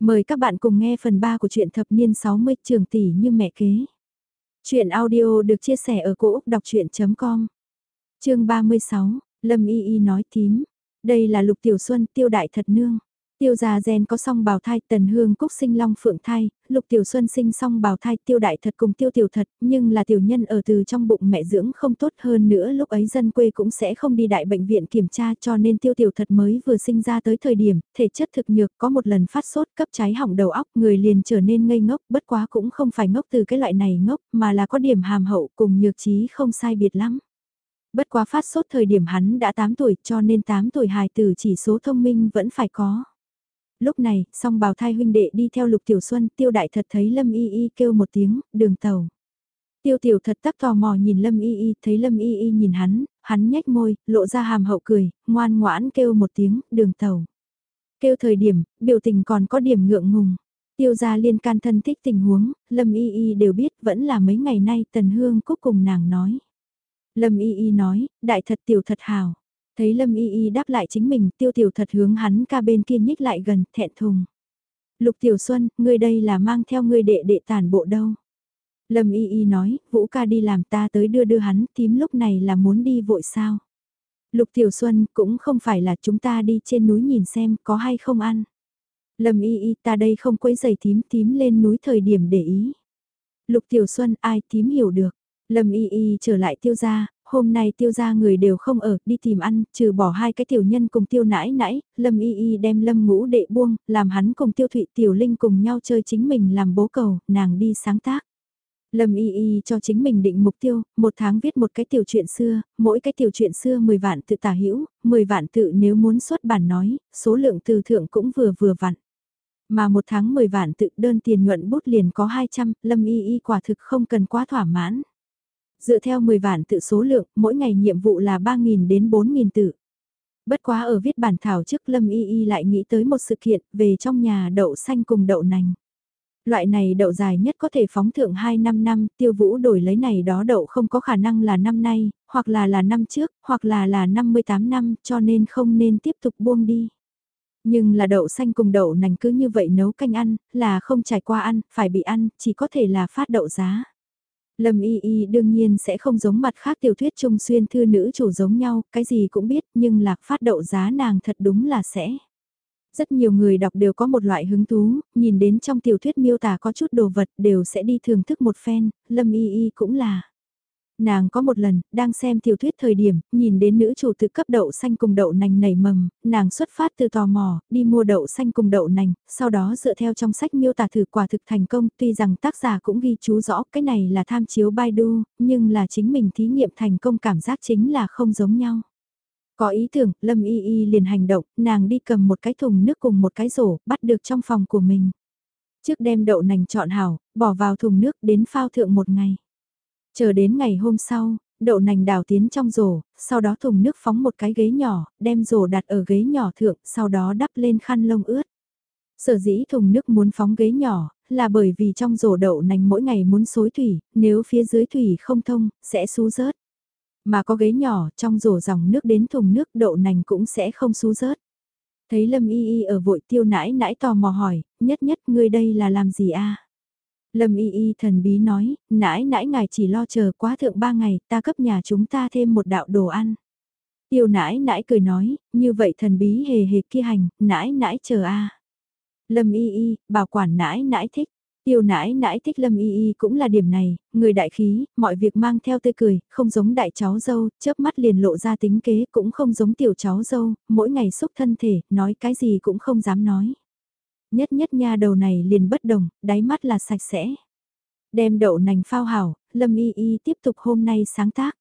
Mời các bạn cùng nghe phần 3 của truyện thập niên 60 trường tỷ như mẹ kế. Chuyện audio được chia sẻ ở cỗ đọc chuyện.com Chương 36, Lâm Y Y nói tím. Đây là Lục Tiểu Xuân tiêu đại thật nương. Tiêu gia gen có song bào thai, tần hương cúc sinh long phượng thai, lục tiểu xuân sinh song bào thai tiêu đại thật cùng tiêu tiểu thật, nhưng là tiểu nhân ở từ trong bụng mẹ dưỡng không tốt hơn nữa lúc ấy dân quê cũng sẽ không đi đại bệnh viện kiểm tra cho nên tiêu tiểu thật mới vừa sinh ra tới thời điểm, thể chất thực nhược có một lần phát sốt cấp cháy hỏng đầu óc người liền trở nên ngây ngốc, bất quá cũng không phải ngốc từ cái loại này ngốc mà là có điểm hàm hậu cùng nhược trí không sai biệt lắm. Bất quá phát sốt thời điểm hắn đã 8 tuổi cho nên 8 tuổi hài tử chỉ số thông minh vẫn phải có lúc này, song bào thai huynh đệ đi theo lục tiểu xuân, tiêu đại thật thấy lâm y y kêu một tiếng, đường tàu. Tiêu tiểu thật tắc tò mò nhìn lâm y y, thấy lâm y y nhìn hắn, hắn nhếch môi, lộ ra hàm hậu cười, ngoan ngoãn kêu một tiếng, đường tàu. Kêu thời điểm, biểu tình còn có điểm ngượng ngùng. Tiêu gia liên can thân thích tình huống, Lâm Y Y đều biết vẫn là mấy ngày nay Tần Hương Cúc cùng nàng nói. Lâm Y Y nói, đại thật tiểu thật hào. Thấy Lâm Y Y đáp lại chính mình, tiêu tiểu thật hướng hắn ca bên kia nhích lại gần, thẹn thùng. Lục Tiểu Xuân, ngươi đây là mang theo ngươi đệ đệ tàn bộ đâu. Lâm Y Y nói, Vũ ca đi làm ta tới đưa đưa hắn, tím lúc này là muốn đi vội sao. Lục Tiểu Xuân cũng không phải là chúng ta đi trên núi nhìn xem có hay không ăn. Lâm Y Y ta đây không quấy giày tím tím lên núi thời điểm để ý. Lục Tiểu Xuân ai tím hiểu được. Lâm Y Y trở lại tiêu gia, hôm nay tiêu ra người đều không ở, đi tìm ăn, trừ bỏ hai cái tiểu nhân cùng tiêu nãi nãi, Lâm Y Y đem Lâm ngũ đệ buông, làm hắn cùng tiêu thụy tiểu linh cùng nhau chơi chính mình làm bố cầu, nàng đi sáng tác. Lâm Y Y cho chính mình định mục tiêu, một tháng viết một cái tiểu chuyện xưa, mỗi cái tiểu chuyện xưa 10 vạn tự tả hữu 10 vạn tự nếu muốn xuất bản nói, số lượng từ thượng cũng vừa vừa vặn. Mà một tháng 10 vạn tự đơn tiền nhuận bút liền có 200, Lâm Y Y quả thực không cần quá thỏa mãn. Dựa theo 10 vạn tự số lượng, mỗi ngày nhiệm vụ là 3.000 đến 4.000 tự. Bất quá ở viết bản thảo trước Lâm Y Y lại nghĩ tới một sự kiện về trong nhà đậu xanh cùng đậu nành. Loại này đậu dài nhất có thể phóng thượng 2-5 năm, tiêu vũ đổi lấy này đó đậu không có khả năng là năm nay, hoặc là là năm trước, hoặc là là 58 năm, cho nên không nên tiếp tục buông đi. Nhưng là đậu xanh cùng đậu nành cứ như vậy nấu canh ăn, là không trải qua ăn, phải bị ăn, chỉ có thể là phát đậu giá. Lâm Y Y đương nhiên sẽ không giống mặt khác tiểu thuyết trung xuyên thư nữ chủ giống nhau, cái gì cũng biết nhưng lạc phát đậu giá nàng thật đúng là sẽ. Rất nhiều người đọc đều có một loại hứng thú, nhìn đến trong tiểu thuyết miêu tả có chút đồ vật đều sẽ đi thưởng thức một phen, Lâm Y Y cũng là. Nàng có một lần, đang xem tiểu thuyết thời điểm, nhìn đến nữ chủ thực cấp đậu xanh cùng đậu nành nảy mầm, nàng xuất phát từ tò mò, đi mua đậu xanh cùng đậu nành, sau đó dựa theo trong sách miêu tả thử quả thực thành công, tuy rằng tác giả cũng ghi chú rõ cái này là tham chiếu Baidu, nhưng là chính mình thí nghiệm thành công cảm giác chính là không giống nhau. Có ý tưởng, Lâm Y Y liền hành động, nàng đi cầm một cái thùng nước cùng một cái rổ, bắt được trong phòng của mình. Trước đem đậu nành chọn hảo, bỏ vào thùng nước đến phao thượng một ngày. Chờ đến ngày hôm sau, đậu nành đào tiến trong rổ, sau đó thùng nước phóng một cái ghế nhỏ, đem rổ đặt ở ghế nhỏ thượng, sau đó đắp lên khăn lông ướt. Sở dĩ thùng nước muốn phóng ghế nhỏ, là bởi vì trong rổ đậu nành mỗi ngày muốn xối thủy, nếu phía dưới thủy không thông, sẽ xú rớt. Mà có ghế nhỏ, trong rổ dòng nước đến thùng nước đậu nành cũng sẽ không xú rớt. Thấy Lâm Y Y ở vội tiêu nãi nãi tò mò hỏi, nhất nhất ngươi đây là làm gì a Lâm y y thần bí nói, nãi nãi ngài chỉ lo chờ quá thượng ba ngày, ta cấp nhà chúng ta thêm một đạo đồ ăn. Tiêu nãi nãi cười nói, như vậy thần bí hề hề kia hành, nãi nãi chờ a. Lâm y y, bảo quản nãi nãi thích. Tiêu nãi nãi thích Lâm Y Y cũng là điểm này, người đại khí, mọi việc mang theo tươi cười, không giống đại cháu dâu, chớp mắt liền lộ ra tính kế, cũng không giống tiểu cháu dâu, mỗi ngày xúc thân thể, nói cái gì cũng không dám nói nhất nhất nha đầu này liền bất đồng, đáy mắt là sạch sẽ. Đem đậu nành phao hảo, Lâm Y Y tiếp tục hôm nay sáng tác.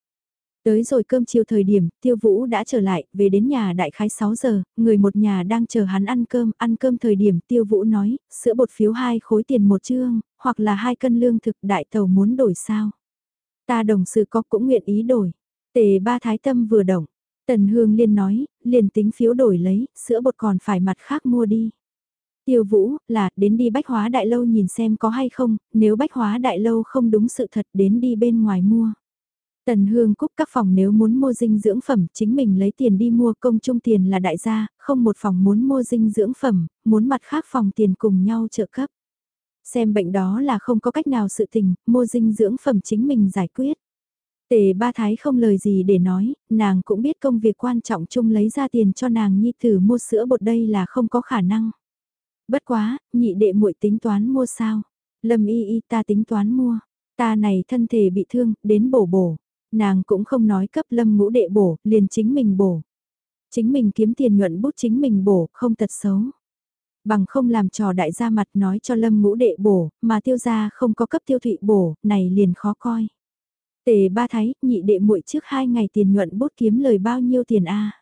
Tới rồi cơm chiều thời điểm, Tiêu Vũ đã trở lại, về đến nhà đại khái 6 giờ, người một nhà đang chờ hắn ăn cơm, ăn cơm thời điểm Tiêu Vũ nói, sữa bột phiếu hai khối tiền một chương, hoặc là hai cân lương thực đại tàu muốn đổi sao. Ta đồng sự có cũng nguyện ý đổi. Tề ba thái tâm vừa động, Tần Hương Liên nói, liền tính phiếu đổi lấy, sữa bột còn phải mặt khác mua đi. Tiêu Vũ, là, đến đi bách hóa đại lâu nhìn xem có hay không, nếu bách hóa đại lâu không đúng sự thật đến đi bên ngoài mua. Tần Hương Cúc các phòng nếu muốn mua dinh dưỡng phẩm chính mình lấy tiền đi mua công trung tiền là đại gia, không một phòng muốn mua dinh dưỡng phẩm, muốn mặt khác phòng tiền cùng nhau trợ cấp. Xem bệnh đó là không có cách nào sự tình, mua dinh dưỡng phẩm chính mình giải quyết. Tề ba thái không lời gì để nói, nàng cũng biết công việc quan trọng chung lấy ra tiền cho nàng nhi tử mua sữa bột đây là không có khả năng. Bất quá, nhị đệ muội tính toán mua sao? Lâm y y ta tính toán mua. Ta này thân thể bị thương, đến bổ bổ. Nàng cũng không nói cấp lâm ngũ đệ bổ, liền chính mình bổ. Chính mình kiếm tiền nhuận bút chính mình bổ, không tật xấu. Bằng không làm trò đại gia mặt nói cho lâm ngũ đệ bổ, mà tiêu gia không có cấp tiêu thụy bổ, này liền khó coi. Tề ba thái, nhị đệ muội trước hai ngày tiền nhuận bút kiếm lời bao nhiêu tiền a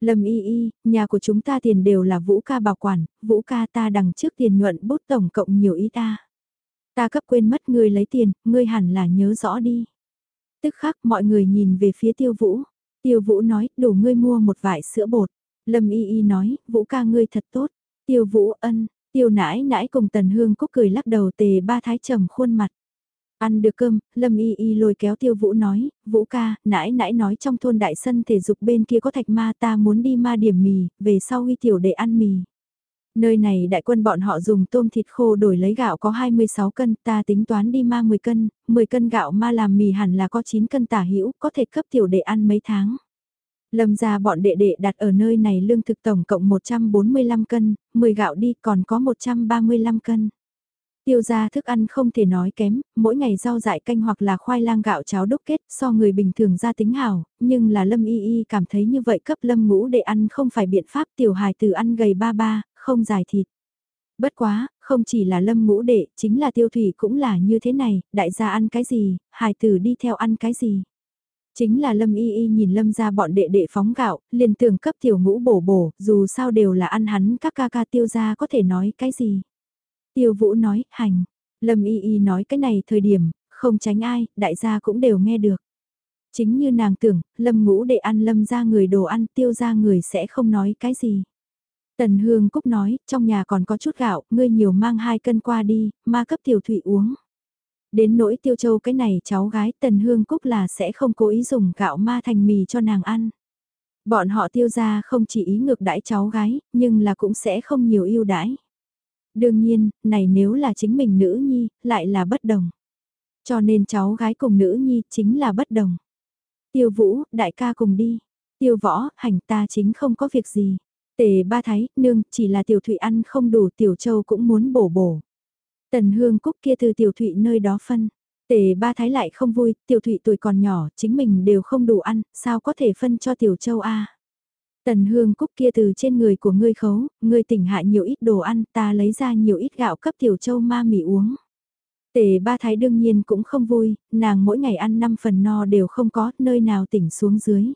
Lâm y y, nhà của chúng ta tiền đều là vũ ca bảo quản, vũ ca ta đằng trước tiền nhuận bút tổng cộng nhiều ý ta. Ta cấp quên mất ngươi lấy tiền, ngươi hẳn là nhớ rõ đi. Tức khắc mọi người nhìn về phía tiêu vũ. Tiêu vũ nói, đủ ngươi mua một vải sữa bột. Lâm y y nói, vũ ca ngươi thật tốt. Tiêu vũ ân, tiêu nãi nãi cùng tần hương cúc cười lắc đầu tề ba thái trầm khuôn mặt. Ăn được cơm, Lâm Y Y lôi kéo Tiêu Vũ nói, Vũ ca, nãi nãi nói trong thôn đại sân thể dục bên kia có thạch ma ta muốn đi ma điểm mì, về sau huy tiểu để ăn mì. Nơi này đại quân bọn họ dùng tôm thịt khô đổi lấy gạo có 26 cân, ta tính toán đi ma 10 cân, 10 cân gạo ma làm mì hẳn là có 9 cân tả hữu có thể cấp tiểu để ăn mấy tháng. Lâm ra bọn đệ đệ đặt ở nơi này lương thực tổng cộng 145 cân, 10 gạo đi còn có 135 cân. Tiêu gia thức ăn không thể nói kém, mỗi ngày rau dại canh hoặc là khoai lang gạo cháo đúc kết so người bình thường ra tính hảo, nhưng là Lâm Y Y cảm thấy như vậy cấp Lâm ngũ để ăn không phải biện pháp tiểu hài từ ăn gầy ba ba, không dài thịt. Bất quá, không chỉ là Lâm ngũ đệ, chính là tiêu thủy cũng là như thế này, đại gia ăn cái gì, hài tử đi theo ăn cái gì. Chính là Lâm Y Y nhìn Lâm ra bọn đệ đệ phóng gạo, liền tưởng cấp tiểu ngũ bổ bổ, dù sao đều là ăn hắn các ca ca tiêu ra có thể nói cái gì. Tiêu Vũ nói, hành. Lâm Y Y nói cái này thời điểm, không tránh ai, đại gia cũng đều nghe được. Chính như nàng tưởng, Lâm ngũ để ăn Lâm ra người đồ ăn, tiêu ra người sẽ không nói cái gì. Tần Hương Cúc nói, trong nhà còn có chút gạo, ngươi nhiều mang hai cân qua đi, ma cấp tiểu thủy uống. Đến nỗi tiêu châu cái này cháu gái Tần Hương Cúc là sẽ không cố ý dùng gạo ma thành mì cho nàng ăn. Bọn họ tiêu ra không chỉ ý ngược đãi cháu gái, nhưng là cũng sẽ không nhiều yêu đãi. Đương nhiên, này nếu là chính mình nữ nhi, lại là bất đồng. Cho nên cháu gái cùng nữ nhi chính là bất đồng. Tiêu vũ, đại ca cùng đi. Tiêu võ, hành ta chính không có việc gì. Tề ba thái, nương, chỉ là tiểu thụy ăn không đủ tiểu châu cũng muốn bổ bổ. Tần hương cúc kia từ tiểu thụy nơi đó phân. Tề ba thái lại không vui, tiểu thụy tuổi còn nhỏ, chính mình đều không đủ ăn, sao có thể phân cho tiểu châu a Tần hương cúc kia từ trên người của ngươi khấu, ngươi tỉnh hại nhiều ít đồ ăn, ta lấy ra nhiều ít gạo cấp tiểu châu ma mì uống. Tề ba thái đương nhiên cũng không vui, nàng mỗi ngày ăn 5 phần no đều không có, nơi nào tỉnh xuống dưới.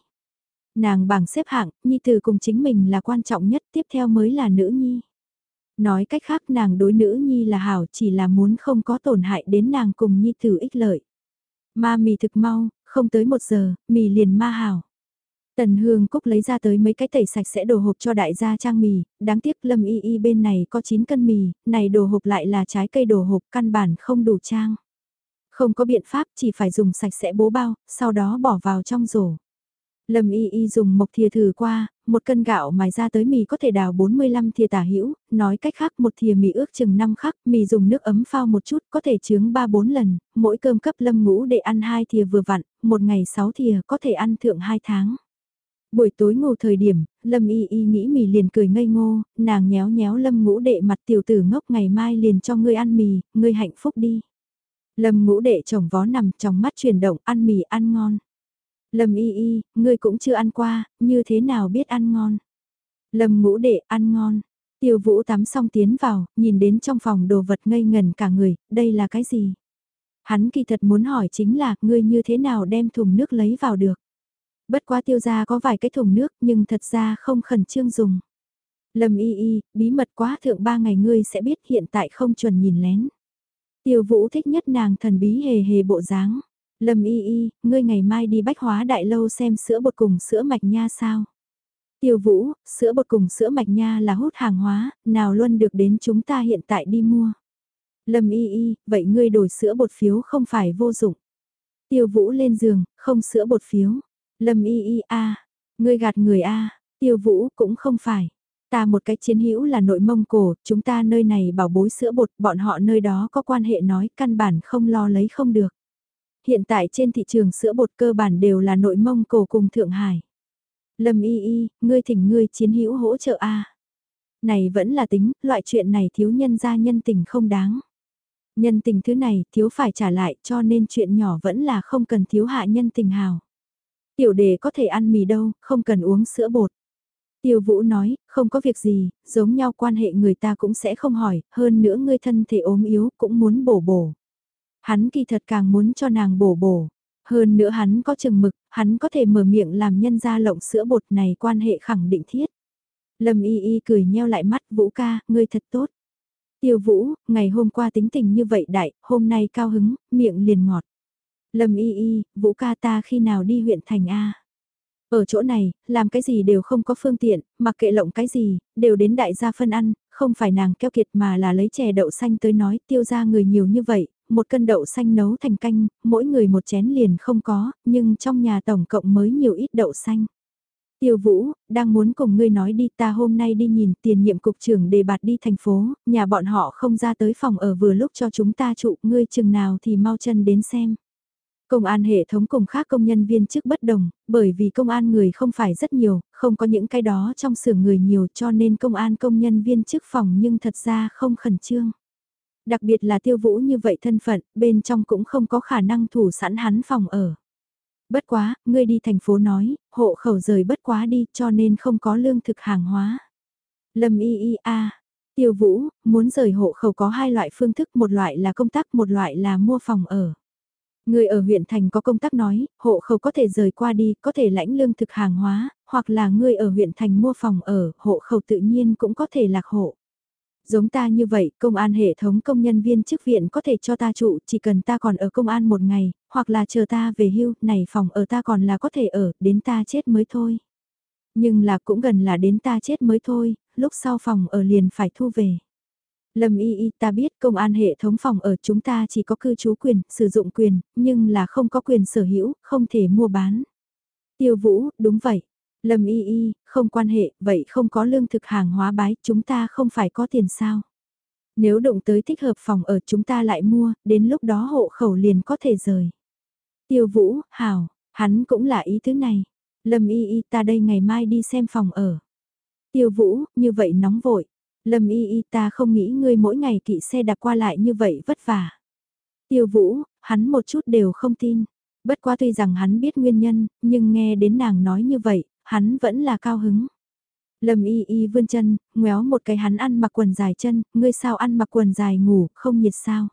Nàng bảng xếp hạng, nhi tử cùng chính mình là quan trọng nhất, tiếp theo mới là nữ nhi. Nói cách khác nàng đối nữ nhi là hảo chỉ là muốn không có tổn hại đến nàng cùng nhi tử ích lợi. Ma mì thực mau, không tới một giờ, mì liền ma hảo. Tần Hương Cúc lấy ra tới mấy cái tẩy sạch sẽ đồ hộp cho đại gia trang mì, đáng tiếc Lâm Y Y bên này có 9 cân mì, này đồ hộp lại là trái cây đồ hộp căn bản không đủ trang. Không có biện pháp chỉ phải dùng sạch sẽ bố bao, sau đó bỏ vào trong rổ. Lâm Y Y dùng mộc thìa thử qua, một cân gạo mài ra tới mì có thể đào 45 thìa tả hữu, nói cách khác một thìa mì ước chừng 5 khắc, mì dùng nước ấm phao một chút có thể chướng 3-4 lần, mỗi cơm cấp lâm ngũ để ăn hai thìa vừa vặn, một ngày 6 thìa có thể ăn thượng 2 tháng. Buổi tối ngủ thời điểm, Lâm Y Y nghĩ mì liền cười ngây ngô, nàng nhéo nhéo Lâm ngũ đệ mặt tiểu tử ngốc ngày mai liền cho ngươi ăn mì, ngươi hạnh phúc đi. Lâm ngũ đệ chồng vó nằm trong mắt chuyển động ăn mì ăn ngon. Lâm Y Y, ngươi cũng chưa ăn qua, như thế nào biết ăn ngon. Lâm ngũ đệ ăn ngon. Tiêu vũ tắm xong tiến vào, nhìn đến trong phòng đồ vật ngây ngần cả người, đây là cái gì? Hắn kỳ thật muốn hỏi chính là, ngươi như thế nào đem thùng nước lấy vào được? Bất quá tiêu gia có vài cái thùng nước nhưng thật ra không khẩn trương dùng. Lâm y y, bí mật quá thượng ba ngày ngươi sẽ biết hiện tại không chuẩn nhìn lén. Tiêu vũ thích nhất nàng thần bí hề hề bộ dáng. Lâm y y, ngươi ngày mai đi bách hóa đại lâu xem sữa bột cùng sữa mạch nha sao? Tiêu vũ, sữa bột cùng sữa mạch nha là hút hàng hóa, nào luôn được đến chúng ta hiện tại đi mua. Lâm y y, vậy ngươi đổi sữa bột phiếu không phải vô dụng. Tiêu Vũ lên giường, không sữa bột phiếu. Lâm y y a, ngươi gạt người a, Tiêu Vũ cũng không phải. Ta một cái chiến hữu là nội mông cổ, chúng ta nơi này bảo bối sữa bột, bọn họ nơi đó có quan hệ nói căn bản không lo lấy không được. Hiện tại trên thị trường sữa bột cơ bản đều là nội mông cổ cùng Thượng Hải. Lâm y y, ngươi thỉnh ngươi chiến hữu hỗ trợ a. Này vẫn là tính, loại chuyện này thiếu nhân gia nhân tình không đáng. Nhân tình thứ này thiếu phải trả lại cho nên chuyện nhỏ vẫn là không cần thiếu hạ nhân tình hào. Tiểu đề có thể ăn mì đâu, không cần uống sữa bột. Tiêu Vũ nói, không có việc gì, giống nhau quan hệ người ta cũng sẽ không hỏi, hơn nữa ngươi thân thể ốm yếu cũng muốn bổ bổ. Hắn kỳ thật càng muốn cho nàng bổ bổ. Hơn nữa hắn có chừng mực, hắn có thể mở miệng làm nhân ra lộng sữa bột này quan hệ khẳng định thiết. Lâm y y cười nheo lại mắt Vũ ca, ngươi thật tốt. Tiêu Vũ, ngày hôm qua tính tình như vậy đại, hôm nay cao hứng, miệng liền ngọt. Lâm y y, Vũ ca ta khi nào đi huyện thành A. Ở chỗ này, làm cái gì đều không có phương tiện, mặc kệ lộng cái gì, đều đến đại gia phân ăn, không phải nàng keo kiệt mà là lấy chè đậu xanh tới nói tiêu ra người nhiều như vậy, một cân đậu xanh nấu thành canh, mỗi người một chén liền không có, nhưng trong nhà tổng cộng mới nhiều ít đậu xanh. Tiêu Vũ, đang muốn cùng ngươi nói đi ta hôm nay đi nhìn tiền nhiệm cục trưởng đề bạt đi thành phố, nhà bọn họ không ra tới phòng ở vừa lúc cho chúng ta trụ, ngươi chừng nào thì mau chân đến xem. Công an hệ thống cùng khác công nhân viên chức bất đồng, bởi vì công an người không phải rất nhiều, không có những cái đó trong xưởng người nhiều cho nên công an công nhân viên chức phòng nhưng thật ra không khẩn trương. Đặc biệt là tiêu vũ như vậy thân phận, bên trong cũng không có khả năng thủ sẵn hắn phòng ở. Bất quá, ngươi đi thành phố nói, hộ khẩu rời bất quá đi cho nên không có lương thực hàng hóa. Lâm y y a, tiêu vũ, muốn rời hộ khẩu có hai loại phương thức, một loại là công tác, một loại là mua phòng ở. Người ở huyện thành có công tác nói, hộ khẩu có thể rời qua đi, có thể lãnh lương thực hàng hóa, hoặc là người ở huyện thành mua phòng ở, hộ khẩu tự nhiên cũng có thể lạc hộ. Giống ta như vậy, công an hệ thống công nhân viên chức viện có thể cho ta trụ, chỉ cần ta còn ở công an một ngày, hoặc là chờ ta về hưu, này phòng ở ta còn là có thể ở, đến ta chết mới thôi. Nhưng là cũng gần là đến ta chết mới thôi, lúc sau phòng ở liền phải thu về. Lâm y y ta biết công an hệ thống phòng ở chúng ta chỉ có cư trú quyền, sử dụng quyền, nhưng là không có quyền sở hữu, không thể mua bán. Tiêu vũ, đúng vậy. Lâm y y, không quan hệ, vậy không có lương thực hàng hóa bái, chúng ta không phải có tiền sao. Nếu động tới thích hợp phòng ở chúng ta lại mua, đến lúc đó hộ khẩu liền có thể rời. Tiêu vũ, hảo, hắn cũng là ý thứ này. Lâm y y ta đây ngày mai đi xem phòng ở. Tiêu vũ, như vậy nóng vội. Lâm y y ta không nghĩ ngươi mỗi ngày kỵ xe đạp qua lại như vậy vất vả. Tiêu vũ, hắn một chút đều không tin. Bất quá tuy rằng hắn biết nguyên nhân, nhưng nghe đến nàng nói như vậy, hắn vẫn là cao hứng. Lâm y y vươn chân, ngoéo một cái hắn ăn mặc quần dài chân, ngươi sao ăn mặc quần dài ngủ, không nhiệt sao.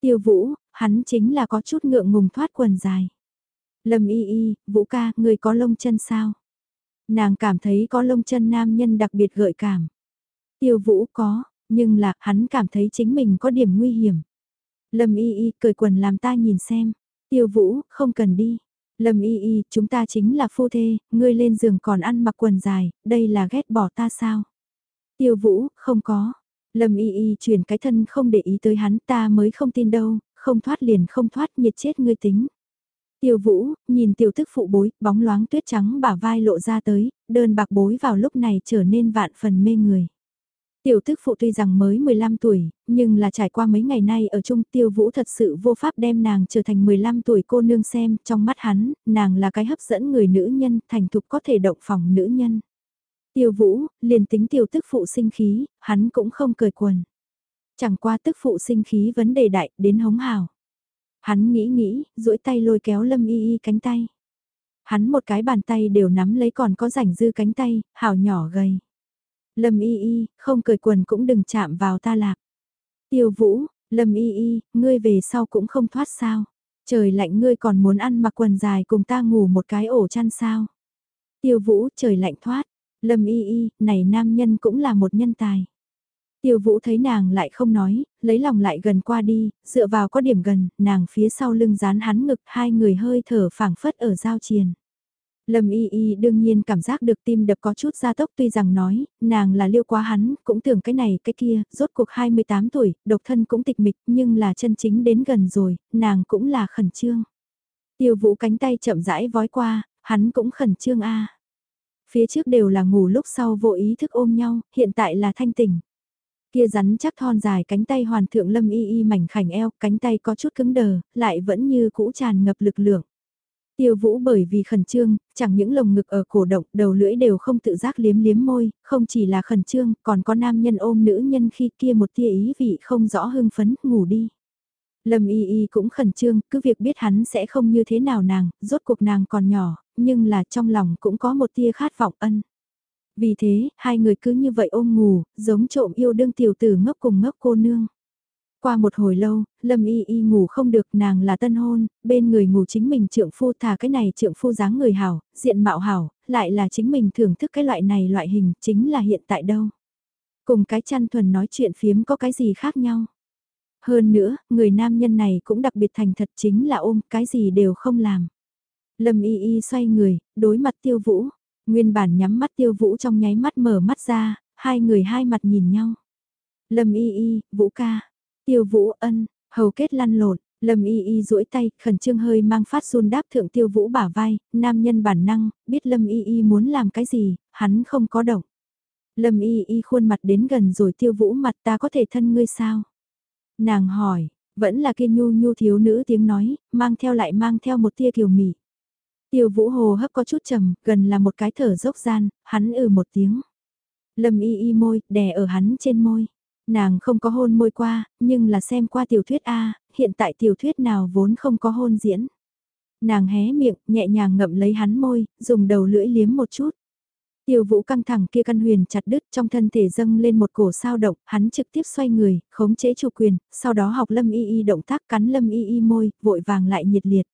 Tiêu vũ, hắn chính là có chút ngượng ngùng thoát quần dài. Lâm y y, vũ ca, ngươi có lông chân sao? Nàng cảm thấy có lông chân nam nhân đặc biệt gợi cảm. Tiêu vũ có, nhưng là hắn cảm thấy chính mình có điểm nguy hiểm. Lâm y y cười quần làm ta nhìn xem. Tiêu vũ, không cần đi. Lâm y y, chúng ta chính là phu thê, ngươi lên giường còn ăn mặc quần dài, đây là ghét bỏ ta sao? Tiêu vũ, không có. Lâm y y chuyển cái thân không để ý tới hắn ta mới không tin đâu, không thoát liền không thoát nhiệt chết ngươi tính. Tiêu vũ, nhìn tiểu thức phụ bối, bóng loáng tuyết trắng bả vai lộ ra tới, đơn bạc bối vào lúc này trở nên vạn phần mê người. Tiểu tức phụ tuy rằng mới 15 tuổi, nhưng là trải qua mấy ngày nay ở chung tiêu vũ thật sự vô pháp đem nàng trở thành 15 tuổi cô nương xem, trong mắt hắn, nàng là cái hấp dẫn người nữ nhân, thành thục có thể động phòng nữ nhân. Tiêu vũ, liền tính tiểu tức phụ sinh khí, hắn cũng không cười quần. Chẳng qua tức phụ sinh khí vấn đề đại, đến hống hào. Hắn nghĩ nghĩ, duỗi tay lôi kéo lâm y y cánh tay. Hắn một cái bàn tay đều nắm lấy còn có rảnh dư cánh tay, hào nhỏ gầy. Lâm y y, không cởi quần cũng đừng chạm vào ta lạc. Tiêu vũ, Lâm y y, ngươi về sau cũng không thoát sao. Trời lạnh ngươi còn muốn ăn mặc quần dài cùng ta ngủ một cái ổ chăn sao. Tiêu vũ, trời lạnh thoát. Lâm y y, này nam nhân cũng là một nhân tài. Tiêu vũ thấy nàng lại không nói, lấy lòng lại gần qua đi, dựa vào có điểm gần, nàng phía sau lưng dán hắn ngực hai người hơi thở phảng phất ở giao triền. Lâm Y Y đương nhiên cảm giác được tim đập có chút gia tốc tuy rằng nói, nàng là liêu quá hắn, cũng tưởng cái này cái kia, rốt cuộc 28 tuổi, độc thân cũng tịch mịch, nhưng là chân chính đến gần rồi, nàng cũng là khẩn trương. Tiêu vũ cánh tay chậm rãi vói qua, hắn cũng khẩn trương a. Phía trước đều là ngủ lúc sau vô ý thức ôm nhau, hiện tại là thanh tỉnh. Kia rắn chắc thon dài cánh tay hoàn thượng lâm y y mảnh khảnh eo, cánh tay có chút cứng đờ, lại vẫn như cũ tràn ngập lực lượng. Tiêu vũ bởi vì khẩn trương, chẳng những lồng ngực ở cổ động, đầu lưỡi đều không tự giác liếm liếm môi, không chỉ là khẩn trương, còn có nam nhân ôm nữ nhân khi kia một tia ý vị không rõ hưng phấn, ngủ đi. Lâm y y cũng khẩn trương, cứ việc biết hắn sẽ không như thế nào nàng, rốt cuộc nàng còn nhỏ, nhưng là trong lòng cũng có một tia khát vọng ân. Vì thế, hai người cứ như vậy ôm ngủ, giống trộm yêu đương tiểu tử ngốc cùng ngốc cô nương. Qua một hồi lâu, Lâm Y Y ngủ không được nàng là tân hôn, bên người ngủ chính mình trượng phu thà cái này trượng phu dáng người hảo, diện mạo hảo, lại là chính mình thưởng thức cái loại này loại hình chính là hiện tại đâu. Cùng cái chăn thuần nói chuyện phiếm có cái gì khác nhau. Hơn nữa, người nam nhân này cũng đặc biệt thành thật chính là ôm cái gì đều không làm. Lâm Y Y xoay người, đối mặt tiêu vũ. Nguyên bản nhắm mắt tiêu vũ trong nháy mắt mở mắt ra, hai người hai mặt nhìn nhau. Lâm Y Y, Vũ ca. Tiêu Vũ ân, hầu kết lăn lộn, Lâm Y Y duỗi tay, khẩn trương hơi mang phát run đáp thượng Tiêu Vũ bả vai, nam nhân bản năng, biết Lâm Y Y muốn làm cái gì, hắn không có động. Lâm Y Y khuôn mặt đến gần rồi Tiêu Vũ mặt ta có thể thân ngươi sao? Nàng hỏi, vẫn là kia nhu nhu thiếu nữ tiếng nói, mang theo lại mang theo một tia kiều mị. Tiêu Vũ hồ hấp có chút trầm, gần là một cái thở dốc gian, hắn ừ một tiếng. Lâm Y Y môi, đè ở hắn trên môi. Nàng không có hôn môi qua, nhưng là xem qua tiểu thuyết A, hiện tại tiểu thuyết nào vốn không có hôn diễn. Nàng hé miệng, nhẹ nhàng ngậm lấy hắn môi, dùng đầu lưỡi liếm một chút. Tiêu vũ căng thẳng kia căn huyền chặt đứt trong thân thể dâng lên một cổ sao động, hắn trực tiếp xoay người, khống chế chủ quyền, sau đó học lâm y y động tác cắn lâm y y môi, vội vàng lại nhiệt liệt.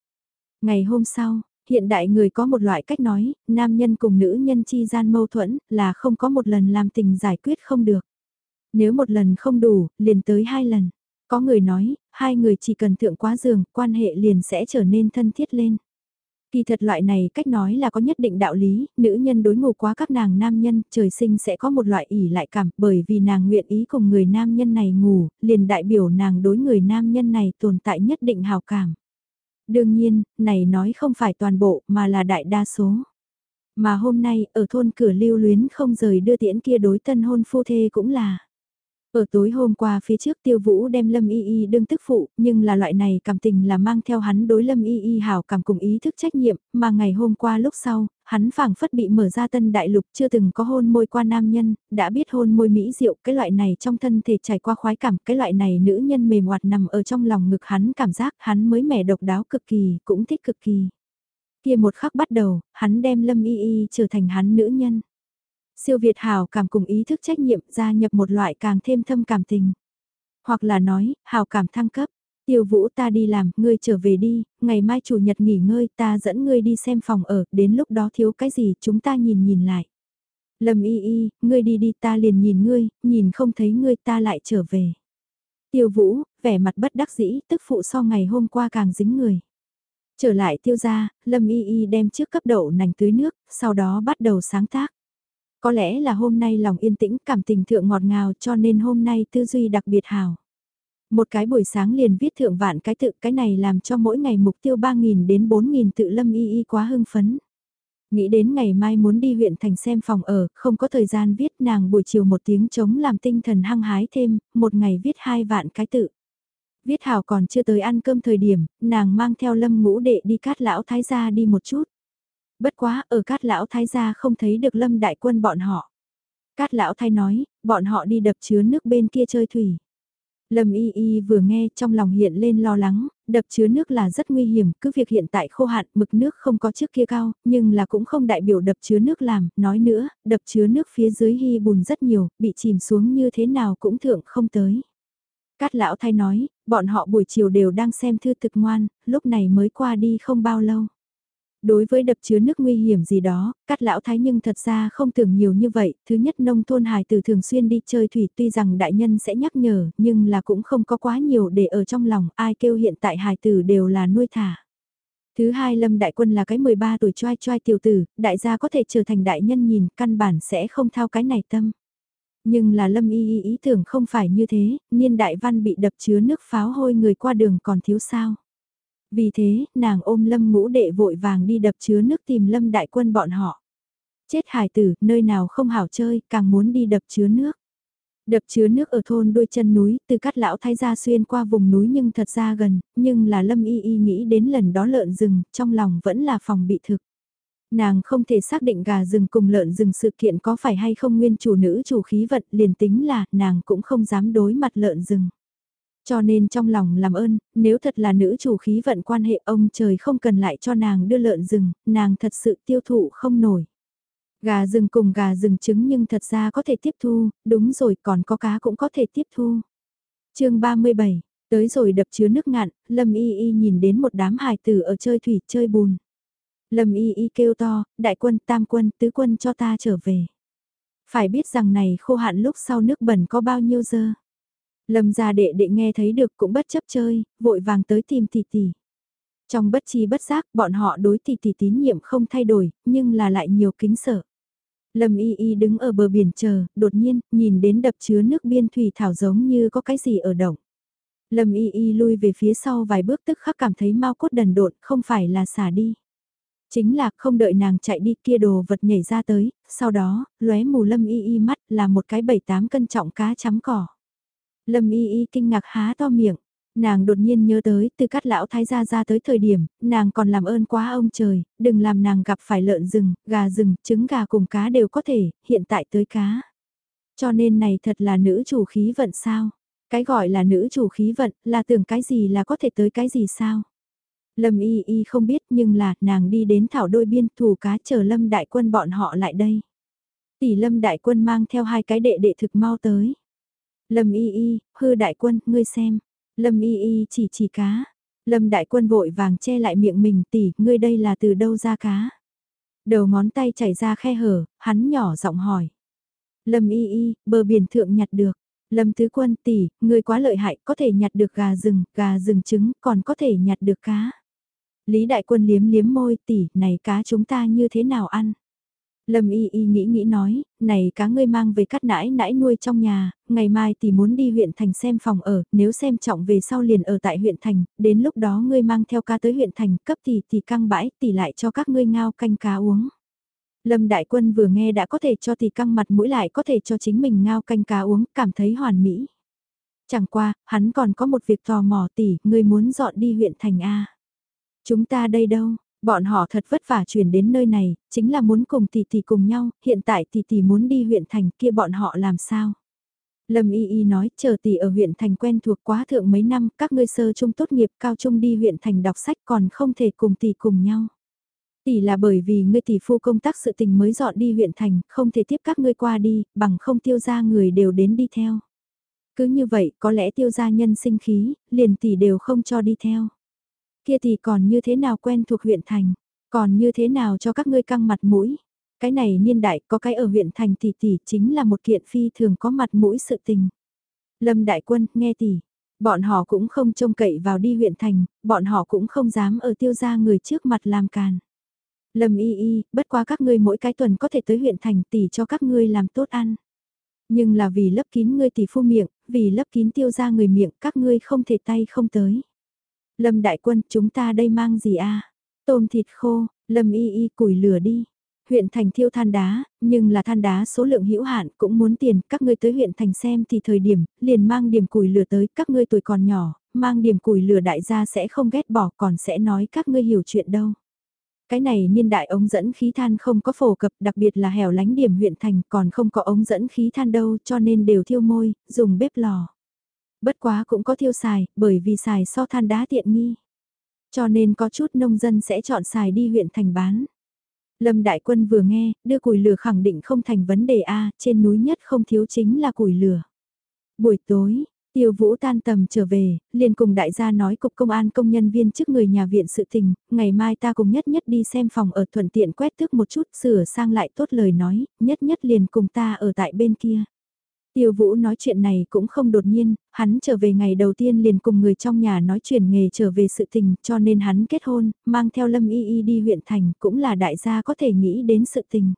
Ngày hôm sau, hiện đại người có một loại cách nói, nam nhân cùng nữ nhân chi gian mâu thuẫn là không có một lần làm tình giải quyết không được. Nếu một lần không đủ, liền tới hai lần. Có người nói, hai người chỉ cần thượng quá giường, quan hệ liền sẽ trở nên thân thiết lên. Kỳ thật loại này cách nói là có nhất định đạo lý, nữ nhân đối ngủ quá các nàng nam nhân, trời sinh sẽ có một loại ỉ lại cảm, bởi vì nàng nguyện ý cùng người nam nhân này ngủ, liền đại biểu nàng đối người nam nhân này tồn tại nhất định hào cảm. Đương nhiên, này nói không phải toàn bộ, mà là đại đa số. Mà hôm nay, ở thôn cửa lưu luyến không rời đưa tiễn kia đối tân hôn phu thê cũng là ở tối hôm qua phía trước tiêu vũ đem Lâm Y Y đương tức phụ, nhưng là loại này cảm tình là mang theo hắn đối Lâm Y Y hảo cảm cùng ý thức trách nhiệm, mà ngày hôm qua lúc sau, hắn phảng phất bị mở ra tân đại lục chưa từng có hôn môi qua nam nhân, đã biết hôn môi mỹ diệu cái loại này trong thân thể trải qua khoái cảm, cái loại này nữ nhân mềm hoạt nằm ở trong lòng ngực hắn cảm giác hắn mới mẻ độc đáo cực kỳ, cũng thích cực kỳ. Kia một khắc bắt đầu, hắn đem Lâm Y Y trở thành hắn nữ nhân. Siêu Việt hào cảm cùng ý thức trách nhiệm gia nhập một loại càng thêm thâm cảm tình. Hoặc là nói, hào cảm thăng cấp. Tiêu vũ ta đi làm, ngươi trở về đi, ngày mai chủ nhật nghỉ ngơi ta dẫn ngươi đi xem phòng ở, đến lúc đó thiếu cái gì chúng ta nhìn nhìn lại. Lâm y y, ngươi đi đi ta liền nhìn ngươi, nhìn không thấy ngươi ta lại trở về. Tiêu vũ, vẻ mặt bất đắc dĩ, tức phụ so ngày hôm qua càng dính người. Trở lại tiêu gia, Lâm y y đem trước cấp đậu nành tưới nước, sau đó bắt đầu sáng tác. Có lẽ là hôm nay lòng yên tĩnh cảm tình thượng ngọt ngào cho nên hôm nay tư duy đặc biệt hào. Một cái buổi sáng liền viết thượng vạn cái tự cái này làm cho mỗi ngày mục tiêu 3.000 đến 4.000 tự lâm y y quá hưng phấn. Nghĩ đến ngày mai muốn đi huyện thành xem phòng ở, không có thời gian viết nàng buổi chiều một tiếng chống làm tinh thần hăng hái thêm, một ngày viết hai vạn cái tự. Viết hào còn chưa tới ăn cơm thời điểm, nàng mang theo lâm ngũ đệ đi cát lão thái gia đi một chút. Bất quá ở cát lão thái gia không thấy được lâm đại quân bọn họ. Cát lão thái nói, bọn họ đi đập chứa nước bên kia chơi thủy. Lâm Y Y vừa nghe trong lòng hiện lên lo lắng, đập chứa nước là rất nguy hiểm, cứ việc hiện tại khô hạn, mực nước không có trước kia cao, nhưng là cũng không đại biểu đập chứa nước làm, nói nữa, đập chứa nước phía dưới hy bùn rất nhiều, bị chìm xuống như thế nào cũng thượng không tới. Cát lão thay nói, bọn họ buổi chiều đều đang xem thư thực ngoan, lúc này mới qua đi không bao lâu. Đối với đập chứa nước nguy hiểm gì đó, cắt lão thái nhưng thật ra không tưởng nhiều như vậy, thứ nhất nông thôn hài tử thường xuyên đi chơi thủy tuy rằng đại nhân sẽ nhắc nhở, nhưng là cũng không có quá nhiều để ở trong lòng, ai kêu hiện tại hài tử đều là nuôi thả. Thứ hai Lâm Đại Quân là cái 13 tuổi choai choai tiểu tử, đại gia có thể trở thành đại nhân nhìn, căn bản sẽ không thao cái này tâm. Nhưng là Lâm y ý tưởng không phải như thế, niên đại văn bị đập chứa nước pháo hôi người qua đường còn thiếu sao. Vì thế, nàng ôm lâm ngũ đệ vội vàng đi đập chứa nước tìm lâm đại quân bọn họ. Chết hải tử, nơi nào không hảo chơi, càng muốn đi đập chứa nước. Đập chứa nước ở thôn đôi chân núi, từ cắt lão thái gia xuyên qua vùng núi nhưng thật ra gần, nhưng là lâm y y nghĩ đến lần đó lợn rừng, trong lòng vẫn là phòng bị thực. Nàng không thể xác định gà rừng cùng lợn rừng sự kiện có phải hay không nguyên chủ nữ chủ khí vận liền tính là nàng cũng không dám đối mặt lợn rừng. Cho nên trong lòng làm ơn, nếu thật là nữ chủ khí vận quan hệ ông trời không cần lại cho nàng đưa lợn rừng, nàng thật sự tiêu thụ không nổi. Gà rừng cùng gà rừng trứng nhưng thật ra có thể tiếp thu, đúng rồi còn có cá cũng có thể tiếp thu. chương 37, tới rồi đập chứa nước ngạn, Lâm Y Y nhìn đến một đám hài tử ở chơi thủy chơi bùn. Lâm Y Y kêu to, đại quân, tam quân, tứ quân cho ta trở về. Phải biết rằng này khô hạn lúc sau nước bẩn có bao nhiêu dơ. Lâm gia đệ đệ nghe thấy được cũng bất chấp chơi, vội vàng tới tìm tỷ tỷ. Trong bất chi bất giác, bọn họ đối tỷ tỷ tín nhiệm không thay đổi, nhưng là lại nhiều kính sợ. Lâm Y Y đứng ở bờ biển chờ, đột nhiên, nhìn đến đập chứa nước biên thủy thảo giống như có cái gì ở động. Lâm Y Y lui về phía sau vài bước tức khắc cảm thấy mau cốt đần độn, không phải là xả đi. Chính là không đợi nàng chạy đi kia đồ vật nhảy ra tới, sau đó, lóe mù Lâm Y Y mắt là một cái bảy tám cân trọng cá chấm cỏ. Lâm Y Y kinh ngạc há to miệng. Nàng đột nhiên nhớ tới, từ cắt lão thái gia ra tới thời điểm, nàng còn làm ơn quá ông trời, đừng làm nàng gặp phải lợn rừng, gà rừng, trứng gà cùng cá đều có thể, hiện tại tới cá. Cho nên này thật là nữ chủ khí vận sao? Cái gọi là nữ chủ khí vận, là tưởng cái gì là có thể tới cái gì sao? Lâm y y không biết nhưng là nàng đi đến thảo đôi biên thủ cá chờ lâm đại quân bọn họ lại đây. Tỷ lâm đại quân mang theo hai cái đệ đệ thực mau tới. Lâm y y, hư đại quân, ngươi xem. Lâm y y chỉ chỉ cá. Lâm đại quân vội vàng che lại miệng mình tỉ, ngươi đây là từ đâu ra cá. Đầu ngón tay chảy ra khe hở, hắn nhỏ giọng hỏi. Lâm y y, bờ biển thượng nhặt được. Lâm tứ quân tỷ, ngươi quá lợi hại, có thể nhặt được gà rừng, gà rừng trứng, còn có thể nhặt được cá. Lý đại quân liếm liếm môi tỷ, này cá chúng ta như thế nào ăn? Lâm y y nghĩ nghĩ nói, này cá ngươi mang về cắt nãi nãi nuôi trong nhà, ngày mai thì muốn đi huyện thành xem phòng ở, nếu xem trọng về sau liền ở tại huyện thành, đến lúc đó ngươi mang theo cá tới huyện thành, cấp thì thì căng bãi, thì lại cho các ngươi ngao canh cá uống. Lâm Đại Quân vừa nghe đã có thể cho thì căng mặt mũi lại có thể cho chính mình ngao canh cá uống, cảm thấy hoàn mỹ. Chẳng qua, hắn còn có một việc tò mò tỷ, ngươi muốn dọn đi huyện thành A. Chúng ta đây đâu, Bọn họ thật vất vả chuyển đến nơi này, chính là muốn cùng tỷ tỷ cùng nhau, hiện tại tỷ tỷ muốn đi huyện thành kia bọn họ làm sao? Lâm Y Y nói, chờ tỷ ở huyện thành quen thuộc quá thượng mấy năm, các ngươi sơ trung tốt nghiệp cao trung đi huyện thành đọc sách còn không thể cùng tỷ cùng nhau. Tỷ là bởi vì ngươi tỷ phu công tác sự tình mới dọn đi huyện thành, không thể tiếp các ngươi qua đi, bằng không tiêu gia người đều đến đi theo. Cứ như vậy, có lẽ tiêu gia nhân sinh khí, liền tỷ đều không cho đi theo kia thì còn như thế nào quen thuộc huyện thành, còn như thế nào cho các ngươi căng mặt mũi. Cái này niên đại có cái ở huyện thành tỷ tỷ chính là một kiện phi thường có mặt mũi sự tình. Lâm Đại Quân, nghe tỷ, bọn họ cũng không trông cậy vào đi huyện thành, bọn họ cũng không dám ở tiêu gia người trước mặt làm càn. Lâm y y, bất qua các ngươi mỗi cái tuần có thể tới huyện thành tỷ cho các ngươi làm tốt ăn. Nhưng là vì lấp kín ngươi tỷ phu miệng, vì lấp kín tiêu gia người miệng các ngươi không thể tay không tới. Lâm đại quân, chúng ta đây mang gì a? Tôm thịt khô, Lâm y y củi lửa đi. Huyện thành thiêu than đá, nhưng là than đá số lượng hữu hạn cũng muốn tiền, các ngươi tới huyện thành xem thì thời điểm, liền mang điểm củi lửa tới, các ngươi tuổi còn nhỏ, mang điểm củi lửa đại gia sẽ không ghét bỏ còn sẽ nói các ngươi hiểu chuyện đâu. Cái này niên đại ống dẫn khí than không có phổ cập đặc biệt là hẻo lánh điểm huyện thành còn không có ống dẫn khí than đâu cho nên đều thiêu môi, dùng bếp lò. Bất quá cũng có thiêu xài, bởi vì xài so than đá tiện nghi. Cho nên có chút nông dân sẽ chọn xài đi huyện thành bán. Lâm Đại Quân vừa nghe, đưa củi lửa khẳng định không thành vấn đề A, trên núi nhất không thiếu chính là củi lửa. Buổi tối, Tiêu Vũ tan tầm trở về, liền cùng đại gia nói cục công an công nhân viên trước người nhà viện sự tình, ngày mai ta cùng nhất nhất đi xem phòng ở thuận tiện quét thức một chút sửa sang lại tốt lời nói, nhất nhất liền cùng ta ở tại bên kia. Tiêu Vũ nói chuyện này cũng không đột nhiên, hắn trở về ngày đầu tiên liền cùng người trong nhà nói chuyển nghề trở về sự tình cho nên hắn kết hôn, mang theo Lâm Y Y đi huyện thành cũng là đại gia có thể nghĩ đến sự tình.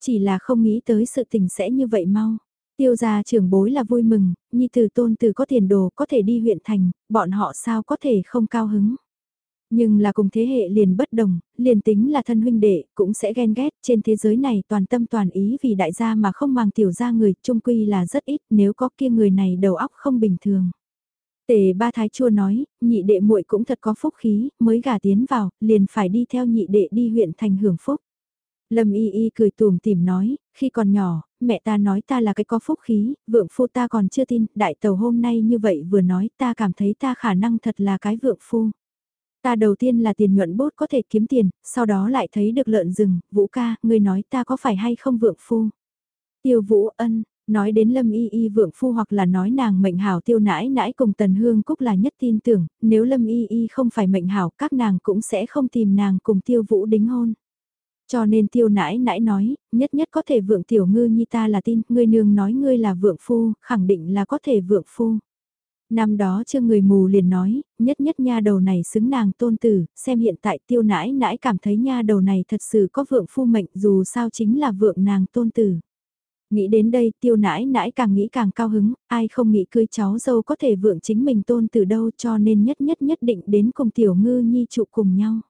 Chỉ là không nghĩ tới sự tình sẽ như vậy mau. Tiêu gia trưởng bối là vui mừng, nhi tử tôn tử có tiền đồ có thể đi huyện thành, bọn họ sao có thể không cao hứng. Nhưng là cùng thế hệ liền bất đồng, liền tính là thân huynh đệ, cũng sẽ ghen ghét, trên thế giới này toàn tâm toàn ý vì đại gia mà không mang tiểu gia người, trung quy là rất ít, nếu có kia người này đầu óc không bình thường. Tề ba thái chua nói, nhị đệ muội cũng thật có phúc khí, mới gả tiến vào, liền phải đi theo nhị đệ đi huyện thành hưởng phúc. Lâm y y cười tùm tìm nói, khi còn nhỏ, mẹ ta nói ta là cái có phúc khí, vượng phu ta còn chưa tin, đại tàu hôm nay như vậy vừa nói ta cảm thấy ta khả năng thật là cái vượng phu. Ta đầu tiên là tiền nhuận bốt có thể kiếm tiền, sau đó lại thấy được lợn rừng, vũ ca, ngươi nói ta có phải hay không vượng phu. Tiêu vũ ân, nói đến lâm y y vượng phu hoặc là nói nàng mệnh hảo tiêu nãi nãi cùng tần hương cúc là nhất tin tưởng, nếu lâm y y không phải mệnh hảo các nàng cũng sẽ không tìm nàng cùng tiêu vũ đính hôn. Cho nên tiêu nãi nãi nói, nhất nhất có thể vượng tiểu ngư nhi ta là tin, ngươi nương nói ngươi là vượng phu, khẳng định là có thể vượng phu. Năm đó chưa người mù liền nói, nhất nhất nha đầu này xứng nàng tôn tử, xem hiện tại tiêu nãi nãi cảm thấy nha đầu này thật sự có vượng phu mệnh dù sao chính là vượng nàng tôn tử. Nghĩ đến đây tiêu nãi nãi càng nghĩ càng cao hứng, ai không nghĩ cưới cháu dâu có thể vượng chính mình tôn từ đâu cho nên nhất nhất nhất định đến cùng tiểu ngư nhi trụ cùng nhau.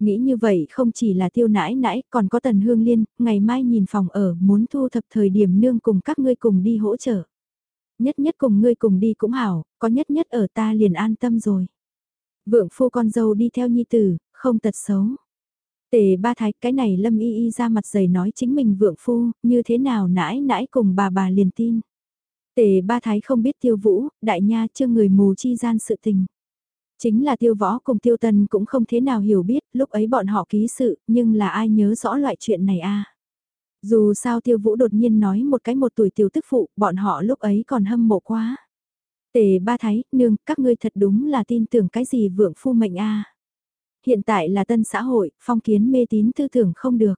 Nghĩ như vậy không chỉ là tiêu nãi nãi, còn có tần hương liên, ngày mai nhìn phòng ở muốn thu thập thời điểm nương cùng các ngươi cùng đi hỗ trợ. Nhất nhất cùng ngươi cùng đi cũng hảo, có nhất nhất ở ta liền an tâm rồi. Vượng phu con dâu đi theo nhi tử, không tật xấu. Tề ba thái cái này lâm y y ra mặt dày nói chính mình vượng phu, như thế nào nãi nãi cùng bà bà liền tin. Tề ba thái không biết tiêu vũ, đại nha chưa người mù chi gian sự tình. Chính là tiêu võ cùng tiêu tân cũng không thế nào hiểu biết, lúc ấy bọn họ ký sự, nhưng là ai nhớ rõ loại chuyện này a dù sao tiêu vũ đột nhiên nói một cái một tuổi tiêu tức phụ, bọn họ lúc ấy còn hâm mộ quá. Tề ba thái, nương, các ngươi thật đúng là tin tưởng cái gì vượng phu mệnh a Hiện tại là tân xã hội, phong kiến mê tín tư tưởng không được.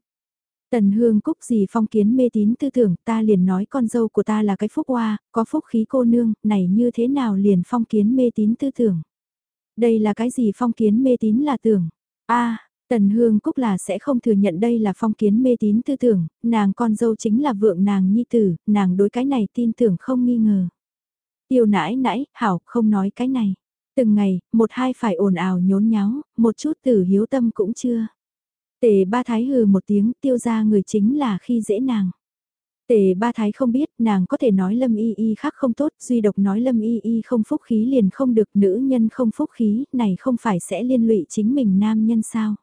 Tần hương cúc gì phong kiến mê tín tư tưởng ta liền nói con dâu của ta là cái phúc hoa, có phúc khí cô nương, này như thế nào liền phong kiến mê tín tư tưởng. Đây là cái gì phong kiến mê tín là tưởng. a Tần Hương Cúc là sẽ không thừa nhận đây là phong kiến mê tín tư tưởng, nàng con dâu chính là vượng nàng nhi tử, nàng đối cái này tin tưởng không nghi ngờ. Tiêu nãi nãi, hảo, không nói cái này. Từng ngày, một hai phải ồn ào nhốn nháo, một chút tử hiếu tâm cũng chưa. Tề ba thái hừ một tiếng tiêu ra người chính là khi dễ nàng. Tề ba thái không biết nàng có thể nói lâm y y khác không tốt, duy độc nói lâm y y không phúc khí liền không được nữ nhân không phúc khí, này không phải sẽ liên lụy chính mình nam nhân sao.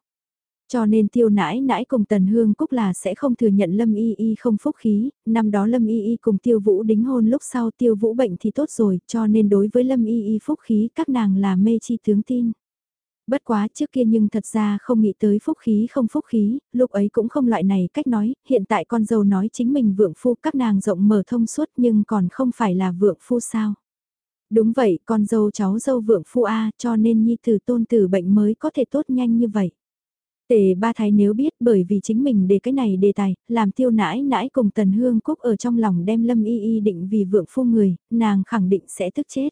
Cho nên tiêu nãi nãi cùng Tần Hương Cúc là sẽ không thừa nhận Lâm Y Y không phúc khí, năm đó Lâm Y Y cùng tiêu vũ đính hôn lúc sau tiêu vũ bệnh thì tốt rồi, cho nên đối với Lâm Y Y phúc khí các nàng là mê chi tướng tin. Bất quá trước kia nhưng thật ra không nghĩ tới phúc khí không phúc khí, lúc ấy cũng không loại này cách nói, hiện tại con dâu nói chính mình vượng phu các nàng rộng mở thông suốt nhưng còn không phải là vượng phu sao. Đúng vậy, con dâu cháu dâu vượng phu A cho nên nhi tử tôn tử bệnh mới có thể tốt nhanh như vậy. Tề ba thái nếu biết bởi vì chính mình để cái này đề tài, làm tiêu nãi nãi cùng tần hương cúc ở trong lòng đem lâm y y định vì vượng phu người, nàng khẳng định sẽ tức chết.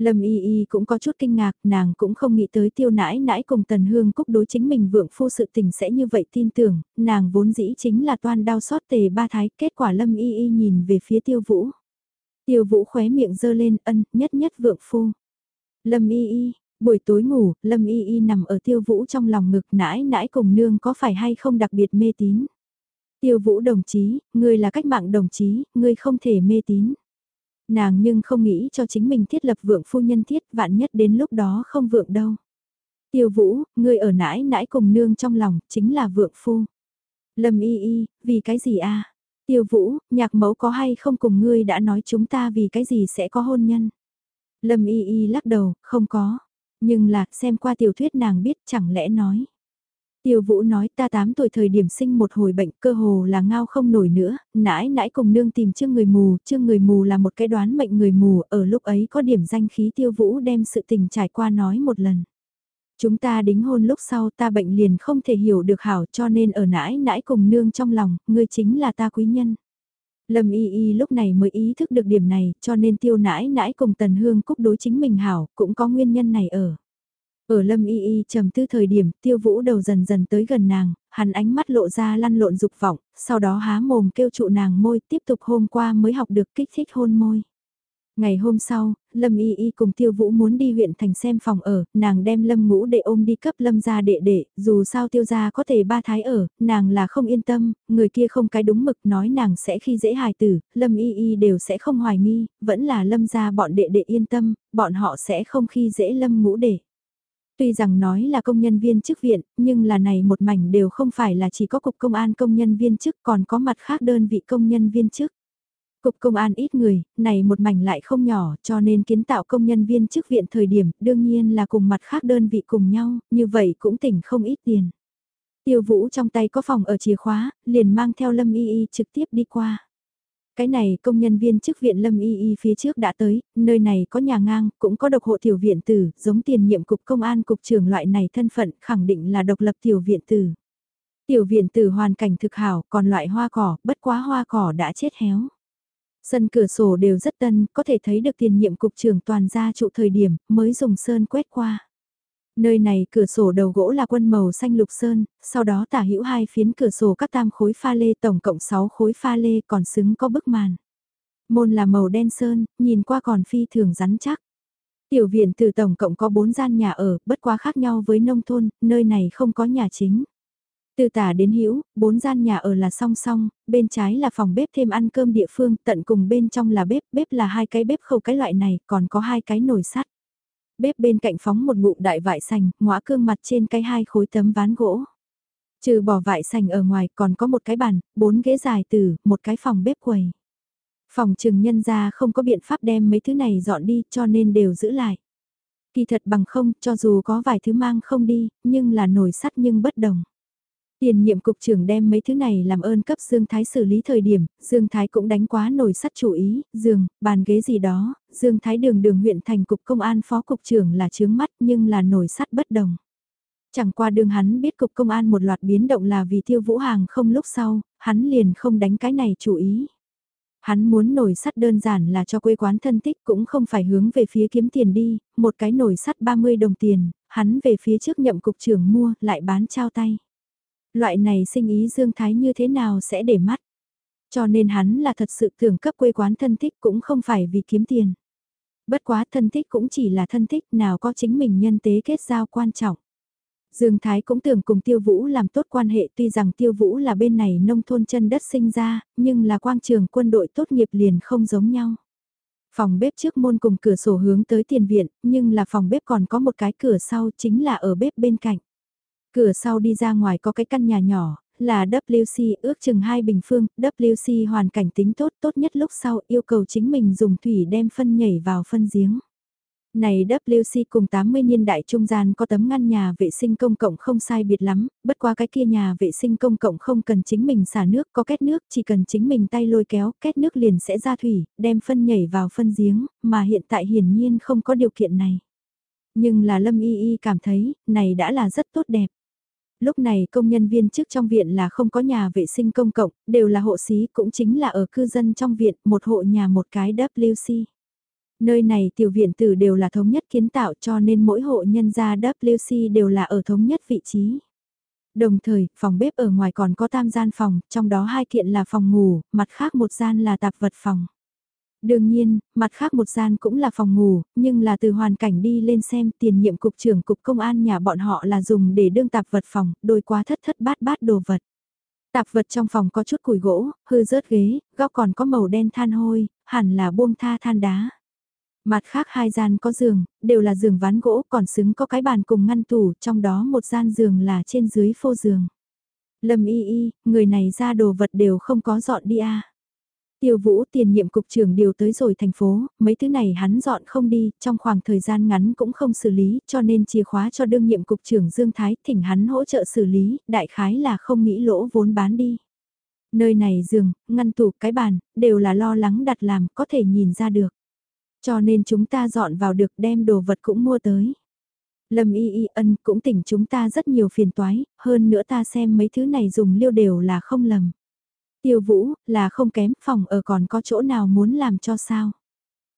Lâm Y Y cũng có chút kinh ngạc, nàng cũng không nghĩ tới tiêu nãi nãi cùng Tần Hương Cúc đối chính mình vượng phu sự tình sẽ như vậy tin tưởng, nàng vốn dĩ chính là toan đau xót tề ba thái, kết quả Lâm Y Y nhìn về phía tiêu vũ. Tiêu vũ khóe miệng dơ lên ân, nhất nhất vượng phu. Lâm Y Y, buổi tối ngủ, Lâm Y Y nằm ở tiêu vũ trong lòng ngực nãi nãi cùng nương có phải hay không đặc biệt mê tín. Tiêu vũ đồng chí, ngươi là cách mạng đồng chí, ngươi không thể mê tín. Nàng nhưng không nghĩ cho chính mình thiết lập vượng phu nhân thiết vạn nhất đến lúc đó không vượng đâu. Tiêu vũ, ngươi ở nãi nãi cùng nương trong lòng, chính là vượng phu. Lâm y y, vì cái gì a Tiêu vũ, nhạc mẫu có hay không cùng ngươi đã nói chúng ta vì cái gì sẽ có hôn nhân. Lâm y y lắc đầu, không có. Nhưng là, xem qua tiểu thuyết nàng biết chẳng lẽ nói. Tiêu Vũ nói ta 8 tuổi thời điểm sinh một hồi bệnh cơ hồ là ngao không nổi nữa, nãi nãi cùng nương tìm chương người mù, chương người mù là một cái đoán mệnh người mù, ở lúc ấy có điểm danh khí Tiêu Vũ đem sự tình trải qua nói một lần. Chúng ta đính hôn lúc sau ta bệnh liền không thể hiểu được hảo cho nên ở nãi nãi cùng nương trong lòng, ngươi chính là ta quý nhân. Lâm Y Y lúc này mới ý thức được điểm này, cho nên tiêu nãi nãi cùng Tần Hương Cúc đối chính mình hảo, cũng có nguyên nhân này ở. Ở Lâm Y Y trầm tư thời điểm, tiêu vũ đầu dần dần tới gần nàng, hắn ánh mắt lộ ra lăn lộn dục vọng, sau đó há mồm kêu trụ nàng môi tiếp tục hôm qua mới học được kích thích hôn môi. Ngày hôm sau, Lâm Y Y cùng Tiêu Vũ muốn đi huyện thành xem phòng ở, nàng đem Lâm ngũ đệ ôm đi cấp Lâm gia đệ đệ, dù sao Tiêu gia có thể ba thái ở, nàng là không yên tâm, người kia không cái đúng mực nói nàng sẽ khi dễ hài tử, Lâm Y Y đều sẽ không hoài nghi, vẫn là Lâm gia bọn đệ đệ yên tâm, bọn họ sẽ không khi dễ Lâm ngũ đệ. Tuy rằng nói là công nhân viên chức viện, nhưng là này một mảnh đều không phải là chỉ có cục công an công nhân viên chức còn có mặt khác đơn vị công nhân viên chức. Cục công an ít người, này một mảnh lại không nhỏ, cho nên kiến tạo công nhân viên chức viện thời điểm, đương nhiên là cùng mặt khác đơn vị cùng nhau, như vậy cũng tỉnh không ít tiền. Tiêu Vũ trong tay có phòng ở chìa khóa, liền mang theo Lâm Y Y trực tiếp đi qua. Cái này công nhân viên chức viện Lâm Y Y phía trước đã tới, nơi này có nhà ngang, cũng có độc hộ tiểu viện tử, giống tiền nhiệm cục công an cục trưởng loại này thân phận khẳng định là độc lập tiểu viện tử. Tiểu viện tử hoàn cảnh thực hảo, còn loại hoa cỏ, bất quá hoa cỏ đã chết héo. Sân cửa sổ đều rất tân, có thể thấy được tiền nhiệm cục trưởng toàn gia trụ thời điểm, mới dùng sơn quét qua. Nơi này cửa sổ đầu gỗ là quân màu xanh lục sơn, sau đó tả hữu hai phiến cửa sổ các tam khối pha lê tổng cộng 6 khối pha lê còn xứng có bức màn. Môn là màu đen sơn, nhìn qua còn phi thường rắn chắc. Tiểu viện từ tổng cộng có 4 gian nhà ở, bất quá khác nhau với nông thôn, nơi này không có nhà chính. Từ tả đến hữu bốn gian nhà ở là song song, bên trái là phòng bếp thêm ăn cơm địa phương, tận cùng bên trong là bếp, bếp là hai cái bếp khâu cái loại này, còn có hai cái nồi sắt. Bếp bên cạnh phóng một ngụ đại vải sành, ngõa cương mặt trên cái hai khối tấm ván gỗ. Trừ bỏ vải sành ở ngoài còn có một cái bàn, bốn ghế dài từ, một cái phòng bếp quầy. Phòng trừng nhân ra không có biện pháp đem mấy thứ này dọn đi cho nên đều giữ lại. Kỳ thật bằng không, cho dù có vài thứ mang không đi, nhưng là nồi sắt nhưng bất đồng. Tiền nhiệm cục trưởng đem mấy thứ này làm ơn cấp Dương Thái xử lý thời điểm, Dương Thái cũng đánh quá nổi sắt chủ ý, giường, bàn ghế gì đó, Dương Thái đường đường huyện thành cục công an phó cục trưởng là chướng mắt nhưng là nổi sắt bất đồng. Chẳng qua đường hắn biết cục công an một loạt biến động là vì tiêu vũ hàng không lúc sau, hắn liền không đánh cái này chủ ý. Hắn muốn nổi sắt đơn giản là cho quê quán thân tích cũng không phải hướng về phía kiếm tiền đi, một cái nổi sắt 30 đồng tiền, hắn về phía trước nhậm cục trưởng mua lại bán trao tay. Loại này sinh ý Dương Thái như thế nào sẽ để mắt. Cho nên hắn là thật sự tưởng cấp quê quán thân thích cũng không phải vì kiếm tiền. Bất quá thân thích cũng chỉ là thân thích nào có chính mình nhân tế kết giao quan trọng. Dương Thái cũng tưởng cùng Tiêu Vũ làm tốt quan hệ tuy rằng Tiêu Vũ là bên này nông thôn chân đất sinh ra, nhưng là quang trường quân đội tốt nghiệp liền không giống nhau. Phòng bếp trước môn cùng cửa sổ hướng tới tiền viện, nhưng là phòng bếp còn có một cái cửa sau chính là ở bếp bên cạnh. Cửa sau đi ra ngoài có cái căn nhà nhỏ, là WC ước chừng hai bình phương, WC hoàn cảnh tính tốt tốt nhất lúc sau yêu cầu chính mình dùng thủy đem phân nhảy vào phân giếng. Này WC cùng 80 niên đại trung gian có tấm ngăn nhà vệ sinh công cộng không sai biệt lắm, bất qua cái kia nhà vệ sinh công cộng không cần chính mình xả nước, có két nước, chỉ cần chính mình tay lôi kéo, két nước liền sẽ ra thủy, đem phân nhảy vào phân giếng, mà hiện tại hiển nhiên không có điều kiện này. Nhưng là Lâm Y Y cảm thấy, này đã là rất tốt đẹp lúc này công nhân viên chức trong viện là không có nhà vệ sinh công cộng, đều là hộ xí cũng chính là ở cư dân trong viện, một hộ nhà một cái WC. Nơi này tiểu viện tử đều là thống nhất kiến tạo cho nên mỗi hộ nhân gia WC đều là ở thống nhất vị trí. Đồng thời, phòng bếp ở ngoài còn có tam gian phòng, trong đó hai kiện là phòng ngủ, mặt khác một gian là tạp vật phòng. Đương nhiên, mặt khác một gian cũng là phòng ngủ, nhưng là từ hoàn cảnh đi lên xem tiền nhiệm cục trưởng cục công an nhà bọn họ là dùng để đương tạp vật phòng, đôi quá thất thất bát bát đồ vật. Tạp vật trong phòng có chút củi gỗ, hư rớt ghế, góc còn có màu đen than hôi, hẳn là buông tha than đá. Mặt khác hai gian có giường, đều là giường ván gỗ còn xứng có cái bàn cùng ngăn tủ, trong đó một gian giường là trên dưới phô giường. Lâm y y, người này ra đồ vật đều không có dọn đi à. Tiêu Vũ tiền nhiệm cục trưởng điều tới rồi thành phố, mấy thứ này hắn dọn không đi, trong khoảng thời gian ngắn cũng không xử lý, cho nên chìa khóa cho đương nhiệm cục trưởng Dương Thái thỉnh hắn hỗ trợ xử lý, đại khái là không nghĩ lỗ vốn bán đi. Nơi này giường, ngăn tủ, cái bàn, đều là lo lắng đặt làm, có thể nhìn ra được. Cho nên chúng ta dọn vào được đem đồ vật cũng mua tới. Lâm y y ân cũng tỉnh chúng ta rất nhiều phiền toái, hơn nữa ta xem mấy thứ này dùng liêu đều là không lầm. Tiêu Vũ, là không kém, phòng ở còn có chỗ nào muốn làm cho sao?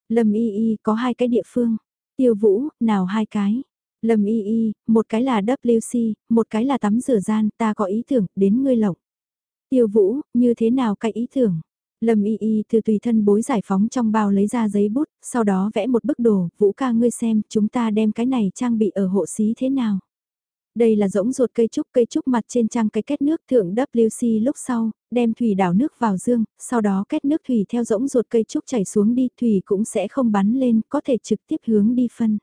Lâm Y Y có hai cái địa phương. Tiêu Vũ, nào hai cái? Lâm Y Y, một cái là WC, một cái là tắm rửa gian, ta có ý tưởng, đến ngươi lộng. Tiêu Vũ, như thế nào cái ý tưởng? Lâm Y Y từ tùy thân bối giải phóng trong bao lấy ra giấy bút, sau đó vẽ một bức đồ, Vũ ca ngươi xem, chúng ta đem cái này trang bị ở hộ xí thế nào. Đây là rỗng ruột cây trúc, cây trúc mặt trên trang cái kết nước thượng WC lúc sau, đem thủy đảo nước vào dương, sau đó kết nước thủy theo rỗng ruột cây trúc chảy xuống đi, thủy cũng sẽ không bắn lên, có thể trực tiếp hướng đi phân.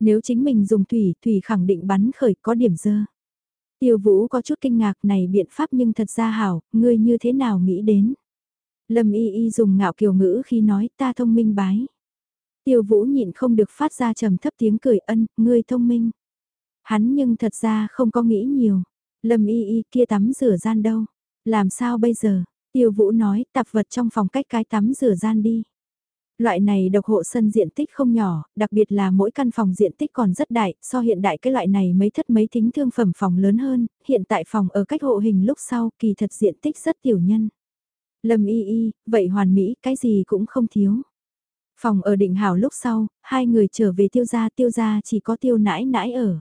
Nếu chính mình dùng thủy, thủy khẳng định bắn khởi có điểm dơ. Tiêu vũ có chút kinh ngạc này biện pháp nhưng thật ra hảo, ngươi như thế nào nghĩ đến. Lâm y y dùng ngạo kiều ngữ khi nói ta thông minh bái. Tiêu vũ nhịn không được phát ra trầm thấp tiếng cười ân, ngươi thông minh. Hắn nhưng thật ra không có nghĩ nhiều. Lâm y y kia tắm rửa gian đâu. Làm sao bây giờ? Tiêu vũ nói tạp vật trong phòng cách cái tắm rửa gian đi. Loại này độc hộ sân diện tích không nhỏ, đặc biệt là mỗi căn phòng diện tích còn rất đại, so hiện đại cái loại này mấy thất mấy thính thương phẩm phòng lớn hơn, hiện tại phòng ở cách hộ hình lúc sau kỳ thật diện tích rất tiểu nhân. Lâm y y, vậy hoàn mỹ, cái gì cũng không thiếu. Phòng ở định hảo lúc sau, hai người trở về tiêu gia tiêu gia chỉ có tiêu nãi nãi ở.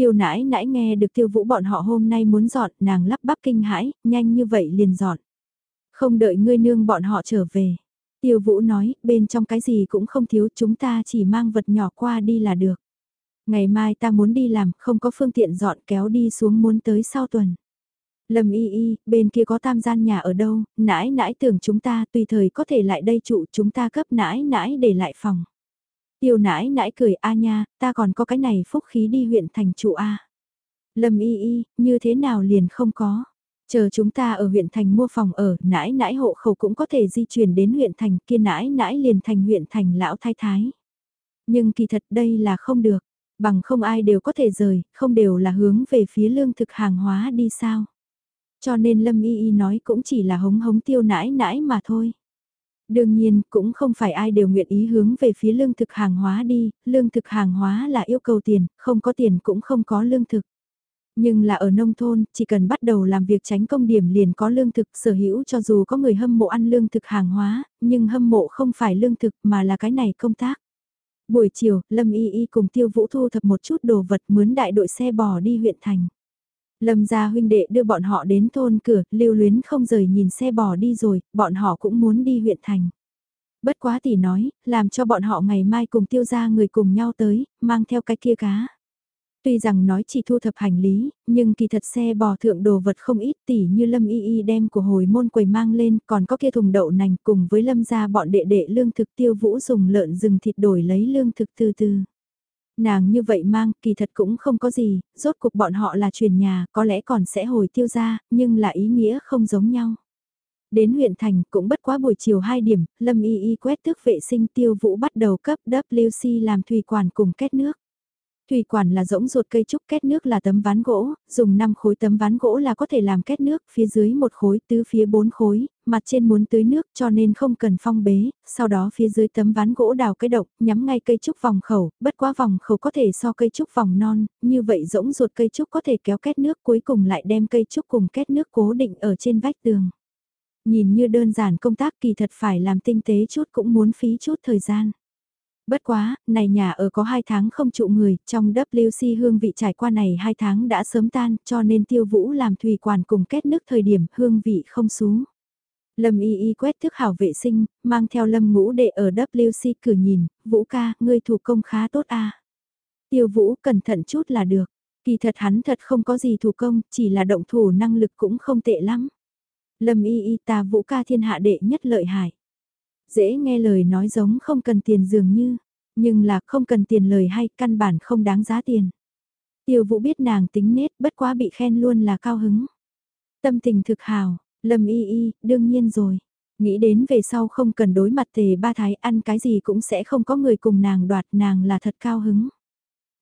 Tiêu nãi nãi nghe được tiêu vũ bọn họ hôm nay muốn dọn, nàng lắp bắp kinh hãi, nhanh như vậy liền dọn. Không đợi ngươi nương bọn họ trở về. Tiêu vũ nói, bên trong cái gì cũng không thiếu, chúng ta chỉ mang vật nhỏ qua đi là được. Ngày mai ta muốn đi làm, không có phương tiện dọn kéo đi xuống muốn tới sau tuần. Lâm y y, bên kia có tam gian nhà ở đâu, nãi nãi tưởng chúng ta tùy thời có thể lại đây trụ chúng ta cấp nãi nãi để lại phòng. Tiêu nãi nãi cười a nha, ta còn có cái này phúc khí đi huyện thành trụ a. Lâm y y, như thế nào liền không có. Chờ chúng ta ở huyện thành mua phòng ở, nãi nãi hộ khẩu cũng có thể di chuyển đến huyện thành kia nãi nãi liền thành huyện thành lão thái thái. Nhưng kỳ thật đây là không được, bằng không ai đều có thể rời, không đều là hướng về phía lương thực hàng hóa đi sao. Cho nên Lâm Y Y nói cũng chỉ là hống hống tiêu nãi nãi mà thôi. Đương nhiên, cũng không phải ai đều nguyện ý hướng về phía lương thực hàng hóa đi, lương thực hàng hóa là yêu cầu tiền, không có tiền cũng không có lương thực. Nhưng là ở nông thôn, chỉ cần bắt đầu làm việc tránh công điểm liền có lương thực sở hữu cho dù có người hâm mộ ăn lương thực hàng hóa, nhưng hâm mộ không phải lương thực mà là cái này công tác. Buổi chiều, Lâm Y Y cùng Tiêu Vũ thu thập một chút đồ vật mướn đại đội xe bò đi huyện thành. Lâm gia huynh đệ đưa bọn họ đến thôn cửa, lưu luyến không rời nhìn xe bò đi rồi, bọn họ cũng muốn đi huyện thành. Bất quá tỷ nói, làm cho bọn họ ngày mai cùng tiêu gia người cùng nhau tới, mang theo cái kia cá. Tuy rằng nói chỉ thu thập hành lý, nhưng kỳ thật xe bò thượng đồ vật không ít tỷ như lâm y y đem của hồi môn quầy mang lên, còn có kia thùng đậu nành cùng với lâm gia bọn đệ đệ lương thực tiêu vũ dùng lợn rừng thịt đổi lấy lương thực từ từ. Nàng như vậy mang, kỳ thật cũng không có gì, rốt cuộc bọn họ là truyền nhà, có lẽ còn sẽ hồi tiêu ra, nhưng là ý nghĩa không giống nhau. Đến huyện thành cũng bất quá buổi chiều 2 điểm, Lâm Y Y quét tước vệ sinh tiêu vũ bắt đầu cấp WC làm thủy quản cùng kết nước. Thủy quản là rỗng ruột cây trúc kết nước là tấm ván gỗ, dùng 5 khối tấm ván gỗ là có thể làm kết nước, phía dưới một khối, tứ phía 4 khối, mặt trên muốn tưới nước cho nên không cần phong bế, sau đó phía dưới tấm ván gỗ đào cái độc, nhắm ngay cây trúc vòng khẩu, bất quá vòng khẩu có thể so cây trúc vòng non, như vậy rỗng ruột cây trúc có thể kéo kết nước cuối cùng lại đem cây trúc cùng kết nước cố định ở trên vách tường. Nhìn như đơn giản công tác kỳ thật phải làm tinh tế chút cũng muốn phí chút thời gian. Bất quá, này nhà ở có 2 tháng không trụ người, trong WC hương vị trải qua này 2 tháng đã sớm tan, cho nên tiêu vũ làm thủy quản cùng kết nước thời điểm hương vị không xuống. Lâm y y quét thức hảo vệ sinh, mang theo lâm ngũ đệ ở WC cửa nhìn, vũ ca, ngươi thủ công khá tốt a Tiêu vũ cẩn thận chút là được, kỳ thật hắn thật không có gì thủ công, chỉ là động thủ năng lực cũng không tệ lắm. Lâm y y ta vũ ca thiên hạ đệ nhất lợi hại dễ nghe lời nói giống không cần tiền dường như, nhưng là không cần tiền lời hay căn bản không đáng giá tiền. Tiêu vũ biết nàng tính nết bất quá bị khen luôn là cao hứng. Tâm tình thực hào, lâm y y, đương nhiên rồi. Nghĩ đến về sau không cần đối mặt tề ba thái ăn cái gì cũng sẽ không có người cùng nàng đoạt nàng là thật cao hứng.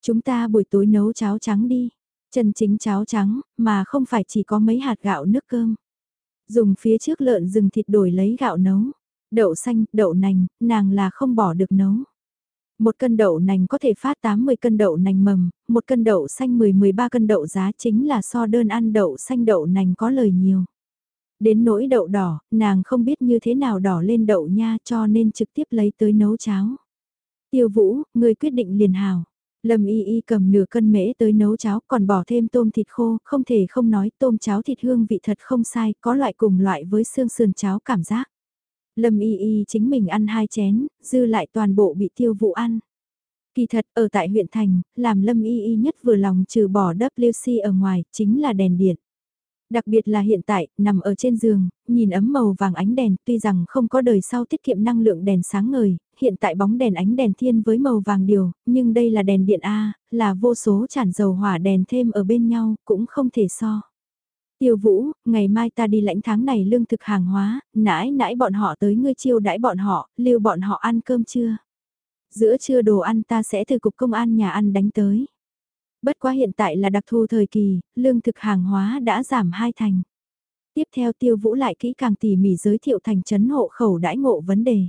Chúng ta buổi tối nấu cháo trắng đi. Chân chính cháo trắng, mà không phải chỉ có mấy hạt gạo nước cơm. Dùng phía trước lợn rừng thịt đổi lấy gạo nấu. Đậu xanh, đậu nành, nàng là không bỏ được nấu. Một cân đậu nành có thể phát 80 cân đậu nành mầm, một cân đậu xanh 10-13 cân đậu giá chính là so đơn ăn đậu xanh đậu nành có lời nhiều. Đến nỗi đậu đỏ, nàng không biết như thế nào đỏ lên đậu nha cho nên trực tiếp lấy tới nấu cháo. Tiêu vũ, người quyết định liền hào. Lâm y y cầm nửa cân mễ tới nấu cháo còn bỏ thêm tôm thịt khô, không thể không nói tôm cháo thịt hương vị thật không sai, có loại cùng loại với xương sườn cháo cảm giác. Lâm y y chính mình ăn hai chén, dư lại toàn bộ bị tiêu vụ ăn. Kỳ thật, ở tại huyện thành, làm Lâm y y nhất vừa lòng trừ bỏ WC ở ngoài, chính là đèn điện. Đặc biệt là hiện tại, nằm ở trên giường, nhìn ấm màu vàng ánh đèn, tuy rằng không có đời sau tiết kiệm năng lượng đèn sáng ngời, hiện tại bóng đèn ánh đèn thiên với màu vàng điều, nhưng đây là đèn điện A, là vô số chản dầu hỏa đèn thêm ở bên nhau, cũng không thể so. Tiêu Vũ, ngày mai ta đi lãnh tháng này lương thực hàng hóa, nãi nãi bọn họ tới ngươi chiêu đãi bọn họ, lưu bọn họ ăn cơm chưa? Giữa trưa đồ ăn ta sẽ từ cục công an nhà ăn đánh tới. Bất quá hiện tại là đặc thù thời kỳ, lương thực hàng hóa đã giảm hai thành. Tiếp theo tiêu vũ lại kỹ càng tỉ mỉ giới thiệu thành trấn hộ khẩu đãi ngộ vấn đề.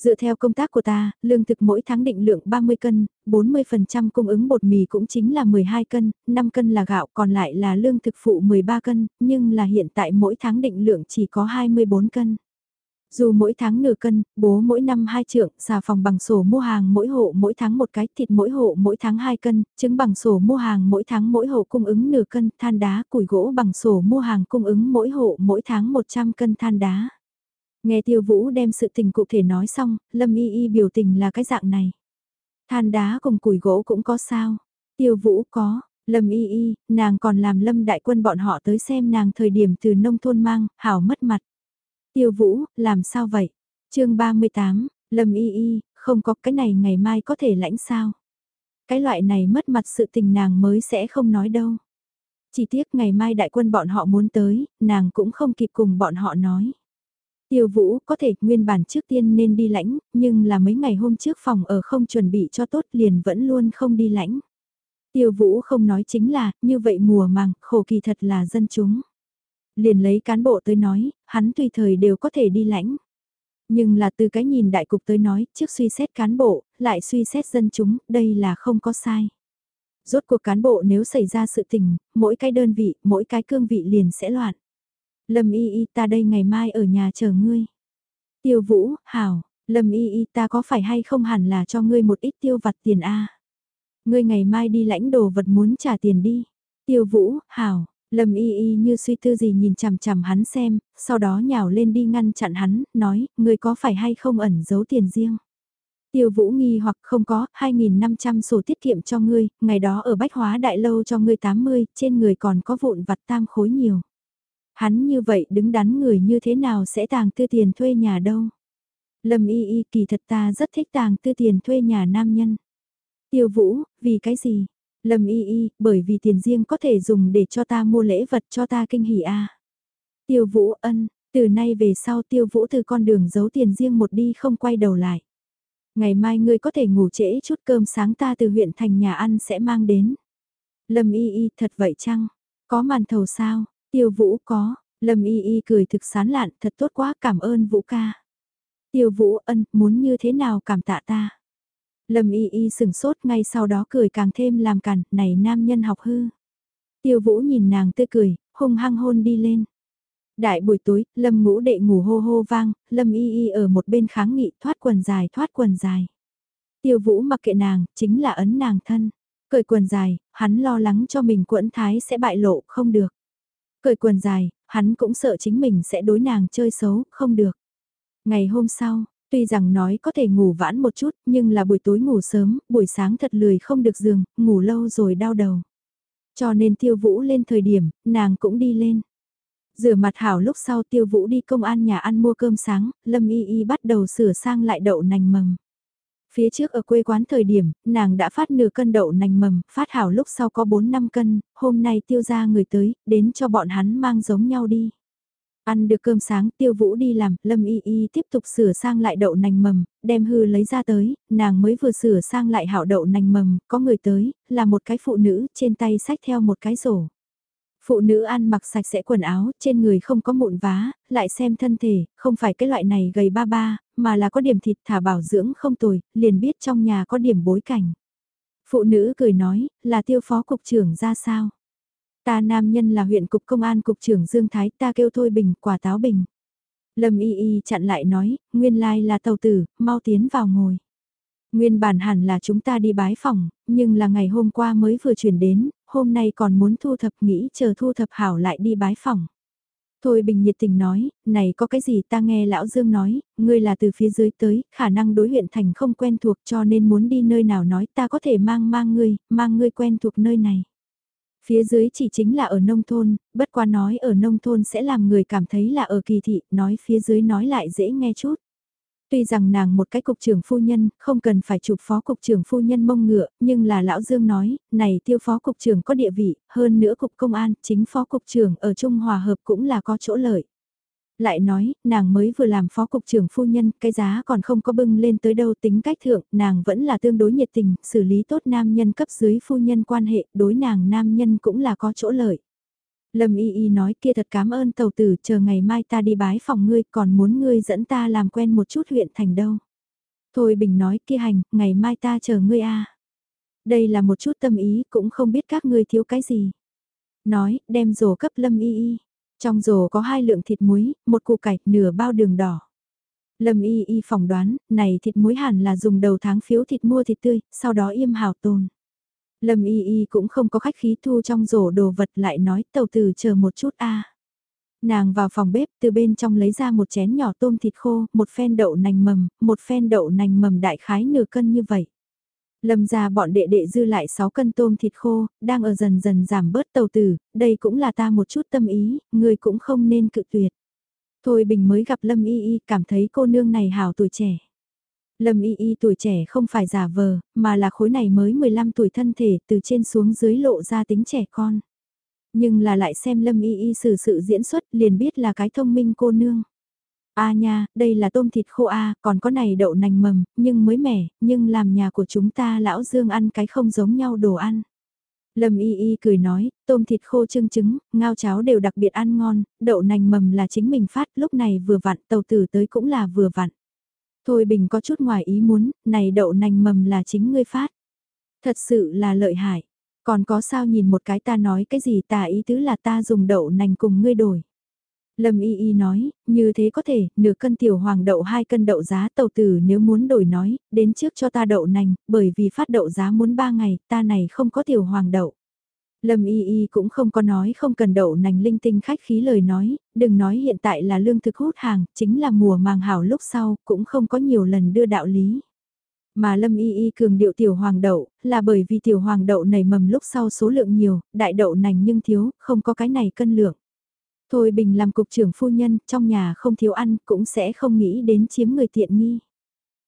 Dựa theo công tác của ta, lương thực mỗi tháng định lượng 30 cân, 40% cung ứng bột mì cũng chính là 12 cân, 5 cân là gạo còn lại là lương thực phụ 13 cân, nhưng là hiện tại mỗi tháng định lượng chỉ có 24 cân. Dù mỗi tháng nửa cân, bố mỗi năm hai trượng, xà phòng bằng sổ mua hàng mỗi hộ mỗi tháng một cái, thịt mỗi hộ mỗi tháng hai cân, trứng bằng sổ mua hàng mỗi tháng mỗi hộ cung ứng nửa cân, than đá, củi gỗ bằng sổ mua hàng cung ứng mỗi hộ mỗi tháng 100 cân than đá. Nghe tiêu vũ đem sự tình cụ thể nói xong, lâm y y biểu tình là cái dạng này. Than đá cùng củi gỗ cũng có sao? Tiêu vũ có, lâm y y, nàng còn làm lâm đại quân bọn họ tới xem nàng thời điểm từ nông thôn mang, hảo mất mặt. Tiêu Vũ, làm sao vậy? chương 38, Lâm Y Y, không có cái này ngày mai có thể lãnh sao? Cái loại này mất mặt sự tình nàng mới sẽ không nói đâu. Chỉ tiếc ngày mai đại quân bọn họ muốn tới, nàng cũng không kịp cùng bọn họ nói. Tiêu Vũ có thể nguyên bản trước tiên nên đi lãnh, nhưng là mấy ngày hôm trước phòng ở không chuẩn bị cho tốt liền vẫn luôn không đi lãnh. Tiêu Vũ không nói chính là, như vậy mùa màng, khổ kỳ thật là dân chúng. Liền lấy cán bộ tới nói, hắn tùy thời đều có thể đi lãnh. Nhưng là từ cái nhìn đại cục tới nói, trước suy xét cán bộ, lại suy xét dân chúng, đây là không có sai. Rốt cuộc cán bộ nếu xảy ra sự tình, mỗi cái đơn vị, mỗi cái cương vị liền sẽ loạn. Lâm y y ta đây ngày mai ở nhà chờ ngươi. Tiêu vũ, hảo, Lâm y y ta có phải hay không hẳn là cho ngươi một ít tiêu vặt tiền a Ngươi ngày mai đi lãnh đồ vật muốn trả tiền đi. Tiêu vũ, hảo, Lâm y y như suy tư gì nhìn chằm chằm hắn xem, sau đó nhào lên đi ngăn chặn hắn, nói, ngươi có phải hay không ẩn giấu tiền riêng. Tiêu Vũ nghi hoặc không có, 2.500 sổ tiết kiệm cho ngươi, ngày đó ở Bách Hóa Đại Lâu cho ngươi 80, trên người còn có vụn vặt tam khối nhiều. Hắn như vậy đứng đắn người như thế nào sẽ tàng tư tiền thuê nhà đâu. Lâm y y kỳ thật ta rất thích tàng tư tiền thuê nhà nam nhân. Tiêu Vũ, vì cái gì? Lâm y y, bởi vì tiền riêng có thể dùng để cho ta mua lễ vật cho ta kinh hỉ a. Tiêu Vũ ân, từ nay về sau Tiêu Vũ từ con đường giấu tiền riêng một đi không quay đầu lại. Ngày mai ngươi có thể ngủ trễ chút cơm sáng ta từ huyện thành nhà ăn sẽ mang đến. Lâm y y thật vậy chăng? Có màn thầu sao? Tiêu Vũ có, Lâm y y cười thực sán lạn thật tốt quá cảm ơn Vũ ca. Tiêu Vũ ân, muốn như thế nào cảm tạ ta? Lâm y y sừng sốt ngay sau đó cười càng thêm làm cản, này nam nhân học hư. Tiêu vũ nhìn nàng tươi cười, hung hăng hôn đi lên. Đại buổi tối, Lâm ngũ đệ ngủ hô hô vang, Lâm y y ở một bên kháng nghị thoát quần dài thoát quần dài. Tiêu vũ mặc kệ nàng, chính là ấn nàng thân. Cởi quần dài, hắn lo lắng cho mình quẫn thái sẽ bại lộ, không được. Cởi quần dài, hắn cũng sợ chính mình sẽ đối nàng chơi xấu, không được. Ngày hôm sau, Tuy rằng nói có thể ngủ vãn một chút, nhưng là buổi tối ngủ sớm, buổi sáng thật lười không được giường, ngủ lâu rồi đau đầu. Cho nên tiêu vũ lên thời điểm, nàng cũng đi lên. Rửa mặt hảo lúc sau tiêu vũ đi công an nhà ăn mua cơm sáng, Lâm Y Y bắt đầu sửa sang lại đậu nành mầm. Phía trước ở quê quán thời điểm, nàng đã phát nửa cân đậu nành mầm, phát hảo lúc sau có 4-5 cân, hôm nay tiêu ra người tới, đến cho bọn hắn mang giống nhau đi. Ăn được cơm sáng tiêu vũ đi làm, Lâm Y Y tiếp tục sửa sang lại đậu nành mầm, đem hư lấy ra tới, nàng mới vừa sửa sang lại hảo đậu nành mầm, có người tới, là một cái phụ nữ, trên tay sách theo một cái rổ. Phụ nữ ăn mặc sạch sẽ quần áo, trên người không có mụn vá, lại xem thân thể, không phải cái loại này gầy ba ba, mà là có điểm thịt thả bảo dưỡng không tồi, liền biết trong nhà có điểm bối cảnh. Phụ nữ cười nói, là tiêu phó cục trưởng ra sao? Ta nam nhân là huyện cục công an cục trưởng Dương Thái ta kêu thôi bình quả táo bình. Lâm y y chặn lại nói, nguyên lai là tàu tử, mau tiến vào ngồi. Nguyên bản hẳn là chúng ta đi bái phòng, nhưng là ngày hôm qua mới vừa chuyển đến, hôm nay còn muốn thu thập nghĩ chờ thu thập hảo lại đi bái phòng. Thôi Bình nhiệt tình nói, này có cái gì ta nghe Lão Dương nói, ngươi là từ phía dưới tới, khả năng đối huyện thành không quen thuộc cho nên muốn đi nơi nào nói ta có thể mang mang ngươi, mang ngươi quen thuộc nơi này. Phía dưới chỉ chính là ở nông thôn, bất qua nói ở nông thôn sẽ làm người cảm thấy là ở kỳ thị, nói phía dưới nói lại dễ nghe chút. Tuy rằng nàng một cái cục trưởng phu nhân, không cần phải chụp phó cục trưởng phu nhân mông ngựa, nhưng là lão Dương nói, này tiêu phó cục trưởng có địa vị, hơn nữa cục công an, chính phó cục trưởng ở Trung Hòa Hợp cũng là có chỗ lợi. Lại nói, nàng mới vừa làm phó cục trưởng phu nhân, cái giá còn không có bưng lên tới đâu tính cách thượng, nàng vẫn là tương đối nhiệt tình, xử lý tốt nam nhân cấp dưới phu nhân quan hệ, đối nàng nam nhân cũng là có chỗ lợi. Lâm Y Y nói kia thật cảm ơn tàu tử chờ ngày mai ta đi bái phòng ngươi còn muốn ngươi dẫn ta làm quen một chút huyện thành đâu. Thôi Bình nói kia hành, ngày mai ta chờ ngươi a. Đây là một chút tâm ý cũng không biết các ngươi thiếu cái gì. Nói, đem rổ cấp Lâm Y Y. Trong rổ có hai lượng thịt muối, một củ cải, nửa bao đường đỏ. Lâm Y Y phỏng đoán, này thịt muối hẳn là dùng đầu tháng phiếu thịt mua thịt tươi, sau đó im hào tồn. Lâm Y Y cũng không có khách khí thu trong rổ đồ vật lại nói tàu từ chờ một chút a. Nàng vào phòng bếp từ bên trong lấy ra một chén nhỏ tôm thịt khô, một phen đậu nành mầm, một phen đậu nành mầm đại khái nửa cân như vậy. Lâm ra bọn đệ đệ dư lại 6 cân tôm thịt khô, đang ở dần dần giảm bớt tàu tử, đây cũng là ta một chút tâm ý, người cũng không nên cự tuyệt. Thôi Bình mới gặp Lâm Y Y cảm thấy cô nương này hào tuổi trẻ. Lâm y y tuổi trẻ không phải giả vờ, mà là khối này mới 15 tuổi thân thể từ trên xuống dưới lộ ra tính trẻ con. Nhưng là lại xem Lâm y y xử sự diễn xuất liền biết là cái thông minh cô nương. A nha, đây là tôm thịt khô A, còn có này đậu nành mầm, nhưng mới mẻ, nhưng làm nhà của chúng ta lão Dương ăn cái không giống nhau đồ ăn. Lâm Y Y cười nói, tôm thịt khô trưng trứng, ngao cháo đều đặc biệt ăn ngon, đậu nành mầm là chính mình phát, lúc này vừa vặn, tàu tử tới cũng là vừa vặn. Thôi Bình có chút ngoài ý muốn, này đậu nành mầm là chính ngươi phát. Thật sự là lợi hại. Còn có sao nhìn một cái ta nói cái gì ta ý tứ là ta dùng đậu nành cùng ngươi đổi. Lâm Y Y nói, như thế có thể, nửa cân tiểu hoàng đậu hai cân đậu giá tàu tử nếu muốn đổi nói, đến trước cho ta đậu nành, bởi vì phát đậu giá muốn ba ngày, ta này không có tiểu hoàng đậu. Lâm Y Y cũng không có nói không cần đậu nành linh tinh khách khí lời nói, đừng nói hiện tại là lương thực hút hàng, chính là mùa màng hảo lúc sau, cũng không có nhiều lần đưa đạo lý. Mà Lâm Y Y cường điệu tiểu hoàng đậu, là bởi vì tiểu hoàng đậu nảy mầm lúc sau số lượng nhiều, đại đậu nành nhưng thiếu, không có cái này cân lượng. Thôi Bình làm cục trưởng phu nhân, trong nhà không thiếu ăn, cũng sẽ không nghĩ đến chiếm người tiện nghi.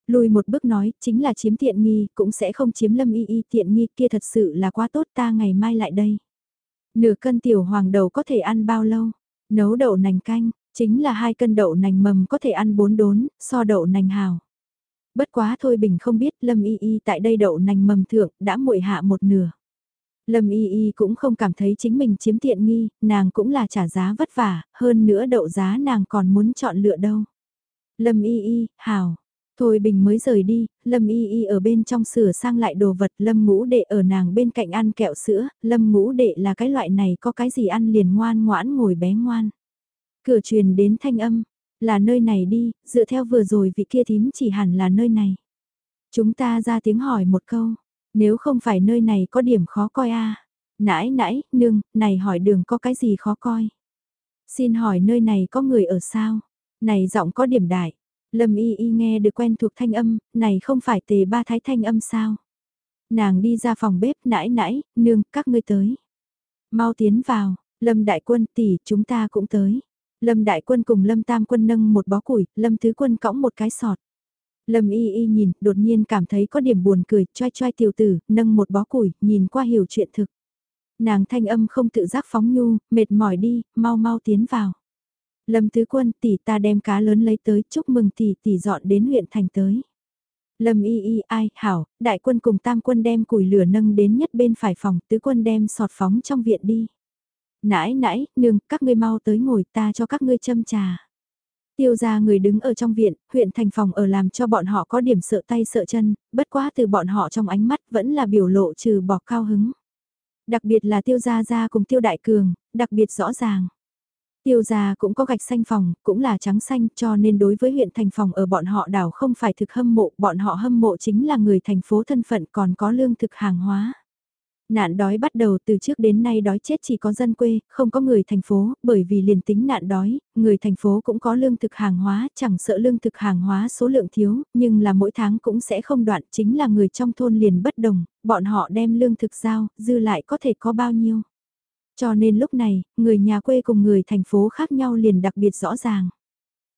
Lùi một bước nói, chính là chiếm tiện nghi, cũng sẽ không chiếm lâm y y tiện nghi kia thật sự là quá tốt ta ngày mai lại đây. Nửa cân tiểu hoàng đầu có thể ăn bao lâu? Nấu đậu nành canh, chính là hai cân đậu nành mầm có thể ăn bốn đốn, so đậu nành hào. Bất quá thôi bình không biết lâm y y tại đây đậu nành mầm thượng đã muội hạ một nửa. Lâm Y Y cũng không cảm thấy chính mình chiếm tiện nghi, nàng cũng là trả giá vất vả, hơn nữa đậu giá nàng còn muốn chọn lựa đâu. Lâm Y Y, hào, Thôi Bình mới rời đi, Lâm Y Y ở bên trong sửa sang lại đồ vật, Lâm ngũ đệ ở nàng bên cạnh ăn kẹo sữa, Lâm ngũ đệ là cái loại này có cái gì ăn liền ngoan ngoãn ngồi bé ngoan. Cửa truyền đến thanh âm, là nơi này đi, dựa theo vừa rồi vị kia thím chỉ hẳn là nơi này. Chúng ta ra tiếng hỏi một câu, nếu không phải nơi này có điểm khó coi a à? Nãi nãi, nương, này hỏi đường có cái gì khó coi. Xin hỏi nơi này có người ở sao? Này giọng có điểm đại. Lâm y y nghe được quen thuộc thanh âm, này không phải tề ba thái thanh âm sao? Nàng đi ra phòng bếp nãi nãi, nương, các ngươi tới. Mau tiến vào, Lâm đại quân tỷ, chúng ta cũng tới. Lâm đại quân cùng Lâm tam quân nâng một bó củi, Lâm thứ quân cõng một cái sọt. Lâm y y nhìn, đột nhiên cảm thấy có điểm buồn cười, choai choai tiểu tử, nâng một bó củi, nhìn qua hiểu chuyện thực. Nàng thanh âm không tự giác phóng nhu, mệt mỏi đi, mau mau tiến vào. Lâm Tứ Quân tỷ ta đem cá lớn lấy tới chúc mừng tỷ tỷ dọn đến huyện thành tới. Lâm y y ai, hảo, đại quân cùng tam quân đem củi lửa nâng đến nhất bên phải phòng, tứ quân đem sọt phóng trong viện đi. Nãi nãi, nương, các ngươi mau tới ngồi ta cho các ngươi châm trà. Tiêu ra người đứng ở trong viện, huyện thành phòng ở làm cho bọn họ có điểm sợ tay sợ chân, bất quá từ bọn họ trong ánh mắt vẫn là biểu lộ trừ bỏ cao hứng. Đặc biệt là tiêu gia gia cùng tiêu đại cường, đặc biệt rõ ràng. Tiêu gia cũng có gạch xanh phòng, cũng là trắng xanh cho nên đối với huyện thành phòng ở bọn họ đảo không phải thực hâm mộ, bọn họ hâm mộ chính là người thành phố thân phận còn có lương thực hàng hóa. Nạn đói bắt đầu từ trước đến nay đói chết chỉ có dân quê, không có người thành phố, bởi vì liền tính nạn đói, người thành phố cũng có lương thực hàng hóa, chẳng sợ lương thực hàng hóa số lượng thiếu, nhưng là mỗi tháng cũng sẽ không đoạn, chính là người trong thôn liền bất đồng, bọn họ đem lương thực giao, dư lại có thể có bao nhiêu. Cho nên lúc này, người nhà quê cùng người thành phố khác nhau liền đặc biệt rõ ràng.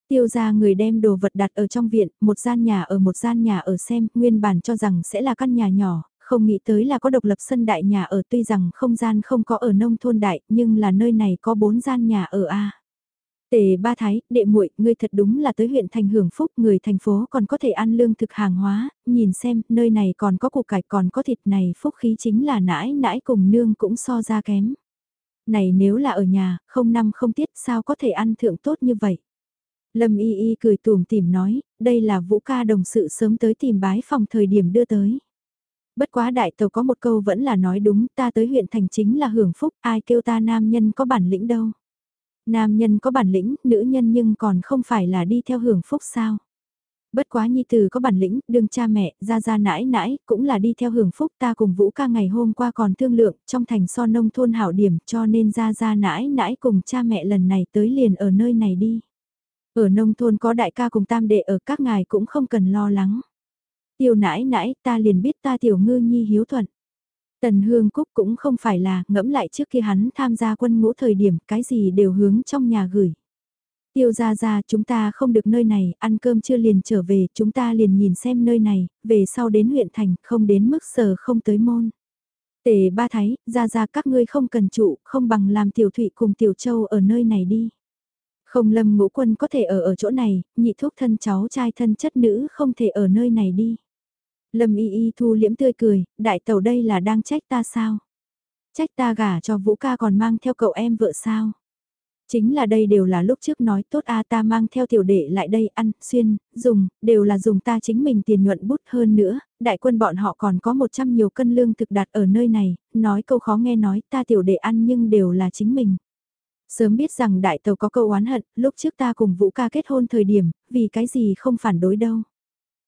Tiêu ra người đem đồ vật đặt ở trong viện, một gian nhà ở một gian nhà ở xem, nguyên bản cho rằng sẽ là căn nhà nhỏ, không nghĩ tới là có độc lập sân đại nhà ở tuy rằng không gian không có ở nông thôn đại, nhưng là nơi này có bốn gian nhà ở A. Tề ba thái, đệ muội, ngươi thật đúng là tới huyện thành hưởng phúc, người thành phố còn có thể ăn lương thực hàng hóa, nhìn xem, nơi này còn có củ cải còn có thịt này, phúc khí chính là nãi nãi cùng nương cũng so ra kém. Này nếu là ở nhà, không năm không tiết sao có thể ăn thượng tốt như vậy. Lâm y y cười tùm tìm nói, đây là vũ ca đồng sự sớm tới tìm bái phòng thời điểm đưa tới. Bất quá đại tàu có một câu vẫn là nói đúng, ta tới huyện thành chính là hưởng phúc, ai kêu ta nam nhân có bản lĩnh đâu. Nam nhân có bản lĩnh, nữ nhân nhưng còn không phải là đi theo hưởng phúc sao. Bất quá nhi tử có bản lĩnh, đương cha mẹ, ra ra nãi nãi, cũng là đi theo hưởng phúc ta cùng vũ ca ngày hôm qua còn thương lượng, trong thành so nông thôn hảo điểm cho nên ra ra nãi nãi cùng cha mẹ lần này tới liền ở nơi này đi. Ở nông thôn có đại ca cùng tam đệ ở các ngài cũng không cần lo lắng. tiểu nãi nãi ta liền biết ta tiểu ngư nhi hiếu thuận. Tần Hương Cúc cũng không phải là ngẫm lại trước khi hắn tham gia quân ngũ thời điểm cái gì đều hướng trong nhà gửi. Tiêu ra ra chúng ta không được nơi này, ăn cơm chưa liền trở về, chúng ta liền nhìn xem nơi này, về sau đến huyện thành, không đến mức sờ không tới môn. Tề ba thái, ra ra các ngươi không cần trụ, không bằng làm tiểu thụy cùng tiểu châu ở nơi này đi. Không lâm ngũ quân có thể ở ở chỗ này, nhị thúc thân cháu trai thân chất nữ không thể ở nơi này đi. Lâm y y thu liễm tươi cười, đại tàu đây là đang trách ta sao? Trách ta gả cho Vũ ca còn mang theo cậu em vợ sao? Chính là đây đều là lúc trước nói tốt a ta mang theo tiểu đệ lại đây ăn, xuyên, dùng, đều là dùng ta chính mình tiền nhuận bút hơn nữa, đại quân bọn họ còn có 100 nhiều cân lương thực đặt ở nơi này, nói câu khó nghe nói ta tiểu đệ ăn nhưng đều là chính mình. Sớm biết rằng đại tàu có câu oán hận, lúc trước ta cùng Vũ ca kết hôn thời điểm, vì cái gì không phản đối đâu.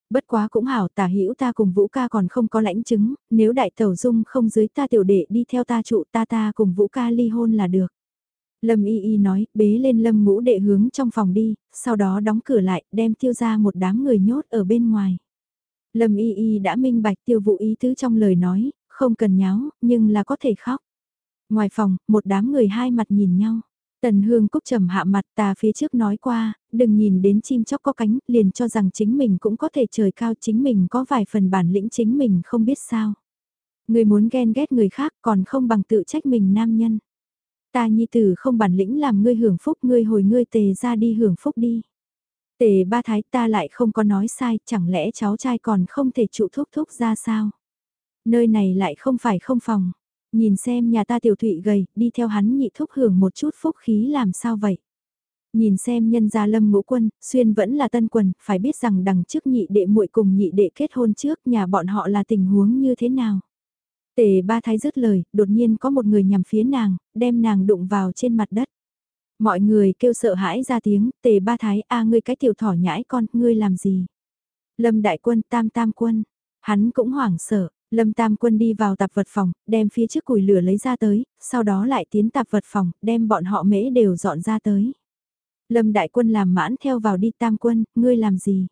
Bất quá cũng hảo tả hữu ta cùng Vũ ca còn không có lãnh chứng, nếu đại tàu dung không dưới ta tiểu đệ đi theo ta trụ ta ta cùng Vũ ca ly hôn là được. Lâm Y Y nói, bế lên Lâm ngũ đệ hướng trong phòng đi, sau đó đóng cửa lại, đem tiêu ra một đám người nhốt ở bên ngoài. Lâm Y Y đã minh bạch tiêu vụ ý tứ trong lời nói, không cần nháo, nhưng là có thể khóc. Ngoài phòng, một đám người hai mặt nhìn nhau. Tần Hương Cúc trầm hạ mặt ta phía trước nói qua, đừng nhìn đến chim chóc có cánh, liền cho rằng chính mình cũng có thể trời cao chính mình có vài phần bản lĩnh chính mình không biết sao. Người muốn ghen ghét người khác còn không bằng tự trách mình nam nhân. Ta nhi tử không bản lĩnh làm ngươi hưởng phúc ngươi hồi ngươi tề ra đi hưởng phúc đi. Tề ba thái ta lại không có nói sai, chẳng lẽ cháu trai còn không thể trụ thúc thúc ra sao? Nơi này lại không phải không phòng. Nhìn xem nhà ta tiểu thụy gầy, đi theo hắn nhị thúc hưởng một chút phúc khí làm sao vậy? Nhìn xem nhân gia lâm ngũ quân, xuyên vẫn là tân quần, phải biết rằng đằng trước nhị đệ muội cùng nhị đệ kết hôn trước nhà bọn họ là tình huống như thế nào? Tề ba thái dứt lời, đột nhiên có một người nhằm phía nàng, đem nàng đụng vào trên mặt đất. Mọi người kêu sợ hãi ra tiếng, tề ba thái, a ngươi cái tiểu thỏ nhãi con, ngươi làm gì? Lâm đại quân, tam tam quân, hắn cũng hoảng sợ, Lâm Tam Quân đi vào tạp vật phòng, đem phía trước củi lửa lấy ra tới, sau đó lại tiến tạp vật phòng, đem bọn họ mễ đều dọn ra tới. Lâm Đại Quân làm mãn theo vào đi Tam Quân, ngươi làm gì?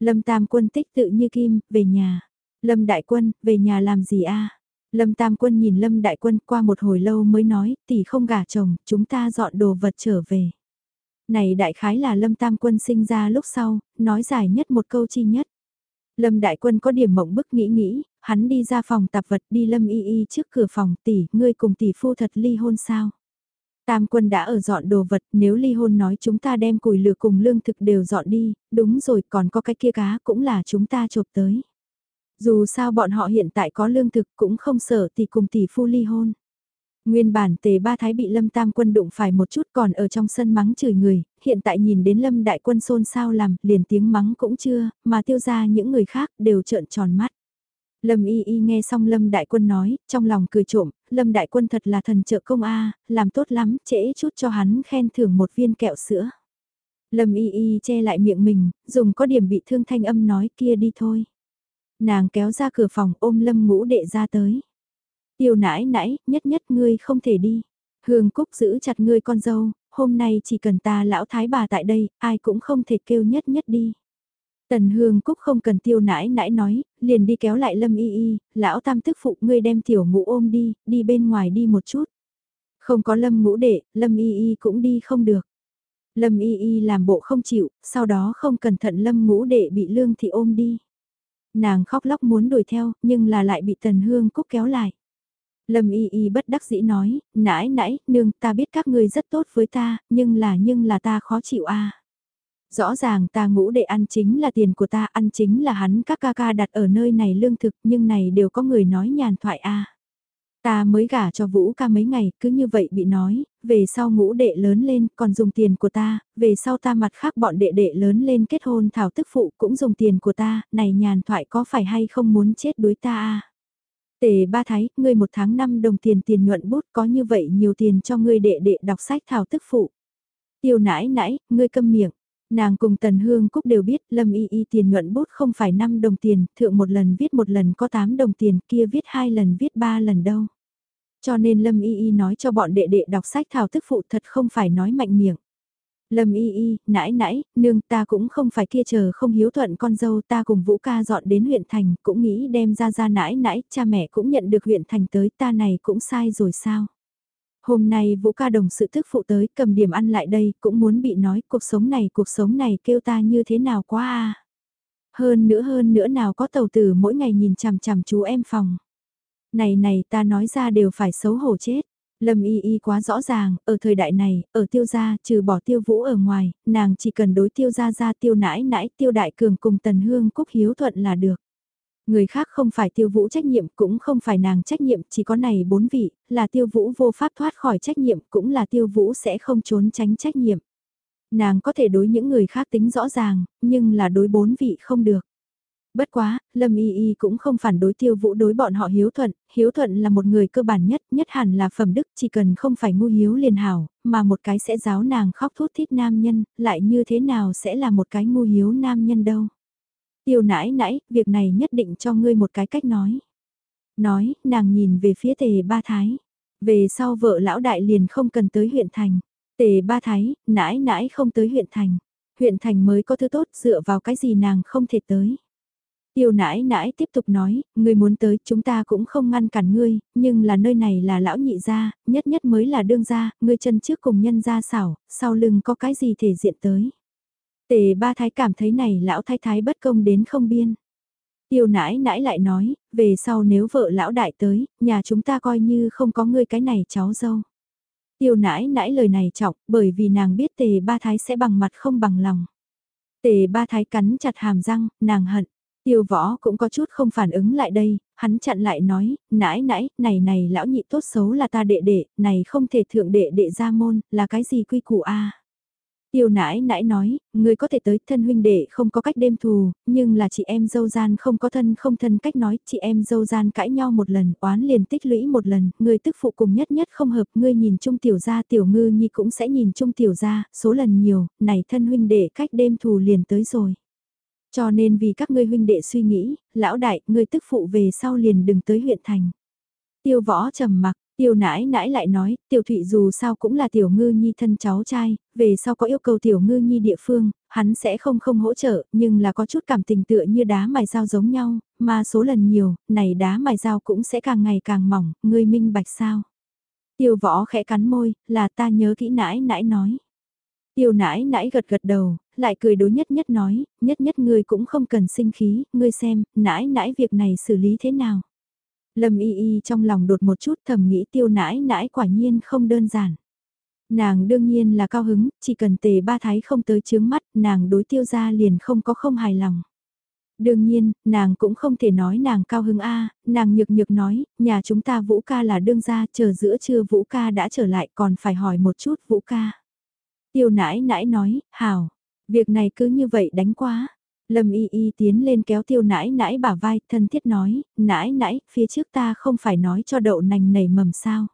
Lâm Tam Quân tích tự như kim, về nhà. Lâm Đại Quân, về nhà làm gì a? Lâm Tam Quân nhìn Lâm Đại Quân qua một hồi lâu mới nói, tỷ không gả chồng, chúng ta dọn đồ vật trở về. Này đại khái là Lâm Tam Quân sinh ra lúc sau, nói dài nhất một câu chi nhất. Lâm Đại Quân có điểm mộng bức nghĩ nghĩ, hắn đi ra phòng tạp vật đi Lâm Y Y trước cửa phòng tỷ, ngươi cùng tỷ phu thật ly hôn sao? Tam quân đã ở dọn đồ vật, nếu ly hôn nói chúng ta đem củi lửa cùng lương thực đều dọn đi, đúng rồi còn có cái kia cá cũng là chúng ta chộp tới. Dù sao bọn họ hiện tại có lương thực cũng không sợ tỷ cùng tỷ phu ly hôn. Nguyên bản tề ba thái bị lâm tam quân đụng phải một chút còn ở trong sân mắng chửi người, hiện tại nhìn đến lâm đại quân xôn xao làm, liền tiếng mắng cũng chưa, mà tiêu ra những người khác đều trợn tròn mắt. Lâm y y nghe xong Lâm đại quân nói, trong lòng cười trộm, Lâm đại quân thật là thần trợ công A, làm tốt lắm, trễ chút cho hắn khen thưởng một viên kẹo sữa. Lâm y y che lại miệng mình, dùng có điểm bị thương thanh âm nói kia đi thôi. Nàng kéo ra cửa phòng ôm Lâm ngũ đệ ra tới. Tiêu nãi nãi, nhất nhất ngươi không thể đi. Hương Cúc giữ chặt ngươi con dâu, hôm nay chỉ cần ta lão thái bà tại đây, ai cũng không thể kêu nhất nhất đi. Tần Hương Cúc không cần tiêu nãi nãi nói, liền đi kéo lại Lâm Y Y, lão tam tức phụ ngươi đem tiểu ngũ ôm đi, đi bên ngoài đi một chút. Không có Lâm ngũ đệ, Lâm Y Y cũng đi không được. Lâm Y Y làm bộ không chịu, sau đó không cẩn thận Lâm ngũ đệ bị Lương Thị ôm đi. Nàng khóc lóc muốn đuổi theo, nhưng là lại bị Tần Hương Cúc kéo lại. Lâm Y Y bất đắc dĩ nói, nãi nãi, nương, ta biết các ngươi rất tốt với ta, nhưng là nhưng là ta khó chịu a. Rõ ràng ta ngũ để ăn chính là tiền của ta, ăn chính là hắn các ca ca đặt ở nơi này lương thực, nhưng này đều có người nói nhàn thoại a. Ta mới gả cho Vũ ca mấy ngày, cứ như vậy bị nói, về sau ngũ đệ lớn lên còn dùng tiền của ta, về sau ta mặt khác bọn đệ đệ lớn lên kết hôn thảo tức phụ cũng dùng tiền của ta, này nhàn thoại có phải hay không muốn chết đối ta à? Tề ba thái, ngươi một tháng năm đồng tiền tiền nhuận bút có như vậy nhiều tiền cho ngươi đệ đệ đọc sách thảo tức phụ. Tiêu nãi nãi, ngươi câm miệng. Nàng cùng Tần Hương Cúc đều biết Lâm Y Y tiền nhuận bút không phải 5 đồng tiền, thượng một lần viết một lần có 8 đồng tiền, kia viết hai lần viết ba lần đâu. Cho nên Lâm Y Y nói cho bọn đệ đệ đọc sách thảo thức phụ thật không phải nói mạnh miệng. Lâm y y, nãi nãi, nương ta cũng không phải kia chờ không hiếu thuận con dâu ta cùng Vũ ca dọn đến huyện thành, cũng nghĩ đem ra ra nãi nãi, cha mẹ cũng nhận được huyện thành tới ta này cũng sai rồi sao. Hôm nay Vũ ca đồng sự thức phụ tới cầm điểm ăn lại đây cũng muốn bị nói cuộc sống này cuộc sống này kêu ta như thế nào quá à. Hơn nữa hơn nữa nào có tàu tử mỗi ngày nhìn chằm chằm chú em phòng. Này này ta nói ra đều phải xấu hổ chết. Lâm y y quá rõ ràng, ở thời đại này, ở tiêu gia, trừ bỏ tiêu vũ ở ngoài, nàng chỉ cần đối tiêu gia ra tiêu nãi nãi tiêu đại cường cùng tần hương cúc hiếu thuận là được. Người khác không phải tiêu vũ trách nhiệm cũng không phải nàng trách nhiệm chỉ có này bốn vị, là tiêu vũ vô pháp thoát khỏi trách nhiệm cũng là tiêu vũ sẽ không trốn tránh trách nhiệm. Nàng có thể đối những người khác tính rõ ràng, nhưng là đối bốn vị không được. Bất quá, Lâm Y Y cũng không phản đối tiêu vũ đối bọn họ hiếu thuận, hiếu thuận là một người cơ bản nhất, nhất hẳn là phẩm đức chỉ cần không phải ngu hiếu liền hảo, mà một cái sẽ giáo nàng khóc thút thít nam nhân, lại như thế nào sẽ là một cái ngu hiếu nam nhân đâu. Tiêu nãi nãi, việc này nhất định cho ngươi một cái cách nói. Nói, nàng nhìn về phía tề ba thái. Về sau vợ lão đại liền không cần tới huyện thành. Tề ba thái, nãi nãi không tới huyện thành. Huyện thành mới có thứ tốt dựa vào cái gì nàng không thể tới. Tiêu nãi nãi tiếp tục nói, ngươi muốn tới chúng ta cũng không ngăn cản ngươi, nhưng là nơi này là lão nhị gia, nhất nhất mới là đương gia, ngươi chân trước cùng nhân gia xảo, sau lưng có cái gì thể diện tới. Tề ba thái cảm thấy này lão thái thái bất công đến không biên. Tiêu nãi nãi lại nói, về sau nếu vợ lão đại tới, nhà chúng ta coi như không có ngươi cái này cháu dâu. Tiêu nãi nãi lời này trọng, bởi vì nàng biết tề ba thái sẽ bằng mặt không bằng lòng. Tề ba thái cắn chặt hàm răng, nàng hận. Tiêu võ cũng có chút không phản ứng lại đây, hắn chặn lại nói, nãi nãi, này này lão nhị tốt xấu là ta đệ đệ, này không thể thượng đệ đệ ra môn, là cái gì quy củ a Tiêu nãi nãi nói, người có thể tới thân huynh đệ không có cách đêm thù, nhưng là chị em dâu gian không có thân không thân cách nói, chị em dâu gian cãi nhau một lần, oán liền tích lũy một lần, người tức phụ cùng nhất nhất không hợp, ngươi nhìn chung tiểu gia tiểu ngư nhi cũng sẽ nhìn chung tiểu gia, số lần nhiều, này thân huynh đệ cách đêm thù liền tới rồi. Cho nên vì các ngươi huynh đệ suy nghĩ, lão đại, ngươi tức phụ về sau liền đừng tới huyện thành. Tiêu võ trầm mặc, tiêu nãi nãi lại nói, tiểu thụy dù sao cũng là tiểu ngư nhi thân cháu trai, về sau có yêu cầu tiểu ngư nhi địa phương, hắn sẽ không không hỗ trợ, nhưng là có chút cảm tình tựa như đá mài dao giống nhau, mà số lần nhiều, này đá mài dao cũng sẽ càng ngày càng mỏng, ngươi minh bạch sao. Tiêu võ khẽ cắn môi, là ta nhớ kỹ nãi nãi nói. Tiêu nãi nãi gật gật đầu, lại cười đối nhất nhất nói, nhất nhất ngươi cũng không cần sinh khí, ngươi xem, nãi nãi việc này xử lý thế nào. Lâm y y trong lòng đột một chút thầm nghĩ tiêu nãi nãi quả nhiên không đơn giản. Nàng đương nhiên là cao hứng, chỉ cần tề ba thái không tới chướng mắt, nàng đối tiêu ra liền không có không hài lòng. Đương nhiên, nàng cũng không thể nói nàng cao hứng A, nàng nhược nhược nói, nhà chúng ta Vũ ca là đương gia, chờ giữa trưa Vũ ca đã trở lại còn phải hỏi một chút Vũ ca. Tiêu nãi nãi nói, hào, việc này cứ như vậy đánh quá. Lâm y y tiến lên kéo tiêu nãi nãi bả vai, thân thiết nói, nãi nãi, phía trước ta không phải nói cho đậu nành nảy mầm sao.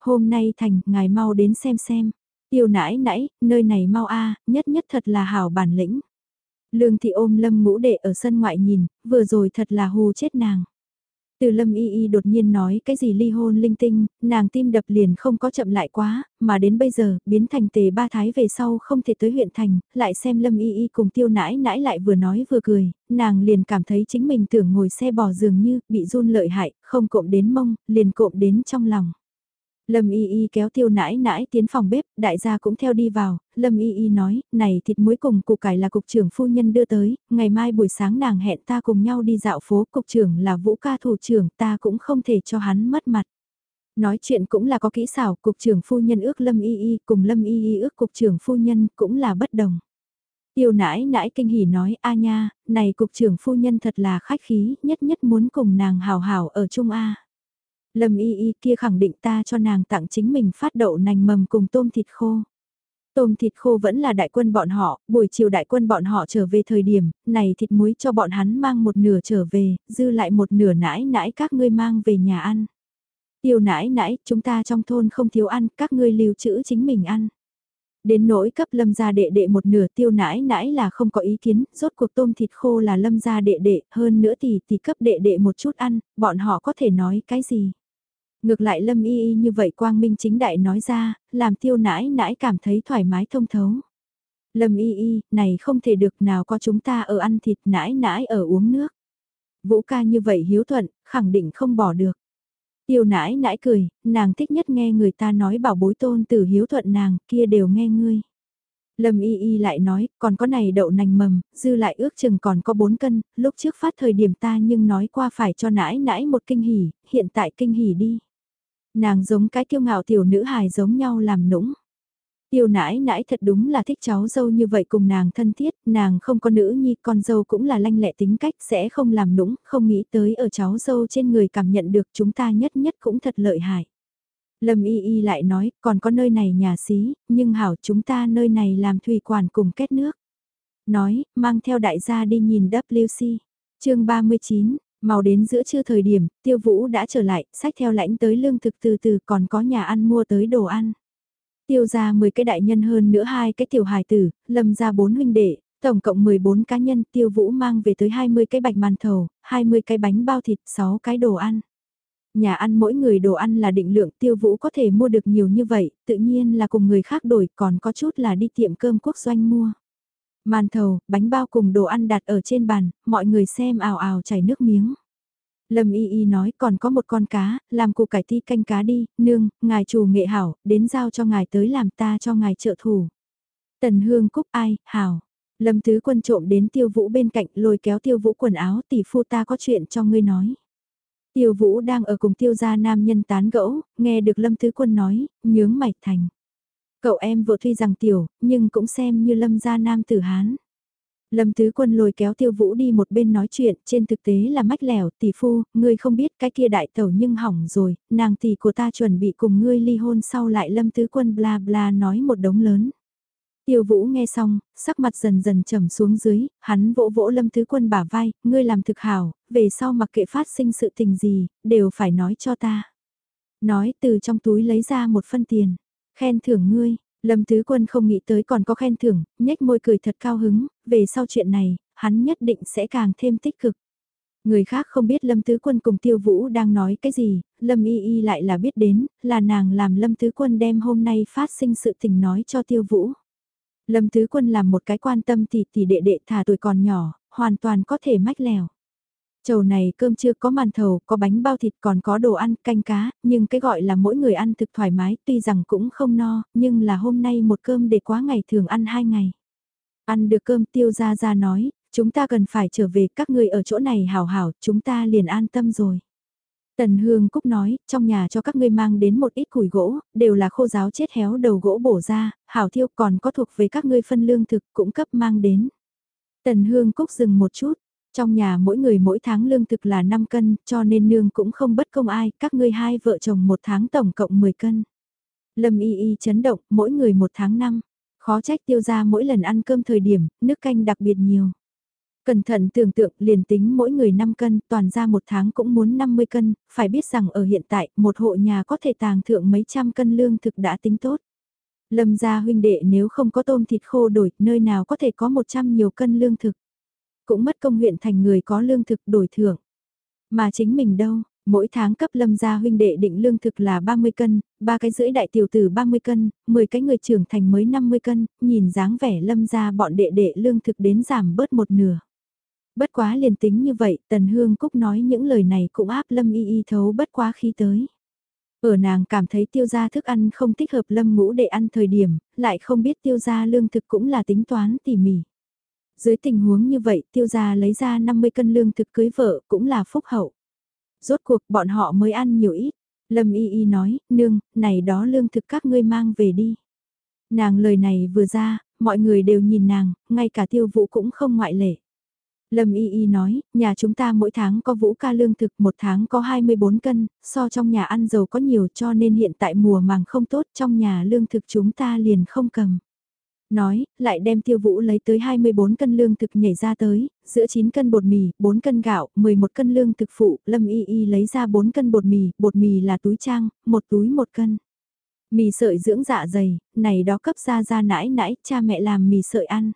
Hôm nay thành, ngài mau đến xem xem. Tiêu nãi nãi, nơi này mau a nhất nhất thật là hảo bản lĩnh. Lương thị ôm lâm ngũ đệ ở sân ngoại nhìn, vừa rồi thật là hù chết nàng. Từ lâm y y đột nhiên nói cái gì ly hôn linh tinh, nàng tim đập liền không có chậm lại quá, mà đến bây giờ, biến thành tề ba thái về sau không thể tới huyện thành, lại xem lâm y y cùng tiêu nãi nãi lại vừa nói vừa cười, nàng liền cảm thấy chính mình tưởng ngồi xe bò dường như, bị run lợi hại, không cộm đến mông, liền cộm đến trong lòng. Lâm Y Y kéo tiêu nãi nãi tiến phòng bếp, đại gia cũng theo đi vào, Lâm Y Y nói, này thịt muối cùng củ cải là cục trưởng phu nhân đưa tới, ngày mai buổi sáng nàng hẹn ta cùng nhau đi dạo phố, cục trưởng là vũ ca thủ trưởng, ta cũng không thể cho hắn mất mặt. Nói chuyện cũng là có kỹ xảo, cục trưởng phu nhân ước Lâm Y Y cùng Lâm Y Y ước cục trưởng phu nhân cũng là bất đồng. Tiêu nãi nãi kinh hỉ nói, a nha, này cục trưởng phu nhân thật là khách khí, nhất nhất muốn cùng nàng hào hào ở chung A. Lâm y y kia khẳng định ta cho nàng tặng chính mình phát đậu nành mầm cùng tôm thịt khô. Tôm thịt khô vẫn là đại quân bọn họ, buổi chiều đại quân bọn họ trở về thời điểm, này thịt muối cho bọn hắn mang một nửa trở về, dư lại một nửa nãi nãi các ngươi mang về nhà ăn. Tiêu nãi nãi, chúng ta trong thôn không thiếu ăn, các ngươi lưu trữ chính mình ăn. Đến nỗi cấp lâm gia đệ đệ một nửa tiêu nãi nãi là không có ý kiến, rốt cuộc tôm thịt khô là lâm gia đệ đệ, hơn nữa thì thì cấp đệ đệ một chút ăn, bọn họ có thể nói cái gì. Ngược lại Lâm Y Y như vậy quang minh chính đại nói ra, làm tiêu nãi nãi cảm thấy thoải mái thông thấu. Lâm Y Y, này không thể được nào có chúng ta ở ăn thịt nãi nãi ở uống nước. Vũ ca như vậy hiếu thuận, khẳng định không bỏ được. Tiêu nãi nãi cười, nàng thích nhất nghe người ta nói bảo bối tôn tử hiếu thuận nàng, kia đều nghe ngươi. Lâm y y lại nói, còn có này đậu nành mầm, dư lại ước chừng còn có 4 cân, lúc trước phát thời điểm ta nhưng nói qua phải cho nãi nãi một kinh hỉ, hiện tại kinh hỉ đi. Nàng giống cái kiêu ngạo tiểu nữ hài giống nhau làm nũng. Tiêu nãi nãi thật đúng là thích cháu dâu như vậy cùng nàng thân thiết, nàng không có nữ nhi, con dâu cũng là lanh lẹ tính cách sẽ không làm nũng, không nghĩ tới ở cháu dâu trên người cảm nhận được chúng ta nhất nhất cũng thật lợi hại. Lâm y y lại nói, còn có nơi này nhà xí, nhưng hảo chúng ta nơi này làm thủy quản cùng kết nước. Nói, mang theo đại gia đi nhìn WC. chương 39, Màu đến giữa trưa thời điểm, tiêu vũ đã trở lại, sách theo lãnh tới lương thực từ từ còn có nhà ăn mua tới đồ ăn. Tiêu ra 10 cái đại nhân hơn nữa hai cái tiểu hài tử, lâm ra 4 huynh đệ, tổng cộng 14 cá nhân tiêu vũ mang về tới 20 cái bạch màn thầu, 20 cái bánh bao thịt, 6 cái đồ ăn. Nhà ăn mỗi người đồ ăn là định lượng tiêu vũ có thể mua được nhiều như vậy, tự nhiên là cùng người khác đổi còn có chút là đi tiệm cơm quốc doanh mua. Màn thầu, bánh bao cùng đồ ăn đặt ở trên bàn, mọi người xem ào ào chảy nước miếng. Lâm Y Y nói còn có một con cá, làm củ cải ti canh cá đi, nương, ngài chủ nghệ hảo, đến giao cho ngài tới làm ta cho ngài trợ thủ. Tần Hương Cúc ai, hảo. Lâm Tứ Quân trộm đến Tiêu Vũ bên cạnh lôi kéo Tiêu Vũ quần áo tỷ phu ta có chuyện cho ngươi nói. Tiêu Vũ đang ở cùng Tiêu gia nam nhân tán gẫu, nghe được Lâm Tứ Quân nói, nhướng mạch thành. Cậu em vợ tuy rằng tiểu, nhưng cũng xem như lâm gia nam tử Hán. Lâm Tứ Quân lôi kéo Tiêu Vũ đi một bên nói chuyện, trên thực tế là mách lẻo, tỷ phu, ngươi không biết cái kia đại tẩu nhưng hỏng rồi, nàng tỷ của ta chuẩn bị cùng ngươi ly hôn sau lại Lâm Tứ Quân bla bla nói một đống lớn. Tiêu Vũ nghe xong, sắc mặt dần dần trầm xuống dưới, hắn vỗ vỗ Lâm Tứ Quân bả vai, ngươi làm thực hảo, về sau mặc kệ phát sinh sự tình gì, đều phải nói cho ta. Nói từ trong túi lấy ra một phân tiền. Khen thưởng ngươi, Lâm Tứ Quân không nghĩ tới còn có khen thưởng, nhếch môi cười thật cao hứng, về sau chuyện này, hắn nhất định sẽ càng thêm tích cực. Người khác không biết Lâm Tứ Quân cùng Tiêu Vũ đang nói cái gì, Lâm Y Y lại là biết đến, là nàng làm Lâm Tứ Quân đem hôm nay phát sinh sự tình nói cho Tiêu Vũ. Lâm Tứ Quân làm một cái quan tâm tỷ tỷ đệ đệ thả tuổi còn nhỏ, hoàn toàn có thể mách lèo. Chầu này cơm chưa có màn thầu, có bánh bao thịt còn có đồ ăn, canh cá, nhưng cái gọi là mỗi người ăn thực thoải mái tuy rằng cũng không no, nhưng là hôm nay một cơm để quá ngày thường ăn hai ngày. Ăn được cơm tiêu ra ra nói, chúng ta cần phải trở về các người ở chỗ này hảo hảo, chúng ta liền an tâm rồi. Tần Hương Cúc nói, trong nhà cho các ngươi mang đến một ít củi gỗ, đều là khô giáo chết héo đầu gỗ bổ ra, hảo thiêu còn có thuộc về các ngươi phân lương thực cũng cấp mang đến. Tần Hương Cúc dừng một chút, trong nhà mỗi người mỗi tháng lương thực là 5 cân, cho nên nương cũng không bất công ai, các ngươi hai vợ chồng một tháng tổng cộng 10 cân. Lâm y y chấn động, mỗi người một tháng năm. Khó trách tiêu ra mỗi lần ăn cơm thời điểm, nước canh đặc biệt nhiều. Cẩn thận tưởng tượng liền tính mỗi người 5 cân, toàn ra một tháng cũng muốn 50 cân, phải biết rằng ở hiện tại, một hộ nhà có thể tàng thượng mấy trăm cân lương thực đã tính tốt. Lâm gia huynh đệ nếu không có tôm thịt khô đổi, nơi nào có thể có 100 nhiều cân lương thực. Cũng mất công huyện thành người có lương thực đổi thưởng. Mà chính mình đâu, Mỗi tháng cấp lâm gia huynh đệ định lương thực là 30 cân, ba cái rưỡi đại tiểu tử 30 cân, 10 cái người trưởng thành mới 50 cân, nhìn dáng vẻ lâm gia bọn đệ đệ lương thực đến giảm bớt một nửa. Bất quá liền tính như vậy, Tần Hương Cúc nói những lời này cũng áp lâm y y thấu bất quá khi tới. Ở nàng cảm thấy tiêu gia thức ăn không thích hợp lâm ngũ để ăn thời điểm, lại không biết tiêu gia lương thực cũng là tính toán tỉ mỉ. Dưới tình huống như vậy tiêu gia lấy ra 50 cân lương thực cưới vợ cũng là phúc hậu. Rốt cuộc bọn họ mới ăn nhiều ít. Lâm y y nói, nương, này đó lương thực các ngươi mang về đi. Nàng lời này vừa ra, mọi người đều nhìn nàng, ngay cả tiêu vũ cũng không ngoại lệ. Lâm Y Y nói, nhà chúng ta mỗi tháng có vũ ca lương thực một tháng có 24 cân, so trong nhà ăn dầu có nhiều cho nên hiện tại mùa màng không tốt trong nhà lương thực chúng ta liền không cầm. Nói, lại đem tiêu vũ lấy tới 24 cân lương thực nhảy ra tới, giữa 9 cân bột mì, 4 cân gạo, 11 cân lương thực phụ, Lâm Y Y lấy ra 4 cân bột mì, bột mì là túi trang, một túi một cân. Mì sợi dưỡng dạ dày, này đó cấp ra ra nãi nãi, cha mẹ làm mì sợi ăn.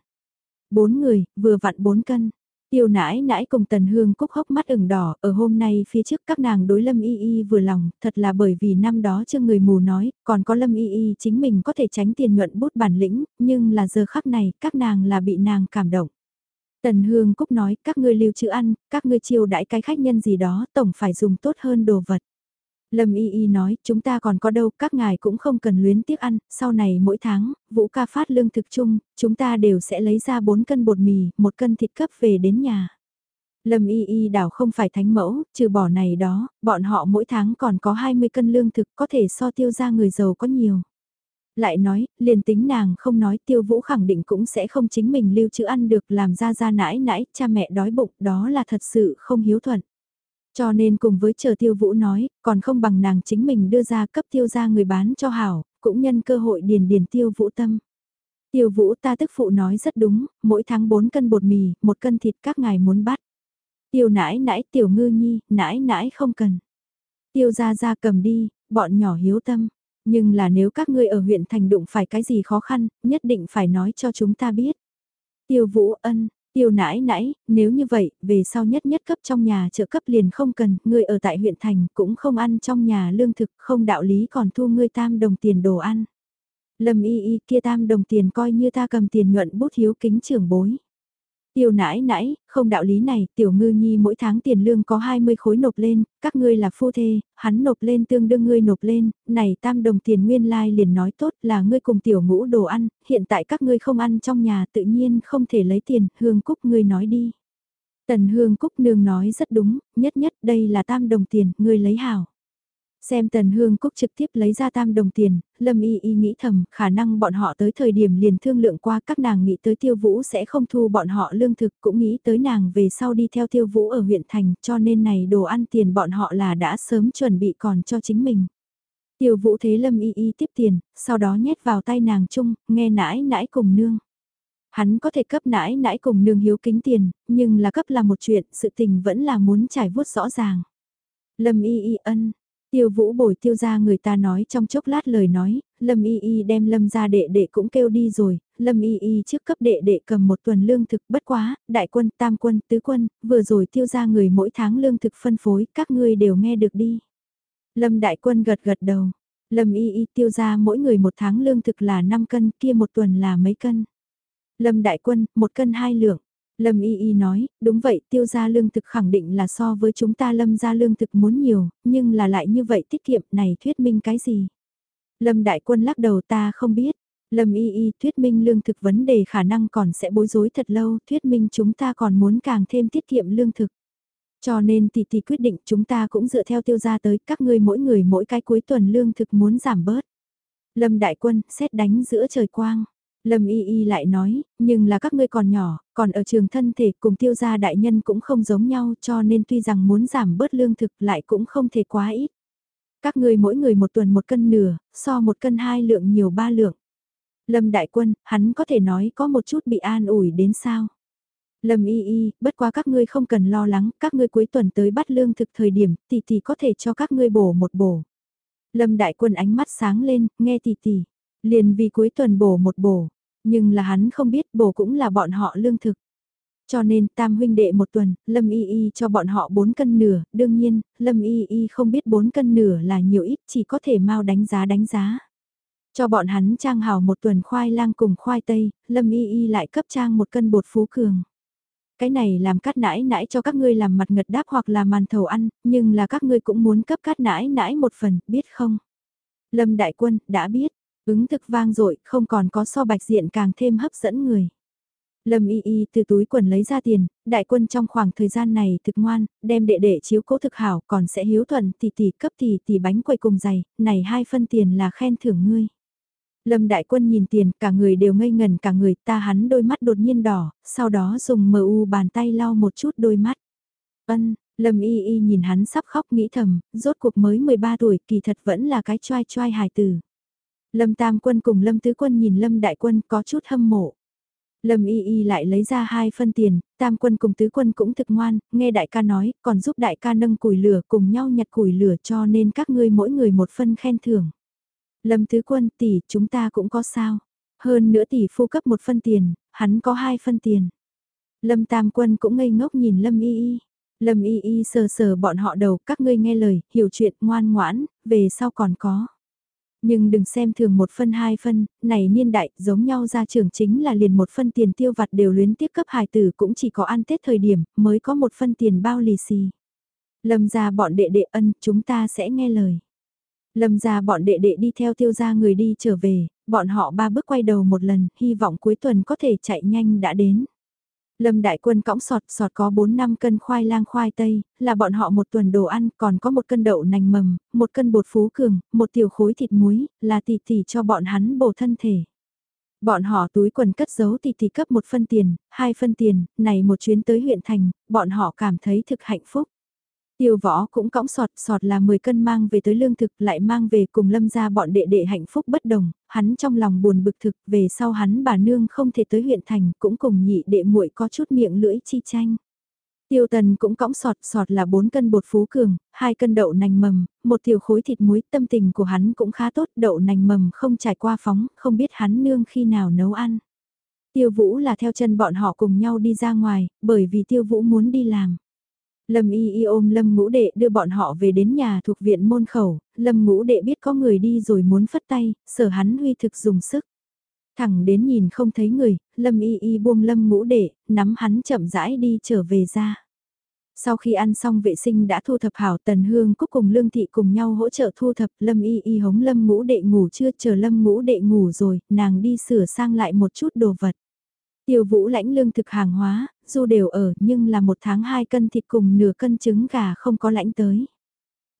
Bốn người, vừa vặn 4 cân. Tiêu nãi nãi cùng Tần Hương Cúc hốc mắt ửng đỏ, ở hôm nay phía trước các nàng đối Lâm Y Y vừa lòng, thật là bởi vì năm đó chưa người mù nói, còn có Lâm Y Y chính mình có thể tránh tiền nhuận bút bản lĩnh, nhưng là giờ khắc này, các nàng là bị nàng cảm động. Tần Hương Cúc nói, các ngươi lưu trữ ăn, các ngươi chiêu đãi cái khách nhân gì đó, tổng phải dùng tốt hơn đồ vật. Lâm Y Y nói, chúng ta còn có đâu, các ngài cũng không cần luyến tiếc ăn, sau này mỗi tháng, Vũ ca phát lương thực chung, chúng ta đều sẽ lấy ra 4 cân bột mì, một cân thịt cấp về đến nhà. Lâm Y Y đảo không phải thánh mẫu, trừ bỏ này đó, bọn họ mỗi tháng còn có 20 cân lương thực có thể so tiêu ra người giàu có nhiều. Lại nói, liền tính nàng không nói tiêu vũ khẳng định cũng sẽ không chính mình lưu trữ ăn được làm ra ra nãi nãi, cha mẹ đói bụng, đó là thật sự không hiếu thuận. Cho nên cùng với chờ tiêu vũ nói, còn không bằng nàng chính mình đưa ra cấp tiêu ra người bán cho hảo, cũng nhân cơ hội điền điền tiêu vũ tâm. Tiêu vũ ta tức phụ nói rất đúng, mỗi tháng 4 cân bột mì, một cân thịt các ngài muốn bắt. Tiêu nãi nãi tiểu ngư nhi, nãi nãi không cần. Tiêu ra ra cầm đi, bọn nhỏ hiếu tâm. Nhưng là nếu các ngươi ở huyện thành đụng phải cái gì khó khăn, nhất định phải nói cho chúng ta biết. Tiêu vũ ân, Tiêu nãi nãi, nếu như vậy, về sau nhất nhất cấp trong nhà trợ cấp liền không cần, người ở tại huyện thành cũng không ăn trong nhà lương thực, không đạo lý còn thu ngươi tam đồng tiền đồ ăn. Lâm y y kia tam đồng tiền coi như ta cầm tiền nhuận bút hiếu kính trưởng bối. Tiêu nãi nãi, không đạo lý này, tiểu ngư nhi mỗi tháng tiền lương có 20 khối nộp lên, các ngươi là phu thê, hắn nộp lên tương đương ngươi nộp lên, này tam đồng tiền nguyên lai like liền nói tốt là ngươi cùng tiểu ngũ đồ ăn, hiện tại các ngươi không ăn trong nhà tự nhiên không thể lấy tiền, hương cúc ngươi nói đi. Tần hương cúc nương nói rất đúng, nhất nhất đây là tam đồng tiền, ngươi lấy hảo. Xem Tần Hương Cúc trực tiếp lấy ra tam đồng tiền, Lâm Y Y nghĩ thầm, khả năng bọn họ tới thời điểm liền thương lượng qua các nàng nghĩ tới tiêu vũ sẽ không thu bọn họ lương thực cũng nghĩ tới nàng về sau đi theo tiêu vũ ở huyện thành cho nên này đồ ăn tiền bọn họ là đã sớm chuẩn bị còn cho chính mình. Tiêu vũ thế Lâm Y Y tiếp tiền, sau đó nhét vào tay nàng chung, nghe nãi nãi cùng nương. Hắn có thể cấp nãi nãi cùng nương hiếu kính tiền, nhưng là cấp là một chuyện, sự tình vẫn là muốn trải vuốt rõ ràng. Lâm Y Y ân, Tiêu vũ bồi tiêu ra người ta nói trong chốc lát lời nói, Lâm Y Y đem Lâm ra đệ đệ cũng kêu đi rồi, Lâm Y Y trước cấp đệ đệ cầm một tuần lương thực bất quá, đại quân, tam quân, tứ quân, vừa rồi tiêu ra người mỗi tháng lương thực phân phối, các ngươi đều nghe được đi. Lâm đại quân gật gật đầu, Lâm Y Y tiêu ra mỗi người một tháng lương thực là 5 cân, kia một tuần là mấy cân. Lâm đại quân, một cân hai lượng. Lâm Y Y nói, đúng vậy tiêu gia lương thực khẳng định là so với chúng ta lâm gia lương thực muốn nhiều, nhưng là lại như vậy tiết kiệm này thuyết minh cái gì? Lâm Đại Quân lắc đầu ta không biết. Lâm Y Y thuyết minh lương thực vấn đề khả năng còn sẽ bối rối thật lâu, thuyết minh chúng ta còn muốn càng thêm tiết kiệm lương thực. Cho nên tỷ tỷ quyết định chúng ta cũng dựa theo tiêu gia tới các ngươi mỗi người mỗi cái cuối tuần lương thực muốn giảm bớt. Lâm Đại Quân, xét đánh giữa trời quang. Lâm Y Y lại nói, nhưng là các ngươi còn nhỏ, còn ở trường thân thể cùng tiêu gia đại nhân cũng không giống nhau cho nên tuy rằng muốn giảm bớt lương thực lại cũng không thể quá ít. Các ngươi mỗi người một tuần một cân nửa, so một cân hai lượng nhiều ba lượng. Lâm Đại Quân, hắn có thể nói có một chút bị an ủi đến sao? Lâm Y Y, bất quá các ngươi không cần lo lắng, các ngươi cuối tuần tới bắt lương thực thời điểm, tỷ tỷ có thể cho các ngươi bổ một bổ. Lâm Đại Quân ánh mắt sáng lên, nghe tỷ tỷ, liền vì cuối tuần bổ một bổ. Nhưng là hắn không biết bổ cũng là bọn họ lương thực. Cho nên tam huynh đệ một tuần, Lâm Y Y cho bọn họ 4 cân nửa, đương nhiên, Lâm Y Y không biết 4 cân nửa là nhiều ít, chỉ có thể mau đánh giá đánh giá. Cho bọn hắn trang hào một tuần khoai lang cùng khoai tây, Lâm Y Y lại cấp trang một cân bột phú cường. Cái này làm cát nãi nãi cho các ngươi làm mặt ngật đáp hoặc là màn thầu ăn, nhưng là các ngươi cũng muốn cấp cát nãi nãi một phần, biết không? Lâm Đại Quân, đã biết, ứng thực vang dội không còn có so bạch diện càng thêm hấp dẫn người. Lâm Y Y từ túi quần lấy ra tiền, đại quân trong khoảng thời gian này thực ngoan, đem đệ đệ chiếu cố thực hảo còn sẽ hiếu thuận tỷ tỷ cấp tỷ tỷ bánh quầy cùng giày, này hai phân tiền là khen thưởng ngươi. Lâm đại quân nhìn tiền, cả người đều ngây ngần cả người ta hắn đôi mắt đột nhiên đỏ, sau đó dùng mờ u bàn tay lau một chút đôi mắt. Ân, Lâm y y nhìn hắn sắp khóc nghĩ thầm, rốt cuộc mới 13 tuổi kỳ thật vẫn là cái choai choai hài tử. Lâm tam quân cùng Lâm tứ quân nhìn Lâm đại quân có chút hâm mộ. Lâm y y lại lấy ra hai phân tiền, tam quân cùng tứ quân cũng thực ngoan, nghe đại ca nói, còn giúp đại ca nâng củi lửa cùng nhau nhặt củi lửa cho nên các ngươi mỗi người một phân khen thưởng. Lâm Tứ Quân tỷ chúng ta cũng có sao. Hơn nữa tỷ phu cấp một phân tiền, hắn có hai phân tiền. Lâm Tam Quân cũng ngây ngốc nhìn Lâm Y Y. Lâm Y Y sờ sờ bọn họ đầu các ngươi nghe lời, hiểu chuyện ngoan ngoãn, về sau còn có. Nhưng đừng xem thường một phân hai phân, này niên đại giống nhau ra trường chính là liền một phân tiền tiêu vặt đều luyến tiếp cấp hài tử cũng chỉ có ăn Tết thời điểm mới có một phân tiền bao lì xì. Lâm ra bọn đệ đệ ân chúng ta sẽ nghe lời. Lâm ra bọn đệ đệ đi theo tiêu gia người đi trở về, bọn họ ba bước quay đầu một lần, hy vọng cuối tuần có thể chạy nhanh đã đến. Lâm đại quân cõng sọt, sọt có 4 năm cân khoai lang khoai tây, là bọn họ một tuần đồ ăn, còn có một cân đậu nành mầm, một cân bột phú cường, một tiểu khối thịt muối, là tỷ tỷ cho bọn hắn bổ thân thể. Bọn họ túi quần cất giấu tỷ tỷ cấp một phân tiền, hai phân tiền, này một chuyến tới huyện thành, bọn họ cảm thấy thực hạnh phúc. Tiêu võ cũng cõng sọt, sọt là 10 cân mang về tới lương thực lại mang về cùng lâm ra bọn đệ đệ hạnh phúc bất đồng, hắn trong lòng buồn bực thực về sau hắn bà nương không thể tới huyện thành cũng cùng nhị đệ muội có chút miệng lưỡi chi tranh. Tiêu tần cũng cõng sọt, sọt là 4 cân bột phú cường, 2 cân đậu nành mầm, một tiểu khối thịt muối, tâm tình của hắn cũng khá tốt, đậu nành mầm không trải qua phóng, không biết hắn nương khi nào nấu ăn. Tiêu vũ là theo chân bọn họ cùng nhau đi ra ngoài, bởi vì tiêu vũ muốn đi làm. Lâm y y ôm Lâm ngũ đệ đưa bọn họ về đến nhà thuộc viện môn khẩu, Lâm ngũ đệ biết có người đi rồi muốn phất tay, sở hắn huy thực dùng sức. Thẳng đến nhìn không thấy người, Lâm y y buông Lâm ngũ đệ, nắm hắn chậm rãi đi trở về ra. Sau khi ăn xong vệ sinh đã thu thập hảo tần hương cúc cùng lương thị cùng nhau hỗ trợ thu thập Lâm y y hống Lâm ngũ đệ ngủ chưa chờ Lâm ngũ đệ ngủ rồi, nàng đi sửa sang lại một chút đồ vật. Tiêu vũ lãnh lương thực hàng hóa, dù đều ở nhưng là một tháng hai cân thịt cùng nửa cân trứng gà không có lãnh tới.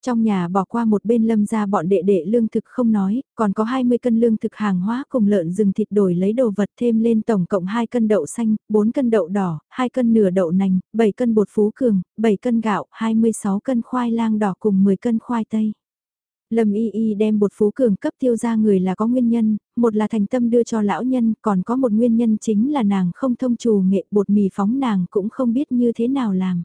Trong nhà bỏ qua một bên lâm ra bọn đệ đệ lương thực không nói, còn có 20 cân lương thực hàng hóa cùng lợn rừng thịt đổi lấy đồ vật thêm lên tổng cộng 2 cân đậu xanh, 4 cân đậu đỏ, 2 cân nửa đậu nành, 7 cân bột phú cường, 7 cân gạo, 26 cân khoai lang đỏ cùng 10 cân khoai tây. Lâm Y Y đem bột phú cường cấp tiêu ra người là có nguyên nhân, một là thành tâm đưa cho lão nhân, còn có một nguyên nhân chính là nàng không thông trù nghệ bột mì phóng nàng cũng không biết như thế nào làm.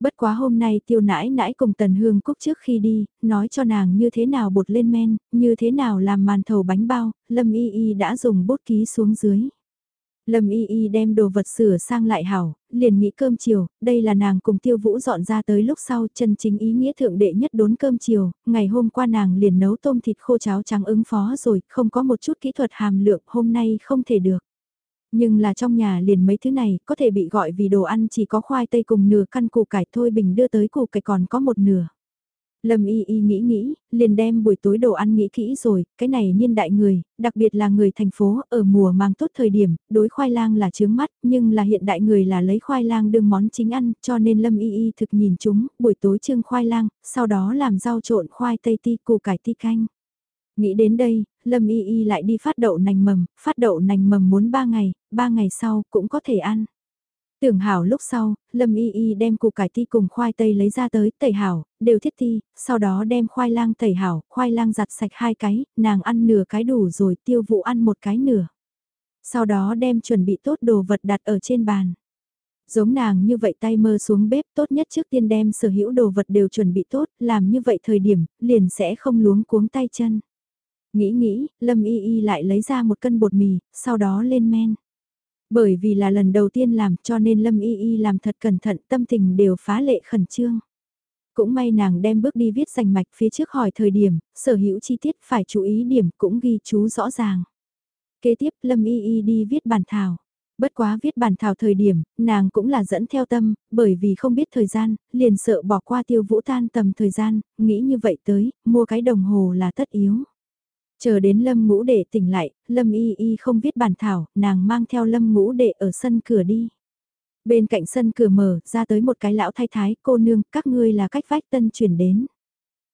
Bất quá hôm nay tiêu nãi nãi cùng Tần Hương Cúc trước khi đi, nói cho nàng như thế nào bột lên men, như thế nào làm màn thầu bánh bao, Lâm Y Y đã dùng bút ký xuống dưới. Lâm Y Y đem đồ vật sửa sang lại hảo, liền nghĩ cơm chiều, đây là nàng cùng tiêu vũ dọn ra tới lúc sau chân chính ý nghĩa thượng đệ nhất đốn cơm chiều, ngày hôm qua nàng liền nấu tôm thịt khô cháo trắng ứng phó rồi, không có một chút kỹ thuật hàm lượng hôm nay không thể được. Nhưng là trong nhà liền mấy thứ này có thể bị gọi vì đồ ăn chỉ có khoai tây cùng nửa căn củ cải thôi bình đưa tới củ cải còn có một nửa. Lâm y y nghĩ nghĩ, liền đem buổi tối đồ ăn nghĩ kỹ rồi, cái này niên đại người, đặc biệt là người thành phố, ở mùa mang tốt thời điểm, đối khoai lang là chướng mắt, nhưng là hiện đại người là lấy khoai lang đương món chính ăn, cho nên Lâm y y thực nhìn chúng, buổi tối trương khoai lang, sau đó làm rau trộn khoai tây ti củ cải ti canh. Nghĩ đến đây, Lâm y y lại đi phát đậu nành mầm, phát đậu nành mầm muốn 3 ngày, 3 ngày sau cũng có thể ăn. Tưởng hảo lúc sau, Lâm Y Y đem củ cải ti cùng khoai tây lấy ra tới, tẩy hảo, đều thiết ti, sau đó đem khoai lang tẩy hảo, khoai lang giặt sạch hai cái, nàng ăn nửa cái đủ rồi tiêu vụ ăn một cái nửa. Sau đó đem chuẩn bị tốt đồ vật đặt ở trên bàn. Giống nàng như vậy tay mơ xuống bếp tốt nhất trước tiên đem sở hữu đồ vật đều chuẩn bị tốt, làm như vậy thời điểm, liền sẽ không luống cuống tay chân. Nghĩ nghĩ, Lâm Y Y lại lấy ra một cân bột mì, sau đó lên men. Bởi vì là lần đầu tiên làm cho nên Lâm Y Y làm thật cẩn thận tâm tình đều phá lệ khẩn trương. Cũng may nàng đem bước đi viết danh mạch phía trước hỏi thời điểm, sở hữu chi tiết phải chú ý điểm cũng ghi chú rõ ràng. Kế tiếp Lâm Y Y đi viết bản thảo. Bất quá viết bản thảo thời điểm, nàng cũng là dẫn theo tâm, bởi vì không biết thời gian, liền sợ bỏ qua tiêu vũ tan tầm thời gian, nghĩ như vậy tới, mua cái đồng hồ là tất yếu. Chờ đến lâm ngũ đệ tỉnh lại, lâm y y không viết bản thảo, nàng mang theo lâm ngũ đệ ở sân cửa đi. Bên cạnh sân cửa mở, ra tới một cái lão thái thái, cô nương, các ngươi là cách vách tân chuyển đến.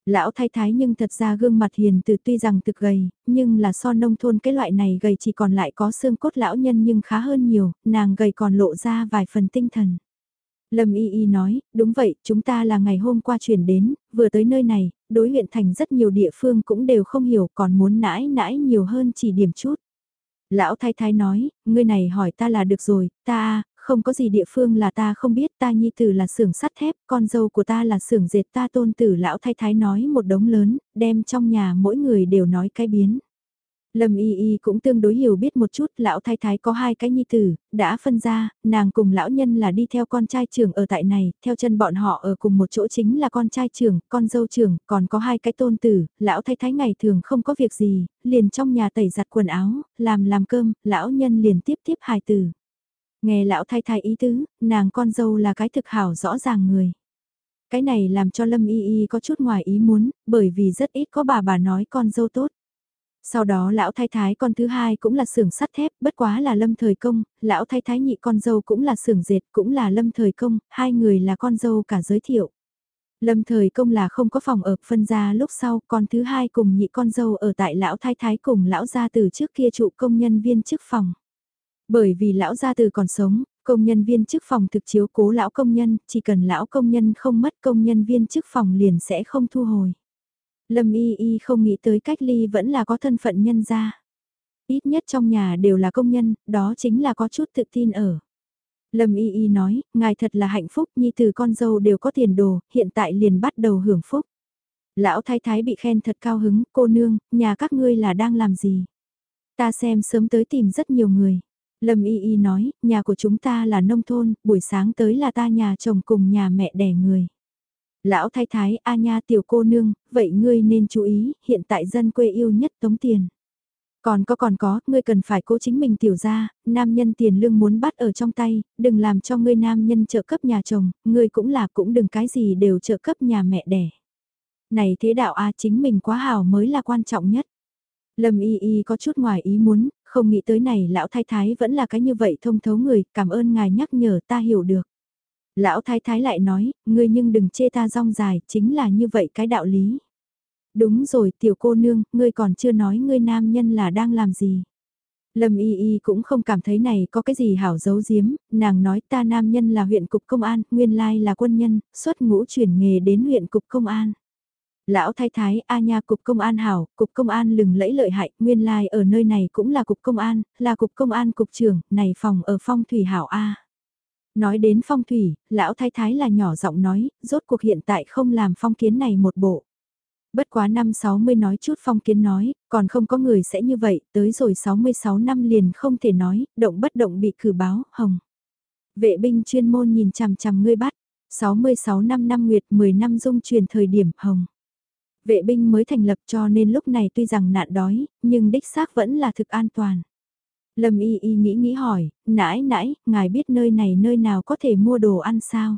Lão thái thái nhưng thật ra gương mặt hiền từ tuy rằng thực gầy, nhưng là so nông thôn cái loại này gầy chỉ còn lại có xương cốt lão nhân nhưng khá hơn nhiều, nàng gầy còn lộ ra vài phần tinh thần. Lâm Y Y nói, đúng vậy, chúng ta là ngày hôm qua chuyển đến, vừa tới nơi này, đối huyện thành rất nhiều địa phương cũng đều không hiểu còn muốn nãi nãi nhiều hơn chỉ điểm chút. Lão thái thái nói, ngươi này hỏi ta là được rồi, ta không có gì địa phương là ta không biết ta nhi tử là xưởng sắt thép, con dâu của ta là xưởng dệt ta tôn tử lão thái thái nói một đống lớn, đem trong nhà mỗi người đều nói cái biến. Lâm Y Y cũng tương đối hiểu biết một chút, lão thái thái có hai cái nhi tử, đã phân ra, nàng cùng lão nhân là đi theo con trai trưởng ở tại này, theo chân bọn họ ở cùng một chỗ chính là con trai trưởng, con dâu trưởng, còn có hai cái tôn tử, lão thái thái ngày thường không có việc gì, liền trong nhà tẩy giặt quần áo, làm làm cơm, lão nhân liền tiếp tiếp hài tử. Nghe lão thái thái ý tứ, nàng con dâu là cái thực hảo rõ ràng người. Cái này làm cho Lâm Y Y có chút ngoài ý muốn, bởi vì rất ít có bà bà nói con dâu tốt. Sau đó lão thái thái con thứ hai cũng là xưởng sắt thép, bất quá là lâm thời công, lão thái thái nhị con dâu cũng là xưởng dệt, cũng là lâm thời công, hai người là con dâu cả giới thiệu. Lâm thời công là không có phòng ở phân ra lúc sau, con thứ hai cùng nhị con dâu ở tại lão thái thái cùng lão gia từ trước kia trụ công nhân viên chức phòng. Bởi vì lão gia từ còn sống, công nhân viên chức phòng thực chiếu cố lão công nhân, chỉ cần lão công nhân không mất công nhân viên chức phòng liền sẽ không thu hồi. Lâm Y Y không nghĩ tới cách ly vẫn là có thân phận nhân gia. Ít nhất trong nhà đều là công nhân, đó chính là có chút tự tin ở. Lâm Y Y nói, ngài thật là hạnh phúc, nhi từ con dâu đều có tiền đồ, hiện tại liền bắt đầu hưởng phúc. Lão thái thái bị khen thật cao hứng, cô nương, nhà các ngươi là đang làm gì? Ta xem sớm tới tìm rất nhiều người. Lâm Y Y nói, nhà của chúng ta là nông thôn, buổi sáng tới là ta nhà chồng cùng nhà mẹ đẻ người. Lão thái thái, a nha tiểu cô nương, vậy ngươi nên chú ý, hiện tại dân quê yêu nhất tống tiền. Còn có còn có, ngươi cần phải cố chính mình tiểu ra, nam nhân tiền lương muốn bắt ở trong tay, đừng làm cho ngươi nam nhân trợ cấp nhà chồng, ngươi cũng là cũng đừng cái gì đều trợ cấp nhà mẹ đẻ. Này thế đạo a chính mình quá hào mới là quan trọng nhất. Lâm y y có chút ngoài ý muốn, không nghĩ tới này lão thái thái vẫn là cái như vậy thông thấu người, cảm ơn ngài nhắc nhở ta hiểu được. Lão thái thái lại nói, ngươi nhưng đừng chê ta rong dài, chính là như vậy cái đạo lý. Đúng rồi tiểu cô nương, ngươi còn chưa nói ngươi nam nhân là đang làm gì. Lâm Y Y cũng không cảm thấy này có cái gì hảo giấu giếm, nàng nói ta nam nhân là huyện cục công an, nguyên lai là quân nhân, xuất ngũ chuyển nghề đến huyện cục công an. Lão thái thái, A nha cục công an hảo, cục công an lừng lẫy lợi hại, nguyên lai ở nơi này cũng là cục công an, là cục công an cục trưởng, này phòng ở phong thủy hảo A. Nói đến phong thủy, lão thái thái là nhỏ giọng nói, rốt cuộc hiện tại không làm phong kiến này một bộ. Bất quá năm 60 nói chút phong kiến nói, còn không có người sẽ như vậy, tới rồi 66 năm liền không thể nói, động bất động bị cử báo, hồng. Vệ binh chuyên môn nhìn chằm chằm ngươi bắt, 66 năm năm nguyệt 10 năm dung truyền thời điểm, hồng. Vệ binh mới thành lập cho nên lúc này tuy rằng nạn đói, nhưng đích xác vẫn là thực an toàn. Lâm y y nghĩ nghĩ hỏi, nãi nãi, ngài biết nơi này nơi nào có thể mua đồ ăn sao?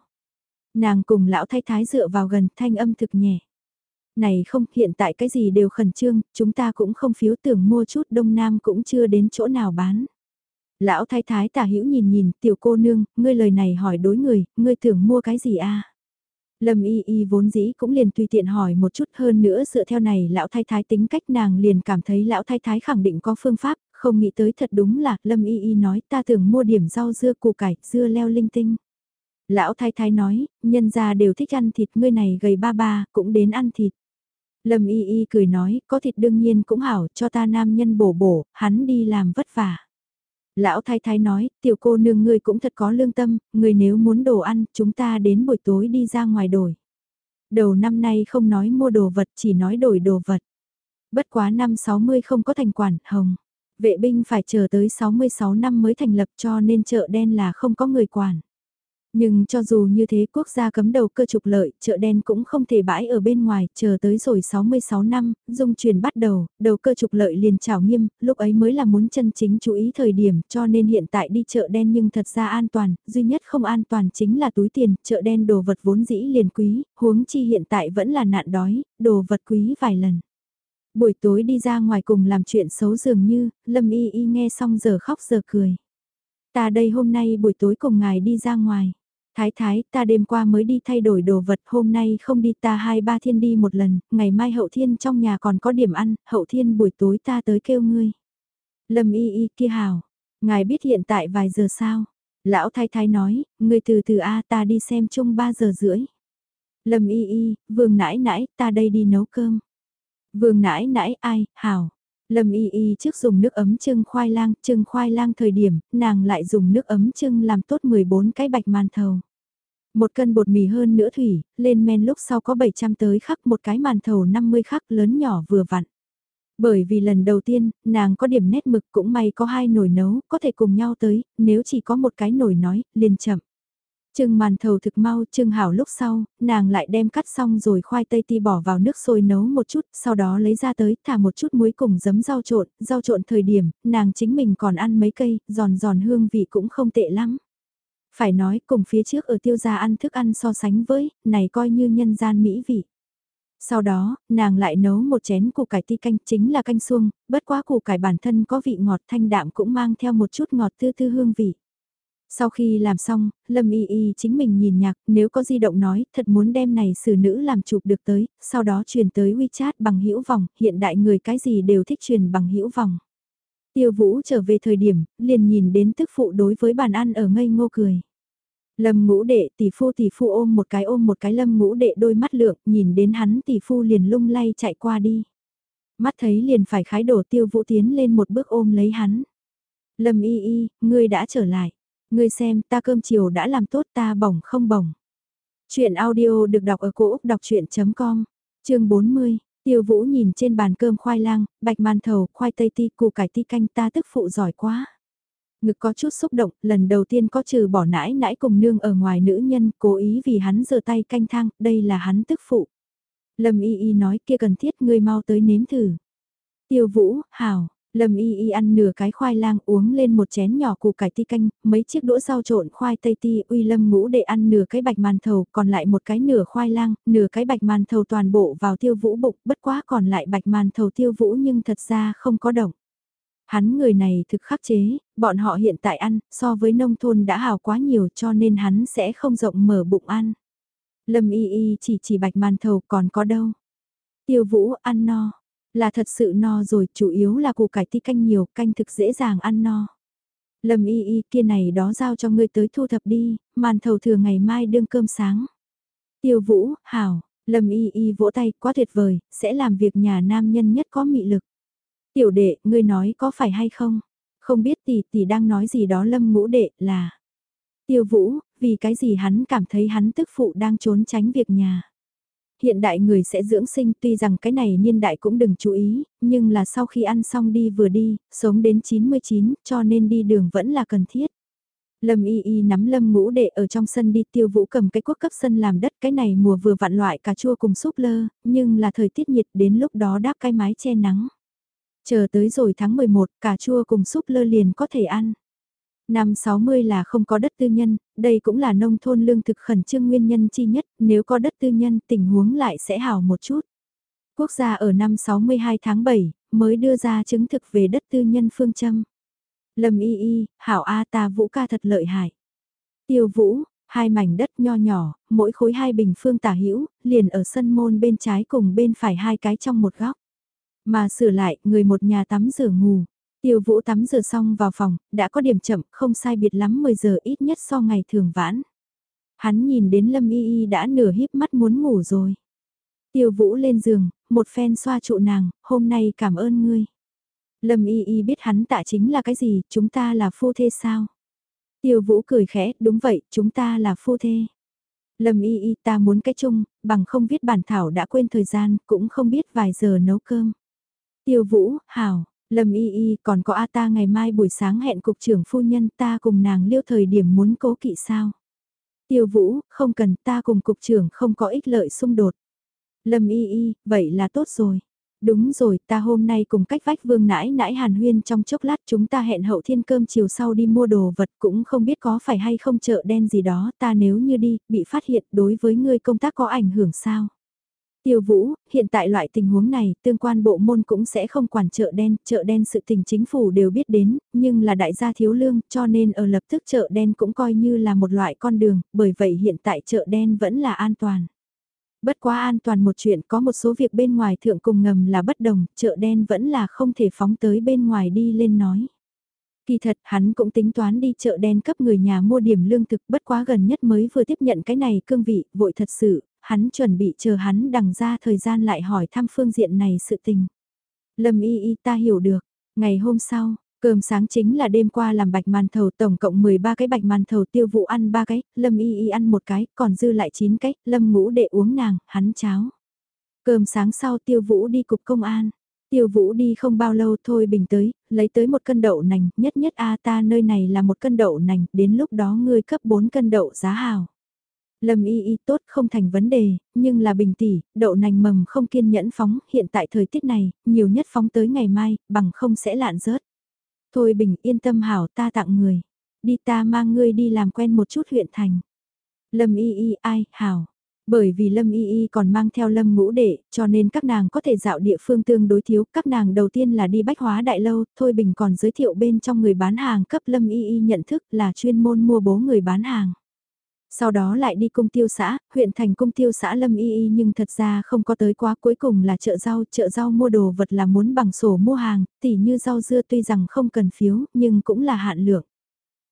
Nàng cùng lão thái thái dựa vào gần thanh âm thực nhẹ. Này không, hiện tại cái gì đều khẩn trương, chúng ta cũng không phiếu tưởng mua chút đông nam cũng chưa đến chỗ nào bán. Lão thái thái tả hữu nhìn nhìn, tiểu cô nương, ngươi lời này hỏi đối người, ngươi tưởng mua cái gì a? Lâm y y vốn dĩ cũng liền tùy tiện hỏi một chút hơn nữa dựa theo này lão thái thái tính cách nàng liền cảm thấy lão thái thái khẳng định có phương pháp, không nghĩ tới thật đúng là, Lâm Y Y nói ta tưởng mua điểm rau dưa củ cải, dưa leo linh tinh. Lão thái thái nói, nhân gia đều thích ăn thịt, ngươi này gầy ba ba, cũng đến ăn thịt. Lâm Y Y cười nói, có thịt đương nhiên cũng hảo, cho ta nam nhân bổ bổ, hắn đi làm vất vả. Lão thái thái nói, tiểu cô nương ngươi cũng thật có lương tâm, ngươi nếu muốn đồ ăn, chúng ta đến buổi tối đi ra ngoài đổi. Đầu năm nay không nói mua đồ vật, chỉ nói đổi đồ vật. Bất quá năm 60 không có thành quản, hồng. Vệ binh phải chờ tới 66 năm mới thành lập cho nên chợ đen là không có người quản. Nhưng cho dù như thế quốc gia cấm đầu cơ trục lợi, chợ đen cũng không thể bãi ở bên ngoài, chờ tới rồi 66 năm, dung truyền bắt đầu, đầu cơ trục lợi liền trào nghiêm, lúc ấy mới là muốn chân chính chú ý thời điểm, cho nên hiện tại đi chợ đen nhưng thật ra an toàn, duy nhất không an toàn chính là túi tiền, chợ đen đồ vật vốn dĩ liền quý, huống chi hiện tại vẫn là nạn đói, đồ vật quý vài lần. Buổi tối đi ra ngoài cùng làm chuyện xấu dường như, Lâm Y Y nghe xong giờ khóc giờ cười. Ta đây hôm nay buổi tối cùng ngài đi ra ngoài. Thái thái, ta đêm qua mới đi thay đổi đồ vật, hôm nay không đi ta hai ba thiên đi một lần, ngày mai hậu thiên trong nhà còn có điểm ăn, hậu thiên buổi tối ta tới kêu ngươi. Lâm y y kia hào, ngài biết hiện tại vài giờ sao? Lão thái thái nói, ngươi từ từ A ta đi xem chung ba giờ rưỡi. Lâm y y, vương nãi nãi, ta đây đi nấu cơm. Vương nãi nãi ai, hào. Lâm y y trước dùng nước ấm trưng khoai lang, trưng khoai lang thời điểm, nàng lại dùng nước ấm trưng làm tốt 14 cái bạch màn thầu. Một cân bột mì hơn nữa thủy, lên men lúc sau có 700 tới khắc một cái màn thầu 50 khắc lớn nhỏ vừa vặn. Bởi vì lần đầu tiên, nàng có điểm nét mực cũng may có hai nồi nấu, có thể cùng nhau tới, nếu chỉ có một cái nồi nói, liền chậm. Trưng màn thầu thực mau, trưng hảo lúc sau, nàng lại đem cắt xong rồi khoai tây ti bỏ vào nước sôi nấu một chút, sau đó lấy ra tới, thả một chút muối cùng giấm rau trộn, rau trộn thời điểm, nàng chính mình còn ăn mấy cây, giòn giòn hương vị cũng không tệ lắm. Phải nói cùng phía trước ở tiêu gia ăn thức ăn so sánh với, này coi như nhân gian mỹ vị. Sau đó, nàng lại nấu một chén củ cải ti canh chính là canh xuông, bất quá củ cải bản thân có vị ngọt thanh đạm cũng mang theo một chút ngọt tư tư hương vị. Sau khi làm xong, Lâm Y Y chính mình nhìn nhạc, nếu có di động nói, thật muốn đem này xử nữ làm chụp được tới, sau đó truyền tới WeChat bằng hữu vòng, hiện đại người cái gì đều thích truyền bằng hữu vòng. Tiêu Vũ trở về thời điểm, liền nhìn đến tức phụ đối với bàn ăn ở ngây ngô cười. Lâm ngũ đệ tỷ phu tỷ phu ôm một cái ôm một cái lâm ngũ đệ đôi mắt lượng, nhìn đến hắn tỷ phu liền lung lay chạy qua đi. Mắt thấy liền phải khái đổ tiêu vũ tiến lên một bước ôm lấy hắn. Lâm y y, ngươi đã trở lại. Ngươi xem ta cơm chiều đã làm tốt ta bổng không bổng. Chuyện audio được đọc ở cổ Úc đọc chuyện.com, chương 40. Tiêu Vũ nhìn trên bàn cơm khoai lang, bạch man thầu, khoai tây ti, củ cải ti canh ta tức phụ giỏi quá. Ngực có chút xúc động, lần đầu tiên có trừ bỏ nãi nãi cùng nương ở ngoài nữ nhân, cố ý vì hắn giơ tay canh thang, đây là hắn tức phụ. Lâm y y nói kia cần thiết ngươi mau tới nếm thử. Tiêu vũ, hảo, Lâm y y ăn nửa cái khoai lang uống lên một chén nhỏ củ cải ti canh, mấy chiếc đũa rau trộn khoai tây ti uy lâm ngũ để ăn nửa cái bạch màn thầu, còn lại một cái nửa khoai lang, nửa cái bạch màn thầu toàn bộ vào tiêu vũ bụng, bất quá còn lại bạch màn thầu tiêu vũ nhưng thật ra không có động. Hắn người này thực khắc chế, bọn họ hiện tại ăn, so với nông thôn đã hào quá nhiều cho nên hắn sẽ không rộng mở bụng ăn. Lâm y y chỉ chỉ bạch màn thầu còn có đâu. Tiêu vũ ăn no, là thật sự no rồi, chủ yếu là củ cải ti canh nhiều, canh thực dễ dàng ăn no. Lâm y y kia này đó giao cho ngươi tới thu thập đi, màn thầu thừa ngày mai đương cơm sáng. Tiêu vũ, hảo, Lâm y y vỗ tay, quá tuyệt vời, sẽ làm việc nhà nam nhân nhất có mị lực. Tiểu đệ, ngươi nói có phải hay không? Không biết tỷ tỷ đang nói gì đó lâm ngũ đệ là. Tiêu vũ, vì cái gì hắn cảm thấy hắn tức phụ đang trốn tránh việc nhà. Hiện đại người sẽ dưỡng sinh tuy rằng cái này niên đại cũng đừng chú ý, nhưng là sau khi ăn xong đi vừa đi, sống đến 99 cho nên đi đường vẫn là cần thiết. Lâm y y nắm lâm ngũ đệ ở trong sân đi tiêu vũ cầm cái quốc cấp sân làm đất cái này mùa vừa vặn loại cà chua cùng súp lơ, nhưng là thời tiết nhiệt đến lúc đó đáp cái mái che nắng. Chờ tới rồi tháng 11, cà chua cùng súp lơ liền có thể ăn. Năm 60 là không có đất tư nhân, đây cũng là nông thôn lương thực khẩn trương nguyên nhân chi nhất, nếu có đất tư nhân tình huống lại sẽ hảo một chút. Quốc gia ở năm 62 tháng 7, mới đưa ra chứng thực về đất tư nhân phương châm. Lâm y y, hảo A ta vũ ca thật lợi hại. Tiêu vũ, hai mảnh đất nho nhỏ, mỗi khối hai bình phương tả hữu liền ở sân môn bên trái cùng bên phải hai cái trong một góc. Mà sửa lại, người một nhà tắm rửa ngủ. Tiêu vũ tắm rửa xong vào phòng, đã có điểm chậm, không sai biệt lắm 10 giờ ít nhất so ngày thường vãn. Hắn nhìn đến Lâm Y Y đã nửa híp mắt muốn ngủ rồi. Tiêu vũ lên giường, một phen xoa trụ nàng, hôm nay cảm ơn ngươi. Lâm Y Y biết hắn tạ chính là cái gì, chúng ta là phu thê sao? Tiêu vũ cười khẽ, đúng vậy, chúng ta là phu thê. Lâm Y Y ta muốn cái chung, bằng không viết bản thảo đã quên thời gian, cũng không biết vài giờ nấu cơm. Tiêu Vũ, hảo, Lâm y y còn có A ta ngày mai buổi sáng hẹn cục trưởng phu nhân ta cùng nàng liêu thời điểm muốn cố kỵ sao. Tiêu vũ, không cần ta cùng cục trưởng không có ích lợi xung đột. Lâm y y, vậy là tốt rồi. Đúng rồi, ta hôm nay cùng cách vách vương nãi nãi hàn huyên trong chốc lát chúng ta hẹn hậu thiên cơm chiều sau đi mua đồ vật cũng không biết có phải hay không chợ đen gì đó ta nếu như đi, bị phát hiện đối với ngươi công tác có ảnh hưởng sao. Tiêu Vũ, hiện tại loại tình huống này, tương quan bộ môn cũng sẽ không quản chợ đen, chợ đen sự tình chính phủ đều biết đến, nhưng là đại gia thiếu lương, cho nên ở lập tức chợ đen cũng coi như là một loại con đường, bởi vậy hiện tại chợ đen vẫn là an toàn. Bất quá an toàn một chuyện có một số việc bên ngoài thượng cùng ngầm là bất đồng, chợ đen vẫn là không thể phóng tới bên ngoài đi lên nói. Kỳ thật hắn cũng tính toán đi chợ đen cấp người nhà mua điểm lương thực bất quá gần nhất mới vừa tiếp nhận cái này cương vị, vội thật sự, hắn chuẩn bị chờ hắn đằng ra thời gian lại hỏi thăm phương diện này sự tình. Lâm y y ta hiểu được, ngày hôm sau, cơm sáng chính là đêm qua làm bạch màn thầu tổng cộng 13 cái bạch màn thầu tiêu vụ ăn 3 cái, Lâm y y ăn một cái, còn dư lại 9 cái, Lâm ngũ đệ uống nàng, hắn cháo. Cơm sáng sau tiêu vũ đi cục công an. Tiêu vũ đi không bao lâu thôi bình tới, lấy tới một cân đậu nành, nhất nhất a ta nơi này là một cân đậu nành, đến lúc đó ngươi cấp 4 cân đậu giá hào. Lâm y y tốt không thành vấn đề, nhưng là bình tỷ, đậu nành mầm không kiên nhẫn phóng, hiện tại thời tiết này, nhiều nhất phóng tới ngày mai, bằng không sẽ lạn rớt. Thôi bình yên tâm hảo ta tặng người, đi ta mang ngươi đi làm quen một chút huyện thành. Lâm y y ai, hảo. Bởi vì Lâm Y Y còn mang theo Lâm ngũ đệ, cho nên các nàng có thể dạo địa phương tương đối thiếu. Các nàng đầu tiên là đi bách hóa đại lâu, Thôi Bình còn giới thiệu bên trong người bán hàng cấp Lâm Y Y nhận thức là chuyên môn mua bố người bán hàng. Sau đó lại đi cung tiêu xã, huyện thành cung tiêu xã Lâm Y Y nhưng thật ra không có tới quá cuối cùng là chợ rau, chợ rau mua đồ vật là muốn bằng sổ mua hàng, tỉ như rau dưa tuy rằng không cần phiếu, nhưng cũng là hạn lượng.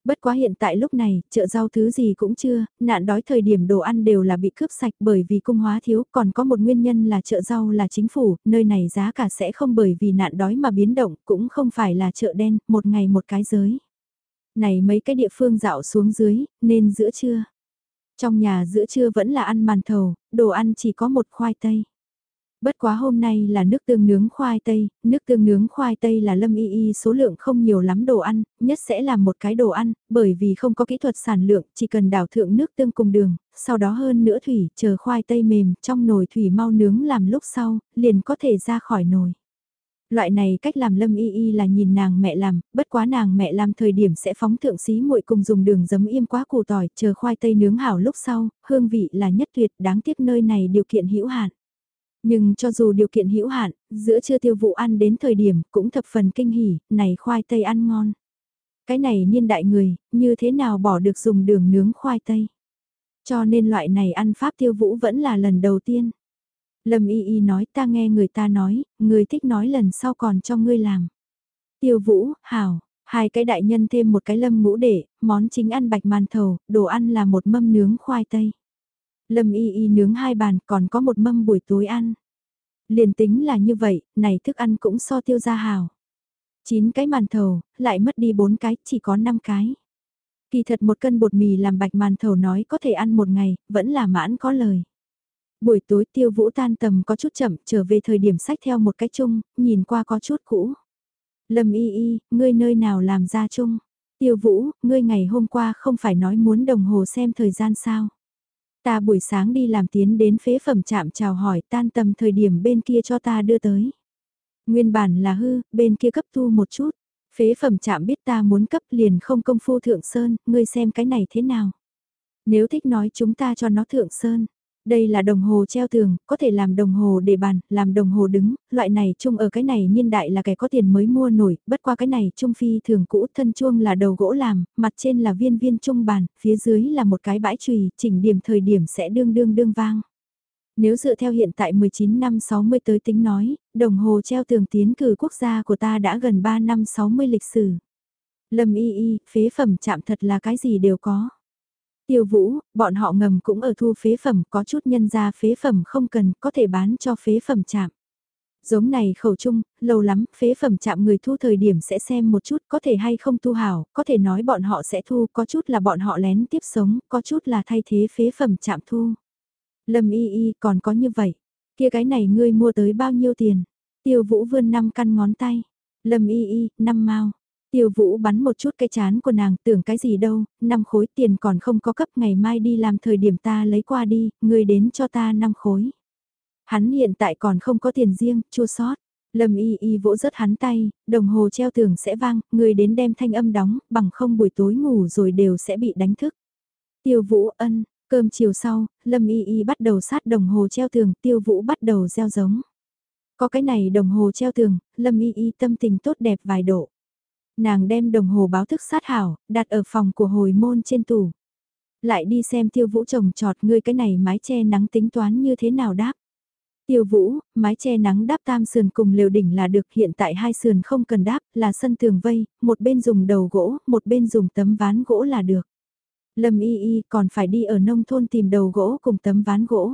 Bất quá hiện tại lúc này, chợ rau thứ gì cũng chưa, nạn đói thời điểm đồ ăn đều là bị cướp sạch bởi vì cung hóa thiếu, còn có một nguyên nhân là chợ rau là chính phủ, nơi này giá cả sẽ không bởi vì nạn đói mà biến động, cũng không phải là chợ đen, một ngày một cái giới. Này mấy cái địa phương dạo xuống dưới, nên giữa trưa. Trong nhà giữa trưa vẫn là ăn màn thầu, đồ ăn chỉ có một khoai tây. Bất quá hôm nay là nước tương nướng khoai tây, nước tương nướng khoai tây là lâm y y số lượng không nhiều lắm đồ ăn, nhất sẽ làm một cái đồ ăn, bởi vì không có kỹ thuật sản lượng, chỉ cần đảo thượng nước tương cùng đường, sau đó hơn nữa thủy, chờ khoai tây mềm, trong nồi thủy mau nướng làm lúc sau, liền có thể ra khỏi nồi. Loại này cách làm lâm y y là nhìn nàng mẹ làm, bất quá nàng mẹ làm thời điểm sẽ phóng thượng xí muội cùng dùng đường giấm im quá củ tỏi, chờ khoai tây nướng hảo lúc sau, hương vị là nhất tuyệt, đáng tiếc nơi này điều kiện hữu hạn. Nhưng cho dù điều kiện hữu hạn, giữa chưa tiêu vụ ăn đến thời điểm cũng thập phần kinh hỉ, này khoai tây ăn ngon. Cái này niên đại người, như thế nào bỏ được dùng đường nướng khoai tây. Cho nên loại này ăn pháp tiêu vũ vẫn là lần đầu tiên. Lâm y y nói ta nghe người ta nói, người thích nói lần sau còn cho ngươi làm. Tiêu vũ, hảo, hai cái đại nhân thêm một cái lâm ngũ để, món chính ăn bạch màn thầu, đồ ăn là một mâm nướng khoai tây. Lâm y y nướng hai bàn còn có một mâm buổi tối ăn. Liền tính là như vậy, này thức ăn cũng so tiêu ra hào. Chín cái màn thầu, lại mất đi bốn cái, chỉ có năm cái. Kỳ thật một cân bột mì làm bạch màn thầu nói có thể ăn một ngày, vẫn là mãn có lời. Buổi tối tiêu vũ tan tầm có chút chậm, trở về thời điểm sách theo một cái chung, nhìn qua có chút cũ. Lâm y y, ngươi nơi nào làm ra chung? Tiêu vũ, ngươi ngày hôm qua không phải nói muốn đồng hồ xem thời gian sao? Ta buổi sáng đi làm tiến đến phế phẩm chạm chào hỏi tan tầm thời điểm bên kia cho ta đưa tới. Nguyên bản là hư, bên kia cấp thu một chút. Phế phẩm chạm biết ta muốn cấp liền không công phu thượng sơn, ngươi xem cái này thế nào. Nếu thích nói chúng ta cho nó thượng sơn. Đây là đồng hồ treo tường, có thể làm đồng hồ để bàn, làm đồng hồ đứng, loại này chung ở cái này niên đại là kẻ có tiền mới mua nổi, bất qua cái này trung phi thường cũ thân chuông là đầu gỗ làm, mặt trên là viên viên trung bàn, phía dưới là một cái bãi chùy chỉnh điểm thời điểm sẽ đương đương đương vang. Nếu dựa theo hiện tại 19 năm 60 tới tính nói, đồng hồ treo tường tiến cử quốc gia của ta đã gần 3 năm 60 lịch sử. Lâm y y, phế phẩm chạm thật là cái gì đều có. Tiêu vũ, bọn họ ngầm cũng ở thu phế phẩm, có chút nhân ra phế phẩm không cần, có thể bán cho phế phẩm chạm. Giống này khẩu chung, lâu lắm, phế phẩm chạm người thu thời điểm sẽ xem một chút có thể hay không thu hảo, có thể nói bọn họ sẽ thu, có chút là bọn họ lén tiếp sống, có chút là thay thế phế phẩm chạm thu. Lâm y y còn có như vậy, kia cái này ngươi mua tới bao nhiêu tiền? Tiêu vũ vươn năm căn ngón tay. Lâm y y, năm mau. Tiêu vũ bắn một chút cái chán của nàng tưởng cái gì đâu, năm khối tiền còn không có cấp ngày mai đi làm thời điểm ta lấy qua đi, người đến cho ta năm khối. Hắn hiện tại còn không có tiền riêng, chua sót. Lâm y y vỗ rớt hắn tay, đồng hồ treo tường sẽ vang, người đến đem thanh âm đóng, bằng không buổi tối ngủ rồi đều sẽ bị đánh thức. Tiêu vũ ân, cơm chiều sau, Lâm y y bắt đầu sát đồng hồ treo tường, tiêu vũ bắt đầu gieo giống. Có cái này đồng hồ treo tường, Lâm y y tâm tình tốt đẹp vài độ. Nàng đem đồng hồ báo thức sát hảo, đặt ở phòng của hồi môn trên tủ. Lại đi xem tiêu vũ trồng trọt ngươi cái này mái che nắng tính toán như thế nào đáp. Tiêu vũ, mái che nắng đáp tam sườn cùng liều đỉnh là được hiện tại hai sườn không cần đáp, là sân tường vây, một bên dùng đầu gỗ, một bên dùng tấm ván gỗ là được. Lâm y y còn phải đi ở nông thôn tìm đầu gỗ cùng tấm ván gỗ.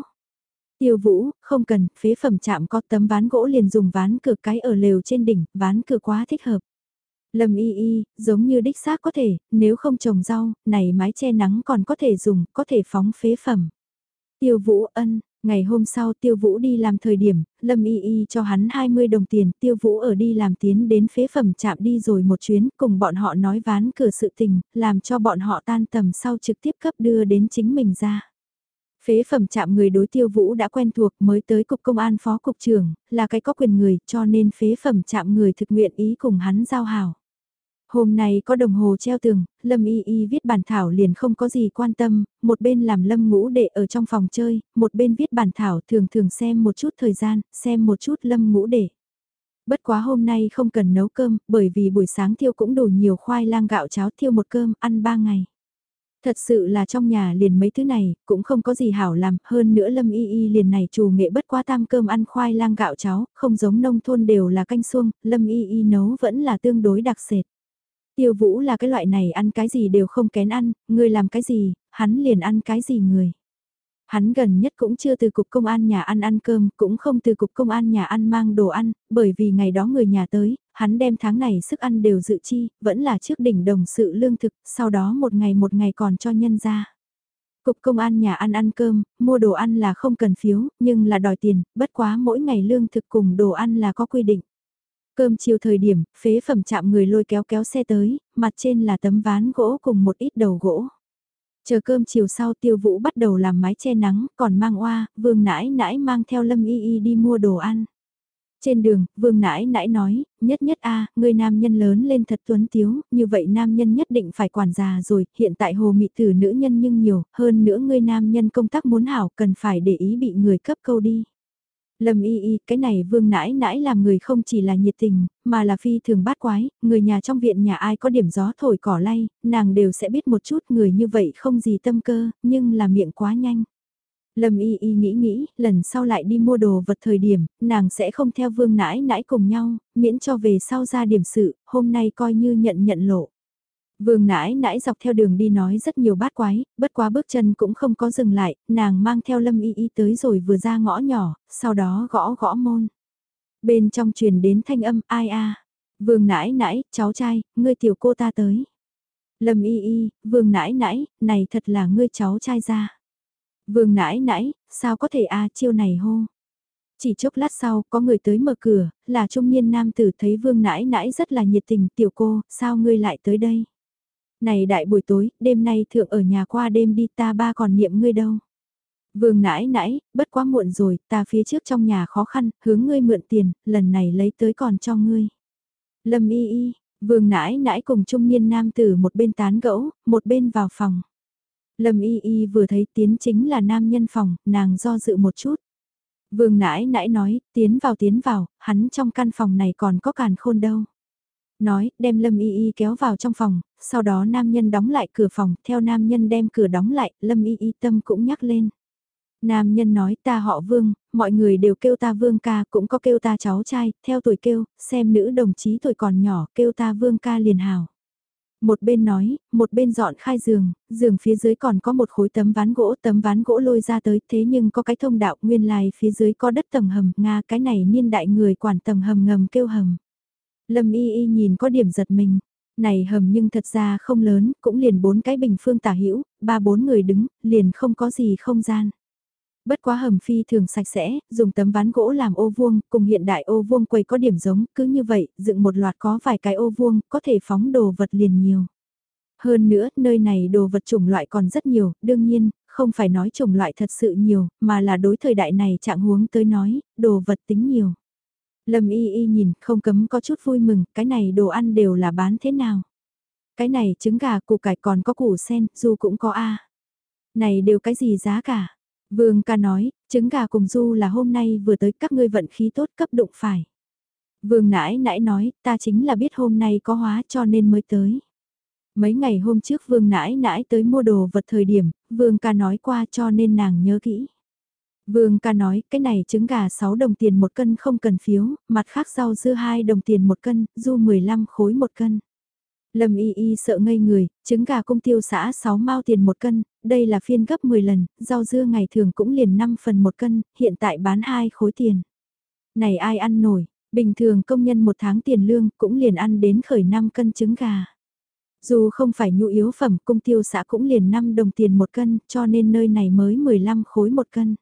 Tiêu vũ, không cần, phế phẩm chạm có tấm ván gỗ liền dùng ván cửa cái ở lều trên đỉnh, ván cửa quá thích hợp. Lâm y y, giống như đích xác có thể, nếu không trồng rau, này mái che nắng còn có thể dùng, có thể phóng phế phẩm. Tiêu vũ ân, ngày hôm sau tiêu vũ đi làm thời điểm, Lâm y y cho hắn 20 đồng tiền, tiêu vũ ở đi làm tiến đến phế phẩm chạm đi rồi một chuyến, cùng bọn họ nói ván cửa sự tình, làm cho bọn họ tan tầm sau trực tiếp cấp đưa đến chính mình ra. Phế phẩm chạm người đối tiêu vũ đã quen thuộc mới tới cục công an phó cục trưởng, là cái có quyền người cho nên phế phẩm chạm người thực nguyện ý cùng hắn giao hảo. Hôm nay có đồng hồ treo tường, Lâm Y Y viết bản thảo liền không có gì quan tâm, một bên làm Lâm ngũ đệ ở trong phòng chơi, một bên viết bản thảo thường thường xem một chút thời gian, xem một chút Lâm ngũ đệ. Bất quá hôm nay không cần nấu cơm, bởi vì buổi sáng thiêu cũng đủ nhiều khoai lang gạo cháo thiêu một cơm, ăn ba ngày. Thật sự là trong nhà liền mấy thứ này, cũng không có gì hảo làm, hơn nữa Lâm Y Y liền này chủ nghệ bất quá tam cơm ăn khoai lang gạo cháo, không giống nông thôn đều là canh xuông, Lâm Y Y nấu vẫn là tương đối đặc sệt. Tiêu Vũ là cái loại này ăn cái gì đều không kén ăn, người làm cái gì, hắn liền ăn cái gì người. Hắn gần nhất cũng chưa từ cục công an nhà ăn ăn cơm, cũng không từ cục công an nhà ăn mang đồ ăn, bởi vì ngày đó người nhà tới, hắn đem tháng này sức ăn đều dự chi, vẫn là trước đỉnh đồng sự lương thực, sau đó một ngày một ngày còn cho nhân ra. Cục công an nhà ăn ăn cơm, mua đồ ăn là không cần phiếu, nhưng là đòi tiền, bất quá mỗi ngày lương thực cùng đồ ăn là có quy định. Cơm chiều thời điểm, phế phẩm chạm người lôi kéo kéo xe tới, mặt trên là tấm ván gỗ cùng một ít đầu gỗ. Chờ cơm chiều sau tiêu vũ bắt đầu làm mái che nắng, còn mang oa, vương nãi nãi mang theo lâm y y đi mua đồ ăn. Trên đường, vương nãi nãi nói, nhất nhất a người nam nhân lớn lên thật tuấn tiếu, như vậy nam nhân nhất định phải quản già rồi, hiện tại hồ mị tử nữ nhân nhưng nhiều, hơn nữa người nam nhân công tác muốn hảo cần phải để ý bị người cấp câu đi. Lâm y y, cái này vương nãi nãi làm người không chỉ là nhiệt tình, mà là phi thường bát quái, người nhà trong viện nhà ai có điểm gió thổi cỏ lay, nàng đều sẽ biết một chút người như vậy không gì tâm cơ, nhưng là miệng quá nhanh. Lâm y y nghĩ nghĩ, lần sau lại đi mua đồ vật thời điểm, nàng sẽ không theo vương nãi nãi cùng nhau, miễn cho về sau ra điểm sự, hôm nay coi như nhận nhận lộ. Vương nãi nãi dọc theo đường đi nói rất nhiều bát quái, bất quá bước chân cũng không có dừng lại, nàng mang theo lâm y y tới rồi vừa ra ngõ nhỏ, sau đó gõ gõ môn. Bên trong truyền đến thanh âm ai a Vương nãi nãi, cháu trai, ngươi tiểu cô ta tới. Lâm y y, vương nãi nãi, này thật là ngươi cháu trai ra. Vương nãi nãi, sao có thể a chiêu này hô. Chỉ chốc lát sau, có người tới mở cửa, là trung niên nam tử thấy vương nãi nãi rất là nhiệt tình, tiểu cô, sao ngươi lại tới đây? Này đại buổi tối, đêm nay thượng ở nhà qua đêm đi ta ba còn niệm ngươi đâu. Vương nãi nãi, bất quá muộn rồi, ta phía trước trong nhà khó khăn, hướng ngươi mượn tiền, lần này lấy tới còn cho ngươi. Lâm y y, vương nãi nãi cùng trung niên nam tử một bên tán gẫu, một bên vào phòng. Lâm y y vừa thấy tiến chính là nam nhân phòng, nàng do dự một chút. Vương nãi nãi nói, tiến vào tiến vào, hắn trong căn phòng này còn có càn khôn đâu nói, đem Lâm Y Y kéo vào trong phòng, sau đó nam nhân đóng lại cửa phòng, theo nam nhân đem cửa đóng lại, Lâm Y Y tâm cũng nhắc lên. Nam nhân nói ta họ Vương, mọi người đều kêu ta Vương ca, cũng có kêu ta cháu trai, theo tuổi kêu, xem nữ đồng chí tuổi còn nhỏ, kêu ta Vương ca liền hào. Một bên nói, một bên dọn khai giường, giường phía dưới còn có một khối tấm ván gỗ, tấm ván gỗ lôi ra tới, thế nhưng có cái thông đạo nguyên lai phía dưới có đất tầng hầm, Nga cái này niên đại người quản tầng hầm ngầm kêu hầm. Lâm y y nhìn có điểm giật mình. Này hầm nhưng thật ra không lớn, cũng liền bốn cái bình phương tả hữu ba bốn người đứng, liền không có gì không gian. Bất quá hầm phi thường sạch sẽ, dùng tấm ván gỗ làm ô vuông, cùng hiện đại ô vuông quầy có điểm giống, cứ như vậy, dựng một loạt có vài cái ô vuông, có thể phóng đồ vật liền nhiều. Hơn nữa, nơi này đồ vật chủng loại còn rất nhiều, đương nhiên, không phải nói chủng loại thật sự nhiều, mà là đối thời đại này trạng huống tới nói, đồ vật tính nhiều. Lâm y y nhìn, không cấm có chút vui mừng, cái này đồ ăn đều là bán thế nào. Cái này trứng gà, củ cải còn có củ sen, du cũng có A. Này đều cái gì giá cả? Vương ca nói, trứng gà cùng du là hôm nay vừa tới các ngươi vận khí tốt cấp đụng phải. Vương nãi nãi nói, ta chính là biết hôm nay có hóa cho nên mới tới. Mấy ngày hôm trước vương nãi nãi tới mua đồ vật thời điểm, vương ca nói qua cho nên nàng nhớ kỹ. Vương ca nói, cái này trứng gà 6 đồng tiền một cân không cần phiếu, mặt khác rau dưa 2 đồng tiền một cân, du 15 khối một cân. Lâm y y sợ ngây người, trứng gà công tiêu xã 6 mao tiền một cân, đây là phiên gấp 10 lần, rau dưa ngày thường cũng liền 5 phần một cân, hiện tại bán 2 khối tiền. Này ai ăn nổi, bình thường công nhân một tháng tiền lương cũng liền ăn đến khởi 5 cân trứng gà. Dù không phải nhu yếu phẩm, công tiêu xã cũng liền 5 đồng tiền một cân, cho nên nơi này mới 15 khối một cân.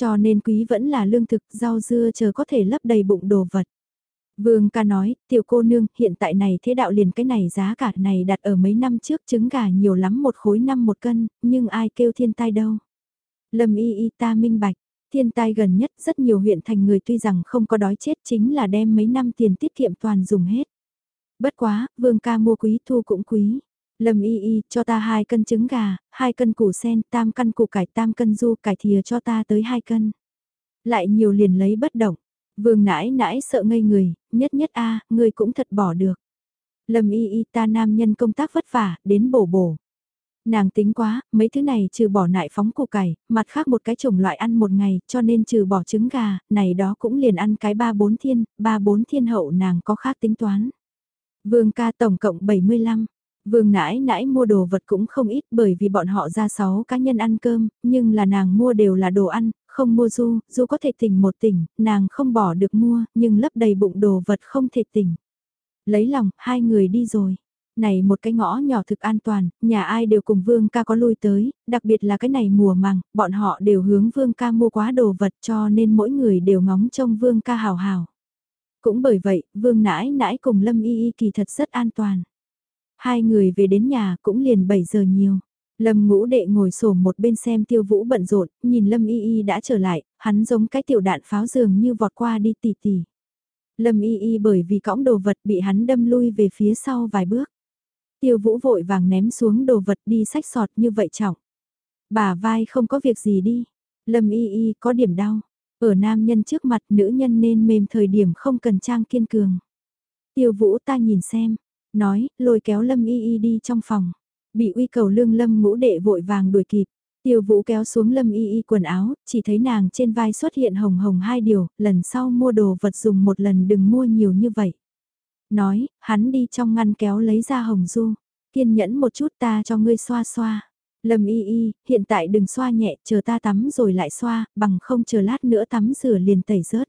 Cho nên quý vẫn là lương thực, rau dưa chờ có thể lấp đầy bụng đồ vật. Vương ca nói, tiểu cô nương, hiện tại này thế đạo liền cái này giá cả này đặt ở mấy năm trước trứng gà nhiều lắm một khối năm một cân, nhưng ai kêu thiên tai đâu. Lâm y y ta minh bạch, thiên tai gần nhất rất nhiều huyện thành người tuy rằng không có đói chết chính là đem mấy năm tiền tiết kiệm toàn dùng hết. Bất quá, vương ca mua quý thu cũng quý. Lâm y y, cho ta hai cân trứng gà, hai cân củ sen, tam cân củ cải, tam cân du cải thìa cho ta tới hai cân. Lại nhiều liền lấy bất động. Vương nãi nãi sợ ngây người, nhất nhất a à, người cũng thật bỏ được. Lâm y y ta nam nhân công tác vất vả, đến bổ bổ. Nàng tính quá, mấy thứ này trừ bỏ nại phóng củ cải, mặt khác một cái chủng loại ăn một ngày, cho nên trừ bỏ trứng gà, này đó cũng liền ăn cái ba bốn thiên, ba bốn thiên hậu nàng có khác tính toán. Vương ca tổng cộng 75. Vương nãi nãi mua đồ vật cũng không ít bởi vì bọn họ ra 6 cá nhân ăn cơm, nhưng là nàng mua đều là đồ ăn, không mua du, du có thể tỉnh một tỉnh, nàng không bỏ được mua, nhưng lấp đầy bụng đồ vật không thể tỉnh. Lấy lòng, hai người đi rồi. Này một cái ngõ nhỏ thực an toàn, nhà ai đều cùng vương ca có lui tới, đặc biệt là cái này mùa màng, bọn họ đều hướng vương ca mua quá đồ vật cho nên mỗi người đều ngóng trông vương ca hào hào. Cũng bởi vậy, vương nãi nãi cùng Lâm Y Y kỳ thật rất an toàn. Hai người về đến nhà cũng liền 7 giờ nhiều. Lâm ngũ đệ ngồi sổ một bên xem tiêu vũ bận rộn, nhìn Lâm y y đã trở lại, hắn giống cái tiểu đạn pháo dường như vọt qua đi tỉ tỉ. Lâm y y bởi vì cõng đồ vật bị hắn đâm lui về phía sau vài bước. Tiêu vũ vội vàng ném xuống đồ vật đi sách sọt như vậy trọng. Bà vai không có việc gì đi. Lâm y y có điểm đau. Ở nam nhân trước mặt nữ nhân nên mềm thời điểm không cần trang kiên cường. Tiêu vũ ta nhìn xem. Nói, lôi kéo Lâm y y đi trong phòng. Bị uy cầu lương lâm ngũ đệ vội vàng đuổi kịp. Tiêu vũ kéo xuống lâm y y quần áo, chỉ thấy nàng trên vai xuất hiện hồng hồng hai điều, lần sau mua đồ vật dùng một lần đừng mua nhiều như vậy. Nói, hắn đi trong ngăn kéo lấy ra hồng du, kiên nhẫn một chút ta cho ngươi xoa xoa. Lâm y y, hiện tại đừng xoa nhẹ, chờ ta tắm rồi lại xoa, bằng không chờ lát nữa tắm rửa liền tẩy rớt.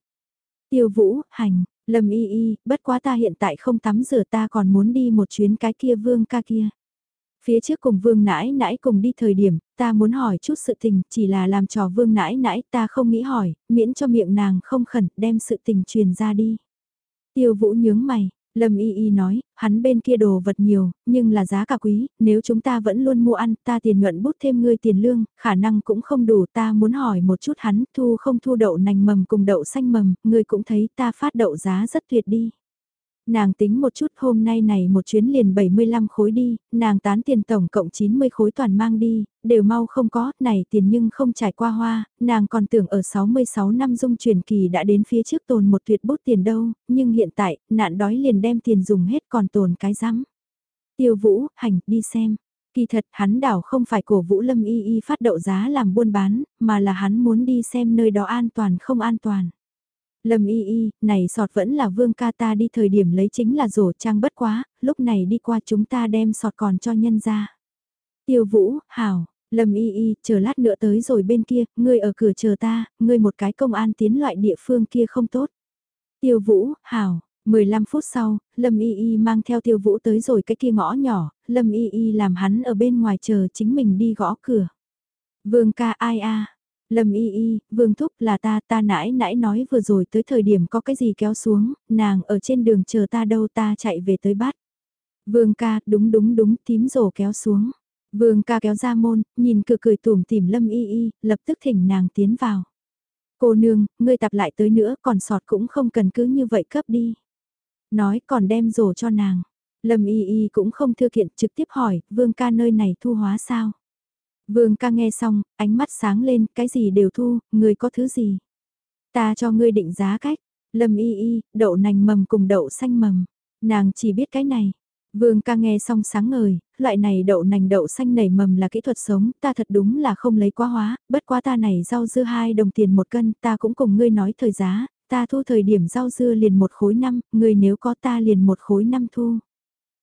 Tiêu vũ, hành, Lâm y y, bất quá ta hiện tại không tắm rửa ta còn muốn đi một chuyến cái kia vương ca kia. Phía trước cùng vương nãi nãi cùng đi thời điểm, ta muốn hỏi chút sự tình, chỉ là làm trò vương nãi nãi ta không nghĩ hỏi, miễn cho miệng nàng không khẩn, đem sự tình truyền ra đi. Tiêu vũ nhướng mày, Lâm Y Y nói, hắn bên kia đồ vật nhiều, nhưng là giá cả quý, nếu chúng ta vẫn luôn mua ăn, ta tiền nhuận bút thêm ngươi tiền lương, khả năng cũng không đủ, ta muốn hỏi một chút hắn, thu không thu đậu nành mầm cùng đậu xanh mầm, ngươi cũng thấy ta phát đậu giá rất tuyệt đi. Nàng tính một chút hôm nay này một chuyến liền 75 khối đi, nàng tán tiền tổng cộng 90 khối toàn mang đi, đều mau không có, này tiền nhưng không trải qua hoa, nàng còn tưởng ở 66 năm dung truyền kỳ đã đến phía trước tồn một tuyệt bút tiền đâu, nhưng hiện tại, nạn đói liền đem tiền dùng hết còn tồn cái rắm. Tiêu vũ, hành, đi xem. Kỳ thật hắn đảo không phải cổ vũ lâm y y phát đậu giá làm buôn bán, mà là hắn muốn đi xem nơi đó an toàn không an toàn. Lâm y y, này sọt vẫn là vương ca ta đi thời điểm lấy chính là rổ trang bất quá, lúc này đi qua chúng ta đem sọt còn cho nhân ra. Tiêu vũ, hảo, Lâm y y, chờ lát nữa tới rồi bên kia, ngươi ở cửa chờ ta, ngươi một cái công an tiến loại địa phương kia không tốt. Tiêu vũ, hảo, 15 phút sau, Lâm y y mang theo tiêu vũ tới rồi cái kia ngõ nhỏ, Lâm y y làm hắn ở bên ngoài chờ chính mình đi gõ cửa. Vương ca ai a Lâm y y, vương thúc là ta, ta nãi nãi nói vừa rồi tới thời điểm có cái gì kéo xuống, nàng ở trên đường chờ ta đâu ta chạy về tới bắt. Vương ca, đúng đúng đúng, tím rổ kéo xuống. Vương ca kéo ra môn, nhìn cửa cười tủm tìm Lâm y y, lập tức thỉnh nàng tiến vào. Cô nương, ngươi tập lại tới nữa, còn sọt cũng không cần cứ như vậy cấp đi. Nói còn đem rổ cho nàng. Lâm y y cũng không thư kiện trực tiếp hỏi, vương ca nơi này thu hóa sao? Vương ca nghe xong, ánh mắt sáng lên, cái gì đều thu, người có thứ gì? Ta cho ngươi định giá cách, lâm y y, đậu nành mầm cùng đậu xanh mầm. Nàng chỉ biết cái này. Vương ca nghe xong sáng ngời, loại này đậu nành đậu xanh nảy mầm là kỹ thuật sống, ta thật đúng là không lấy quá hóa, bất quá ta này rau dưa hai đồng tiền một cân, ta cũng cùng ngươi nói thời giá, ta thu thời điểm rau dưa liền một khối năm, ngươi nếu có ta liền một khối năm thu.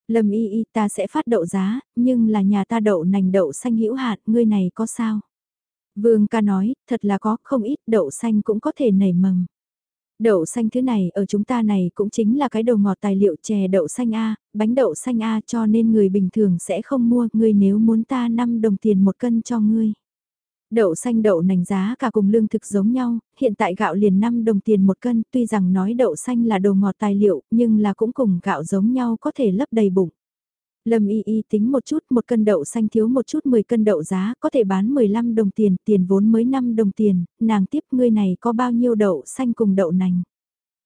Lâm y y ta sẽ phát đậu giá, nhưng là nhà ta đậu nành đậu xanh hữu hạn, ngươi này có sao? Vương ca nói, thật là có, không ít đậu xanh cũng có thể nảy mầm. Đậu xanh thứ này ở chúng ta này cũng chính là cái đầu ngọt tài liệu chè đậu xanh A, bánh đậu xanh A cho nên người bình thường sẽ không mua, ngươi nếu muốn ta 5 đồng tiền một cân cho ngươi. Đậu xanh đậu nành giá cả cùng lương thực giống nhau, hiện tại gạo liền 5 đồng tiền một cân, tuy rằng nói đậu xanh là đồ ngọt tài liệu, nhưng là cũng cùng gạo giống nhau có thể lấp đầy bụng. Lâm y y tính một chút, một cân đậu xanh thiếu một chút 10 cân đậu giá, có thể bán 15 đồng tiền, tiền vốn mới 5 đồng tiền, nàng tiếp ngươi này có bao nhiêu đậu xanh cùng đậu nành.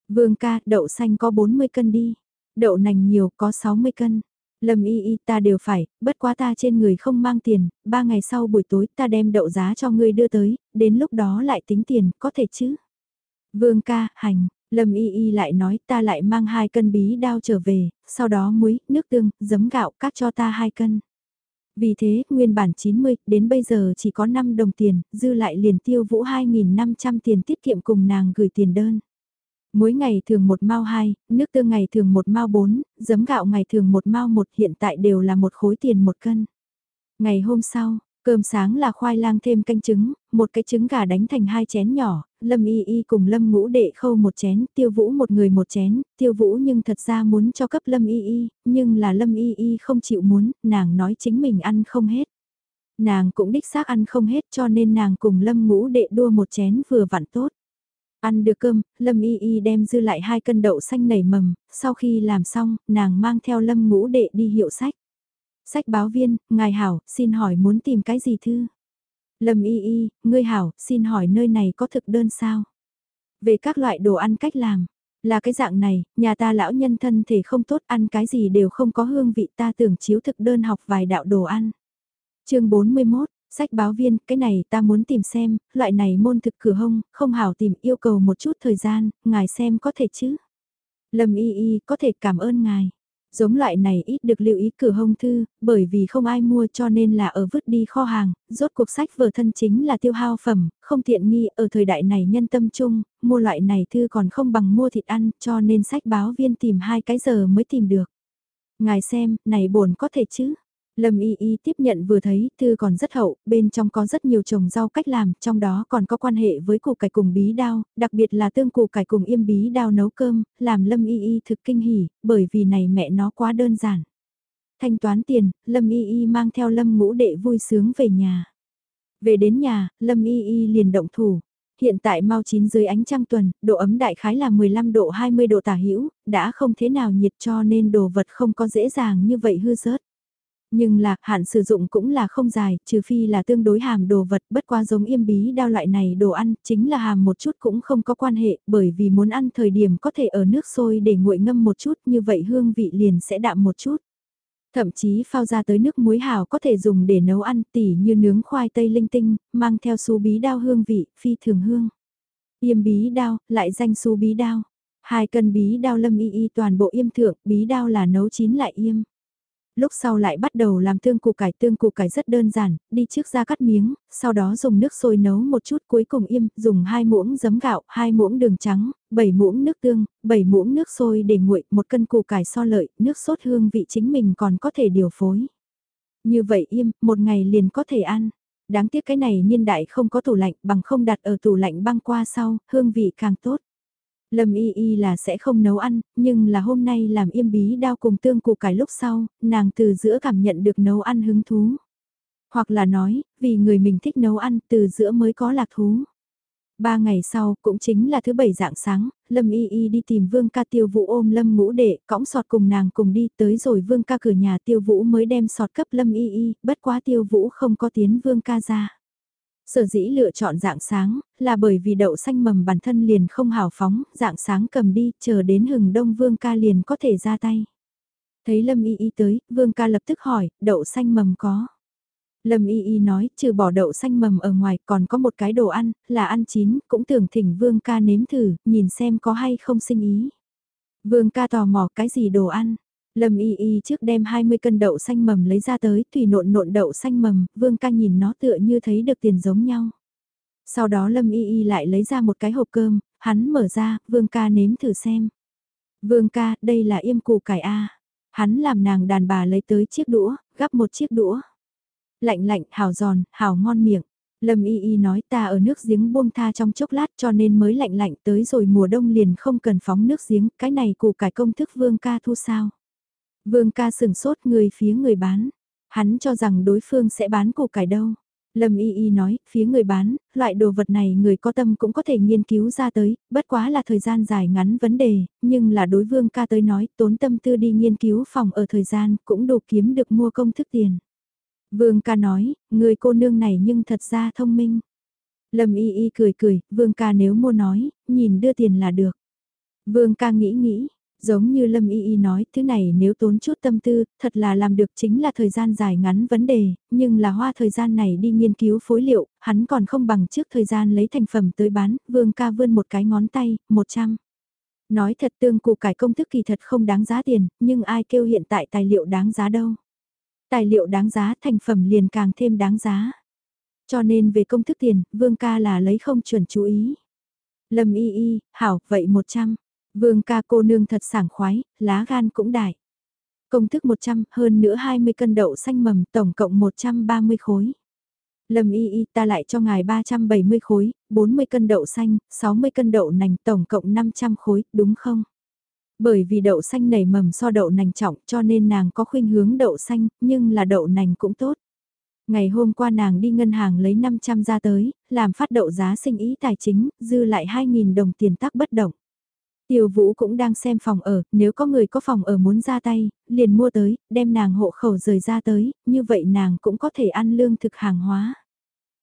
Vương ca, đậu xanh có 40 cân đi, đậu nành nhiều có 60 cân. Lâm y y ta đều phải, bất quá ta trên người không mang tiền, ba ngày sau buổi tối ta đem đậu giá cho ngươi đưa tới, đến lúc đó lại tính tiền, có thể chứ? Vương ca, hành, Lâm y y lại nói ta lại mang hai cân bí đao trở về, sau đó muối, nước tương, giấm gạo cắt cho ta hai cân. Vì thế, nguyên bản 90, đến bây giờ chỉ có 5 đồng tiền, dư lại liền tiêu vũ 2.500 tiền tiết kiệm cùng nàng gửi tiền đơn. Mỗi ngày thường một mao hai, nước tương ngày thường một mao bốn, giấm gạo ngày thường một mao một hiện tại đều là một khối tiền một cân. Ngày hôm sau, cơm sáng là khoai lang thêm canh trứng, một cái trứng gà đánh thành hai chén nhỏ, Lâm Y Y cùng Lâm Ngũ Đệ khâu một chén, Tiêu Vũ một người một chén, Tiêu Vũ nhưng thật ra muốn cho cấp Lâm Y Y, nhưng là Lâm Y Y không chịu muốn, nàng nói chính mình ăn không hết. Nàng cũng đích xác ăn không hết cho nên nàng cùng Lâm Ngũ Đệ đua một chén vừa vặn tốt. Ăn được cơm, Lâm Y Y đem dư lại hai cân đậu xanh nảy mầm, sau khi làm xong, nàng mang theo Lâm ngũ đệ đi hiệu sách. Sách báo viên, ngài hảo, xin hỏi muốn tìm cái gì thư? Lâm Y Y, ngươi hảo, xin hỏi nơi này có thực đơn sao? Về các loại đồ ăn cách làm, là cái dạng này, nhà ta lão nhân thân thể không tốt ăn cái gì đều không có hương vị ta tưởng chiếu thực đơn học vài đạo đồ ăn. chương 41, Sách báo viên, cái này ta muốn tìm xem, loại này môn thực cửa hông, không hảo tìm yêu cầu một chút thời gian, ngài xem có thể chứ. Lâm y y, có thể cảm ơn ngài. Giống loại này ít được lưu ý cửa hông thư, bởi vì không ai mua cho nên là ở vứt đi kho hàng, rốt cuộc sách vở thân chính là tiêu hao phẩm, không tiện nghi ở thời đại này nhân tâm chung, mua loại này thư còn không bằng mua thịt ăn cho nên sách báo viên tìm hai cái giờ mới tìm được. Ngài xem, này bổn có thể chứ, Lâm Y Y tiếp nhận vừa thấy, thư còn rất hậu, bên trong có rất nhiều trồng rau cách làm, trong đó còn có quan hệ với củ cải cùng bí đao, đặc biệt là tương củ cải cùng yêm bí đao nấu cơm, làm Lâm Y Y thực kinh hỉ, bởi vì này mẹ nó quá đơn giản. Thanh toán tiền, Lâm Y Y mang theo Lâm ngũ đệ vui sướng về nhà. Về đến nhà, Lâm Y Y liền động thủ. Hiện tại mau chín dưới ánh trăng tuần, độ ấm đại khái là 15 độ 20 độ tả hữu đã không thế nào nhiệt cho nên đồ vật không có dễ dàng như vậy hư rớt. Nhưng là, hạn sử dụng cũng là không dài, trừ phi là tương đối hàm đồ vật, bất qua giống yêm bí đao loại này đồ ăn, chính là hàm một chút cũng không có quan hệ, bởi vì muốn ăn thời điểm có thể ở nước sôi để nguội ngâm một chút, như vậy hương vị liền sẽ đạm một chút. Thậm chí phao ra tới nước muối hào có thể dùng để nấu ăn tỉ như nướng khoai tây linh tinh, mang theo su bí đao hương vị, phi thường hương. Yêm bí đao, lại danh su bí đao. Hai cân bí đao lâm y y toàn bộ yêm thượng, bí đao là nấu chín lại yêm lúc sau lại bắt đầu làm tương củ cải. Tương củ cải rất đơn giản, đi trước ra cắt miếng, sau đó dùng nước sôi nấu một chút cuối cùng im, dùng hai muỗng giấm gạo, hai muỗng đường trắng, 7 muỗng nước tương, 7 muỗng nước sôi để nguội, một cân củ cải so lợi, nước sốt hương vị chính mình còn có thể điều phối. Như vậy im, một ngày liền có thể ăn. Đáng tiếc cái này niên đại không có tủ lạnh bằng không đặt ở tủ lạnh băng qua sau, hương vị càng tốt. Lâm y y là sẽ không nấu ăn, nhưng là hôm nay làm im bí đao cùng tương củ cải lúc sau, nàng từ giữa cảm nhận được nấu ăn hứng thú. Hoặc là nói, vì người mình thích nấu ăn từ giữa mới có lạc thú. Ba ngày sau, cũng chính là thứ bảy dạng sáng, Lâm Y Y đi tìm Vương ca tiêu vũ ôm Lâm ngũ đệ, cõng sọt cùng nàng cùng đi tới rồi Vương ca cửa nhà tiêu vũ mới đem sọt cấp Lâm Y Y, bất quá tiêu vũ không có tiến Vương ca ra. Sở dĩ lựa chọn dạng sáng, là bởi vì đậu xanh mầm bản thân liền không hào phóng, dạng sáng cầm đi, chờ đến hừng đông Vương ca liền có thể ra tay. Thấy Lâm Y Y tới, Vương ca lập tức hỏi, đậu xanh mầm có. Lâm Y Y nói, trừ bỏ đậu xanh mầm ở ngoài còn có một cái đồ ăn, là ăn chín, cũng tưởng thỉnh Vương ca nếm thử, nhìn xem có hay không sinh ý. Vương ca tò mò cái gì đồ ăn. Lâm Y Y trước đem 20 cân đậu xanh mầm lấy ra tới, tùy nộn nộn đậu xanh mầm, Vương ca nhìn nó tựa như thấy được tiền giống nhau. Sau đó Lâm Y Y lại lấy ra một cái hộp cơm, hắn mở ra, Vương ca nếm thử xem. Vương ca, đây là yêm củ cải A. Hắn làm nàng đàn bà lấy tới chiếc đũa, gắp một chiếc đũa. Lạnh lạnh, hào giòn, hào ngon miệng. Lâm Y Y nói ta ở nước giếng buông tha trong chốc lát cho nên mới lạnh lạnh tới rồi mùa đông liền không cần phóng nước giếng, cái này củ cải công thức vương ca thu sao. Vương ca sừng sốt người phía người bán, hắn cho rằng đối phương sẽ bán củ cải đâu. Lâm Y Y nói, phía người bán, loại đồ vật này người có tâm cũng có thể nghiên cứu ra tới, bất quá là thời gian dài ngắn vấn đề, nhưng là đối vương ca tới nói, tốn tâm tư đi nghiên cứu phòng ở thời gian, cũng đủ kiếm được mua công thức tiền. Vương ca nói, người cô nương này nhưng thật ra thông minh. Lâm Y Y cười cười, vương ca nếu mua nói, nhìn đưa tiền là được. Vương ca nghĩ nghĩ, Giống như Lâm Y Y nói, thứ này nếu tốn chút tâm tư, thật là làm được chính là thời gian dài ngắn vấn đề, nhưng là hoa thời gian này đi nghiên cứu phối liệu, hắn còn không bằng trước thời gian lấy thành phẩm tới bán, vương ca vươn một cái ngón tay, 100. Nói thật tương cụ cải công thức kỳ thật không đáng giá tiền, nhưng ai kêu hiện tại tài liệu đáng giá đâu. Tài liệu đáng giá thành phẩm liền càng thêm đáng giá. Cho nên về công thức tiền, vương ca là lấy không chuẩn chú ý. Lâm y y, hảo, vậy 100. Vương ca cô nương thật sảng khoái, lá gan cũng đại. Công thức 100, hơn nữa 20 cân đậu xanh mầm, tổng cộng 130 khối. Lâm y y ta lại cho ngài 370 khối, 40 cân đậu xanh, 60 cân đậu nành, tổng cộng 500 khối, đúng không? Bởi vì đậu xanh nảy mầm so đậu nành trọng cho nên nàng có khuynh hướng đậu xanh, nhưng là đậu nành cũng tốt. Ngày hôm qua nàng đi ngân hàng lấy 500 ra tới, làm phát đậu giá sinh ý tài chính, dư lại 2.000 đồng tiền tác bất động. Tiêu Vũ cũng đang xem phòng ở, nếu có người có phòng ở muốn ra tay, liền mua tới, đem nàng hộ khẩu rời ra tới, như vậy nàng cũng có thể ăn lương thực hàng hóa.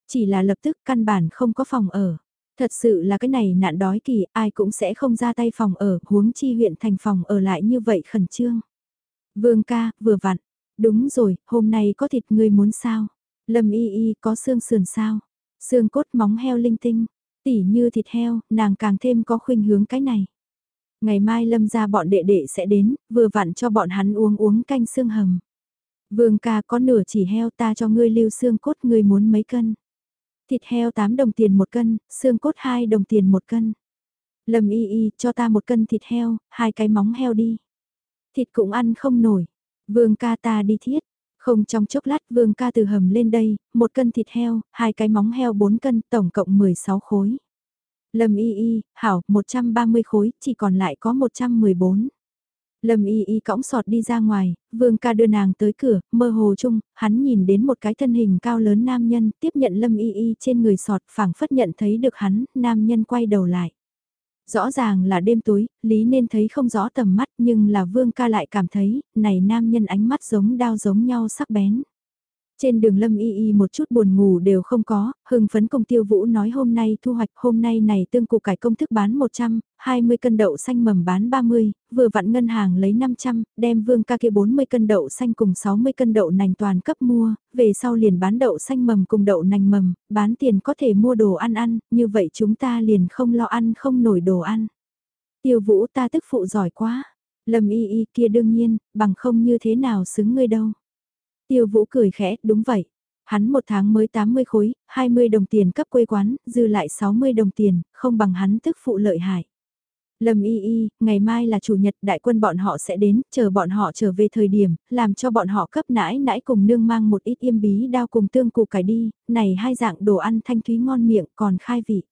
Chỉ là lập tức căn bản không có phòng ở. Thật sự là cái này nạn đói kỳ, ai cũng sẽ không ra tay phòng ở, huống chi huyện thành phòng ở lại như vậy khẩn trương. Vương ca, vừa vặn. Đúng rồi, hôm nay có thịt ngươi muốn sao? Lâm y y có xương sườn sao? Xương cốt móng heo linh tinh. Tỉ như thịt heo, nàng càng thêm có khuynh hướng cái này. Ngày mai lâm ra bọn đệ đệ sẽ đến, vừa vặn cho bọn hắn uống uống canh xương hầm. Vương ca có nửa chỉ heo ta cho ngươi lưu xương cốt ngươi muốn mấy cân. Thịt heo 8 đồng tiền một cân, xương cốt 2 đồng tiền một cân. Lâm y y cho ta một cân thịt heo, hai cái móng heo đi. Thịt cũng ăn không nổi. Vương ca ta đi thiết. Không trong chốc lát vương ca từ hầm lên đây, một cân thịt heo, hai cái móng heo 4 cân, tổng cộng 16 khối. Lâm y y, hảo, 130 khối, chỉ còn lại có 114. Lâm y y cõng sọt đi ra ngoài, vương ca đưa nàng tới cửa, mơ hồ chung, hắn nhìn đến một cái thân hình cao lớn nam nhân, tiếp nhận lâm y y trên người sọt, phảng phất nhận thấy được hắn, nam nhân quay đầu lại. Rõ ràng là đêm tối, lý nên thấy không rõ tầm mắt nhưng là vương ca lại cảm thấy, này nam nhân ánh mắt giống đao giống nhau sắc bén. Trên đường Lâm Y Y một chút buồn ngủ đều không có, hưng phấn công tiêu vũ nói hôm nay thu hoạch hôm nay này tương cụ cải công thức bán 100, 20 cân đậu xanh mầm bán 30, vừa vặn ngân hàng lấy 500, đem vương ca kia 40 cân đậu xanh cùng 60 cân đậu nành toàn cấp mua, về sau liền bán đậu xanh mầm cùng đậu nành mầm, bán tiền có thể mua đồ ăn ăn, như vậy chúng ta liền không lo ăn không nổi đồ ăn. Tiêu vũ ta tức phụ giỏi quá, Lâm Y Y kia đương nhiên, bằng không như thế nào xứng ngươi đâu. Tiêu Vũ cười khẽ, đúng vậy. Hắn một tháng mới 80 khối, 20 đồng tiền cấp quê quán, dư lại 60 đồng tiền, không bằng hắn tức phụ lợi hại. Lâm y y, ngày mai là chủ nhật đại quân bọn họ sẽ đến, chờ bọn họ trở về thời điểm, làm cho bọn họ cấp nãi nãi cùng nương mang một ít yêm bí đao cùng tương củ cải đi, này hai dạng đồ ăn thanh thúy ngon miệng còn khai vị.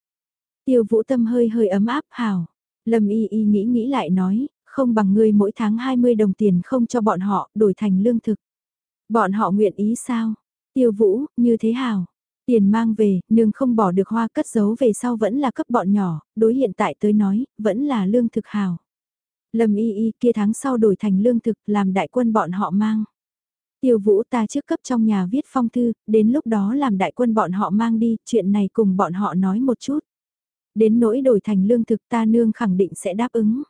Tiêu vũ tâm hơi hơi ấm áp hào. Lâm y y nghĩ nghĩ lại nói, không bằng ngươi mỗi tháng 20 đồng tiền không cho bọn họ đổi thành lương thực. Bọn họ nguyện ý sao? Tiêu Vũ, như thế hào. Tiền mang về, nương không bỏ được hoa cất giấu về sau vẫn là cấp bọn nhỏ, đối hiện tại tới nói, vẫn là lương thực hào. Lâm y y kia tháng sau đổi thành lương thực làm đại quân bọn họ mang. Tiêu vũ ta trước cấp trong nhà viết phong thư, đến lúc đó làm đại quân bọn họ mang đi, chuyện này cùng bọn họ nói một chút. Đến nỗi đổi thành lương thực ta nương khẳng định sẽ đáp ứng.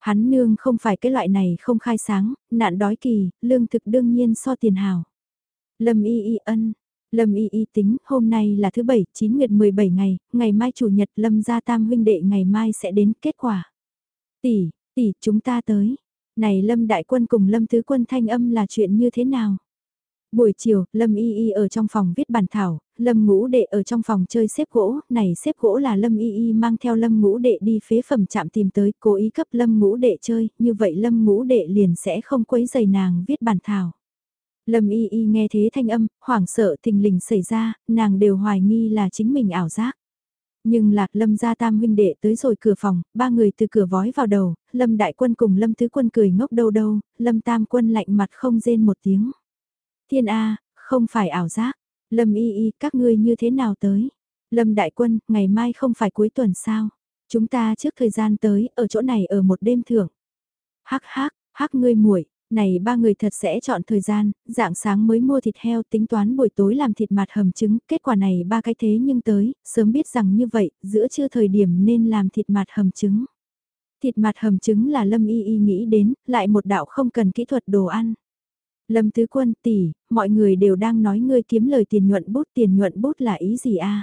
Hắn nương không phải cái loại này không khai sáng, nạn đói kỳ, lương thực đương nhiên so tiền hào. Lâm y y ân, Lâm y y tính, hôm nay là thứ bảy, 9 nguyệt 17 ngày, ngày mai chủ nhật Lâm gia tam huynh đệ ngày mai sẽ đến kết quả. Tỷ, tỷ, chúng ta tới. Này Lâm đại quân cùng Lâm tứ quân thanh âm là chuyện như thế nào? Buổi chiều, Lâm Y Y ở trong phòng viết bản thảo, Lâm ngũ đệ ở trong phòng chơi xếp gỗ, này xếp gỗ là Lâm Y Y mang theo Lâm ngũ đệ đi phế phẩm chạm tìm tới, cố ý cấp Lâm ngũ đệ chơi, như vậy Lâm ngũ đệ liền sẽ không quấy giày nàng viết bản thảo. Lâm Y Y nghe thế thanh âm, hoảng sợ thình lình xảy ra, nàng đều hoài nghi là chính mình ảo giác. Nhưng lạc lâm gia tam huynh đệ tới rồi cửa phòng, ba người từ cửa vói vào đầu, lâm đại quân cùng lâm Thứ quân cười ngốc đâu đâu, lâm tam quân lạnh mặt không rên một tiếng. Thiên A, không phải ảo giác, lâm y y các ngươi như thế nào tới? Lâm đại quân, ngày mai không phải cuối tuần sao? Chúng ta trước thời gian tới, ở chỗ này ở một đêm thưởng. Hắc hắc, hắc ngươi muội này ba người thật sẽ chọn thời gian, dạng sáng mới mua thịt heo tính toán buổi tối làm thịt mặt hầm trứng, kết quả này ba cái thế nhưng tới, sớm biết rằng như vậy, giữa trưa thời điểm nên làm thịt mặt hầm trứng. Thịt mặt hầm trứng là Lâm Y Y nghĩ đến, lại một đạo không cần kỹ thuật đồ ăn. Lâm Tứ Quân tỷ, mọi người đều đang nói ngươi kiếm lời tiền nhuận bút, tiền nhuận bút là ý gì a?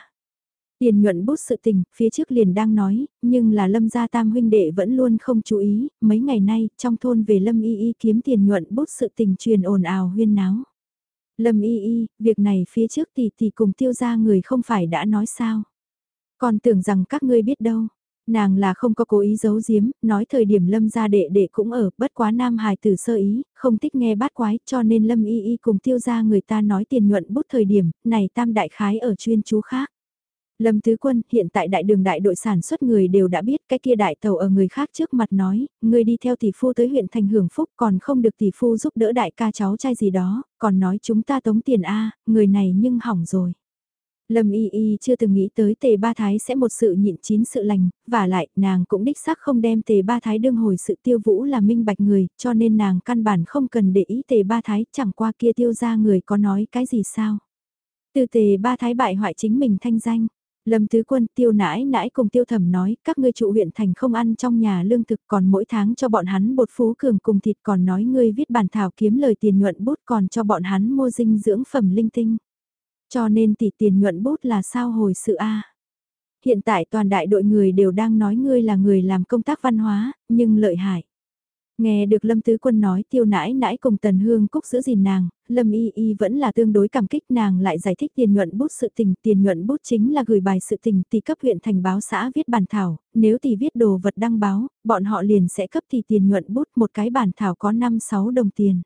Tiền nhuận bút sự tình, phía trước liền đang nói, nhưng là lâm gia tam huynh đệ vẫn luôn không chú ý, mấy ngày nay, trong thôn về lâm y y kiếm tiền nhuận bút sự tình truyền ồn ào huyên náo. Lâm y y, việc này phía trước tỷ tỷ cùng tiêu gia người không phải đã nói sao. Còn tưởng rằng các ngươi biết đâu. Nàng là không có cố ý giấu giếm, nói thời điểm lâm gia đệ đệ cũng ở, bất quá nam hài tử sơ ý, không thích nghe bát quái, cho nên lâm y y cùng tiêu gia người ta nói tiền nhuận bút thời điểm, này tam đại khái ở chuyên chú khác. Lâm Tứ Quân, hiện tại đại đường đại đội sản xuất người đều đã biết cái kia đại tàu ở người khác trước mặt nói, người đi theo tỷ phu tới huyện thành hưởng phúc còn không được tỷ phu giúp đỡ đại ca cháu trai gì đó, còn nói chúng ta tống tiền A, người này nhưng hỏng rồi. Lâm Y Y chưa từng nghĩ tới tề ba thái sẽ một sự nhịn chín sự lành, và lại nàng cũng đích xác không đem tề ba thái đương hồi sự tiêu vũ là minh bạch người, cho nên nàng căn bản không cần để ý tề ba thái chẳng qua kia tiêu ra người có nói cái gì sao. Từ tề ba thái bại hoại chính mình thanh danh. Lâm Tứ Quân tiêu nãi nãi cùng tiêu thẩm nói, các ngươi trụ huyện thành không ăn trong nhà lương thực còn mỗi tháng cho bọn hắn bột phú cường cùng thịt còn nói ngươi viết bản thảo kiếm lời tiền nhuận bút còn cho bọn hắn mua dinh dưỡng phẩm linh tinh. Cho nên tỷ tiền nhuận bút là sao hồi sự A. Hiện tại toàn đại đội người đều đang nói ngươi là người làm công tác văn hóa, nhưng lợi hại. Nghe được Lâm Tứ Quân nói tiêu nãi nãi cùng Tần Hương Cúc giữ gìn nàng, Lâm Y Y vẫn là tương đối cảm kích nàng lại giải thích tiền nhuận bút sự tình. Tiền nhuận bút chính là gửi bài sự tình tỷ cấp huyện thành báo xã viết bản thảo, nếu tỷ viết đồ vật đăng báo, bọn họ liền sẽ cấp tỷ tiền nhuận bút một cái bản thảo có 5-6 đồng tiền.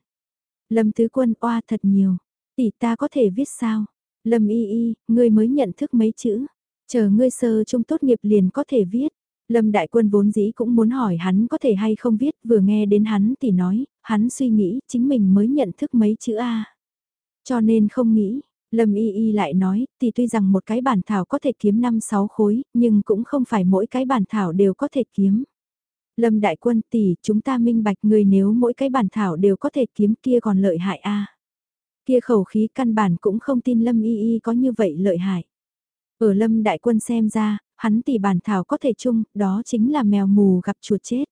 Lâm Tứ Quân oa thật nhiều, tỷ ta có thể viết sao? Lâm Y Y, ngươi mới nhận thức mấy chữ, chờ ngươi sơ trung tốt nghiệp liền có thể viết. Lâm Đại Quân vốn dĩ cũng muốn hỏi hắn có thể hay không viết, vừa nghe đến hắn thì nói, hắn suy nghĩ chính mình mới nhận thức mấy chữ A. Cho nên không nghĩ, Lâm Y Y lại nói, thì tuy rằng một cái bản thảo có thể kiếm 5-6 khối, nhưng cũng không phải mỗi cái bản thảo đều có thể kiếm. Lâm Đại Quân tỷ, chúng ta minh bạch người nếu mỗi cái bản thảo đều có thể kiếm kia còn lợi hại A. Kia khẩu khí căn bản cũng không tin Lâm Y Y có như vậy lợi hại. Ở Lâm Đại Quân xem ra, hắn tỷ bản thảo có thể chung, đó chính là mèo mù gặp chuột chết.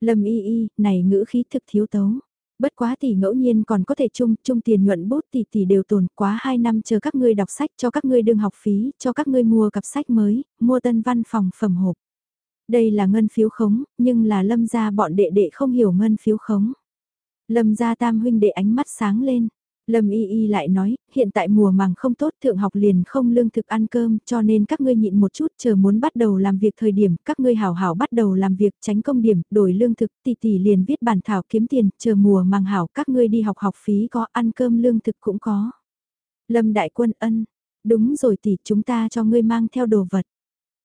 Lâm y y, này ngữ khí thực thiếu tấu. Bất quá tỷ ngẫu nhiên còn có thể chung, chung tiền nhuận bút tỷ tỷ đều tồn quá 2 năm chờ các ngươi đọc sách cho các ngươi đương học phí, cho các ngươi mua cặp sách mới, mua tân văn phòng phẩm hộp. Đây là ngân phiếu khống, nhưng là lâm gia bọn đệ đệ không hiểu ngân phiếu khống. Lâm gia tam huynh đệ ánh mắt sáng lên, Lâm Y Y lại nói, hiện tại mùa màng không tốt thượng học liền không lương thực ăn cơm cho nên các ngươi nhịn một chút chờ muốn bắt đầu làm việc thời điểm các ngươi hảo hảo bắt đầu làm việc tránh công điểm đổi lương thực tỷ tỷ liền viết bản thảo kiếm tiền chờ mùa màng hảo các ngươi đi học học phí có ăn cơm lương thực cũng có. Lâm Đại Quân ân, đúng rồi tỷ chúng ta cho ngươi mang theo đồ vật.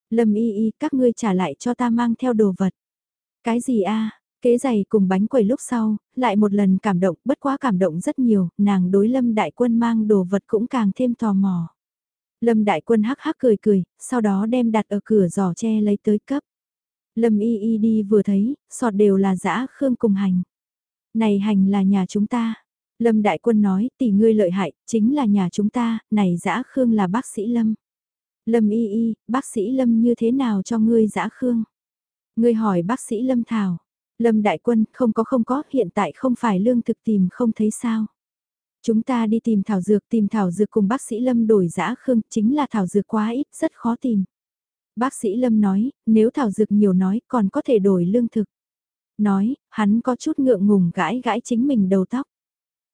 Lâm Y Y các ngươi trả lại cho ta mang theo đồ vật. Cái gì a Kế giày cùng bánh quẩy lúc sau, lại một lần cảm động, bất quá cảm động rất nhiều, nàng đối lâm đại quân mang đồ vật cũng càng thêm tò mò. Lâm đại quân hắc hắc cười cười, sau đó đem đặt ở cửa giỏ tre lấy tới cấp. Lâm y y đi vừa thấy, sọt đều là dã khương cùng hành. Này hành là nhà chúng ta. Lâm đại quân nói, tỷ ngươi lợi hại, chính là nhà chúng ta, này dã khương là bác sĩ Lâm. Lâm y y, bác sĩ Lâm như thế nào cho ngươi dã khương? Ngươi hỏi bác sĩ Lâm Thảo. Lâm Đại Quân, không có không có, hiện tại không phải lương thực tìm không thấy sao. Chúng ta đi tìm thảo dược, tìm thảo dược cùng bác sĩ Lâm đổi giã khương, chính là thảo dược quá ít, rất khó tìm. Bác sĩ Lâm nói, nếu thảo dược nhiều nói, còn có thể đổi lương thực. Nói, hắn có chút ngượng ngùng gãi gãi chính mình đầu tóc.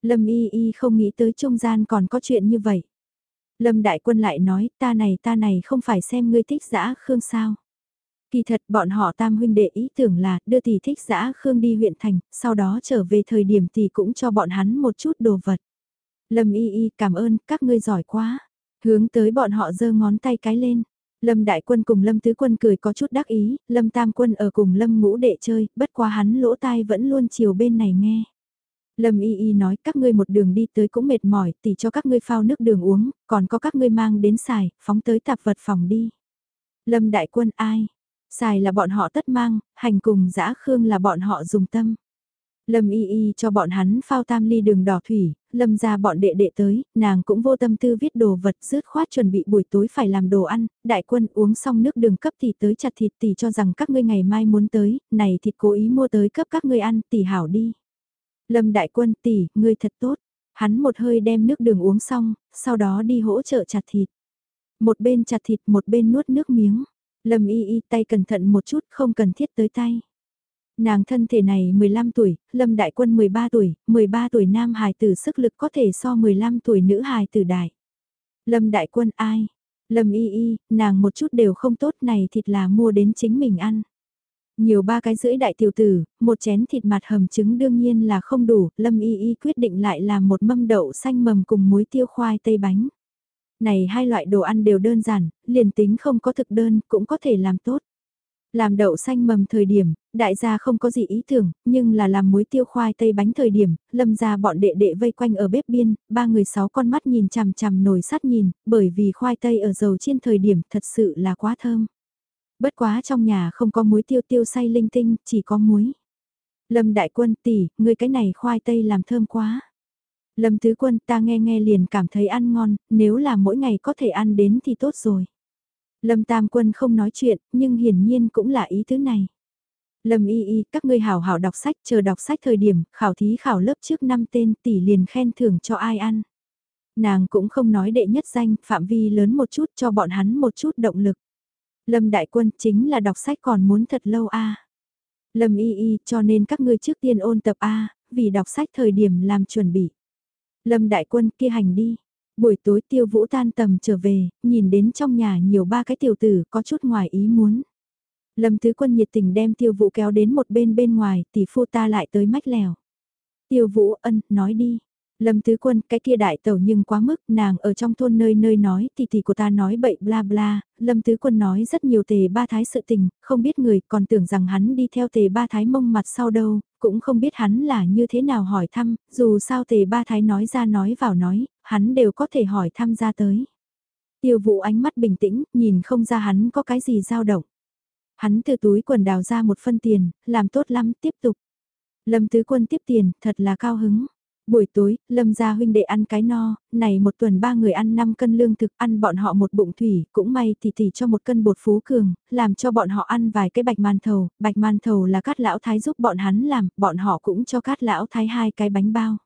Lâm y y không nghĩ tới trung gian còn có chuyện như vậy. Lâm Đại Quân lại nói, ta này ta này không phải xem ngươi thích giã khương sao. Kỳ thật bọn họ tam huynh đệ ý tưởng là đưa tỷ thích giã Khương đi huyện thành, sau đó trở về thời điểm tỷ cũng cho bọn hắn một chút đồ vật. Lâm y y cảm ơn các ngươi giỏi quá. Hướng tới bọn họ giơ ngón tay cái lên. Lâm Đại Quân cùng Lâm Tứ Quân cười có chút đắc ý, Lâm Tam Quân ở cùng Lâm Ngũ Đệ chơi, bất quá hắn lỗ tai vẫn luôn chiều bên này nghe. Lâm Y Y nói các ngươi một đường đi tới cũng mệt mỏi, tỷ cho các ngươi phao nước đường uống, còn có các ngươi mang đến xài, phóng tới tạp vật phòng đi. Lâm Đại Quân ai? Xài là bọn họ tất mang, hành cùng dã khương là bọn họ dùng tâm. Lâm y y cho bọn hắn phao tam ly đường đỏ thủy, lâm ra bọn đệ đệ tới, nàng cũng vô tâm tư viết đồ vật rứt khoát chuẩn bị buổi tối phải làm đồ ăn, đại quân uống xong nước đường cấp thì tới chặt thịt tỷ cho rằng các ngươi ngày mai muốn tới, này thịt cố ý mua tới cấp các ngươi ăn tỷ hảo đi. Lâm đại quân tỷ, ngươi thật tốt, hắn một hơi đem nước đường uống xong, sau đó đi hỗ trợ chặt thịt. Một bên chặt thịt một bên nuốt nước miếng. Lâm y y tay cẩn thận một chút không cần thiết tới tay. Nàng thân thể này 15 tuổi, Lâm Đại Quân 13 tuổi, 13 tuổi nam hài tử sức lực có thể so 15 tuổi nữ hài tử đại. Lâm Đại Quân ai? Lâm y y, nàng một chút đều không tốt này thịt là mua đến chính mình ăn. Nhiều ba cái rưỡi đại tiểu tử, một chén thịt mặt hầm trứng đương nhiên là không đủ, Lâm y y quyết định lại làm một mâm đậu xanh mầm cùng muối tiêu khoai tây bánh này hai loại đồ ăn đều đơn giản, liền tính không có thực đơn cũng có thể làm tốt. Làm đậu xanh mầm thời điểm, đại gia không có gì ý tưởng, nhưng là làm muối tiêu khoai tây bánh thời điểm, lâm ra bọn đệ đệ vây quanh ở bếp biên, ba người sáu con mắt nhìn chằm chằm nồi sắt nhìn, bởi vì khoai tây ở dầu trên thời điểm thật sự là quá thơm. Bất quá trong nhà không có muối tiêu tiêu say linh tinh, chỉ có muối. Lâm đại quân tỷ, người cái này khoai tây làm thơm quá. Lâm Tứ Quân ta nghe nghe liền cảm thấy ăn ngon, nếu là mỗi ngày có thể ăn đến thì tốt rồi. Lâm Tam Quân không nói chuyện, nhưng hiển nhiên cũng là ý thứ này. Lâm y y, các ngươi hảo hảo đọc sách, chờ đọc sách thời điểm, khảo thí khảo lớp trước năm tên tỷ liền khen thưởng cho ai ăn. Nàng cũng không nói đệ nhất danh, phạm vi lớn một chút cho bọn hắn một chút động lực. Lâm Đại Quân chính là đọc sách còn muốn thật lâu a. Lâm y y, cho nên các ngươi trước tiên ôn tập a, vì đọc sách thời điểm làm chuẩn bị. Lâm đại quân kia hành đi. Buổi tối tiêu vũ tan tầm trở về, nhìn đến trong nhà nhiều ba cái tiểu tử có chút ngoài ý muốn. Lâm tứ quân nhiệt tình đem tiêu vũ kéo đến một bên bên ngoài, tỷ phu ta lại tới mách lèo. Tiêu vũ ân, nói đi. Lâm Tứ Quân, cái kia đại tẩu nhưng quá mức, nàng ở trong thôn nơi nơi nói, thì thì của ta nói bậy bla bla, Lâm Tứ Quân nói rất nhiều tề ba thái sự tình, không biết người còn tưởng rằng hắn đi theo tề ba thái mông mặt sau đâu, cũng không biết hắn là như thế nào hỏi thăm, dù sao tề ba thái nói ra nói vào nói, hắn đều có thể hỏi thăm ra tới. Tiêu vụ ánh mắt bình tĩnh, nhìn không ra hắn có cái gì dao động. Hắn từ túi quần đào ra một phân tiền, làm tốt lắm, tiếp tục. Lâm Tứ Quân tiếp tiền, thật là cao hứng. Buổi tối, Lâm gia huynh đệ ăn cái no, này một tuần ba người ăn 5 cân lương thực, ăn bọn họ một bụng thủy, cũng may thì thì cho một cân bột phú cường, làm cho bọn họ ăn vài cái bạch man thầu, bạch man thầu là cát lão thái giúp bọn hắn làm, bọn họ cũng cho cát lão thái hai cái bánh bao.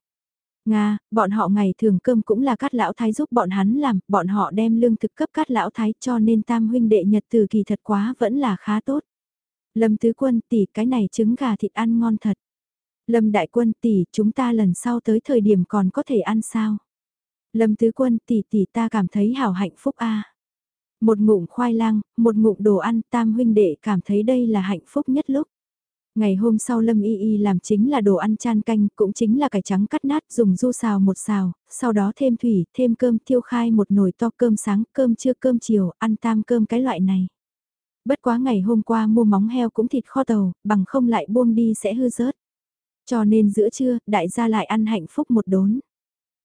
Nga, bọn họ ngày thường cơm cũng là cát lão thái giúp bọn hắn làm, bọn họ đem lương thực cấp cát lão thái cho nên tam huynh đệ nhật từ kỳ thật quá vẫn là khá tốt. Lâm tứ quân tỷ cái này trứng gà thịt ăn ngon thật. Lâm Đại Quân tỷ, chúng ta lần sau tới thời điểm còn có thể ăn sao? Lâm Tứ Quân tỷ tỷ ta cảm thấy hảo hạnh phúc a. Một ngụm khoai lang, một ngụm đồ ăn, tam huynh đệ cảm thấy đây là hạnh phúc nhất lúc. Ngày hôm sau Lâm Y Y làm chính là đồ ăn chan canh, cũng chính là cải trắng cắt nát dùng du xào một xào, sau đó thêm thủy, thêm cơm thiêu khai một nồi to cơm sáng, cơm trưa cơm chiều, ăn tam cơm cái loại này. Bất quá ngày hôm qua mua móng heo cũng thịt kho tàu, bằng không lại buông đi sẽ hư rớt. Cho nên giữa trưa, đại gia lại ăn hạnh phúc một đốn.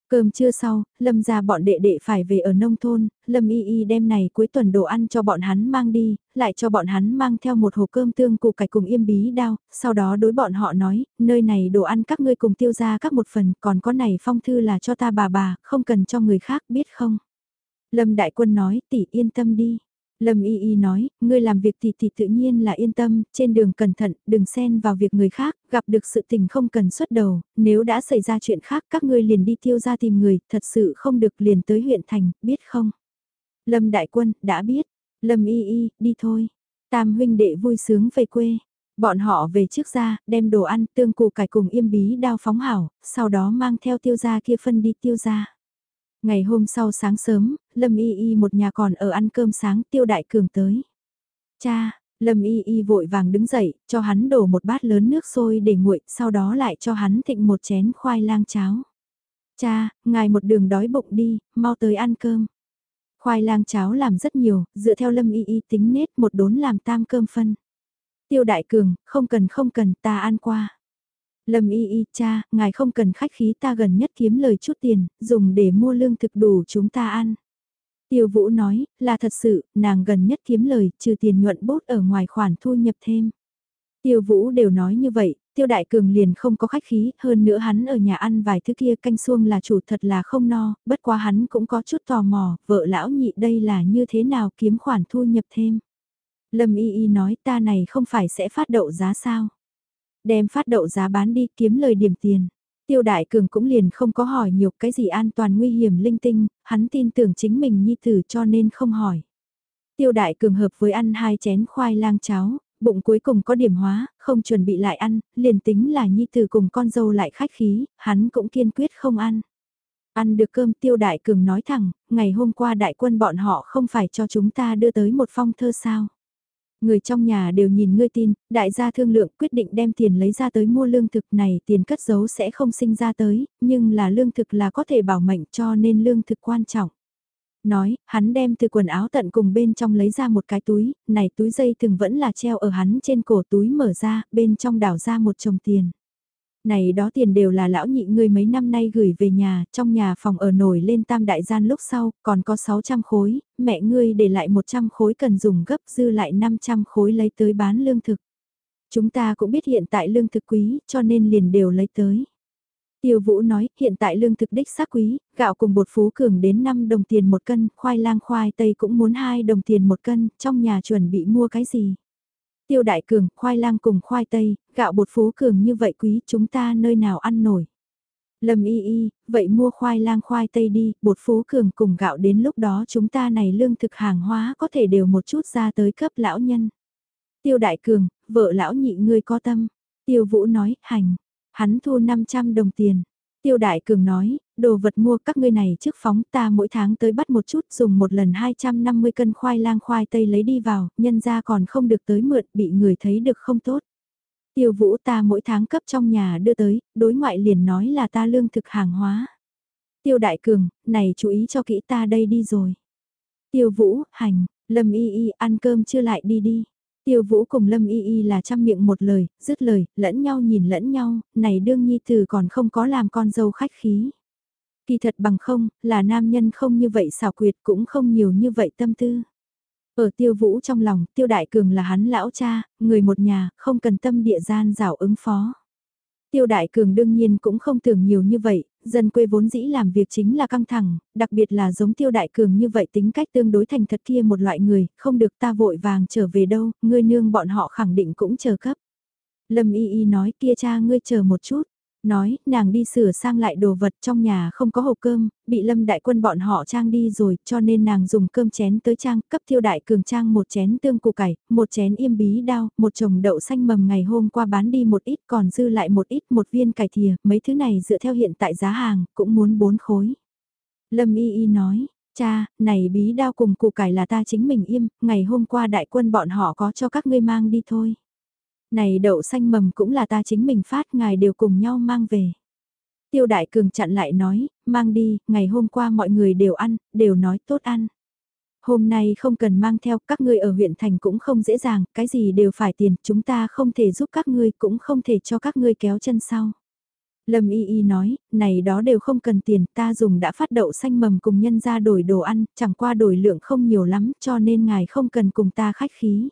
Cơm trưa sau, Lâm ra bọn đệ đệ phải về ở nông thôn, Lâm y y đem này cuối tuần đồ ăn cho bọn hắn mang đi, lại cho bọn hắn mang theo một hộp cơm tương củ cải cùng yêm bí đao, sau đó đối bọn họ nói, nơi này đồ ăn các ngươi cùng tiêu ra các một phần, còn có này phong thư là cho ta bà bà, không cần cho người khác biết không. Lâm đại quân nói, tỷ yên tâm đi. Lâm Y Y nói, ngươi làm việc thì thì tự nhiên là yên tâm, trên đường cẩn thận, đừng xen vào việc người khác, gặp được sự tình không cần xuất đầu, nếu đã xảy ra chuyện khác các ngươi liền đi tiêu ra tìm người, thật sự không được liền tới huyện thành, biết không? Lâm Đại Quân, đã biết. Lâm Y Y, đi thôi. Tam huynh đệ vui sướng về quê. Bọn họ về trước ra, đem đồ ăn, tương củ cải cùng yêm bí đao phóng hảo, sau đó mang theo tiêu gia kia phân đi tiêu gia. Ngày hôm sau sáng sớm, Lâm Y Y một nhà còn ở ăn cơm sáng tiêu đại cường tới. Cha, Lâm Y Y vội vàng đứng dậy, cho hắn đổ một bát lớn nước sôi để nguội, sau đó lại cho hắn thịnh một chén khoai lang cháo. Cha, ngài một đường đói bụng đi, mau tới ăn cơm. Khoai lang cháo làm rất nhiều, dựa theo Lâm Y Y tính nết một đốn làm tam cơm phân. Tiêu đại cường, không cần không cần, ta ăn qua. Lâm y y cha, ngài không cần khách khí ta gần nhất kiếm lời chút tiền, dùng để mua lương thực đủ chúng ta ăn. Tiêu Vũ nói, là thật sự, nàng gần nhất kiếm lời, trừ tiền nhuận bốt ở ngoài khoản thu nhập thêm. Tiêu Vũ đều nói như vậy, Tiêu Đại Cường liền không có khách khí, hơn nữa hắn ở nhà ăn vài thứ kia canh xuông là chủ thật là không no, bất quá hắn cũng có chút tò mò, vợ lão nhị đây là như thế nào kiếm khoản thu nhập thêm. Lâm Y Y nói ta này không phải sẽ phát đậu giá sao. Đem phát đậu giá bán đi kiếm lời điểm tiền. Tiêu Đại Cường cũng liền không có hỏi nhiều cái gì an toàn nguy hiểm linh tinh, hắn tin tưởng chính mình nhi tử cho nên không hỏi. Tiêu Đại Cường hợp với ăn hai chén khoai lang cháo, bụng cuối cùng có điểm hóa, không chuẩn bị lại ăn, liền tính là nhi tử cùng con dâu lại khách khí, hắn cũng kiên quyết không ăn. Ăn được cơm Tiêu Đại Cường nói thẳng, ngày hôm qua đại quân bọn họ không phải cho chúng ta đưa tới một phong thơ sao. Người trong nhà đều nhìn ngươi tin, đại gia thương lượng quyết định đem tiền lấy ra tới mua lương thực này tiền cất giấu sẽ không sinh ra tới, nhưng là lương thực là có thể bảo mệnh cho nên lương thực quan trọng. Nói, hắn đem từ quần áo tận cùng bên trong lấy ra một cái túi, này túi dây thường vẫn là treo ở hắn trên cổ túi mở ra, bên trong đảo ra một chồng tiền. Này đó tiền đều là lão nhị ngươi mấy năm nay gửi về nhà, trong nhà phòng ở nổi lên tam đại gian lúc sau, còn có 600 khối, mẹ ngươi để lại 100 khối cần dùng gấp dư lại 500 khối lấy tới bán lương thực. Chúng ta cũng biết hiện tại lương thực quý, cho nên liền đều lấy tới. Tiêu Vũ nói, hiện tại lương thực đích xác quý, gạo cùng bột phú cường đến 5 đồng tiền một cân, khoai lang khoai tây cũng muốn 2 đồng tiền một cân, trong nhà chuẩn bị mua cái gì? Tiêu đại cường, khoai lang cùng khoai tây, gạo bột phú cường như vậy quý chúng ta nơi nào ăn nổi. Lâm y y, vậy mua khoai lang khoai tây đi, bột phú cường cùng gạo đến lúc đó chúng ta này lương thực hàng hóa có thể đều một chút ra tới cấp lão nhân. Tiêu đại cường, vợ lão nhị ngươi có tâm. Tiêu vũ nói, hành, hắn thu 500 đồng tiền. Tiêu Đại Cường nói, đồ vật mua các ngươi này trước phóng ta mỗi tháng tới bắt một chút dùng một lần 250 cân khoai lang khoai tây lấy đi vào, nhân ra còn không được tới mượn bị người thấy được không tốt. Tiêu Vũ ta mỗi tháng cấp trong nhà đưa tới, đối ngoại liền nói là ta lương thực hàng hóa. Tiêu Đại Cường, này chú ý cho kỹ ta đây đi rồi. Tiêu Vũ, hành, Lâm Y Y ăn cơm chưa lại đi đi. Tiêu Vũ cùng Lâm Y Y là trăm miệng một lời, dứt lời, lẫn nhau nhìn lẫn nhau, này đương nhi từ còn không có làm con dâu khách khí. Kỳ thật bằng không, là nam nhân không như vậy xảo quyệt cũng không nhiều như vậy tâm tư. Ở tiêu vũ trong lòng, tiêu đại cường là hắn lão cha, người một nhà, không cần tâm địa gian rảo ứng phó. Tiêu đại cường đương nhiên cũng không tưởng nhiều như vậy, dân quê vốn dĩ làm việc chính là căng thẳng, đặc biệt là giống tiêu đại cường như vậy tính cách tương đối thành thật kia một loại người, không được ta vội vàng trở về đâu, ngươi nương bọn họ khẳng định cũng chờ cấp. Lâm y y nói kia cha ngươi chờ một chút, Nói, nàng đi sửa sang lại đồ vật trong nhà không có hộp cơm, bị lâm đại quân bọn họ trang đi rồi, cho nên nàng dùng cơm chén tới trang, cấp thiêu đại cường trang một chén tương củ cải, một chén yêm bí đao, một chồng đậu xanh mầm ngày hôm qua bán đi một ít còn dư lại một ít một viên cải thìa, mấy thứ này dựa theo hiện tại giá hàng, cũng muốn bốn khối. Lâm y y nói, cha, này bí đao cùng củ cải là ta chính mình im, ngày hôm qua đại quân bọn họ có cho các ngươi mang đi thôi. Này đậu xanh mầm cũng là ta chính mình phát ngài đều cùng nhau mang về. Tiêu đại cường chặn lại nói, mang đi, ngày hôm qua mọi người đều ăn, đều nói tốt ăn. Hôm nay không cần mang theo, các ngươi ở huyện thành cũng không dễ dàng, cái gì đều phải tiền, chúng ta không thể giúp các ngươi, cũng không thể cho các ngươi kéo chân sau. Lâm Y Y nói, này đó đều không cần tiền, ta dùng đã phát đậu xanh mầm cùng nhân ra đổi đồ ăn, chẳng qua đổi lượng không nhiều lắm, cho nên ngài không cần cùng ta khách khí.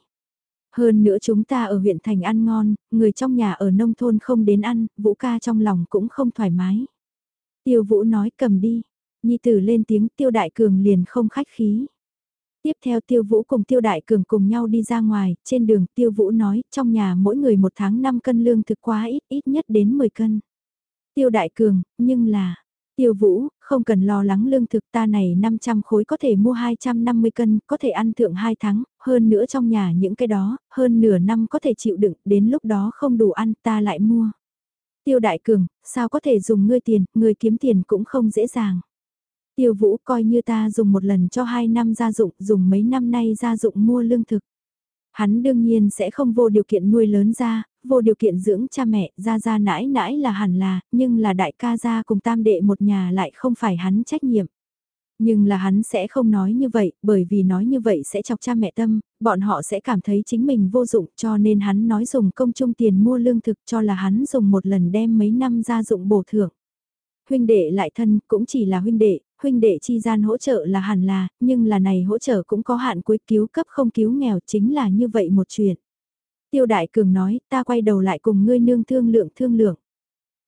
Hơn nữa chúng ta ở huyện thành ăn ngon, người trong nhà ở nông thôn không đến ăn, Vũ ca trong lòng cũng không thoải mái. Tiêu Vũ nói cầm đi, Nhi tử lên tiếng Tiêu Đại Cường liền không khách khí. Tiếp theo Tiêu Vũ cùng Tiêu Đại Cường cùng nhau đi ra ngoài, trên đường Tiêu Vũ nói trong nhà mỗi người một tháng 5 cân lương thực quá ít, ít nhất đến 10 cân. Tiêu Đại Cường, nhưng là, Tiêu Vũ, không cần lo lắng lương thực ta này 500 khối có thể mua 250 cân, có thể ăn thượng 2 tháng, hơn nữa trong nhà những cái đó, hơn nửa năm có thể chịu đựng, đến lúc đó không đủ ăn ta lại mua. Tiêu Đại Cường, sao có thể dùng ngươi tiền, người kiếm tiền cũng không dễ dàng. Tiêu Vũ coi như ta dùng một lần cho 2 năm gia dụng, dùng mấy năm nay gia dụng mua lương thực. Hắn đương nhiên sẽ không vô điều kiện nuôi lớn ra, vô điều kiện dưỡng cha mẹ, ra ra nãi nãi là hẳn là, nhưng là đại ca gia cùng tam đệ một nhà lại không phải hắn trách nhiệm. Nhưng là hắn sẽ không nói như vậy, bởi vì nói như vậy sẽ chọc cha mẹ tâm, bọn họ sẽ cảm thấy chính mình vô dụng cho nên hắn nói dùng công chung tiền mua lương thực cho là hắn dùng một lần đem mấy năm gia dụng bổ thưởng. Huynh đệ lại thân cũng chỉ là huynh đệ, huynh đệ chi gian hỗ trợ là hẳn là, nhưng là này hỗ trợ cũng có hạn cuối cứu cấp không cứu nghèo chính là như vậy một chuyện. Tiêu Đại Cường nói, ta quay đầu lại cùng ngươi nương thương lượng thương lượng.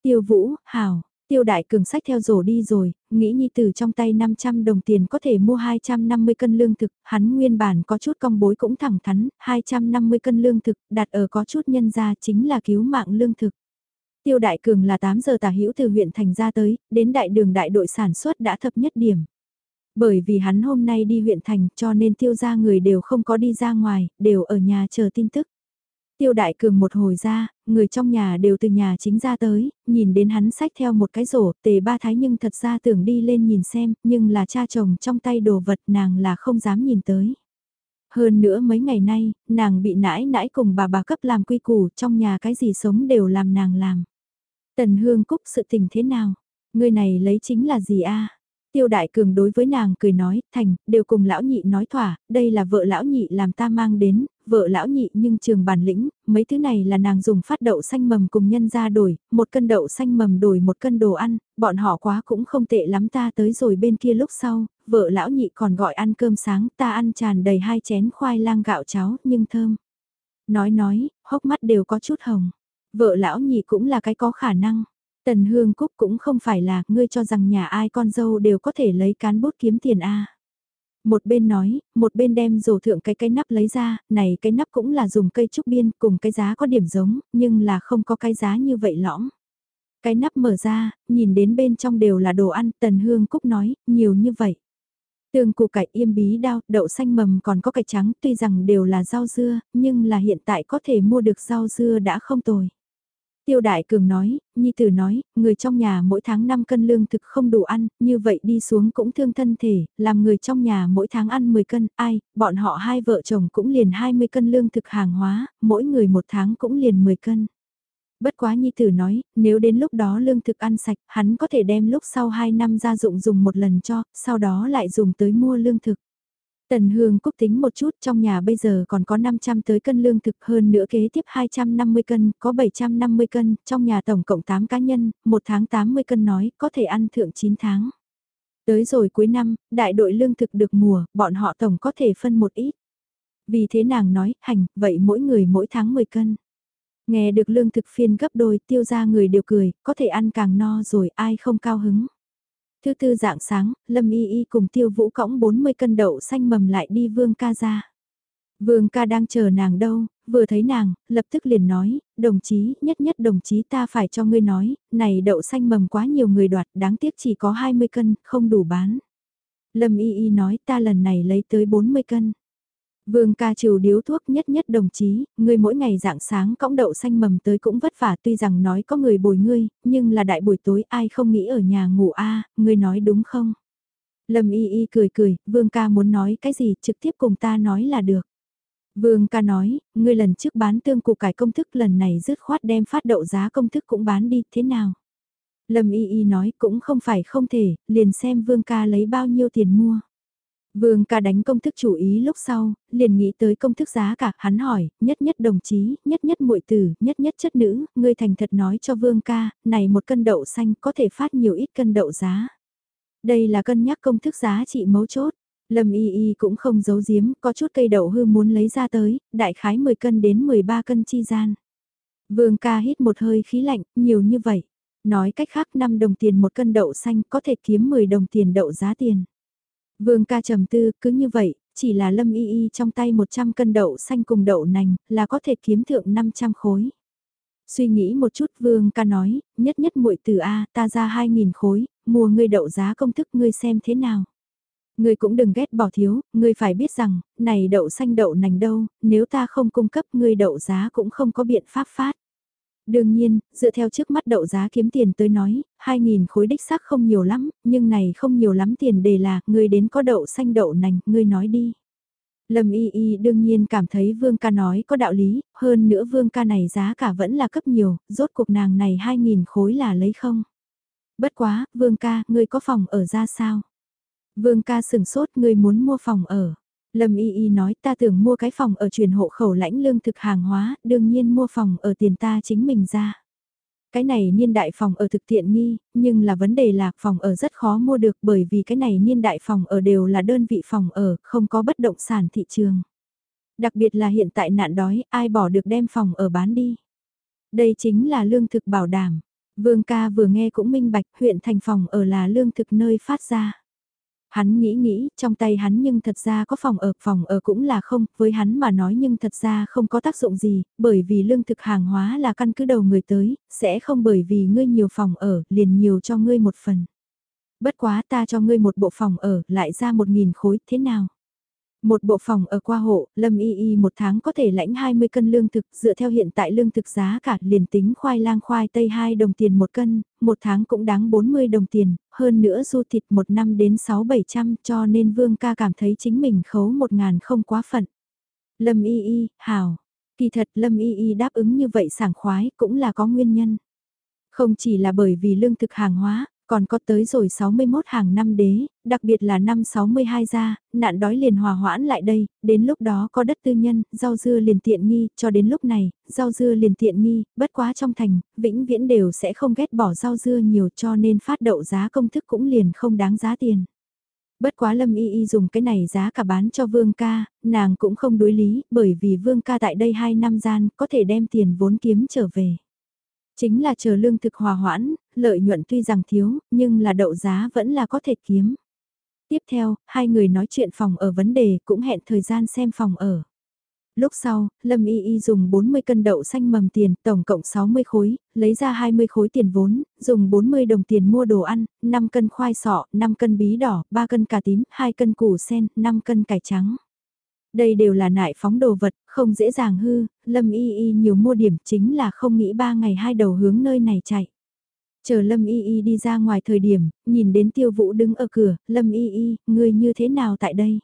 Tiêu Vũ, hào, Tiêu Đại Cường sách theo rổ đi rồi, nghĩ nhi từ trong tay 500 đồng tiền có thể mua 250 cân lương thực, hắn nguyên bản có chút cong bối cũng thẳng thắn, 250 cân lương thực, đặt ở có chút nhân ra chính là cứu mạng lương thực. Tiêu Đại Cường là 8 giờ tả hữu từ huyện thành ra tới, đến đại đường đại đội sản xuất đã thập nhất điểm. Bởi vì hắn hôm nay đi huyện thành cho nên tiêu gia người đều không có đi ra ngoài, đều ở nhà chờ tin tức. Tiêu đại cường một hồi ra, người trong nhà đều từ nhà chính ra tới, nhìn đến hắn sách theo một cái rổ, tề ba thái nhưng thật ra tưởng đi lên nhìn xem, nhưng là cha chồng trong tay đồ vật nàng là không dám nhìn tới. Hơn nữa mấy ngày nay, nàng bị nãi nãi cùng bà bà cấp làm quy củ trong nhà cái gì sống đều làm nàng làm. Tần Hương Cúc sự tình thế nào? Người này lấy chính là gì a? Tiêu Đại Cường đối với nàng cười nói, thành, đều cùng lão nhị nói thỏa, đây là vợ lão nhị làm ta mang đến, vợ lão nhị nhưng trường bản lĩnh, mấy thứ này là nàng dùng phát đậu xanh mầm cùng nhân ra đổi, một cân đậu xanh mầm đổi một cân đồ ăn, bọn họ quá cũng không tệ lắm ta tới rồi bên kia lúc sau, vợ lão nhị còn gọi ăn cơm sáng ta ăn tràn đầy hai chén khoai lang gạo cháo nhưng thơm. Nói nói, hốc mắt đều có chút hồng, vợ lão nhị cũng là cái có khả năng. Tần Hương Cúc cũng không phải là ngươi cho rằng nhà ai con dâu đều có thể lấy cán bút kiếm tiền a. Một bên nói, một bên đem rổ thượng cái cái nắp lấy ra, này cái nắp cũng là dùng cây trúc biên cùng cái giá có điểm giống, nhưng là không có cái giá như vậy lõm. Cái nắp mở ra, nhìn đến bên trong đều là đồ ăn, Tần Hương Cúc nói, nhiều như vậy. Tương củ cải yêm bí đao, đậu xanh mầm còn có cải trắng tuy rằng đều là rau dưa, nhưng là hiện tại có thể mua được rau dưa đã không tồi. Tiêu Đại Cường nói, Nhi Tử nói, người trong nhà mỗi tháng 5 cân lương thực không đủ ăn, như vậy đi xuống cũng thương thân thể, làm người trong nhà mỗi tháng ăn 10 cân, ai, bọn họ hai vợ chồng cũng liền 20 cân lương thực hàng hóa, mỗi người một tháng cũng liền 10 cân. Bất quá Nhi Tử nói, nếu đến lúc đó lương thực ăn sạch, hắn có thể đem lúc sau 2 năm gia dụng dùng một lần cho, sau đó lại dùng tới mua lương thực. Tần Hương Cúc tính một chút trong nhà bây giờ còn có 500 tới cân lương thực hơn nữa kế tiếp 250 cân, có 750 cân, trong nhà tổng cộng 8 cá nhân, một tháng 80 cân nói, có thể ăn thượng 9 tháng. Tới rồi cuối năm, đại đội lương thực được mùa, bọn họ tổng có thể phân một ít. Vì thế nàng nói, hành, vậy mỗi người mỗi tháng 10 cân. Nghe được lương thực phiên gấp đôi tiêu ra người đều cười, có thể ăn càng no rồi ai không cao hứng. Thứ tư dạng sáng, Lâm Y Y cùng tiêu vũ cõng 40 cân đậu xanh mầm lại đi vương ca ra. Vương ca đang chờ nàng đâu, vừa thấy nàng, lập tức liền nói, đồng chí, nhất nhất đồng chí ta phải cho ngươi nói, này đậu xanh mầm quá nhiều người đoạt, đáng tiếc chỉ có 20 cân, không đủ bán. Lâm Y Y nói ta lần này lấy tới 40 cân. Vương ca trừ điếu thuốc nhất nhất đồng chí, ngươi mỗi ngày dạng sáng cõng đậu xanh mầm tới cũng vất vả tuy rằng nói có người bồi ngươi, nhưng là đại buổi tối ai không nghĩ ở nhà ngủ a ngươi nói đúng không? Lâm y y cười cười, vương ca muốn nói cái gì trực tiếp cùng ta nói là được. Vương ca nói, ngươi lần trước bán tương củ cải công thức lần này dứt khoát đem phát đậu giá công thức cũng bán đi, thế nào? Lâm y y nói cũng không phải không thể, liền xem vương ca lấy bao nhiêu tiền mua. Vương ca đánh công thức chủ ý lúc sau, liền nghĩ tới công thức giá cả, hắn hỏi, nhất nhất đồng chí, nhất nhất muội tử, nhất nhất chất nữ, ngươi thành thật nói cho vương ca, này một cân đậu xanh có thể phát nhiều ít cân đậu giá. Đây là cân nhắc công thức giá trị mấu chốt. Lâm Y Y cũng không giấu giếm, có chút cây đậu hư muốn lấy ra tới, đại khái 10 cân đến 13 cân chi gian. Vương ca hít một hơi khí lạnh, nhiều như vậy. Nói cách khác 5 đồng tiền một cân đậu xanh có thể kiếm 10 đồng tiền đậu giá tiền. Vương ca trầm tư, cứ như vậy, chỉ là lâm y y trong tay 100 cân đậu xanh cùng đậu nành, là có thể kiếm thượng 500 khối. Suy nghĩ một chút vương ca nói, nhất nhất muội từ A ta ra 2.000 khối, mua ngươi đậu giá công thức ngươi xem thế nào. Ngươi cũng đừng ghét bỏ thiếu, ngươi phải biết rằng, này đậu xanh đậu nành đâu, nếu ta không cung cấp ngươi đậu giá cũng không có biện pháp phát. Đương nhiên, dựa theo trước mắt đậu giá kiếm tiền tới nói, 2.000 khối đích xác không nhiều lắm, nhưng này không nhiều lắm tiền để là, ngươi đến có đậu xanh đậu nành, ngươi nói đi. Lâm Y Y đương nhiên cảm thấy Vương ca nói có đạo lý, hơn nữa Vương ca này giá cả vẫn là cấp nhiều, rốt cuộc nàng này 2.000 khối là lấy không. Bất quá, Vương ca, ngươi có phòng ở ra sao? Vương ca sừng sốt, ngươi muốn mua phòng ở. Lâm Y Y nói ta tưởng mua cái phòng ở truyền hộ khẩu lãnh lương thực hàng hóa, đương nhiên mua phòng ở tiền ta chính mình ra. Cái này niên đại phòng ở thực tiện nghi, nhưng là vấn đề là phòng ở rất khó mua được bởi vì cái này niên đại phòng ở đều là đơn vị phòng ở, không có bất động sản thị trường. Đặc biệt là hiện tại nạn đói, ai bỏ được đem phòng ở bán đi. Đây chính là lương thực bảo đảm. Vương ca vừa nghe cũng minh bạch huyện thành phòng ở là lương thực nơi phát ra. Hắn nghĩ nghĩ, trong tay hắn nhưng thật ra có phòng ở, phòng ở cũng là không, với hắn mà nói nhưng thật ra không có tác dụng gì, bởi vì lương thực hàng hóa là căn cứ đầu người tới, sẽ không bởi vì ngươi nhiều phòng ở, liền nhiều cho ngươi một phần. Bất quá ta cho ngươi một bộ phòng ở, lại ra một nghìn khối, thế nào? Một bộ phòng ở qua hộ, Lâm Y Y một tháng có thể lãnh 20 cân lương thực, dựa theo hiện tại lương thực giá cả liền tính khoai lang khoai tây 2 đồng tiền một cân, một tháng cũng đáng 40 đồng tiền, hơn nữa du thịt một năm đến 6-700 cho nên Vương ca cảm thấy chính mình khấu 1 ngàn không quá phận. Lâm Y Y, hào, kỳ thật Lâm Y Y đáp ứng như vậy sảng khoái cũng là có nguyên nhân. Không chỉ là bởi vì lương thực hàng hóa, còn có tới rồi 61 hàng năm đế, đặc biệt là năm 62 gia, nạn đói liền hòa hoãn lại đây, đến lúc đó có đất tư nhân, rau dưa liền tiện nghi, cho đến lúc này, rau dưa liền tiện nghi, bất quá trong thành, vĩnh viễn đều sẽ không ghét bỏ rau dưa nhiều cho nên phát đậu giá công thức cũng liền không đáng giá tiền. Bất quá Lâm Y Y dùng cái này giá cả bán cho Vương ca, nàng cũng không đối lý, bởi vì Vương ca tại đây 2 năm gian có thể đem tiền vốn kiếm trở về. Chính là chờ lương thực hòa hoãn, lợi nhuận tuy rằng thiếu, nhưng là đậu giá vẫn là có thể kiếm. Tiếp theo, hai người nói chuyện phòng ở vấn đề cũng hẹn thời gian xem phòng ở. Lúc sau, Lâm Y Y dùng 40 cân đậu xanh mầm tiền, tổng cộng 60 khối, lấy ra 20 khối tiền vốn, dùng 40 đồng tiền mua đồ ăn, 5 cân khoai sọ, 5 cân bí đỏ, 3 cân cà tím, 2 cân củ sen, 5 cân cải trắng. Đây đều là nại phóng đồ vật, không dễ dàng hư, Lâm Y Y nhiều mua điểm chính là không nghĩ ba ngày hai đầu hướng nơi này chạy. Chờ Lâm Y Y đi ra ngoài thời điểm, nhìn đến Tiêu Vũ đứng ở cửa, Lâm Y Y, người như thế nào tại đây?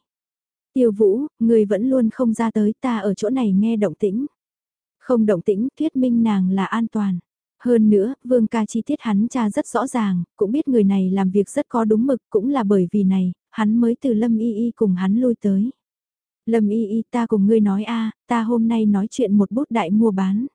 Tiêu Vũ, người vẫn luôn không ra tới ta ở chỗ này nghe động tĩnh. Không động tĩnh, thuyết minh nàng là an toàn. Hơn nữa, Vương ca chi tiết hắn cha rất rõ ràng, cũng biết người này làm việc rất có đúng mực, cũng là bởi vì này, hắn mới từ Lâm Y Y cùng hắn lui tới. Lâm y y ta cùng ngươi nói a ta hôm nay nói chuyện một bút đại mua bán.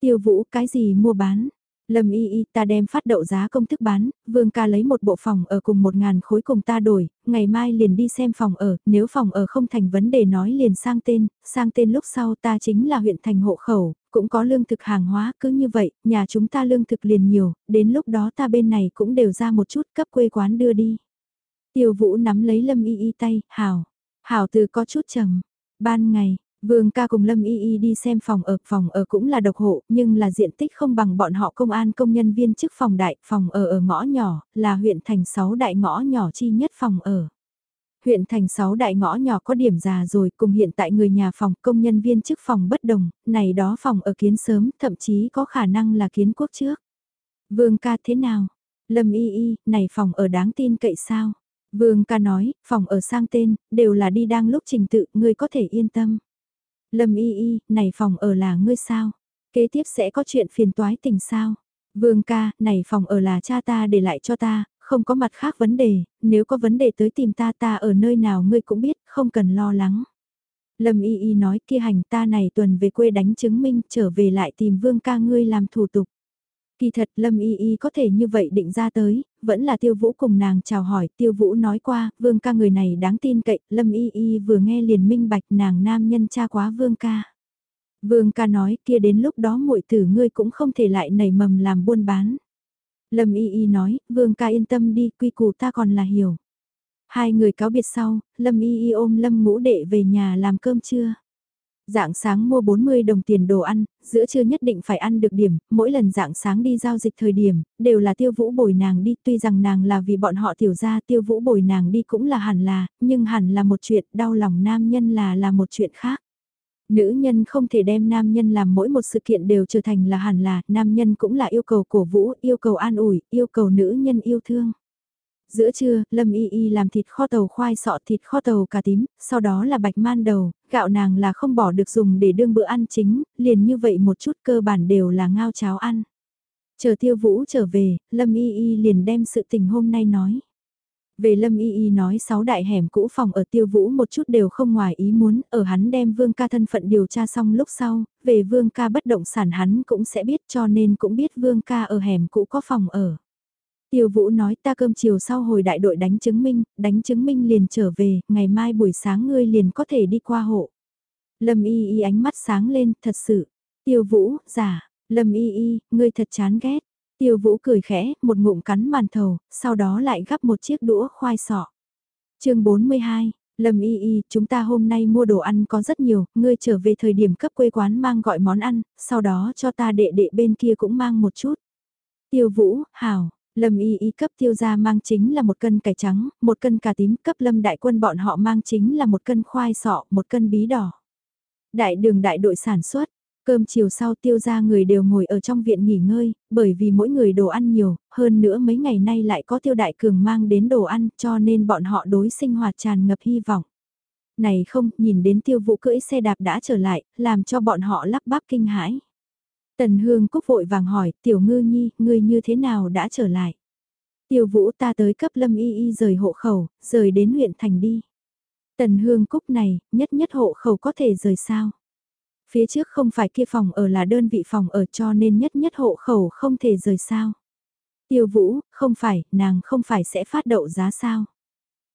Tiêu vũ cái gì mua bán? Lâm y y ta đem phát đậu giá công thức bán, vương ca lấy một bộ phòng ở cùng một ngàn khối cùng ta đổi, ngày mai liền đi xem phòng ở, nếu phòng ở không thành vấn đề nói liền sang tên, sang tên lúc sau ta chính là huyện thành hộ khẩu, cũng có lương thực hàng hóa, cứ như vậy, nhà chúng ta lương thực liền nhiều, đến lúc đó ta bên này cũng đều ra một chút cấp quê quán đưa đi. Tiêu vũ nắm lấy lâm y y tay, hào. Hảo từ có chút trầm. Ban ngày, Vương ca cùng Lâm Y Y đi xem phòng ở, phòng ở cũng là độc hộ, nhưng là diện tích không bằng bọn họ công an công nhân viên chức phòng đại, phòng ở ở ngõ nhỏ, là huyện thành 6 đại ngõ nhỏ chi nhất phòng ở. Huyện thành 6 đại ngõ nhỏ có điểm già rồi, cùng hiện tại người nhà phòng công nhân viên chức phòng bất đồng, này đó phòng ở kiến sớm, thậm chí có khả năng là kiến quốc trước. Vương ca thế nào? Lâm Y Y, này phòng ở đáng tin cậy sao? Vương ca nói, phòng ở sang tên, đều là đi đang lúc trình tự, ngươi có thể yên tâm. Lâm y y, này phòng ở là ngươi sao? Kế tiếp sẽ có chuyện phiền toái tình sao? Vương ca, này phòng ở là cha ta để lại cho ta, không có mặt khác vấn đề, nếu có vấn đề tới tìm ta ta ở nơi nào ngươi cũng biết, không cần lo lắng. Lâm Y Y nói kia hành ta này tuần về quê đánh chứng minh trở về lại tìm vương ca ngươi làm thủ tục. Kỳ thật Lâm Y Y có thể như vậy định ra tới, vẫn là tiêu vũ cùng nàng chào hỏi, tiêu vũ nói qua, vương ca người này đáng tin cậy, Lâm Y Y vừa nghe liền minh bạch nàng nam nhân cha quá vương ca. Vương ca nói kia đến lúc đó muội tử ngươi cũng không thể lại nảy mầm làm buôn bán. Lâm Y Y nói, vương ca yên tâm đi, quy củ ta còn là hiểu. Hai người cáo biệt sau, Lâm Y Y ôm Lâm ngũ đệ về nhà làm cơm trưa. Dạng sáng mua 40 đồng tiền đồ ăn, giữa trưa nhất định phải ăn được điểm, mỗi lần dạng sáng đi giao dịch thời điểm, đều là tiêu vũ bồi nàng đi, tuy rằng nàng là vì bọn họ tiểu ra tiêu vũ bồi nàng đi cũng là hẳn là, nhưng hẳn là một chuyện, đau lòng nam nhân là là một chuyện khác. Nữ nhân không thể đem nam nhân làm mỗi một sự kiện đều trở thành là hẳn là, nam nhân cũng là yêu cầu cổ vũ, yêu cầu an ủi, yêu cầu nữ nhân yêu thương. Giữa trưa, Lâm Y Y làm thịt kho tàu khoai sọ thịt kho tàu cà tím, sau đó là bạch man đầu, gạo nàng là không bỏ được dùng để đương bữa ăn chính, liền như vậy một chút cơ bản đều là ngao cháo ăn. Chờ tiêu vũ trở về, Lâm Y Y liền đem sự tình hôm nay nói. Về Lâm Y Y nói sáu đại hẻm cũ phòng ở tiêu vũ một chút đều không ngoài ý muốn, ở hắn đem vương ca thân phận điều tra xong lúc sau, về vương ca bất động sản hắn cũng sẽ biết cho nên cũng biết vương ca ở hẻm cũ có phòng ở. Tiêu Vũ nói ta cơm chiều sau hồi đại đội đánh chứng minh, đánh chứng minh liền trở về, ngày mai buổi sáng ngươi liền có thể đi qua hộ. Lâm Y Y ánh mắt sáng lên, thật sự. Tiêu Vũ, giả, Lâm Y Y, ngươi thật chán ghét. Tiêu Vũ cười khẽ, một ngụm cắn màn thầu, sau đó lại gắp một chiếc đũa khoai sọ. chương 42, Lâm Y Y, chúng ta hôm nay mua đồ ăn có rất nhiều, ngươi trở về thời điểm cấp quê quán mang gọi món ăn, sau đó cho ta đệ đệ bên kia cũng mang một chút. Tiêu Vũ, hảo, Lâm y y cấp tiêu gia mang chính là một cân cải trắng, một cân cà tím, cấp lâm đại quân bọn họ mang chính là một cân khoai sọ, một cân bí đỏ. Đại đường đại đội sản xuất, cơm chiều sau tiêu gia người đều ngồi ở trong viện nghỉ ngơi, bởi vì mỗi người đồ ăn nhiều, hơn nữa mấy ngày nay lại có tiêu đại cường mang đến đồ ăn cho nên bọn họ đối sinh hoạt tràn ngập hy vọng. Này không, nhìn đến tiêu vũ cưỡi xe đạp đã trở lại, làm cho bọn họ lắp bắp kinh hãi. Tần Hương Cúc vội vàng hỏi, tiểu ngư nhi, ngươi như thế nào đã trở lại? Tiêu vũ ta tới cấp lâm y y rời hộ khẩu, rời đến huyện thành đi. Tần Hương Cúc này, nhất nhất hộ khẩu có thể rời sao? Phía trước không phải kia phòng ở là đơn vị phòng ở cho nên nhất nhất hộ khẩu không thể rời sao? Tiêu vũ, không phải, nàng không phải sẽ phát đậu giá sao?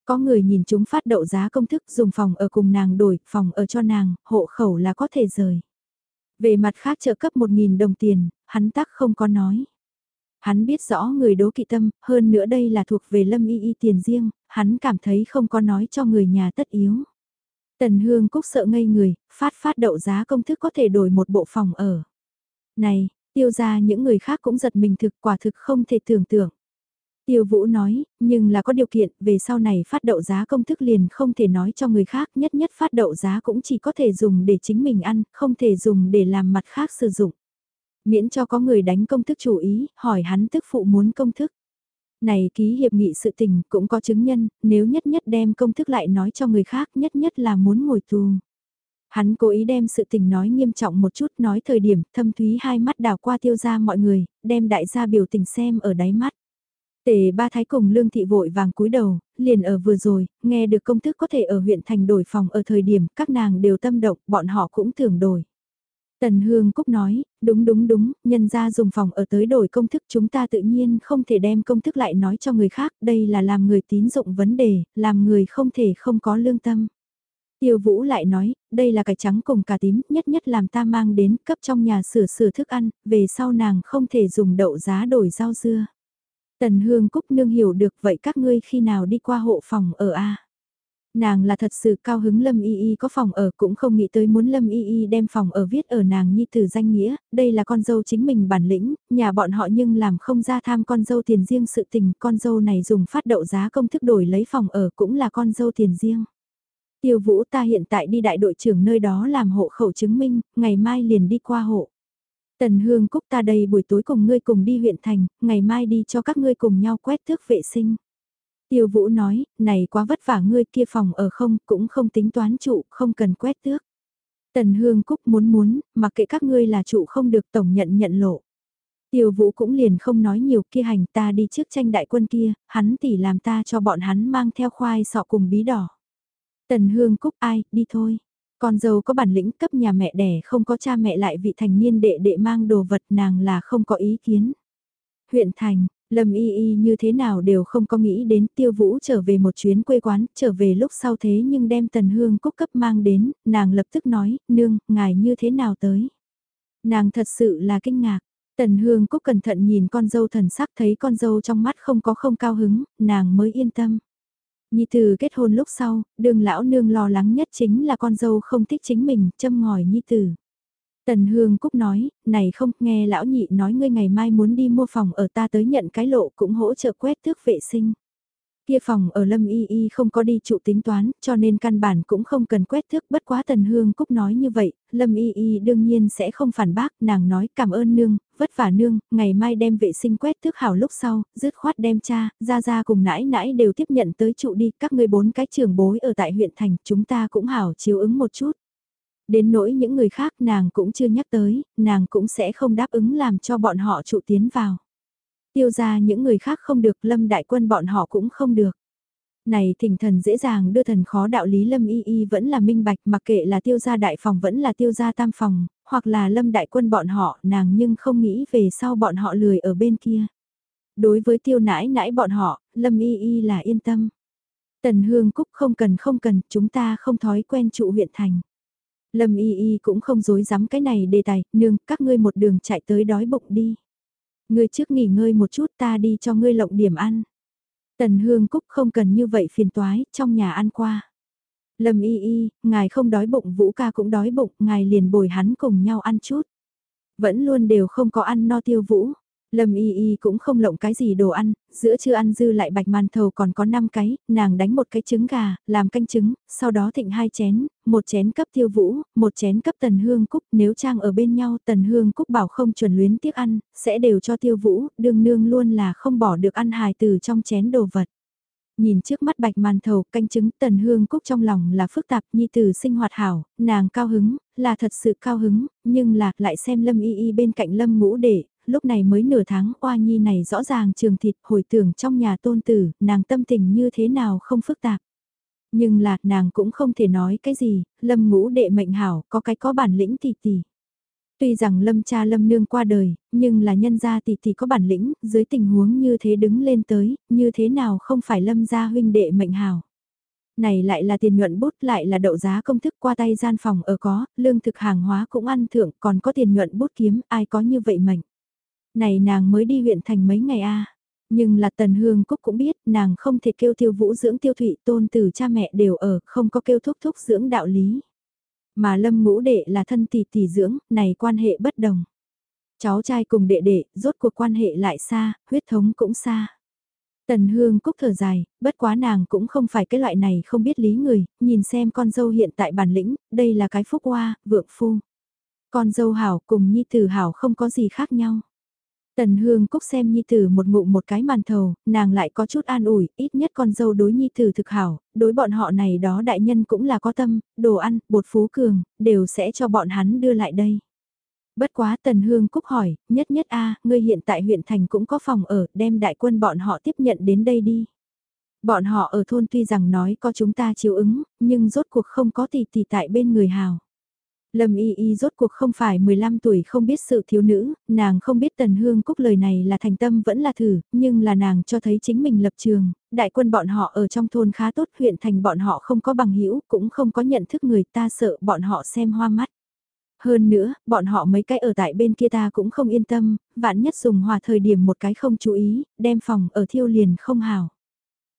Có người nhìn chúng phát đậu giá công thức dùng phòng ở cùng nàng đổi, phòng ở cho nàng, hộ khẩu là có thể rời. Về mặt khác trợ cấp 1.000 đồng tiền, hắn tắc không có nói. Hắn biết rõ người đố kỵ tâm, hơn nữa đây là thuộc về lâm y y tiền riêng, hắn cảm thấy không có nói cho người nhà tất yếu. Tần Hương Cúc sợ ngây người, phát phát đậu giá công thức có thể đổi một bộ phòng ở. Này, tiêu ra những người khác cũng giật mình thực quả thực không thể tưởng tượng. Tiêu Vũ nói, nhưng là có điều kiện, về sau này phát đậu giá công thức liền không thể nói cho người khác, nhất nhất phát đậu giá cũng chỉ có thể dùng để chính mình ăn, không thể dùng để làm mặt khác sử dụng. Miễn cho có người đánh công thức chủ ý, hỏi hắn tức phụ muốn công thức. Này ký hiệp nghị sự tình cũng có chứng nhân, nếu nhất nhất đem công thức lại nói cho người khác nhất nhất là muốn ngồi tù. Hắn cố ý đem sự tình nói nghiêm trọng một chút nói thời điểm thâm thúy hai mắt đào qua tiêu ra mọi người, đem đại gia biểu tình xem ở đáy mắt. Tề ba thái cùng lương thị vội vàng cúi đầu, liền ở vừa rồi, nghe được công thức có thể ở huyện thành đổi phòng ở thời điểm các nàng đều tâm động, bọn họ cũng tưởng đổi. Tần Hương Cúc nói, đúng đúng đúng, nhân ra dùng phòng ở tới đổi công thức chúng ta tự nhiên không thể đem công thức lại nói cho người khác, đây là làm người tín dụng vấn đề, làm người không thể không có lương tâm. Tiêu Vũ lại nói, đây là cải trắng cùng cà tím, nhất nhất làm ta mang đến cấp trong nhà sửa sửa thức ăn, về sau nàng không thể dùng đậu giá đổi rau dưa. Tần Hương Cúc nương hiểu được vậy các ngươi khi nào đi qua hộ phòng ở A. Nàng là thật sự cao hứng Lâm Y Y có phòng ở cũng không nghĩ tới muốn Lâm Y Y đem phòng ở viết ở nàng nhi từ danh nghĩa, đây là con dâu chính mình bản lĩnh, nhà bọn họ nhưng làm không ra tham con dâu tiền riêng sự tình, con dâu này dùng phát đậu giá công thức đổi lấy phòng ở cũng là con dâu tiền riêng. Tiêu Vũ ta hiện tại đi đại đội trưởng nơi đó làm hộ khẩu chứng minh, ngày mai liền đi qua hộ. Tần Hương Cúc ta đây buổi tối cùng ngươi cùng đi huyện thành, ngày mai đi cho các ngươi cùng nhau quét thước vệ sinh. Tiêu Vũ nói, này quá vất vả ngươi kia phòng ở không, cũng không tính toán trụ, không cần quét tước. Tần Hương Cúc muốn muốn, mặc kệ các ngươi là trụ không được tổng nhận nhận lộ. Tiêu vũ cũng liền không nói nhiều kia hành ta đi trước tranh đại quân kia, hắn tỉ làm ta cho bọn hắn mang theo khoai sọ cùng bí đỏ. Tần hương cúc ai, đi thôi. Con dâu có bản lĩnh cấp nhà mẹ đẻ không có cha mẹ lại vị thành niên đệ đệ mang đồ vật nàng là không có ý kiến. Huyện thành, Lâm y y như thế nào đều không có nghĩ đến tiêu vũ trở về một chuyến quê quán, trở về lúc sau thế nhưng đem tần hương cúc cấp mang đến, nàng lập tức nói, nương, ngài như thế nào tới. Nàng thật sự là kinh ngạc, tần hương cúc cẩn thận nhìn con dâu thần sắc thấy con dâu trong mắt không có không cao hứng, nàng mới yên tâm. Nhi tử kết hôn lúc sau, đường lão nương lo lắng nhất chính là con dâu không thích chính mình, châm ngòi Nhi tử. Tần Hương Cúc nói, này không, nghe lão nhị nói ngươi ngày mai muốn đi mua phòng ở ta tới nhận cái lộ cũng hỗ trợ quét tước vệ sinh. Kia phòng ở Lâm Y Y không có đi trụ tính toán, cho nên căn bản cũng không cần quét thước bất quá Tần Hương Cúc nói như vậy, Lâm Y Y đương nhiên sẽ không phản bác, nàng nói cảm ơn nương, vất vả nương, ngày mai đem vệ sinh quét thước hảo lúc sau, dứt khoát đem cha, ra ra cùng nãi nãi đều tiếp nhận tới trụ đi, các ngươi bốn cái trường bối ở tại huyện thành, chúng ta cũng hảo chiếu ứng một chút. Đến nỗi những người khác nàng cũng chưa nhắc tới, nàng cũng sẽ không đáp ứng làm cho bọn họ trụ tiến vào. Tiêu ra những người khác không được, lâm đại quân bọn họ cũng không được. Này thỉnh thần dễ dàng đưa thần khó đạo lý lâm y y vẫn là minh bạch mặc kệ là tiêu gia đại phòng vẫn là tiêu gia tam phòng, hoặc là lâm đại quân bọn họ nàng nhưng không nghĩ về sau bọn họ lười ở bên kia. Đối với tiêu nãi nãi bọn họ, lâm y y là yên tâm. Tần hương cúc không cần không cần, chúng ta không thói quen trụ huyện thành. Lâm y y cũng không dối dám cái này đề tài, nương, các ngươi một đường chạy tới đói bụng đi. Ngươi trước nghỉ ngơi một chút ta đi cho ngươi lộng điểm ăn. Tần Hương Cúc không cần như vậy phiền toái, trong nhà ăn qua. Lâm y y, ngài không đói bụng Vũ ca cũng đói bụng, ngài liền bồi hắn cùng nhau ăn chút. Vẫn luôn đều không có ăn no tiêu Vũ. Lâm Y Y cũng không lộng cái gì đồ ăn, giữa chưa ăn dư lại bạch màn thầu còn có 5 cái, nàng đánh một cái trứng gà, làm canh trứng, sau đó thịnh hai chén, một chén cấp tiêu vũ, một chén cấp tần hương cúc, nếu trang ở bên nhau tần hương cúc bảo không chuẩn luyến tiếc ăn, sẽ đều cho tiêu vũ, đương nương luôn là không bỏ được ăn hài từ trong chén đồ vật. Nhìn trước mắt bạch màn thầu, canh chứng tần hương cúc trong lòng là phức tạp nhi từ sinh hoạt hảo, nàng cao hứng, là thật sự cao hứng, nhưng là lại xem lâm y y bên cạnh lâm ngũ để, lúc này mới nửa tháng oa nhi này rõ ràng trường thịt hồi tưởng trong nhà tôn tử, nàng tâm tình như thế nào không phức tạp. Nhưng là nàng cũng không thể nói cái gì, lâm ngũ đệ mệnh hảo, có cái có bản lĩnh tỷ tỷ. Tuy rằng lâm cha lâm nương qua đời, nhưng là nhân gia tỷ tỷ có bản lĩnh, dưới tình huống như thế đứng lên tới, như thế nào không phải lâm gia huynh đệ mệnh hào này lại là tiền nhuận bút lại là đậu giá công thức qua tay gian phòng ở có, lương thực hàng hóa cũng ăn thượng còn có tiền nhuận bút kiếm, ai có như vậy mệnh. Này nàng mới đi huyện thành mấy ngày a Nhưng là Tần Hương Cúc cũng biết nàng không thể kêu tiêu vũ dưỡng tiêu thụy tôn từ cha mẹ đều ở, không có kêu thúc thúc dưỡng đạo lý. Mà lâm ngũ đệ là thân tỷ tỷ dưỡng, này quan hệ bất đồng. Cháu trai cùng đệ đệ, rốt cuộc quan hệ lại xa, huyết thống cũng xa. Tần Hương Cúc thở dài, bất quá nàng cũng không phải cái loại này không biết lý người, nhìn xem con dâu hiện tại bản lĩnh, đây là cái phúc hoa, vượng phu. Con dâu hảo cùng nhi tử hảo không có gì khác nhau. Tần Hương Cúc xem Nhi Tử một ngụm một cái màn thầu, nàng lại có chút an ủi, ít nhất con dâu đối Nhi Tử thực hảo, đối bọn họ này đó đại nhân cũng là có tâm, đồ ăn, bột phú cường, đều sẽ cho bọn hắn đưa lại đây. Bất quá Tần Hương Cúc hỏi, nhất nhất a ngươi hiện tại huyện thành cũng có phòng ở, đem đại quân bọn họ tiếp nhận đến đây đi. Bọn họ ở thôn tuy rằng nói có chúng ta chiếu ứng, nhưng rốt cuộc không có tỷ tỷ tại bên người hào. Lâm Y Y rốt cuộc không phải 15 tuổi không biết sự thiếu nữ, nàng không biết Tần Hương Cúc lời này là thành tâm vẫn là thử, nhưng là nàng cho thấy chính mình lập trường, đại quân bọn họ ở trong thôn khá tốt, huyện thành bọn họ không có bằng hữu cũng không có nhận thức người ta sợ bọn họ xem hoa mắt. Hơn nữa, bọn họ mấy cái ở tại bên kia ta cũng không yên tâm, vạn nhất dùng hòa thời điểm một cái không chú ý, đem phòng ở thiêu liền không hào.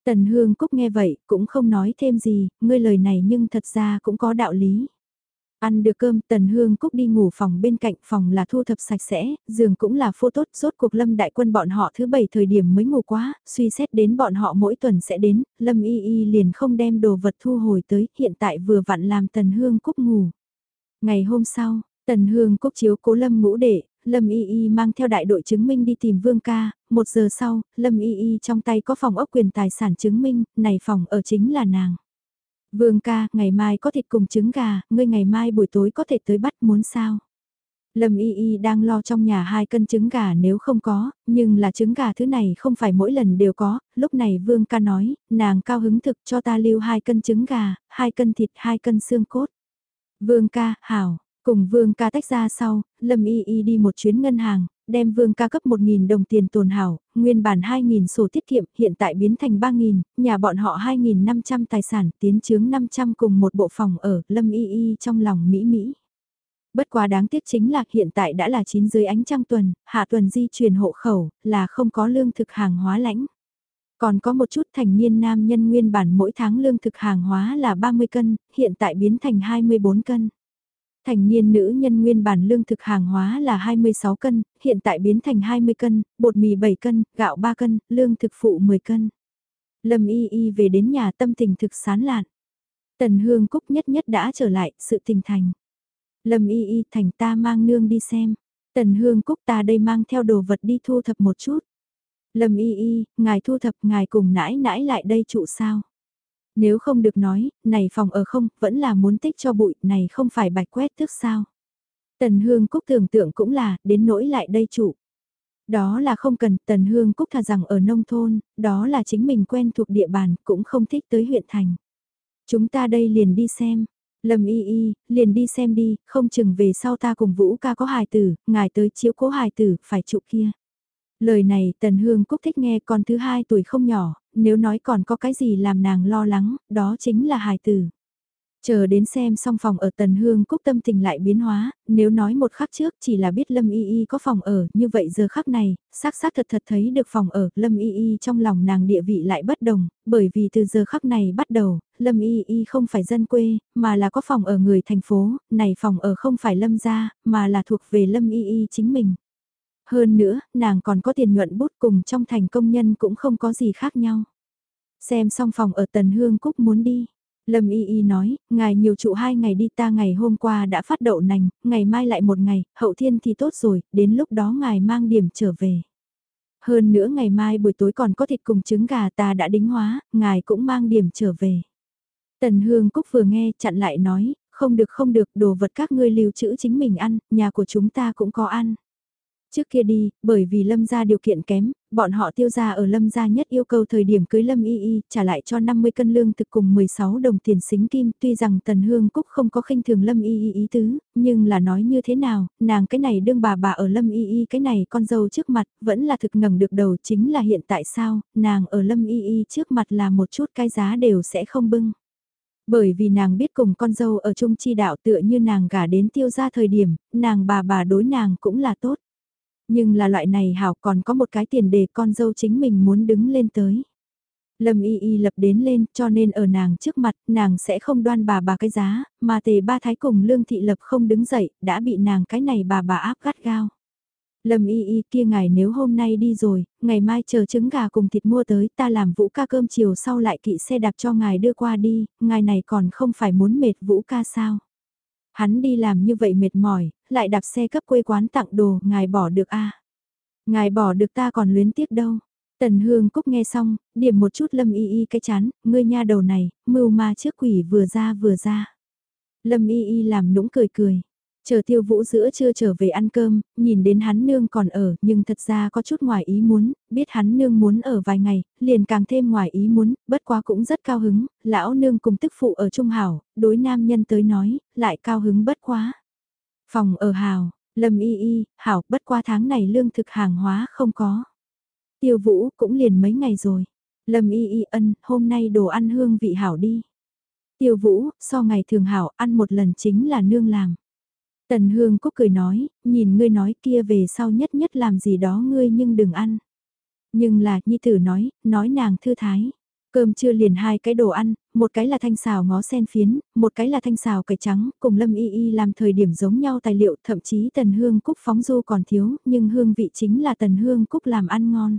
Tần Hương Cúc nghe vậy, cũng không nói thêm gì, ngươi lời này nhưng thật ra cũng có đạo lý. Ăn được cơm, Tần Hương Cúc đi ngủ phòng bên cạnh phòng là thu thập sạch sẽ, giường cũng là phô tốt, rốt cuộc Lâm Đại Quân bọn họ thứ bảy thời điểm mới ngủ quá, suy xét đến bọn họ mỗi tuần sẽ đến, Lâm Y Y liền không đem đồ vật thu hồi tới, hiện tại vừa vặn làm Tần Hương Cúc ngủ. Ngày hôm sau, Tần Hương Cúc chiếu cố Lâm ngũ đệ, Lâm Y Y mang theo đại đội chứng minh đi tìm Vương ca, một giờ sau, Lâm Y Y trong tay có phòng ốc quyền tài sản chứng minh, này phòng ở chính là nàng. Vương ca, ngày mai có thịt cùng trứng gà, ngươi ngày mai buổi tối có thể tới bắt muốn sao? Lâm Y Y đang lo trong nhà hai cân trứng gà nếu không có, nhưng là trứng gà thứ này không phải mỗi lần đều có, lúc này Vương ca nói, nàng cao hứng thực cho ta lưu hai cân trứng gà, hai cân thịt, hai cân xương cốt. Vương ca, hảo, cùng Vương ca tách ra sau, Lâm Y Y đi một chuyến ngân hàng, đem Vương ca cấp 1.000 đồng tiền tồn hảo, nguyên bản 2.000 sổ tiết kiệm, hiện tại biến thành 3.000, nhà bọn họ 2.500 tài sản, tiến chướng 500 cùng một bộ phòng ở, Lâm Y Y trong lòng Mỹ Mỹ. Bất quá đáng tiếc chính là hiện tại đã là 9 dưới ánh trăng tuần, hạ tuần di chuyển hộ khẩu, là không có lương thực hàng hóa lãnh. Còn có một chút thành niên nam nhân nguyên bản mỗi tháng lương thực hàng hóa là 30 cân, hiện tại biến thành 24 cân. Thành niên nữ nhân nguyên bản lương thực hàng hóa là 26 cân, hiện tại biến thành 20 cân, bột mì 7 cân, gạo 3 cân, lương thực phụ 10 cân. Lâm y y về đến nhà tâm tình thực sán lạn. Tần hương cúc nhất nhất đã trở lại, sự tình thành. Lâm y y thành ta mang nương đi xem. Tần hương cúc ta đây mang theo đồ vật đi thu thập một chút. Lâm y y, ngài thu thập ngài cùng nãi nãi lại đây trụ sao. Nếu không được nói, này phòng ở không, vẫn là muốn tích cho bụi, này không phải bạch quét thức sao. Tần Hương Cúc tưởng tượng cũng là, đến nỗi lại đây trụ. Đó là không cần, Tần Hương Cúc thà rằng ở nông thôn, đó là chính mình quen thuộc địa bàn, cũng không thích tới huyện thành. Chúng ta đây liền đi xem, Lâm y y, liền đi xem đi, không chừng về sau ta cùng Vũ ca có hài tử, ngài tới chiếu cố hài tử, phải trụ kia. Lời này Tần Hương Cúc thích nghe con thứ hai tuổi không nhỏ, nếu nói còn có cái gì làm nàng lo lắng, đó chính là hài tử. Chờ đến xem xong phòng ở Tần Hương Cúc tâm tình lại biến hóa, nếu nói một khắc trước chỉ là biết Lâm Y Y có phòng ở, như vậy giờ khắc này, xác xác thật thật thấy được phòng ở, Lâm Y Y trong lòng nàng địa vị lại bất đồng, bởi vì từ giờ khắc này bắt đầu, Lâm Y Y không phải dân quê, mà là có phòng ở người thành phố, này phòng ở không phải Lâm gia, mà là thuộc về Lâm Y Y chính mình. Hơn nữa, nàng còn có tiền nhuận bút cùng trong thành công nhân cũng không có gì khác nhau. Xem xong phòng ở Tần Hương Cúc muốn đi. Lâm Y Y nói, ngài nhiều trụ hai ngày đi ta ngày hôm qua đã phát đậu nành, ngày mai lại một ngày, hậu thiên thì tốt rồi, đến lúc đó ngài mang điểm trở về. Hơn nữa ngày mai buổi tối còn có thịt cùng trứng gà ta đã đính hóa, ngài cũng mang điểm trở về. Tần Hương Cúc vừa nghe chặn lại nói, không được không được đồ vật các ngươi lưu trữ chính mình ăn, nhà của chúng ta cũng có ăn. Trước kia đi, bởi vì lâm gia điều kiện kém, bọn họ tiêu gia ở lâm gia nhất yêu cầu thời điểm cưới lâm y y, trả lại cho 50 cân lương thực cùng 16 đồng tiền xính kim, tuy rằng tần hương cúc không có khinh thường lâm y y ý tứ, nhưng là nói như thế nào, nàng cái này đương bà bà ở lâm y y cái này con dâu trước mặt, vẫn là thực ngẩng được đầu chính là hiện tại sao, nàng ở lâm y y trước mặt là một chút cái giá đều sẽ không bưng. Bởi vì nàng biết cùng con dâu ở chung chi đạo tựa như nàng gả đến tiêu gia thời điểm, nàng bà bà đối nàng cũng là tốt. Nhưng là loại này hảo còn có một cái tiền đề con dâu chính mình muốn đứng lên tới. Lâm y y lập đến lên cho nên ở nàng trước mặt nàng sẽ không đoan bà bà cái giá, mà tề ba thái cùng lương thị lập không đứng dậy, đã bị nàng cái này bà bà áp gắt gao. Lâm y y kia ngài nếu hôm nay đi rồi, ngày mai chờ trứng gà cùng thịt mua tới ta làm vũ ca cơm chiều sau lại kỵ xe đạp cho ngài đưa qua đi, ngài này còn không phải muốn mệt vũ ca sao. Hắn đi làm như vậy mệt mỏi, lại đạp xe cấp quê quán tặng đồ, ngài bỏ được a à? Ngài bỏ được ta còn luyến tiếc đâu. Tần Hương Cúc nghe xong, điểm một chút Lâm Y Y cái chán, ngươi nha đầu này, mưu ma trước quỷ vừa ra vừa ra. Lâm Y Y làm nũng cười cười. Chờ tiêu vũ giữa chưa trở về ăn cơm, nhìn đến hắn nương còn ở, nhưng thật ra có chút ngoài ý muốn, biết hắn nương muốn ở vài ngày, liền càng thêm ngoài ý muốn, bất quá cũng rất cao hứng, lão nương cùng tức phụ ở Trung Hảo, đối nam nhân tới nói, lại cao hứng bất quá. Phòng ở Hảo, Lâm y y, Hảo, bất qua tháng này lương thực hàng hóa không có. Tiêu vũ cũng liền mấy ngày rồi. Lâm y y ân, hôm nay đồ ăn hương vị Hảo đi. Tiêu vũ, so ngày thường Hảo ăn một lần chính là nương làm. Tần Hương Cúc cười nói, nhìn ngươi nói kia về sau nhất nhất làm gì đó ngươi nhưng đừng ăn. Nhưng là, Nhi Tử nói, nói nàng thư thái. Cơm chưa liền hai cái đồ ăn, một cái là thanh xào ngó sen phiến, một cái là thanh xào cải trắng, cùng Lâm Y Y làm thời điểm giống nhau tài liệu, thậm chí Tần Hương Cúc phóng du còn thiếu, nhưng hương vị chính là Tần Hương Cúc làm ăn ngon.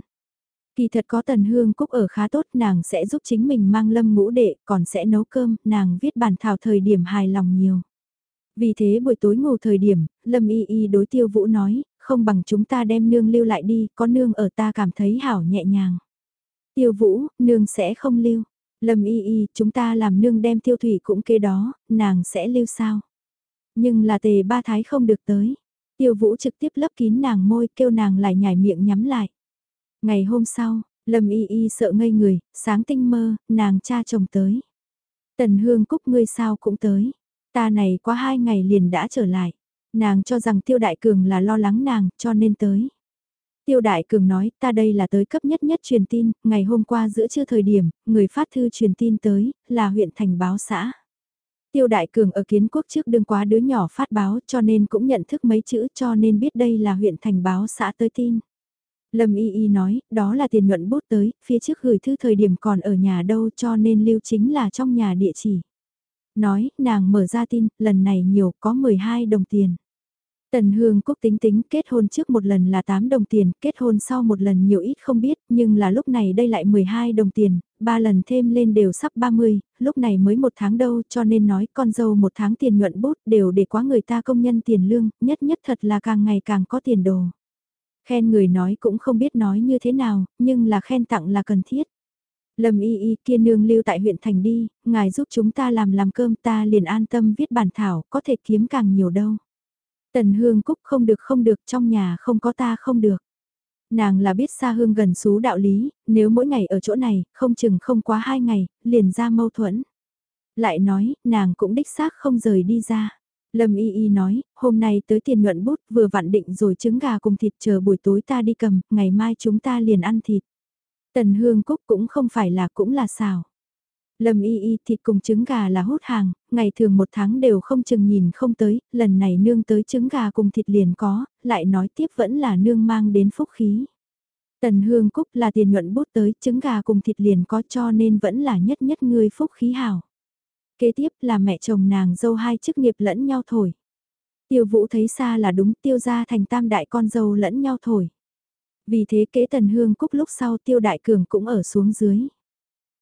Kỳ thật có Tần Hương Cúc ở khá tốt, nàng sẽ giúp chính mình mang lâm ngũ đệ, còn sẽ nấu cơm, nàng viết bản thảo thời điểm hài lòng nhiều. Vì thế buổi tối ngủ thời điểm, Lâm Y Y đối tiêu vũ nói, không bằng chúng ta đem nương lưu lại đi, có nương ở ta cảm thấy hảo nhẹ nhàng. Tiêu vũ, nương sẽ không lưu. Lâm Y Y, chúng ta làm nương đem tiêu thủy cũng kê đó, nàng sẽ lưu sao. Nhưng là tề ba thái không được tới. Tiêu Vũ trực tiếp lấp kín nàng môi kêu nàng lại nhảy miệng nhắm lại. Ngày hôm sau, Lâm Y Y sợ ngây người, sáng tinh mơ, nàng cha chồng tới. Tần Hương Cúc ngươi sao cũng tới. Ta này qua hai ngày liền đã trở lại. Nàng cho rằng Tiêu Đại Cường là lo lắng nàng cho nên tới. Tiêu Đại Cường nói ta đây là tới cấp nhất nhất truyền tin, ngày hôm qua giữa trưa thời điểm, người phát thư truyền tin tới, là huyện thành báo xã. Tiêu Đại Cường ở kiến quốc trước đương quá đứa nhỏ phát báo cho nên cũng nhận thức mấy chữ cho nên biết đây là huyện thành báo xã tới tin. Lâm Y Y nói, đó là tiền nhuận bút tới, phía trước gửi thư thời điểm còn ở nhà đâu cho nên lưu chính là trong nhà địa chỉ. Nói, nàng mở ra tin, lần này nhiều có 12 đồng tiền. Tần Hương Cúc tính tính kết hôn trước một lần là 8 đồng tiền, kết hôn sau một lần nhiều ít không biết, nhưng là lúc này đây lại 12 đồng tiền, ba lần thêm lên đều sắp 30, lúc này mới một tháng đâu cho nên nói con dâu một tháng tiền nhuận bút đều để quá người ta công nhân tiền lương, nhất nhất thật là càng ngày càng có tiền đồ. Khen người nói cũng không biết nói như thế nào, nhưng là khen tặng là cần thiết. Lâm y y kia nương lưu tại huyện thành đi, ngài giúp chúng ta làm làm cơm ta liền an tâm viết bản thảo, có thể kiếm càng nhiều đâu. Tần Hương Cúc không được không được trong nhà không có ta không được. Nàng là biết xa hương gần xú đạo lý, nếu mỗi ngày ở chỗ này, không chừng không quá hai ngày, liền ra mâu thuẫn. Lại nói, nàng cũng đích xác không rời đi ra. Lâm Y Y nói, hôm nay tới tiền nhuận bút vừa vặn định rồi trứng gà cùng thịt chờ buổi tối ta đi cầm, ngày mai chúng ta liền ăn thịt. Tần Hương Cúc cũng không phải là cũng là xào. Lâm y y thịt cùng trứng gà là hút hàng, ngày thường một tháng đều không chừng nhìn không tới, lần này nương tới trứng gà cùng thịt liền có, lại nói tiếp vẫn là nương mang đến phúc khí. Tần Hương Cúc là tiền nhuận bút tới, trứng gà cùng thịt liền có cho nên vẫn là nhất nhất người phúc khí hảo. Kế tiếp là mẹ chồng nàng dâu hai chức nghiệp lẫn nhau thổi. Tiêu vũ thấy xa là đúng tiêu ra thành tam đại con dâu lẫn nhau thổi. Vì thế kế tần hương cúc lúc sau tiêu đại cường cũng ở xuống dưới.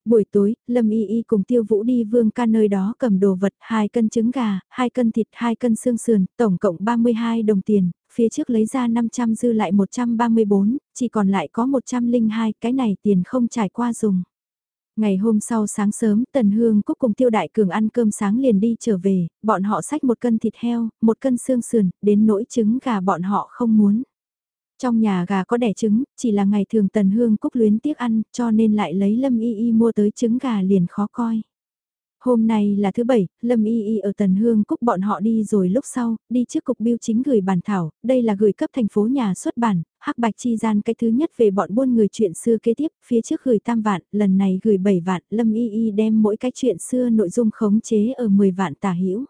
Buổi tối, Lâm Y Y cùng Tiêu Vũ đi vương ca nơi đó cầm đồ vật, hai cân trứng gà, hai cân thịt, hai cân xương sườn, tổng cộng 32 đồng tiền, phía trước lấy ra 500 dư lại 134, chỉ còn lại có 102, cái này tiền không trải qua dùng. Ngày hôm sau sáng sớm, Tần Hương Cúc cùng Tiêu Đại Cường ăn cơm sáng liền đi trở về, bọn họ xách một cân thịt heo, một cân xương sườn, đến nỗi trứng gà bọn họ không muốn. Trong nhà gà có đẻ trứng, chỉ là ngày thường Tần Hương Cúc luyến tiếc ăn, cho nên lại lấy Lâm Y Y mua tới trứng gà liền khó coi. Hôm nay là thứ bảy, Lâm Y Y ở Tần Hương Cúc bọn họ đi rồi lúc sau, đi trước cục biêu chính gửi bản thảo, đây là gửi cấp thành phố nhà xuất bản, hắc bạch chi gian cái thứ nhất về bọn buôn người chuyện xưa kế tiếp, phía trước gửi tam vạn, lần này gửi 7 vạn, Lâm Y Y đem mỗi cái chuyện xưa nội dung khống chế ở 10 vạn tả hữu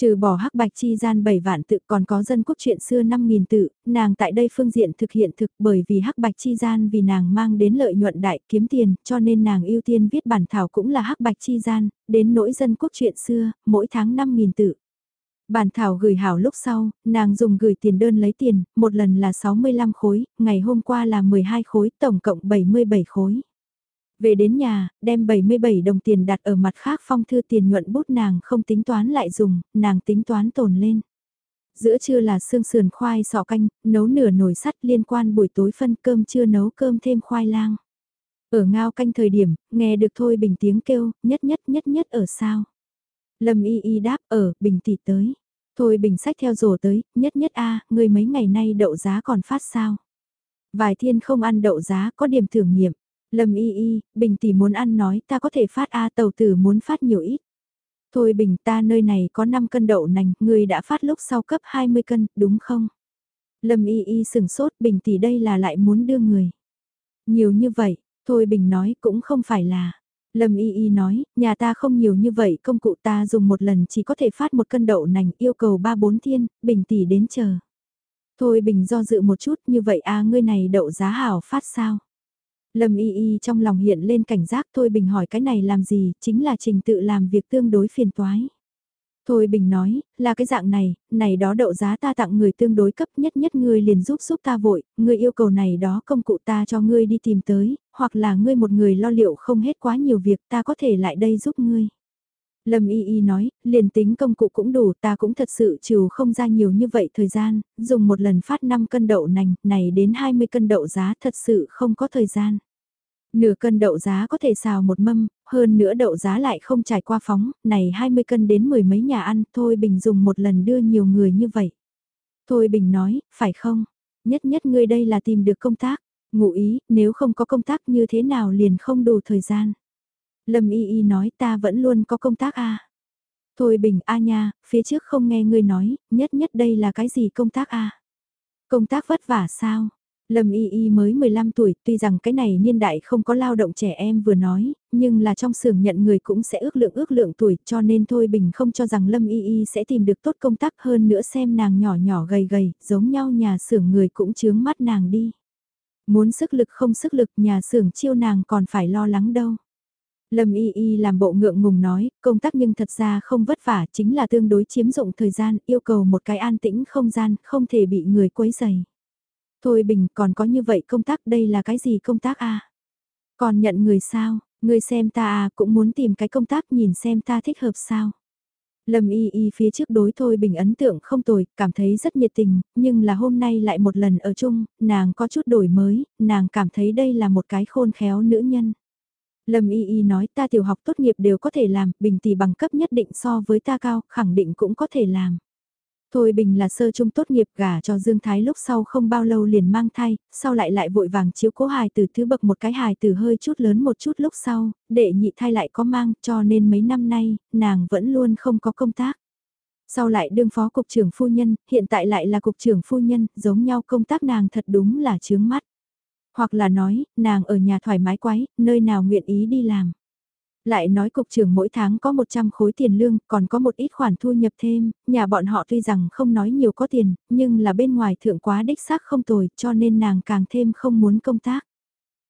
Trừ bỏ hắc bạch chi gian 7 vạn tự còn có dân quốc chuyện xưa 5.000 tự, nàng tại đây phương diện thực hiện thực bởi vì hắc bạch chi gian vì nàng mang đến lợi nhuận đại kiếm tiền cho nên nàng ưu tiên viết bản thảo cũng là hắc bạch chi gian, đến nỗi dân quốc chuyện xưa, mỗi tháng 5.000 tự. Bản thảo gửi hảo lúc sau, nàng dùng gửi tiền đơn lấy tiền, một lần là 65 khối, ngày hôm qua là 12 khối, tổng cộng 77 khối. Về đến nhà, đem 77 đồng tiền đặt ở mặt khác phong thư tiền nhuận bút nàng không tính toán lại dùng, nàng tính toán tồn lên. Giữa trưa là xương sườn khoai sọ canh, nấu nửa nồi sắt liên quan buổi tối phân cơm trưa nấu cơm thêm khoai lang. Ở ngao canh thời điểm, nghe được thôi bình tiếng kêu, nhất nhất nhất nhất ở sao. Lâm y y đáp ở, bình tỷ tới. Thôi bình sách theo rổ tới, nhất nhất a người mấy ngày nay đậu giá còn phát sao. Vài thiên không ăn đậu giá có điểm thưởng nghiệm. Lâm y y, Bình tỷ muốn ăn nói ta có thể phát A tàu tử muốn phát nhiều ít. Thôi Bình ta nơi này có 5 cân đậu nành, người đã phát lúc sau cấp 20 cân, đúng không? Lâm y y sừng sốt Bình tỷ đây là lại muốn đưa người. Nhiều như vậy, Thôi Bình nói cũng không phải là. Lâm Y Y nói, nhà ta không nhiều như vậy, công cụ ta dùng một lần chỉ có thể phát một cân đậu nành, yêu cầu ba bốn thiên, Bình tỷ đến chờ. Thôi Bình do dự một chút, như vậy a ngươi này đậu giá hảo phát sao? Lâm y y trong lòng hiện lên cảnh giác Thôi Bình hỏi cái này làm gì, chính là trình tự làm việc tương đối phiền toái. Thôi Bình nói, là cái dạng này, này đó đậu giá ta tặng người tương đối cấp nhất nhất ngươi liền giúp giúp ta vội, ngươi yêu cầu này đó công cụ ta cho ngươi đi tìm tới, hoặc là ngươi một người lo liệu không hết quá nhiều việc ta có thể lại đây giúp ngươi. Lâm Y Y nói, liền tính công cụ cũng đủ ta cũng thật sự trừ không ra nhiều như vậy thời gian, dùng một lần phát 5 cân đậu nành, này đến 20 cân đậu giá thật sự không có thời gian. Nửa cân đậu giá có thể xào một mâm, hơn nữa đậu giá lại không trải qua phóng, này 20 cân đến mười mấy nhà ăn thôi bình dùng một lần đưa nhiều người như vậy. Thôi Bình nói, phải không? Nhất nhất ngươi đây là tìm được công tác. Ngụ ý, nếu không có công tác như thế nào liền không đủ thời gian. Lâm Y Y nói ta vẫn luôn có công tác. À. Thôi Bình a nha, phía trước không nghe ngươi nói, nhất nhất đây là cái gì công tác? À? Công tác vất vả sao? Lâm Y Y mới 15 tuổi, tuy rằng cái này niên đại không có lao động trẻ em vừa nói, nhưng là trong xưởng nhận người cũng sẽ ước lượng ước lượng tuổi cho nên Thôi Bình không cho rằng Lâm Y Y sẽ tìm được tốt công tác hơn nữa xem nàng nhỏ nhỏ gầy gầy, giống nhau nhà xưởng người cũng chướng mắt nàng đi. Muốn sức lực không sức lực nhà xưởng chiêu nàng còn phải lo lắng đâu. Lâm Y Y làm bộ ngượng ngùng nói, công tác nhưng thật ra không vất vả chính là tương đối chiếm dụng thời gian, yêu cầu một cái an tĩnh không gian, không thể bị người quấy rầy. Thôi Bình còn có như vậy công tác đây là cái gì công tác a Còn nhận người sao, người xem ta à cũng muốn tìm cái công tác nhìn xem ta thích hợp sao. Lâm y y phía trước đối thôi bình ấn tượng không tồi, cảm thấy rất nhiệt tình, nhưng là hôm nay lại một lần ở chung, nàng có chút đổi mới, nàng cảm thấy đây là một cái khôn khéo nữ nhân. Lâm y y nói ta tiểu học tốt nghiệp đều có thể làm, bình tỷ bằng cấp nhất định so với ta cao, khẳng định cũng có thể làm. Thôi Bình là sơ trung tốt nghiệp gả cho Dương Thái lúc sau không bao lâu liền mang thai, sau lại lại vội vàng chiếu cố hài từ thứ bậc một cái hài từ hơi chút lớn một chút lúc sau, đệ nhị thai lại có mang cho nên mấy năm nay, nàng vẫn luôn không có công tác. Sau lại đương phó cục trưởng phu nhân, hiện tại lại là cục trưởng phu nhân, giống nhau công tác nàng thật đúng là chướng mắt. Hoặc là nói, nàng ở nhà thoải mái quái, nơi nào nguyện ý đi làm. Lại nói cục trưởng mỗi tháng có 100 khối tiền lương, còn có một ít khoản thu nhập thêm, nhà bọn họ tuy rằng không nói nhiều có tiền, nhưng là bên ngoài thượng quá đích xác không tồi, cho nên nàng càng thêm không muốn công tác.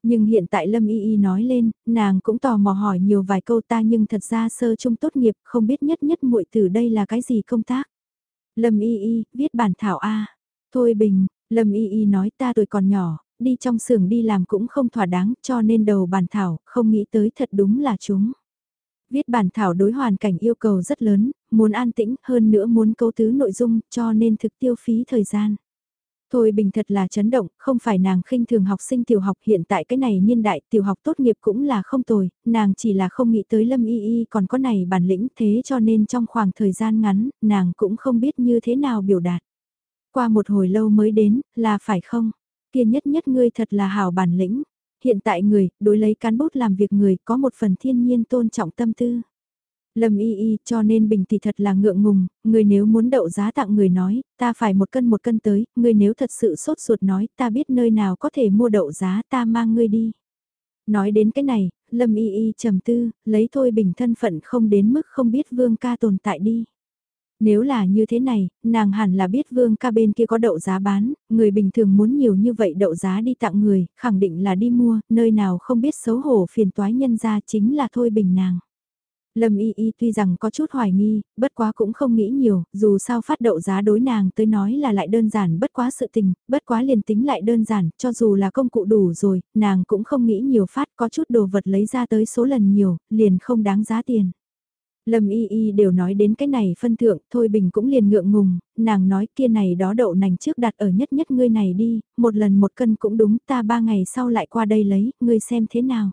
Nhưng hiện tại Lâm Y Y nói lên, nàng cũng tò mò hỏi nhiều vài câu ta nhưng thật ra sơ trung tốt nghiệp, không biết nhất nhất muội từ đây là cái gì công tác. Lâm Y Y, viết bản thảo A. Thôi Bình, Lâm Y Y nói ta tuổi còn nhỏ, đi trong xưởng đi làm cũng không thỏa đáng cho nên đầu bàn thảo, không nghĩ tới thật đúng là chúng. Viết bản thảo đối hoàn cảnh yêu cầu rất lớn, muốn an tĩnh hơn nữa muốn câu tứ nội dung cho nên thực tiêu phí thời gian. Thôi bình thật là chấn động, không phải nàng khinh thường học sinh tiểu học hiện tại cái này niên đại tiểu học tốt nghiệp cũng là không tồi, nàng chỉ là không nghĩ tới lâm y y còn có này bản lĩnh thế cho nên trong khoảng thời gian ngắn, nàng cũng không biết như thế nào biểu đạt. Qua một hồi lâu mới đến, là phải không? Kia nhất nhất ngươi thật là hảo bản lĩnh. Hiện tại người, đối lấy cán bút làm việc người có một phần thiên nhiên tôn trọng tâm tư. Lâm y y cho nên bình thì thật là ngượng ngùng, người nếu muốn đậu giá tặng người nói, ta phải một cân một cân tới, người nếu thật sự sốt ruột nói, ta biết nơi nào có thể mua đậu giá ta mang ngươi đi. Nói đến cái này, Lâm y y trầm tư, lấy thôi bình thân phận không đến mức không biết vương ca tồn tại đi. Nếu là như thế này, nàng hẳn là biết vương ca bên kia có đậu giá bán, người bình thường muốn nhiều như vậy đậu giá đi tặng người, khẳng định là đi mua, nơi nào không biết xấu hổ phiền toái nhân ra chính là thôi bình nàng. Lâm Y Y tuy rằng có chút hoài nghi, bất quá cũng không nghĩ nhiều, dù sao phát đậu giá đối nàng tới nói là lại đơn giản bất quá sự tình, bất quá liền tính lại đơn giản, cho dù là công cụ đủ rồi, nàng cũng không nghĩ nhiều phát có chút đồ vật lấy ra tới số lần nhiều, liền không đáng giá tiền. Lâm y y đều nói đến cái này phân thượng, thôi bình cũng liền ngượng ngùng, nàng nói kia này đó đậu nành trước đặt ở nhất nhất ngươi này đi, một lần một cân cũng đúng, ta ba ngày sau lại qua đây lấy, ngươi xem thế nào.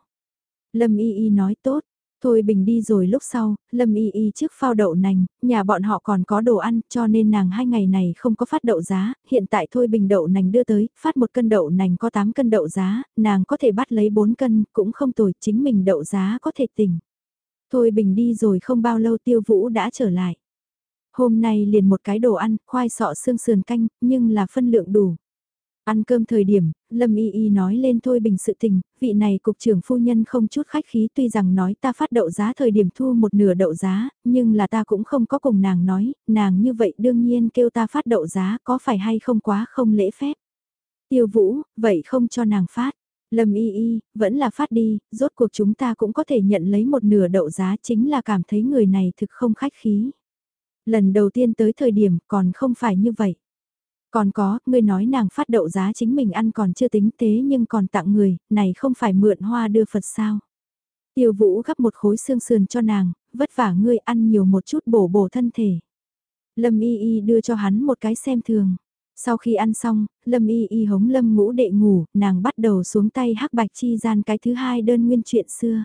Lâm y y nói tốt, thôi bình đi rồi lúc sau, Lâm y y trước phao đậu nành, nhà bọn họ còn có đồ ăn cho nên nàng hai ngày này không có phát đậu giá, hiện tại thôi bình đậu nành đưa tới, phát một cân đậu nành có 8 cân đậu giá, nàng có thể bắt lấy 4 cân, cũng không tồi, chính mình đậu giá có thể tỉnh. Thôi bình đi rồi không bao lâu tiêu vũ đã trở lại. Hôm nay liền một cái đồ ăn, khoai sọ xương sườn canh, nhưng là phân lượng đủ. Ăn cơm thời điểm, Lâm Y Y nói lên thôi bình sự tình, vị này cục trưởng phu nhân không chút khách khí tuy rằng nói ta phát đậu giá thời điểm thu một nửa đậu giá, nhưng là ta cũng không có cùng nàng nói, nàng như vậy đương nhiên kêu ta phát đậu giá có phải hay không quá không lễ phép. Tiêu vũ, vậy không cho nàng phát. Lâm y y, vẫn là phát đi, rốt cuộc chúng ta cũng có thể nhận lấy một nửa đậu giá chính là cảm thấy người này thực không khách khí. Lần đầu tiên tới thời điểm còn không phải như vậy. Còn có, người nói nàng phát đậu giá chính mình ăn còn chưa tính tế nhưng còn tặng người, này không phải mượn hoa đưa Phật sao. Tiêu vũ gắp một khối xương sườn cho nàng, vất vả ngươi ăn nhiều một chút bổ bổ thân thể. Lâm y y đưa cho hắn một cái xem thường. Sau khi ăn xong, Lâm Y Y hống Lâm ngũ đệ ngủ, nàng bắt đầu xuống tay hắc bạch chi gian cái thứ hai đơn nguyên chuyện xưa.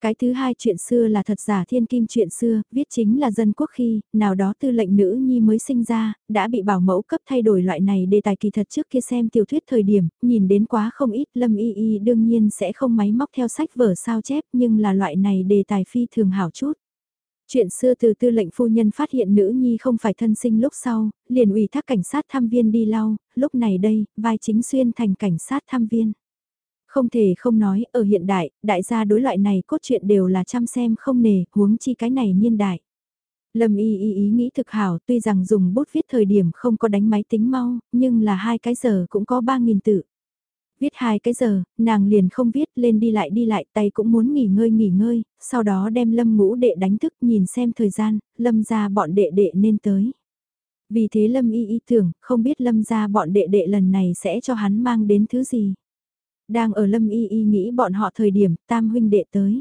Cái thứ hai chuyện xưa là thật giả thiên kim chuyện xưa, viết chính là dân quốc khi, nào đó tư lệnh nữ nhi mới sinh ra, đã bị bảo mẫu cấp thay đổi loại này đề tài kỳ thật trước kia xem tiểu thuyết thời điểm, nhìn đến quá không ít lâm y y đương nhiên sẽ không máy móc theo sách vở sao chép nhưng là loại này đề tài phi thường hảo chút. Chuyện xưa từ tư lệnh phu nhân phát hiện nữ nhi không phải thân sinh lúc sau, liền ủy thác cảnh sát tham viên đi lau, lúc này đây, vai chính xuyên thành cảnh sát tham viên. Không thể không nói, ở hiện đại, đại gia đối loại này cốt truyện đều là chăm xem không nề, huống chi cái này niên đại. Lâm y y ý nghĩ thực hảo, tuy rằng dùng bút viết thời điểm không có đánh máy tính mau, nhưng là hai cái giờ cũng có 3.000 tự. Viết hai cái giờ, nàng liền không viết lên đi lại đi lại tay cũng muốn nghỉ ngơi nghỉ ngơi, sau đó đem lâm ngũ đệ đánh thức nhìn xem thời gian, lâm ra bọn đệ đệ nên tới. Vì thế lâm y y tưởng, không biết lâm ra bọn đệ đệ lần này sẽ cho hắn mang đến thứ gì. Đang ở lâm y y nghĩ bọn họ thời điểm tam huynh đệ tới.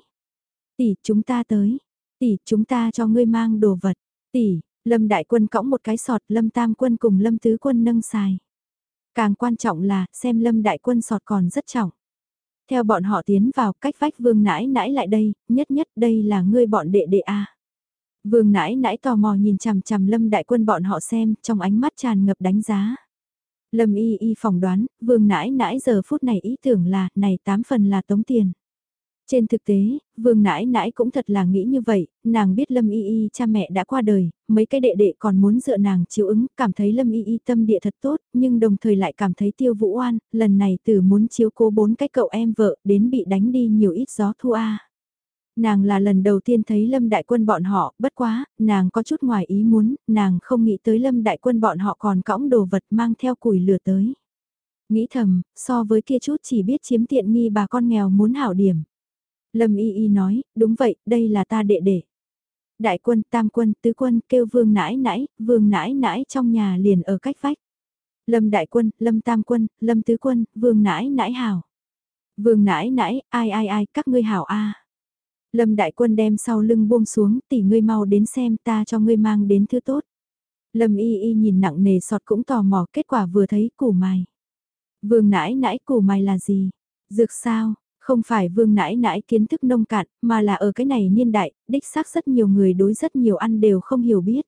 Tỷ, chúng ta tới. Tỷ, chúng ta cho ngươi mang đồ vật. Tỷ, lâm đại quân cõng một cái sọt lâm tam quân cùng lâm tứ quân nâng xài. Càng quan trọng là xem lâm đại quân sọt còn rất trọng. Theo bọn họ tiến vào cách vách vương nãi nãi lại đây, nhất nhất đây là ngươi bọn đệ đệ a Vương nãi nãi tò mò nhìn chằm chằm lâm đại quân bọn họ xem, trong ánh mắt tràn ngập đánh giá. Lâm y y phỏng đoán, vương nãi nãi giờ phút này ý tưởng là, này tám phần là tống tiền. Trên thực tế, vương nãi nãi cũng thật là nghĩ như vậy, nàng biết Lâm Y Y cha mẹ đã qua đời, mấy cái đệ đệ còn muốn dựa nàng chiếu ứng, cảm thấy Lâm Y Y tâm địa thật tốt, nhưng đồng thời lại cảm thấy tiêu vũ oan, lần này từ muốn chiếu cố bốn cái cậu em vợ, đến bị đánh đi nhiều ít gió thu a. Nàng là lần đầu tiên thấy Lâm Đại Quân bọn họ, bất quá, nàng có chút ngoài ý muốn, nàng không nghĩ tới Lâm Đại Quân bọn họ còn cõng đồ vật mang theo củi lửa tới. Nghĩ thầm, so với kia chút chỉ biết chiếm tiện nghi bà con nghèo muốn hảo điểm. Lâm Y Y nói, đúng vậy, đây là ta đệ đệ. Đại quân, tam quân, tứ quân kêu vương nãi nãi, vương nãi nãi trong nhà liền ở cách vách. Lâm đại quân, lâm tam quân, lâm tứ quân, vương nãi nãi hảo. Vương nãi nãi, ai ai ai, các ngươi hảo a. Lâm đại quân đem sau lưng buông xuống, tỷ ngươi mau đến xem ta cho ngươi mang đến thứ tốt. Lâm y y nhìn nặng nề sọt cũng tò mò kết quả vừa thấy củ mài. Vương nãi nãi củ mài là gì? Dược sao? Không phải vương nãi nãi kiến thức nông cạn, mà là ở cái này niên đại, đích xác rất nhiều người đối rất nhiều ăn đều không hiểu biết.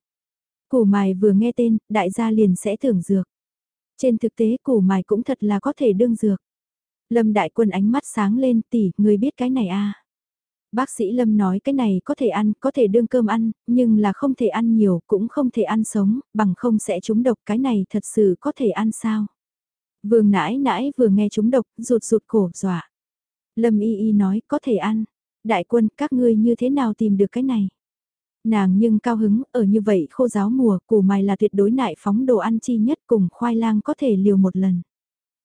Củ mài vừa nghe tên, đại gia liền sẽ tưởng dược. Trên thực tế củ mài cũng thật là có thể đương dược. Lâm đại quân ánh mắt sáng lên tỉ, người biết cái này à. Bác sĩ Lâm nói cái này có thể ăn, có thể đương cơm ăn, nhưng là không thể ăn nhiều, cũng không thể ăn sống, bằng không sẽ trúng độc cái này thật sự có thể ăn sao. Vương nãi nãi vừa nghe trúng độc, rụt rụt cổ dọa. Lâm y y nói có thể ăn. Đại quân các ngươi như thế nào tìm được cái này? Nàng nhưng cao hứng, ở như vậy khô giáo mùa, củ mài là tuyệt đối nại phóng đồ ăn chi nhất cùng khoai lang có thể liều một lần.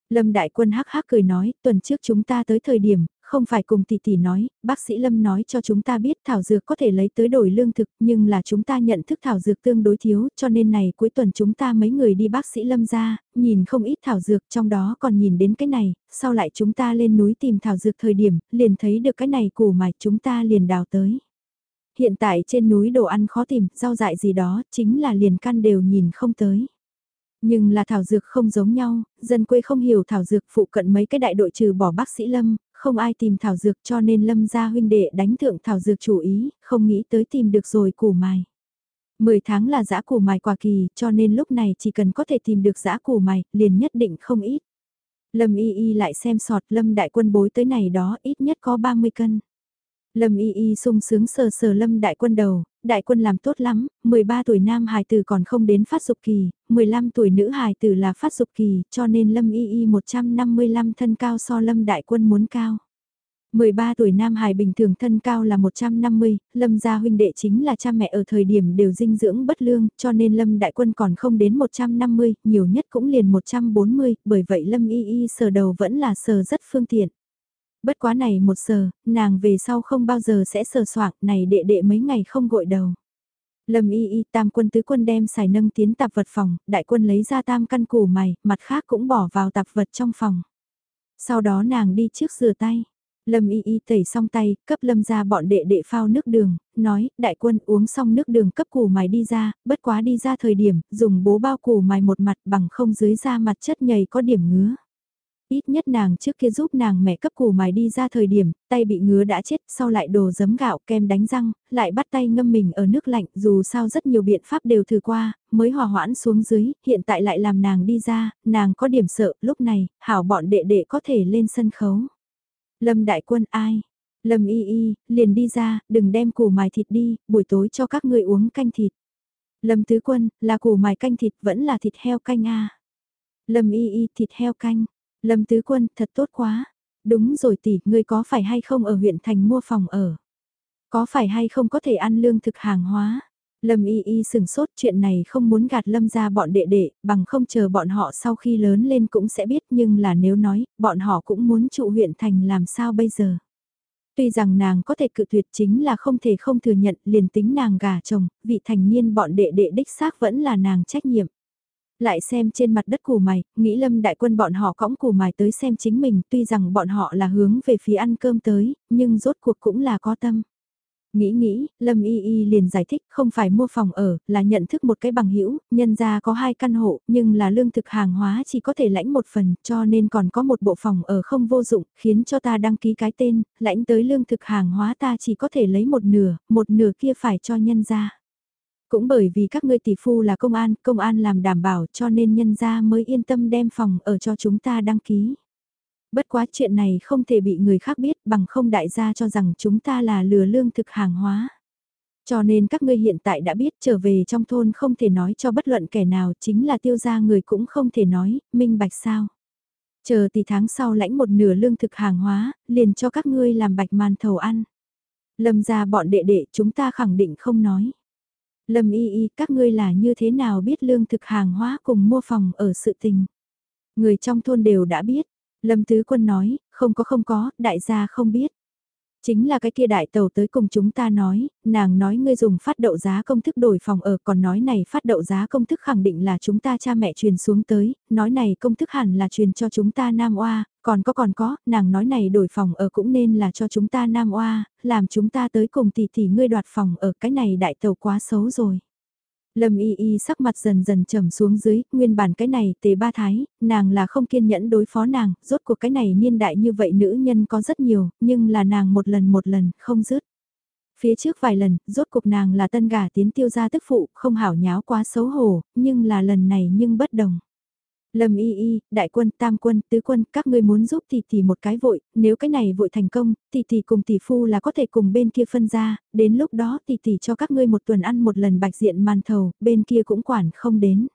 Lâm Đại Quân hắc hắc cười nói, tuần trước chúng ta tới thời điểm, không phải cùng tỷ tỷ nói, bác sĩ Lâm nói cho chúng ta biết thảo dược có thể lấy tới đổi lương thực, nhưng là chúng ta nhận thức thảo dược tương đối thiếu, cho nên này cuối tuần chúng ta mấy người đi bác sĩ Lâm ra, nhìn không ít thảo dược, trong đó còn nhìn đến cái này, sau lại chúng ta lên núi tìm thảo dược thời điểm, liền thấy được cái này củ mà chúng ta liền đào tới. Hiện tại trên núi đồ ăn khó tìm, rau dại gì đó, chính là liền căn đều nhìn không tới. Nhưng là thảo dược không giống nhau, dân quê không hiểu thảo dược phụ cận mấy cái đại đội trừ bỏ bác sĩ Lâm, không ai tìm thảo dược cho nên Lâm gia huynh đệ đánh thượng thảo dược chủ ý, không nghĩ tới tìm được rồi củ mài. 10 tháng là giã củ mài quả kỳ, cho nên lúc này chỉ cần có thể tìm được giã củ mài, liền nhất định không ít. Lâm y y lại xem sọt Lâm đại quân bối tới này đó ít nhất có 30 cân. Lâm y y sung sướng sờ sờ lâm đại quân đầu, đại quân làm tốt lắm, 13 tuổi nam hài tử còn không đến phát dục kỳ, 15 tuổi nữ hài tử là phát dục kỳ, cho nên lâm y y 155 thân cao so lâm đại quân muốn cao. 13 tuổi nam hài bình thường thân cao là 150, lâm gia huynh đệ chính là cha mẹ ở thời điểm đều dinh dưỡng bất lương, cho nên lâm đại quân còn không đến 150, nhiều nhất cũng liền 140, bởi vậy lâm y y sờ đầu vẫn là sờ rất phương tiện. Bất quá này một giờ, nàng về sau không bao giờ sẽ sờ soạng này đệ đệ mấy ngày không gội đầu. Lâm y y tam quân tứ quân đem xài nâng tiến tạp vật phòng, đại quân lấy ra tam căn củ mày, mặt khác cũng bỏ vào tạp vật trong phòng. Sau đó nàng đi trước rửa tay. Lâm y y tẩy xong tay, cấp lâm ra bọn đệ đệ phao nước đường, nói, đại quân uống xong nước đường cấp củ mài đi ra, bất quá đi ra thời điểm, dùng bố bao củ mài một mặt bằng không dưới da mặt chất nhầy có điểm ngứa. Ít nhất nàng trước kia giúp nàng mẹ cấp củ mài đi ra thời điểm, tay bị ngứa đã chết, sau lại đồ giấm gạo kem đánh răng, lại bắt tay ngâm mình ở nước lạnh, dù sao rất nhiều biện pháp đều thử qua, mới hòa hoãn xuống dưới, hiện tại lại làm nàng đi ra, nàng có điểm sợ, lúc này, hảo bọn đệ đệ có thể lên sân khấu. Lâm đại quân ai? Lâm y y, liền đi ra, đừng đem củ mài thịt đi, buổi tối cho các ngươi uống canh thịt. Lâm tứ quân, là củ mài canh thịt vẫn là thịt heo canh a Lâm y y, thịt heo canh. Lâm Tứ Quân, thật tốt quá. Đúng rồi tỷ, ngươi có phải hay không ở huyện thành mua phòng ở? Có phải hay không có thể ăn lương thực hàng hóa? Lâm y y sừng sốt chuyện này không muốn gạt lâm ra bọn đệ đệ, bằng không chờ bọn họ sau khi lớn lên cũng sẽ biết nhưng là nếu nói, bọn họ cũng muốn trụ huyện thành làm sao bây giờ. Tuy rằng nàng có thể cự tuyệt chính là không thể không thừa nhận liền tính nàng gà chồng, vị thành niên bọn đệ đệ đích xác vẫn là nàng trách nhiệm lại xem trên mặt đất củ mày, nghĩ lâm đại quân bọn họ cõng củ mày tới xem chính mình, tuy rằng bọn họ là hướng về phía ăn cơm tới, nhưng rốt cuộc cũng là có tâm. Nghĩ nghĩ, Lâm Y Y liền giải thích không phải mua phòng ở, là nhận thức một cái bằng hữu nhân ra có hai căn hộ, nhưng là lương thực hàng hóa chỉ có thể lãnh một phần, cho nên còn có một bộ phòng ở không vô dụng, khiến cho ta đăng ký cái tên, lãnh tới lương thực hàng hóa ta chỉ có thể lấy một nửa, một nửa kia phải cho nhân ra. Cũng bởi vì các ngươi tỷ phu là công an, công an làm đảm bảo cho nên nhân gia mới yên tâm đem phòng ở cho chúng ta đăng ký. Bất quá chuyện này không thể bị người khác biết bằng không đại gia cho rằng chúng ta là lừa lương thực hàng hóa. Cho nên các ngươi hiện tại đã biết trở về trong thôn không thể nói cho bất luận kẻ nào chính là tiêu gia người cũng không thể nói, minh bạch sao. Chờ tỷ tháng sau lãnh một nửa lương thực hàng hóa, liền cho các ngươi làm bạch màn thầu ăn. Lâm ra bọn đệ đệ chúng ta khẳng định không nói. Lâm y y, các ngươi là như thế nào biết lương thực hàng hóa cùng mua phòng ở sự tình. Người trong thôn đều đã biết. Lâm Tứ Quân nói, không có không có, đại gia không biết. Chính là cái kia đại tàu tới cùng chúng ta nói, nàng nói ngươi dùng phát đậu giá công thức đổi phòng ở còn nói này phát đậu giá công thức khẳng định là chúng ta cha mẹ truyền xuống tới, nói này công thức hẳn là truyền cho chúng ta nam oa, còn có còn có, nàng nói này đổi phòng ở cũng nên là cho chúng ta nam oa, làm chúng ta tới cùng tỷ tỷ ngươi đoạt phòng ở cái này đại tàu quá xấu rồi. Lâm y y sắc mặt dần dần trầm xuống dưới, nguyên bản cái này tề ba thái, nàng là không kiên nhẫn đối phó nàng, rốt cuộc cái này niên đại như vậy nữ nhân có rất nhiều, nhưng là nàng một lần một lần, không dứt. Phía trước vài lần, rốt cuộc nàng là tân gà tiến tiêu gia tức phụ, không hảo nháo quá xấu hổ, nhưng là lần này nhưng bất đồng. Lâm y y, đại quân, tam quân, tứ quân, các ngươi muốn giúp tỷ tỷ một cái vội, nếu cái này vội thành công, tỷ tỷ cùng tỷ phu là có thể cùng bên kia phân ra, đến lúc đó tỷ tỷ cho các ngươi một tuần ăn một lần bạch diện màn thầu, bên kia cũng quản không đến.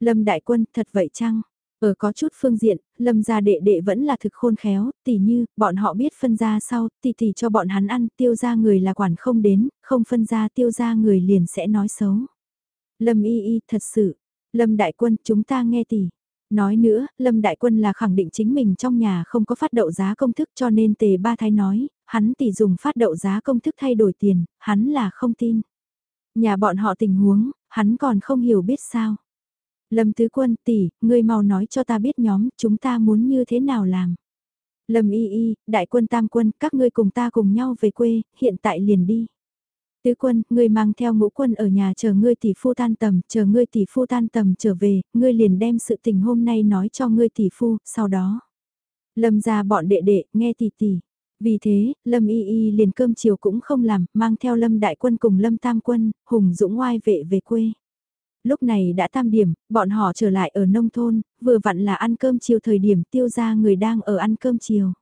Lâm đại quân, thật vậy chăng? Ở có chút phương diện, lâm gia đệ đệ vẫn là thực khôn khéo, tỷ như, bọn họ biết phân ra sau, tỷ tỷ cho bọn hắn ăn, tiêu ra người là quản không đến, không phân ra tiêu ra người liền sẽ nói xấu. Lâm y y, thật sự, lâm đại quân, chúng ta nghe tỷ. Nói nữa, Lâm Đại Quân là khẳng định chính mình trong nhà không có phát đậu giá công thức cho nên tề ba thái nói, hắn tỷ dùng phát đậu giá công thức thay đổi tiền, hắn là không tin. Nhà bọn họ tình huống, hắn còn không hiểu biết sao. Lâm Tứ Quân tỷ, ngươi mau nói cho ta biết nhóm, chúng ta muốn như thế nào làm. Lâm Y Y, Đại Quân Tam Quân, các ngươi cùng ta cùng nhau về quê, hiện tại liền đi. Tứ quân, ngươi mang theo ngũ quân ở nhà chờ ngươi tỷ phu tan tầm, chờ ngươi tỷ phu tan tầm trở về, ngươi liền đem sự tình hôm nay nói cho ngươi tỷ phu, sau đó. Lâm ra bọn đệ đệ, nghe tỷ tỷ. Vì thế, Lâm Y Y liền cơm chiều cũng không làm, mang theo Lâm Đại Quân cùng Lâm Tam Quân, hùng dũng ngoai vệ về quê. Lúc này đã tam điểm, bọn họ trở lại ở nông thôn, vừa vặn là ăn cơm chiều thời điểm tiêu ra người đang ở ăn cơm chiều.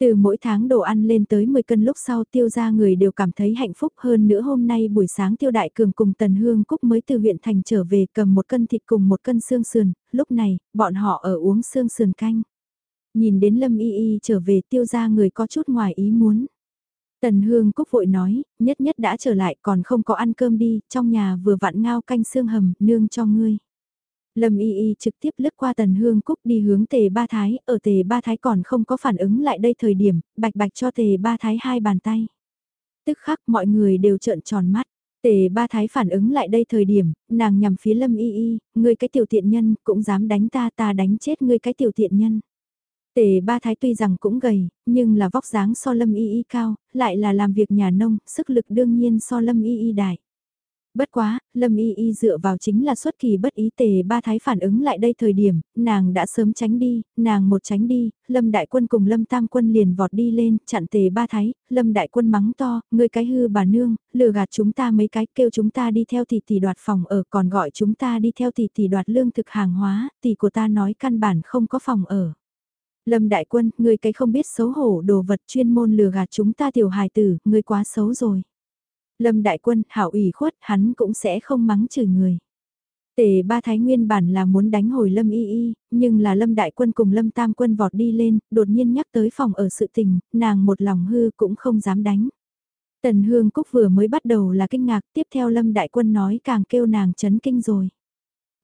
Từ mỗi tháng đồ ăn lên tới 10 cân lúc sau tiêu ra người đều cảm thấy hạnh phúc hơn nữa hôm nay buổi sáng tiêu đại cường cùng Tần Hương Cúc mới từ huyện thành trở về cầm một cân thịt cùng một cân xương sườn, lúc này, bọn họ ở uống xương sườn canh. Nhìn đến Lâm Y Y trở về tiêu ra người có chút ngoài ý muốn. Tần Hương Cúc vội nói, nhất nhất đã trở lại còn không có ăn cơm đi, trong nhà vừa vặn ngao canh xương hầm, nương cho ngươi. Lâm Y Y trực tiếp lướt qua Tần Hương Cúc đi hướng Tề Ba Thái, ở Tề Ba Thái còn không có phản ứng lại đây thời điểm, bạch bạch cho Tề Ba Thái hai bàn tay. Tức khắc mọi người đều trợn tròn mắt. Tề Ba Thái phản ứng lại đây thời điểm, nàng nhằm phía Lâm Y Y, ngươi cái tiểu tiện nhân, cũng dám đánh ta ta đánh chết ngươi cái tiểu tiện nhân. Tề Ba Thái tuy rằng cũng gầy, nhưng là vóc dáng so Lâm Y Y cao, lại là làm việc nhà nông, sức lực đương nhiên so Lâm Y Y đại. Bất quá, Lâm Y Y dựa vào chính là xuất kỳ bất ý tề ba thái phản ứng lại đây thời điểm, nàng đã sớm tránh đi, nàng một tránh đi, Lâm Đại Quân cùng Lâm Tam Quân liền vọt đi lên, chặn tề ba thái, Lâm Đại Quân mắng to, người cái hư bà nương, lừa gạt chúng ta mấy cái, kêu chúng ta đi theo tỷ tỷ đoạt phòng ở, còn gọi chúng ta đi theo tỷ tỷ đoạt lương thực hàng hóa, tỷ của ta nói căn bản không có phòng ở. Lâm Đại Quân, người cái không biết xấu hổ đồ vật chuyên môn lừa gạt chúng ta tiểu hài tử, người quá xấu rồi. Lâm Đại Quân, hảo ủy khuất, hắn cũng sẽ không mắng chửi người. Tề ba thái nguyên bản là muốn đánh hồi Lâm Y Y, nhưng là Lâm Đại Quân cùng Lâm Tam Quân vọt đi lên, đột nhiên nhắc tới phòng ở sự tình, nàng một lòng hư cũng không dám đánh. Tần Hương Cúc vừa mới bắt đầu là kinh ngạc, tiếp theo Lâm Đại Quân nói càng kêu nàng chấn kinh rồi.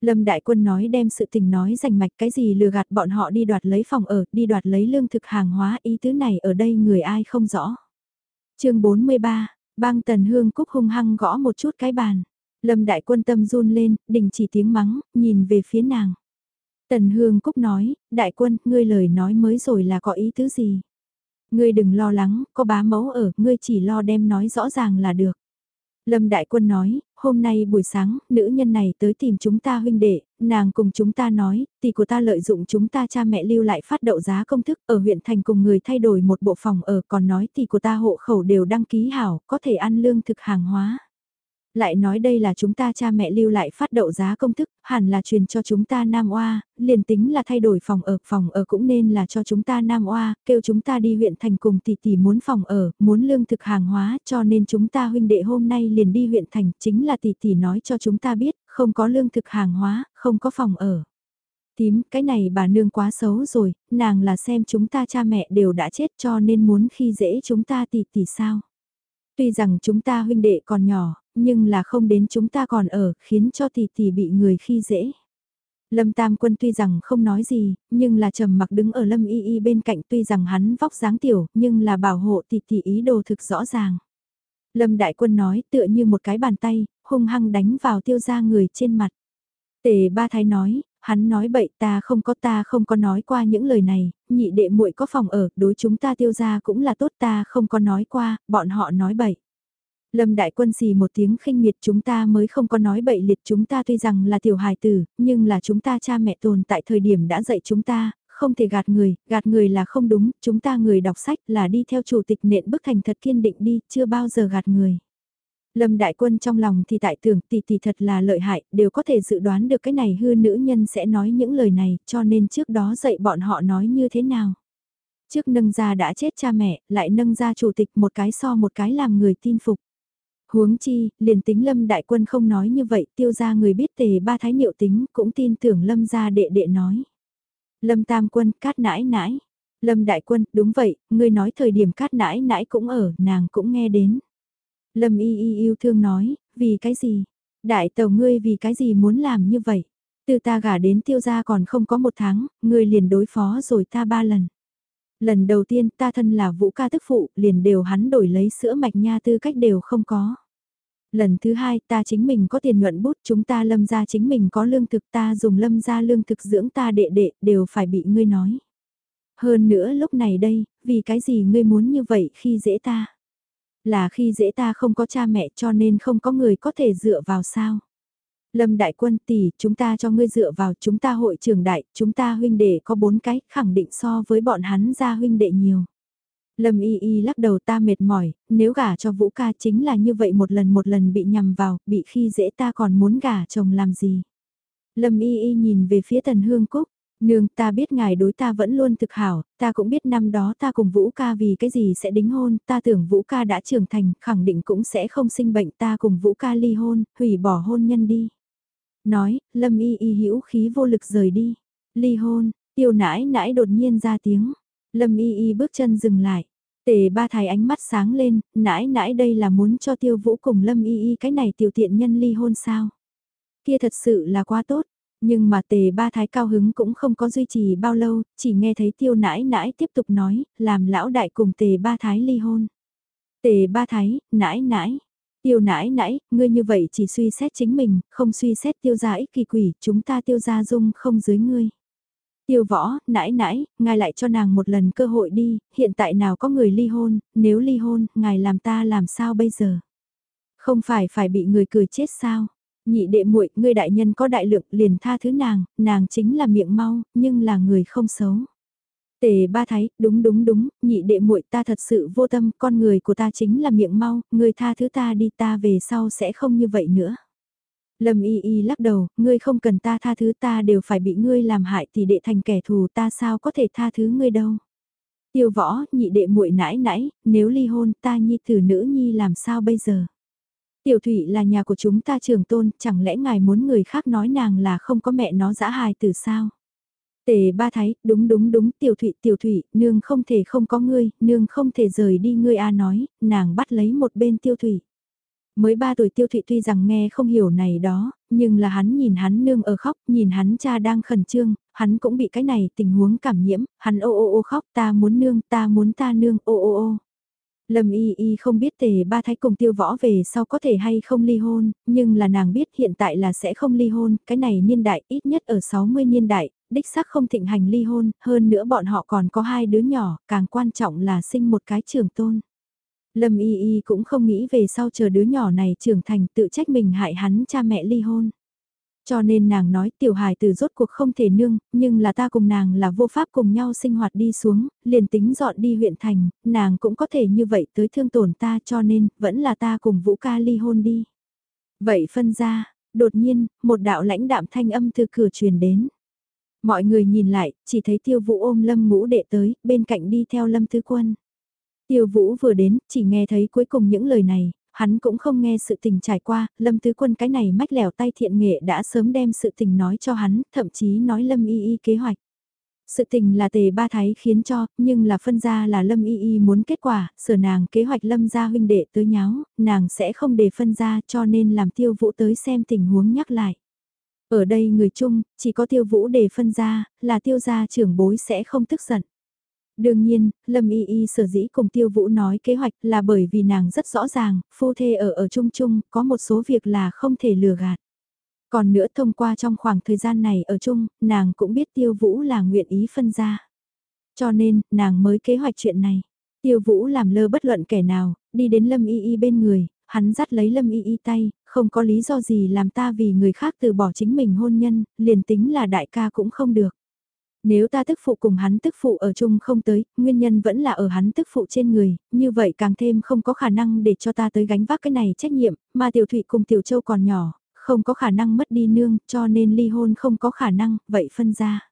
Lâm Đại Quân nói đem sự tình nói rành mạch cái gì lừa gạt bọn họ đi đoạt lấy phòng ở, đi đoạt lấy lương thực hàng hóa, ý tứ này ở đây người ai không rõ. chương 43, bang Tần Hương Cúc hung hăng gõ một chút cái bàn. Lâm Đại Quân tâm run lên, đình chỉ tiếng mắng, nhìn về phía nàng. Tần Hương Cúc nói, Đại Quân, ngươi lời nói mới rồi là có ý tứ gì? Ngươi đừng lo lắng, có bá mẫu ở, ngươi chỉ lo đem nói rõ ràng là được. Lâm Đại Quân nói, hôm nay buổi sáng, nữ nhân này tới tìm chúng ta huynh đệ, nàng cùng chúng ta nói, tỷ của ta lợi dụng chúng ta cha mẹ lưu lại phát đậu giá công thức ở huyện thành cùng người thay đổi một bộ phòng ở còn nói tỷ của ta hộ khẩu đều đăng ký hảo, có thể ăn lương thực hàng hóa lại nói đây là chúng ta cha mẹ lưu lại phát đậu giá công thức, hẳn là truyền cho chúng ta Nam Oa, liền tính là thay đổi phòng ở, phòng ở cũng nên là cho chúng ta Nam Oa, kêu chúng ta đi huyện thành cùng tỷ tỷ muốn phòng ở, muốn lương thực hàng hóa, cho nên chúng ta huynh đệ hôm nay liền đi huyện thành, chính là tỷ tỷ nói cho chúng ta biết, không có lương thực hàng hóa, không có phòng ở. Tím, cái này bà nương quá xấu rồi, nàng là xem chúng ta cha mẹ đều đã chết cho nên muốn khi dễ chúng ta tỷ tỷ sao. Tuy rằng chúng ta huynh đệ còn nhỏ, nhưng là không đến chúng ta còn ở, khiến cho tỷ tỷ bị người khi dễ. Lâm Tam Quân tuy rằng không nói gì, nhưng là trầm mặc đứng ở Lâm Y Y bên cạnh tuy rằng hắn vóc dáng tiểu, nhưng là bảo hộ tỷ tỷ ý đồ thực rõ ràng. Lâm Đại Quân nói tựa như một cái bàn tay, hung hăng đánh vào tiêu gia người trên mặt. Tề ba thái nói, hắn nói bậy ta không có ta không có nói qua những lời này, nhị đệ muội có phòng ở, đối chúng ta tiêu gia cũng là tốt ta không có nói qua, bọn họ nói bậy. Lâm Đại Quân xì một tiếng khinh miệt chúng ta mới không có nói bậy liệt chúng ta tuy rằng là tiểu hài tử, nhưng là chúng ta cha mẹ tồn tại thời điểm đã dạy chúng ta, không thể gạt người, gạt người là không đúng, chúng ta người đọc sách là đi theo chủ tịch nện bức thành thật kiên định đi, chưa bao giờ gạt người. Lâm Đại Quân trong lòng thì tại tưởng tỷ tỷ thật là lợi hại, đều có thể dự đoán được cái này hư nữ nhân sẽ nói những lời này, cho nên trước đó dạy bọn họ nói như thế nào. Trước nâng ra đã chết cha mẹ, lại nâng ra chủ tịch một cái so một cái làm người tin phục. Huống chi, liền tính Lâm Đại Quân không nói như vậy, tiêu ra người biết tề ba thái niệu tính, cũng tin tưởng Lâm ra đệ đệ nói. Lâm Tam Quân, cát nãi nãi. Lâm Đại Quân, đúng vậy, ngươi nói thời điểm cát nãi nãi cũng ở, nàng cũng nghe đến. Lâm Y Y yêu thương nói, vì cái gì? Đại tàu ngươi vì cái gì muốn làm như vậy? Từ ta gả đến tiêu gia còn không có một tháng, ngươi liền đối phó rồi ta ba lần. Lần đầu tiên ta thân là vũ ca tức phụ, liền đều hắn đổi lấy sữa mạch nha tư cách đều không có. Lần thứ hai ta chính mình có tiền nhuận bút chúng ta lâm ra chính mình có lương thực ta dùng lâm ra lương thực dưỡng ta đệ đệ đều phải bị ngươi nói. Hơn nữa lúc này đây, vì cái gì ngươi muốn như vậy khi dễ ta? Là khi dễ ta không có cha mẹ cho nên không có người có thể dựa vào sao? Lâm Đại Quân tỷ, chúng ta cho ngươi dựa vào, chúng ta hội trường đại, chúng ta huynh đệ có bốn cái, khẳng định so với bọn hắn ra huynh đệ nhiều. Lâm Y Y lắc đầu ta mệt mỏi, nếu gả cho Vũ ca chính là như vậy một lần một lần bị nhầm vào, bị khi dễ ta còn muốn gả chồng làm gì. Lâm Y Y nhìn về phía Tần Hương Cúc, nương ta biết ngài đối ta vẫn luôn thực hảo, ta cũng biết năm đó ta cùng Vũ ca vì cái gì sẽ đính hôn, ta tưởng Vũ ca đã trưởng thành, khẳng định cũng sẽ không sinh bệnh ta cùng Vũ ca ly hôn, hủy bỏ hôn nhân đi. Nói, Lâm Y Y hữu khí vô lực rời đi. Ly hôn, tiêu nãi nãi đột nhiên ra tiếng. Lâm Y Y bước chân dừng lại. Tề ba thái ánh mắt sáng lên, nãi nãi đây là muốn cho tiêu vũ cùng Lâm Y Y cái này tiểu tiện nhân ly hôn sao. Kia thật sự là quá tốt. Nhưng mà tề ba thái cao hứng cũng không có duy trì bao lâu, chỉ nghe thấy tiêu nãi nãi tiếp tục nói, làm lão đại cùng tề ba thái ly hôn. Tề ba thái, nãi nãi, Tiêu nãi nãi, ngươi như vậy chỉ suy xét chính mình, không suy xét tiêu gia ích kỳ quỷ, chúng ta tiêu gia dung không dưới ngươi. Tiêu võ, nãi nãi, ngài lại cho nàng một lần cơ hội đi, hiện tại nào có người ly hôn, nếu ly hôn, ngài làm ta làm sao bây giờ? Không phải phải bị người cười chết sao? Nhị đệ muội, ngươi đại nhân có đại lượng liền tha thứ nàng, nàng chính là miệng mau, nhưng là người không xấu. Tề ba thái, đúng đúng đúng, nhị đệ muội ta thật sự vô tâm, con người của ta chính là miệng mau, ngươi tha thứ ta đi ta về sau sẽ không như vậy nữa. Lâm y y lắc đầu, ngươi không cần ta tha thứ ta đều phải bị ngươi làm hại thì đệ thành kẻ thù ta sao có thể tha thứ ngươi đâu. Tiêu võ, nhị đệ muội nãi nãi, nếu ly hôn ta nhi tử nữ nhi làm sao bây giờ. Tiểu thủy là nhà của chúng ta trường tôn, chẳng lẽ ngài muốn người khác nói nàng là không có mẹ nó dã hài từ sao? Tề ba thái, đúng đúng đúng, tiểu thủy tiểu thủy, nương không thể không có ngươi, nương không thể rời đi ngươi a nói, nàng bắt lấy một bên tiêu thủy. Mới ba tuổi tiêu thụy tuy rằng nghe không hiểu này đó, nhưng là hắn nhìn hắn nương ở khóc, nhìn hắn cha đang khẩn trương, hắn cũng bị cái này tình huống cảm nhiễm, hắn ô ô ô khóc ta muốn nương, ta muốn ta nương, ô ô ô. Lâm Y Y không biết tề ba thái cùng tiêu võ về sau có thể hay không ly hôn, nhưng là nàng biết hiện tại là sẽ không ly hôn, cái này niên đại ít nhất ở 60 niên đại, đích xác không thịnh hành ly hôn, hơn nữa bọn họ còn có hai đứa nhỏ, càng quan trọng là sinh một cái trường tôn. Lâm Y Y cũng không nghĩ về sau chờ đứa nhỏ này trưởng thành tự trách mình hại hắn cha mẹ ly hôn. Cho nên nàng nói tiểu hài từ rốt cuộc không thể nương, nhưng là ta cùng nàng là vô pháp cùng nhau sinh hoạt đi xuống, liền tính dọn đi huyện thành, nàng cũng có thể như vậy tới thương tổn ta cho nên vẫn là ta cùng Vũ ca ly hôn đi. Vậy phân ra, đột nhiên, một đạo lãnh đạm thanh âm từ cửa truyền đến. Mọi người nhìn lại, chỉ thấy tiêu vũ ôm lâm ngũ đệ tới, bên cạnh đi theo lâm tứ quân. Tiêu vũ vừa đến, chỉ nghe thấy cuối cùng những lời này, hắn cũng không nghe sự tình trải qua, Lâm Tứ Quân cái này mách lẻo tay thiện nghệ đã sớm đem sự tình nói cho hắn, thậm chí nói Lâm Y Y kế hoạch. Sự tình là tề ba thái khiến cho, nhưng là phân ra là Lâm Y Y muốn kết quả, sở nàng kế hoạch Lâm gia huynh đệ tới nháo, nàng sẽ không để phân ra cho nên làm tiêu vũ tới xem tình huống nhắc lại. Ở đây người chung, chỉ có tiêu vũ để phân ra, là tiêu gia trưởng bối sẽ không tức giận. Đương nhiên, Lâm Y Y sở dĩ cùng Tiêu Vũ nói kế hoạch là bởi vì nàng rất rõ ràng, phu thê ở ở chung chung, có một số việc là không thể lừa gạt. Còn nữa thông qua trong khoảng thời gian này ở chung, nàng cũng biết Tiêu Vũ là nguyện ý phân ra. Cho nên, nàng mới kế hoạch chuyện này. Tiêu Vũ làm lơ bất luận kẻ nào, đi đến Lâm Y Y bên người, hắn dắt lấy Lâm Y Y tay, không có lý do gì làm ta vì người khác từ bỏ chính mình hôn nhân, liền tính là đại ca cũng không được. Nếu ta tức phụ cùng hắn tức phụ ở chung không tới, nguyên nhân vẫn là ở hắn tức phụ trên người, như vậy càng thêm không có khả năng để cho ta tới gánh vác cái này trách nhiệm, mà tiểu thụy cùng tiểu châu còn nhỏ, không có khả năng mất đi nương, cho nên ly hôn không có khả năng, vậy phân ra.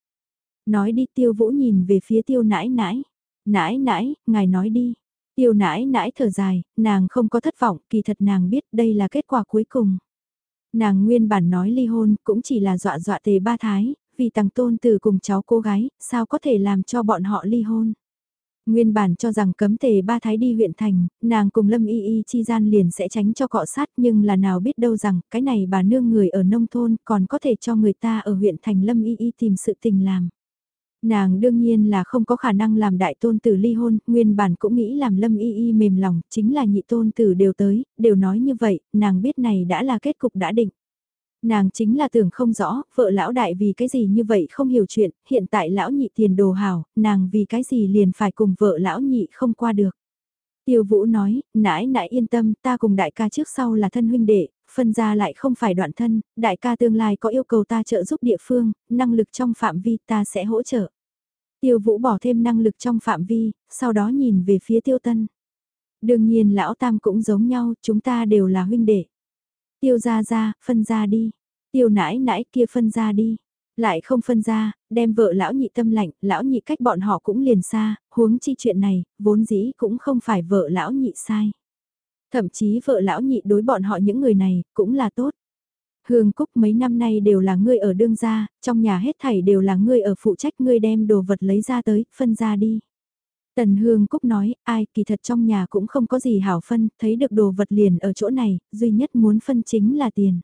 Nói đi tiêu vũ nhìn về phía tiêu nãi nãi. Nãi nãi, ngài nói đi. Tiêu nãi nãi thở dài, nàng không có thất vọng, kỳ thật nàng biết đây là kết quả cuối cùng. Nàng nguyên bản nói ly hôn cũng chỉ là dọa dọa tề ba thái, vì tàng tôn từ cùng cháu cô gái, sao có thể làm cho bọn họ ly hôn. Nguyên bản cho rằng cấm tề ba thái đi huyện thành, nàng cùng lâm y y chi gian liền sẽ tránh cho cọ sát nhưng là nào biết đâu rằng cái này bà nương người ở nông thôn còn có thể cho người ta ở huyện thành lâm y y tìm sự tình làm. Nàng đương nhiên là không có khả năng làm đại tôn tử ly hôn, nguyên bản cũng nghĩ làm lâm y y mềm lòng, chính là nhị tôn tử đều tới, đều nói như vậy, nàng biết này đã là kết cục đã định. Nàng chính là tưởng không rõ, vợ lão đại vì cái gì như vậy không hiểu chuyện, hiện tại lão nhị tiền đồ hào nàng vì cái gì liền phải cùng vợ lão nhị không qua được. Tiêu Vũ nói, nãi nãi yên tâm, ta cùng đại ca trước sau là thân huynh đệ, phân ra lại không phải đoạn thân, đại ca tương lai có yêu cầu ta trợ giúp địa phương, năng lực trong phạm vi ta sẽ hỗ trợ. Tiêu Vũ bỏ thêm năng lực trong phạm vi, sau đó nhìn về phía Tiêu Tân. Đương nhiên lão tam cũng giống nhau, chúng ta đều là huynh đệ. Tiêu ra ra, phân ra đi. Tiêu nãi nãi kia phân ra đi. Lại không phân ra, đem vợ lão nhị tâm lạnh, lão nhị cách bọn họ cũng liền xa, huống chi chuyện này, vốn dĩ cũng không phải vợ lão nhị sai. Thậm chí vợ lão nhị đối bọn họ những người này, cũng là tốt. Hương Cúc mấy năm nay đều là ngươi ở đương gia, trong nhà hết thảy đều là ngươi ở phụ trách ngươi đem đồ vật lấy ra tới, phân ra đi. Tần Hương Cúc nói, ai kỳ thật trong nhà cũng không có gì hảo phân, thấy được đồ vật liền ở chỗ này, duy nhất muốn phân chính là tiền.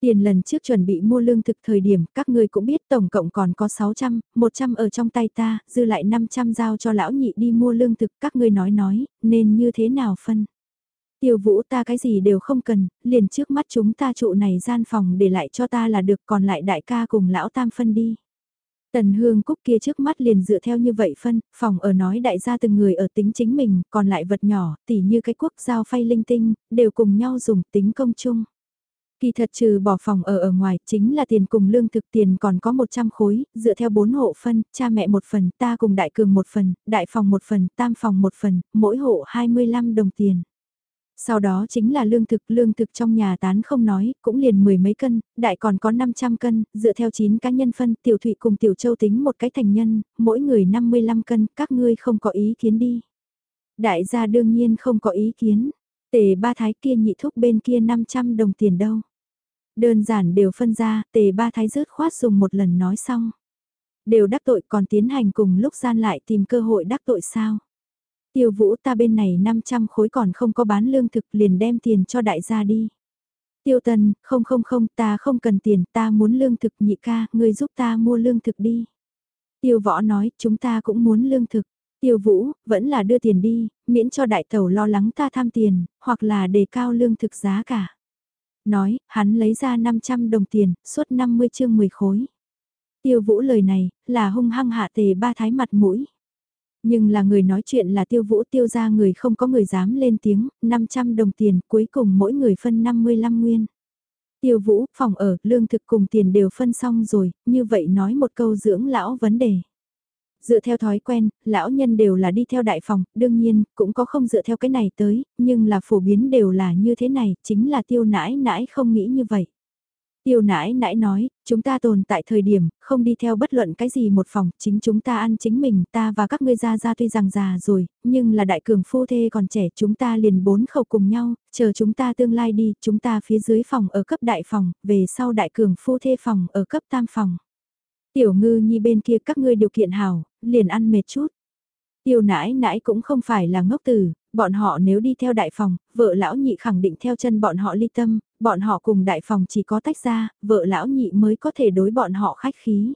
Tiền lần trước chuẩn bị mua lương thực thời điểm, các ngươi cũng biết tổng cộng còn có 600, 100 ở trong tay ta, dư lại 500 giao cho lão nhị đi mua lương thực, các ngươi nói nói, nên như thế nào phân. Tiêu vũ ta cái gì đều không cần, liền trước mắt chúng ta trụ này gian phòng để lại cho ta là được còn lại đại ca cùng lão tam phân đi. Tần Hương Cúc kia trước mắt liền dựa theo như vậy phân, phòng ở nói đại gia từng người ở tính chính mình, còn lại vật nhỏ, tỉ như cái quốc giao phay linh tinh, đều cùng nhau dùng tính công chung. Kỳ thật trừ bỏ phòng ở ở ngoài, chính là tiền cùng lương thực tiền còn có 100 khối, dựa theo 4 hộ phân, cha mẹ một phần, ta cùng đại cường một phần, đại phòng một phần, tam phòng một phần, mỗi hộ 25 đồng tiền. Sau đó chính là lương thực, lương thực trong nhà tán không nói, cũng liền mười mấy cân, đại còn có 500 cân, dựa theo 9 cá nhân phân, tiểu thụy cùng tiểu châu tính một cái thành nhân, mỗi người 55 cân, các ngươi không có ý kiến đi. Đại gia đương nhiên không có ý kiến, tề ba thái kia nhị thúc bên kia 500 đồng tiền đâu. Đơn giản đều phân ra, tề ba thái rớt khoát dùng một lần nói xong. Đều đắc tội còn tiến hành cùng lúc gian lại tìm cơ hội đắc tội sao. Tiêu vũ ta bên này 500 khối còn không có bán lương thực liền đem tiền cho đại gia đi. Tiêu tần, không không không ta không cần tiền ta muốn lương thực nhị ca, ngươi giúp ta mua lương thực đi. Tiêu võ nói chúng ta cũng muốn lương thực. Tiêu vũ, vẫn là đưa tiền đi, miễn cho đại tàu lo lắng ta tham tiền, hoặc là đề cao lương thực giá cả. Nói, hắn lấy ra 500 đồng tiền, suốt 50 chương 10 khối. Tiêu vũ lời này, là hung hăng hạ tề ba thái mặt mũi. Nhưng là người nói chuyện là tiêu vũ tiêu ra người không có người dám lên tiếng, 500 đồng tiền cuối cùng mỗi người phân 55 nguyên. Tiêu vũ, phòng ở, lương thực cùng tiền đều phân xong rồi, như vậy nói một câu dưỡng lão vấn đề. Dựa theo thói quen, lão nhân đều là đi theo đại phòng, đương nhiên, cũng có không dựa theo cái này tới, nhưng là phổ biến đều là như thế này, chính là tiêu nãi nãi không nghĩ như vậy. Tiêu nãi nãi nói, chúng ta tồn tại thời điểm, không đi theo bất luận cái gì một phòng, chính chúng ta ăn chính mình, ta và các ngươi gia gia tuy rằng già rồi, nhưng là đại cường phu thê còn trẻ, chúng ta liền bốn khẩu cùng nhau, chờ chúng ta tương lai đi, chúng ta phía dưới phòng ở cấp đại phòng, về sau đại cường phu thê phòng ở cấp tam phòng. Tiểu ngư nhi bên kia các ngươi điều kiện hảo, liền ăn mệt chút. Tiêu nãi nãi cũng không phải là ngốc tử, bọn họ nếu đi theo đại phòng, vợ lão nhị khẳng định theo chân bọn họ ly tâm, bọn họ cùng đại phòng chỉ có tách ra, vợ lão nhị mới có thể đối bọn họ khách khí.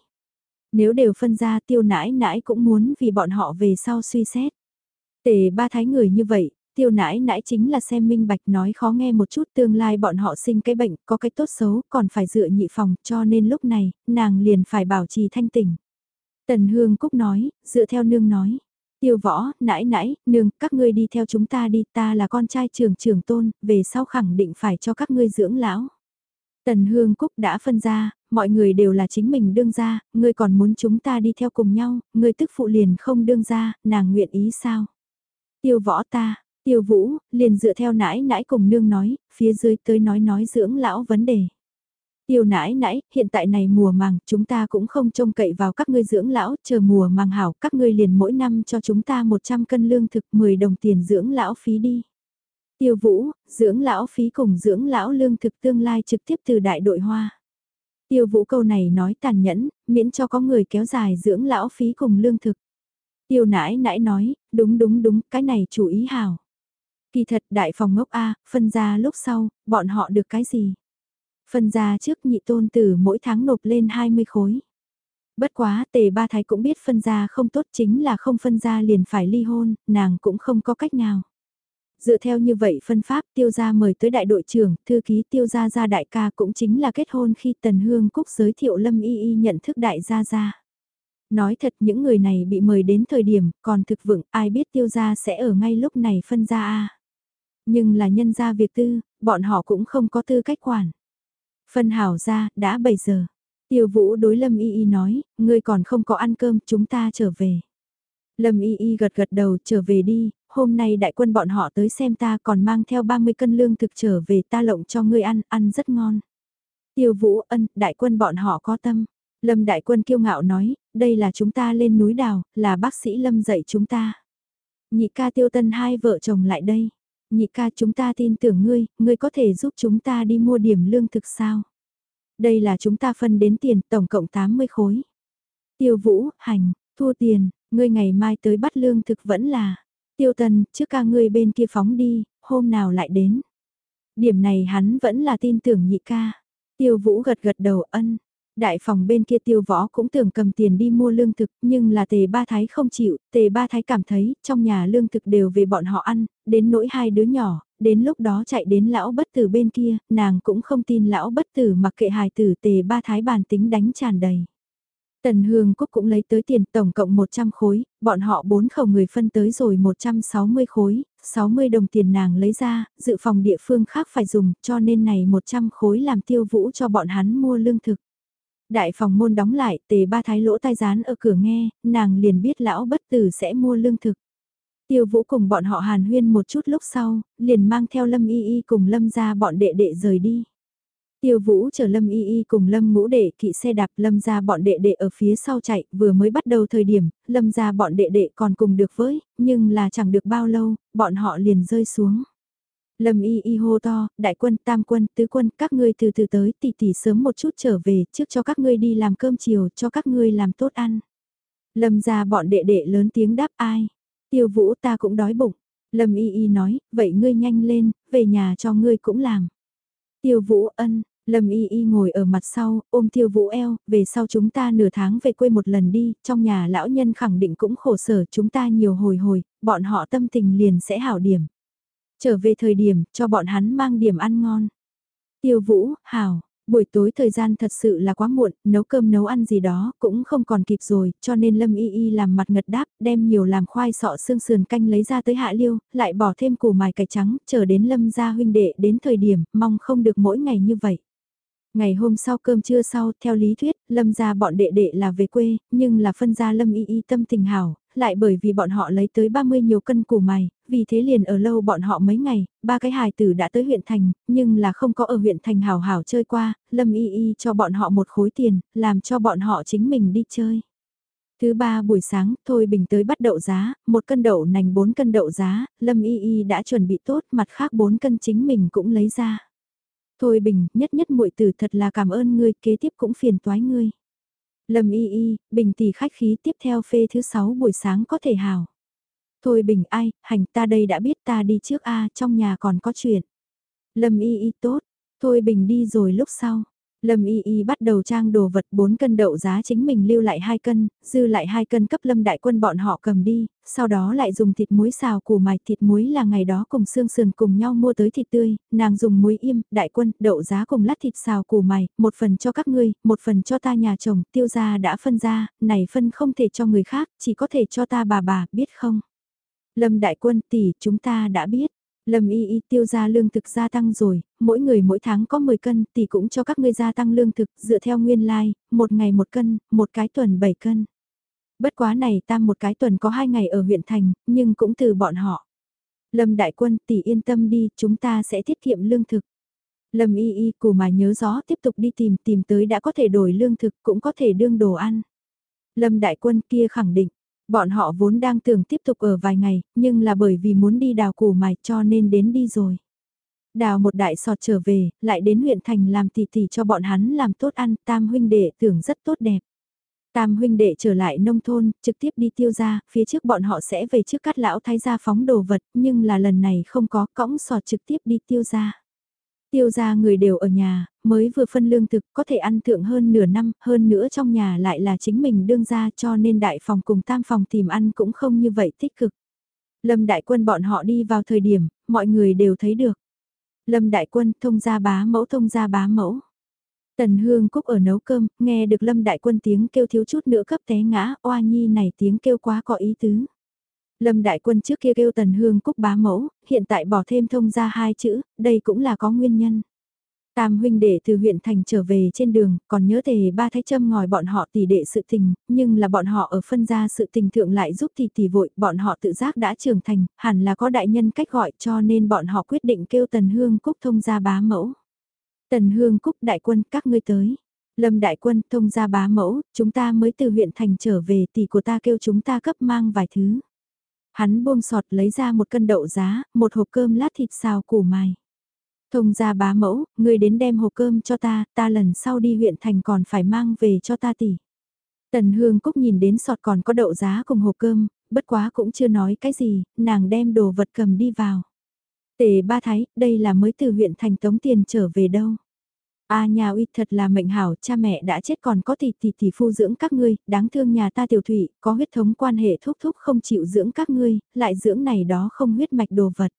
Nếu đều phân ra tiêu nãi nãi cũng muốn vì bọn họ về sau suy xét. Tề ba thái người như vậy, tiêu nãi nãi chính là xem minh bạch nói khó nghe một chút tương lai bọn họ sinh cái bệnh, có cái tốt xấu, còn phải dựa nhị phòng, cho nên lúc này, nàng liền phải bảo trì thanh tỉnh. Tần Hương Cúc nói, dựa theo nương nói. Tiêu võ, nãi nãi, nương, các ngươi đi theo chúng ta đi, ta là con trai trưởng trưởng tôn, về sau khẳng định phải cho các ngươi dưỡng lão. Tần Hương Cúc đã phân ra, mọi người đều là chính mình đương ra, ngươi còn muốn chúng ta đi theo cùng nhau, ngươi tức phụ liền không đương ra, nàng nguyện ý sao? Tiêu võ ta, tiêu vũ, liền dựa theo nãi nãi cùng nương nói, phía dưới tới nói nói dưỡng lão vấn đề. Tiêu nãi nãi, hiện tại này mùa màng, chúng ta cũng không trông cậy vào các ngươi dưỡng lão, chờ mùa màng hảo, các ngươi liền mỗi năm cho chúng ta 100 cân lương thực 10 đồng tiền dưỡng lão phí đi. Tiêu vũ, dưỡng lão phí cùng dưỡng lão lương thực tương lai trực tiếp từ đại đội hoa. Tiêu vũ câu này nói tàn nhẫn, miễn cho có người kéo dài dưỡng lão phí cùng lương thực. Tiêu nãi nãi nói, đúng đúng đúng, cái này chủ ý hảo. Kỳ thật đại phòng ngốc A, phân ra lúc sau, bọn họ được cái gì? Phân ra trước nhị tôn tử mỗi tháng nộp lên 20 khối. Bất quá tề ba thái cũng biết phân ra không tốt chính là không phân ra liền phải ly hôn, nàng cũng không có cách nào. Dựa theo như vậy phân pháp tiêu gia mời tới đại đội trưởng, thư ký tiêu gia gia đại ca cũng chính là kết hôn khi Tần Hương Cúc giới thiệu Lâm Y Y nhận thức đại gia gia. Nói thật những người này bị mời đến thời điểm còn thực vượng ai biết tiêu gia sẽ ở ngay lúc này phân ra a Nhưng là nhân gia việc tư, bọn họ cũng không có tư cách quản. Phân hảo ra, đã 7 giờ. Tiêu vũ đối Lâm Y Y nói, ngươi còn không có ăn cơm, chúng ta trở về. Lâm Y Y gật gật đầu, trở về đi, hôm nay đại quân bọn họ tới xem ta còn mang theo 30 cân lương thực trở về ta lộng cho ngươi ăn, ăn rất ngon. Tiêu vũ ân, đại quân bọn họ có tâm. Lâm đại quân kiêu ngạo nói, đây là chúng ta lên núi đào, là bác sĩ Lâm dạy chúng ta. Nhị ca tiêu tân hai vợ chồng lại đây. Nhị ca chúng ta tin tưởng ngươi, ngươi có thể giúp chúng ta đi mua điểm lương thực sao? Đây là chúng ta phân đến tiền tổng cộng 80 khối. Tiêu vũ, hành, thua tiền, ngươi ngày mai tới bắt lương thực vẫn là. Tiêu tần, trước ca ngươi bên kia phóng đi, hôm nào lại đến. Điểm này hắn vẫn là tin tưởng nhị ca. Tiêu vũ gật gật đầu ân, Đại phòng bên kia tiêu võ cũng tưởng cầm tiền đi mua lương thực, nhưng là tề ba thái không chịu, tề ba thái cảm thấy trong nhà lương thực đều về bọn họ ăn, đến nỗi hai đứa nhỏ, đến lúc đó chạy đến lão bất tử bên kia, nàng cũng không tin lão bất tử mặc kệ hài tử tề ba thái bàn tính đánh tràn đầy. Tần Hương Cúc cũng lấy tới tiền tổng cộng 100 khối, bọn họ bốn khẩu người phân tới rồi 160 khối, 60 đồng tiền nàng lấy ra, dự phòng địa phương khác phải dùng, cho nên này 100 khối làm tiêu vũ cho bọn hắn mua lương thực. Đại phòng môn đóng lại, tề ba thái lỗ tai rán ở cửa nghe, nàng liền biết lão bất tử sẽ mua lương thực. Tiêu vũ cùng bọn họ hàn huyên một chút lúc sau, liền mang theo lâm y y cùng lâm ra bọn đệ đệ rời đi. Tiêu Vũ chờ Lâm Y Y cùng Lâm Ngũ Đệ kỵ xe đạp Lâm ra bọn đệ đệ ở phía sau chạy, vừa mới bắt đầu thời điểm, Lâm ra bọn đệ đệ còn cùng được với, nhưng là chẳng được bao lâu, bọn họ liền rơi xuống. Lâm Y Y hô to, đại quân, tam quân, tứ quân, các ngươi từ từ tới, tỷ tỷ sớm một chút trở về, trước cho các ngươi đi làm cơm chiều, cho các ngươi làm tốt ăn. Lâm ra bọn đệ đệ lớn tiếng đáp ai? Tiêu Vũ ta cũng đói bụng. Lâm Y Y nói, vậy ngươi nhanh lên, về nhà cho ngươi cũng làm. Tiêu Vũ ân, Lâm Y Y ngồi ở mặt sau, ôm tiêu vũ eo, về sau chúng ta nửa tháng về quê một lần đi, trong nhà lão nhân khẳng định cũng khổ sở chúng ta nhiều hồi hồi, bọn họ tâm tình liền sẽ hảo điểm. Trở về thời điểm, cho bọn hắn mang điểm ăn ngon. Tiêu vũ, hảo, buổi tối thời gian thật sự là quá muộn, nấu cơm nấu ăn gì đó cũng không còn kịp rồi, cho nên Lâm Y Y làm mặt ngật đáp, đem nhiều làm khoai sọ xương sườn canh lấy ra tới hạ liêu, lại bỏ thêm củ mài cải trắng, chờ đến Lâm gia huynh đệ đến thời điểm, mong không được mỗi ngày như vậy. Ngày hôm sau cơm trưa sau, theo lý thuyết, Lâm gia bọn đệ đệ là về quê, nhưng là phân gia Lâm y y tâm tình hảo, lại bởi vì bọn họ lấy tới 30 nhiều cân củ mày, vì thế liền ở lâu bọn họ mấy ngày, ba cái hài tử đã tới huyện thành, nhưng là không có ở huyện thành hào hào chơi qua, Lâm y y cho bọn họ một khối tiền, làm cho bọn họ chính mình đi chơi. Thứ ba buổi sáng, Thôi Bình tới bắt đậu giá, một cân đậu nành bốn cân đậu giá, Lâm y y đã chuẩn bị tốt, mặt khác bốn cân chính mình cũng lấy ra. Thôi Bình, nhất nhất muội tử thật là cảm ơn ngươi, kế tiếp cũng phiền toái ngươi. Lâm y y, Bình tỷ khách khí tiếp theo phê thứ sáu buổi sáng có thể hào. Thôi Bình ai, hành ta đây đã biết ta đi trước a trong nhà còn có chuyện. Lâm y y tốt, Thôi Bình đi rồi lúc sau. Lâm Y Y bắt đầu trang đồ vật 4 cân đậu giá chính mình lưu lại 2 cân, dư lại 2 cân cấp Lâm Đại Quân bọn họ cầm đi, sau đó lại dùng thịt muối xào củ mài thịt muối là ngày đó cùng xương sườn cùng nhau mua tới thịt tươi, nàng dùng muối im, Đại Quân, đậu giá cùng lát thịt xào củ mài, một phần cho các ngươi, một phần cho ta nhà chồng, tiêu gia đã phân ra, này phân không thể cho người khác, chỉ có thể cho ta bà bà, biết không? Lâm Đại Quân tỷ chúng ta đã biết. Lâm y y tiêu ra lương thực gia tăng rồi, mỗi người mỗi tháng có 10 cân thì cũng cho các ngươi gia tăng lương thực dựa theo nguyên lai, like, một ngày một cân, một cái tuần 7 cân. Bất quá này tam một cái tuần có 2 ngày ở huyện thành, nhưng cũng từ bọn họ. Lâm đại quân tỷ yên tâm đi, chúng ta sẽ tiết kiệm lương thực. Lâm y y cù mà nhớ rõ tiếp tục đi tìm tìm tới đã có thể đổi lương thực cũng có thể đương đồ ăn. Lâm đại quân kia khẳng định, Bọn họ vốn đang tưởng tiếp tục ở vài ngày, nhưng là bởi vì muốn đi đào củ mài cho nên đến đi rồi. Đào một đại sọt trở về, lại đến huyện thành làm tỷ tỷ cho bọn hắn làm tốt ăn, tam huynh đệ tưởng rất tốt đẹp. Tam huynh đệ trở lại nông thôn, trực tiếp đi tiêu ra, phía trước bọn họ sẽ về trước cắt lão thái gia phóng đồ vật, nhưng là lần này không có cõng sọt trực tiếp đi tiêu ra. Tiêu ra người đều ở nhà, mới vừa phân lương thực có thể ăn thượng hơn nửa năm, hơn nữa trong nhà lại là chính mình đương ra cho nên đại phòng cùng tam phòng tìm ăn cũng không như vậy tích cực. Lâm đại quân bọn họ đi vào thời điểm, mọi người đều thấy được. Lâm đại quân thông ra bá mẫu thông ra bá mẫu. Tần Hương Cúc ở nấu cơm, nghe được Lâm Đại Quân tiếng kêu thiếu chút nữa cấp té ngã, oa nhi này tiếng kêu quá có ý tứ. Lâm Đại Quân trước kia kêu Tần Hương Cúc bá mẫu, hiện tại bỏ thêm thông ra hai chữ, đây cũng là có nguyên nhân. Tam huynh đệ từ huyện thành trở về trên đường, còn nhớ thề ba thái châm ngòi bọn họ tỷ đệ sự tình, nhưng là bọn họ ở phân ra sự tình thượng lại giúp tỷ tỷ vội, bọn họ tự giác đã trưởng thành, hẳn là có đại nhân cách gọi cho nên bọn họ quyết định kêu Tần Hương Cúc thông ra bá mẫu. Tần Hương Cúc đại quân các ngươi tới. Lâm đại quân thông ra bá mẫu, chúng ta mới từ huyện thành trở về tỷ của ta kêu chúng ta cấp mang vài thứ. Hắn buông sọt lấy ra một cân đậu giá, một hộp cơm lát thịt xào củ mài. Thông ra bá mẫu, người đến đem hộp cơm cho ta, ta lần sau đi huyện thành còn phải mang về cho ta tỷ. Tần Hương Cúc nhìn đến sọt còn có đậu giá cùng hộp cơm, bất quá cũng chưa nói cái gì, nàng đem đồ vật cầm đi vào. Tề ba thái, đây là mới từ huyện thành tống tiền trở về đâu. A nhà uy thật là mệnh hảo, cha mẹ đã chết còn có tỷ tỷ tỷ phu dưỡng các ngươi, đáng thương nhà ta tiểu thủy, có huyết thống quan hệ thúc thúc không chịu dưỡng các ngươi, lại dưỡng này đó không huyết mạch đồ vật.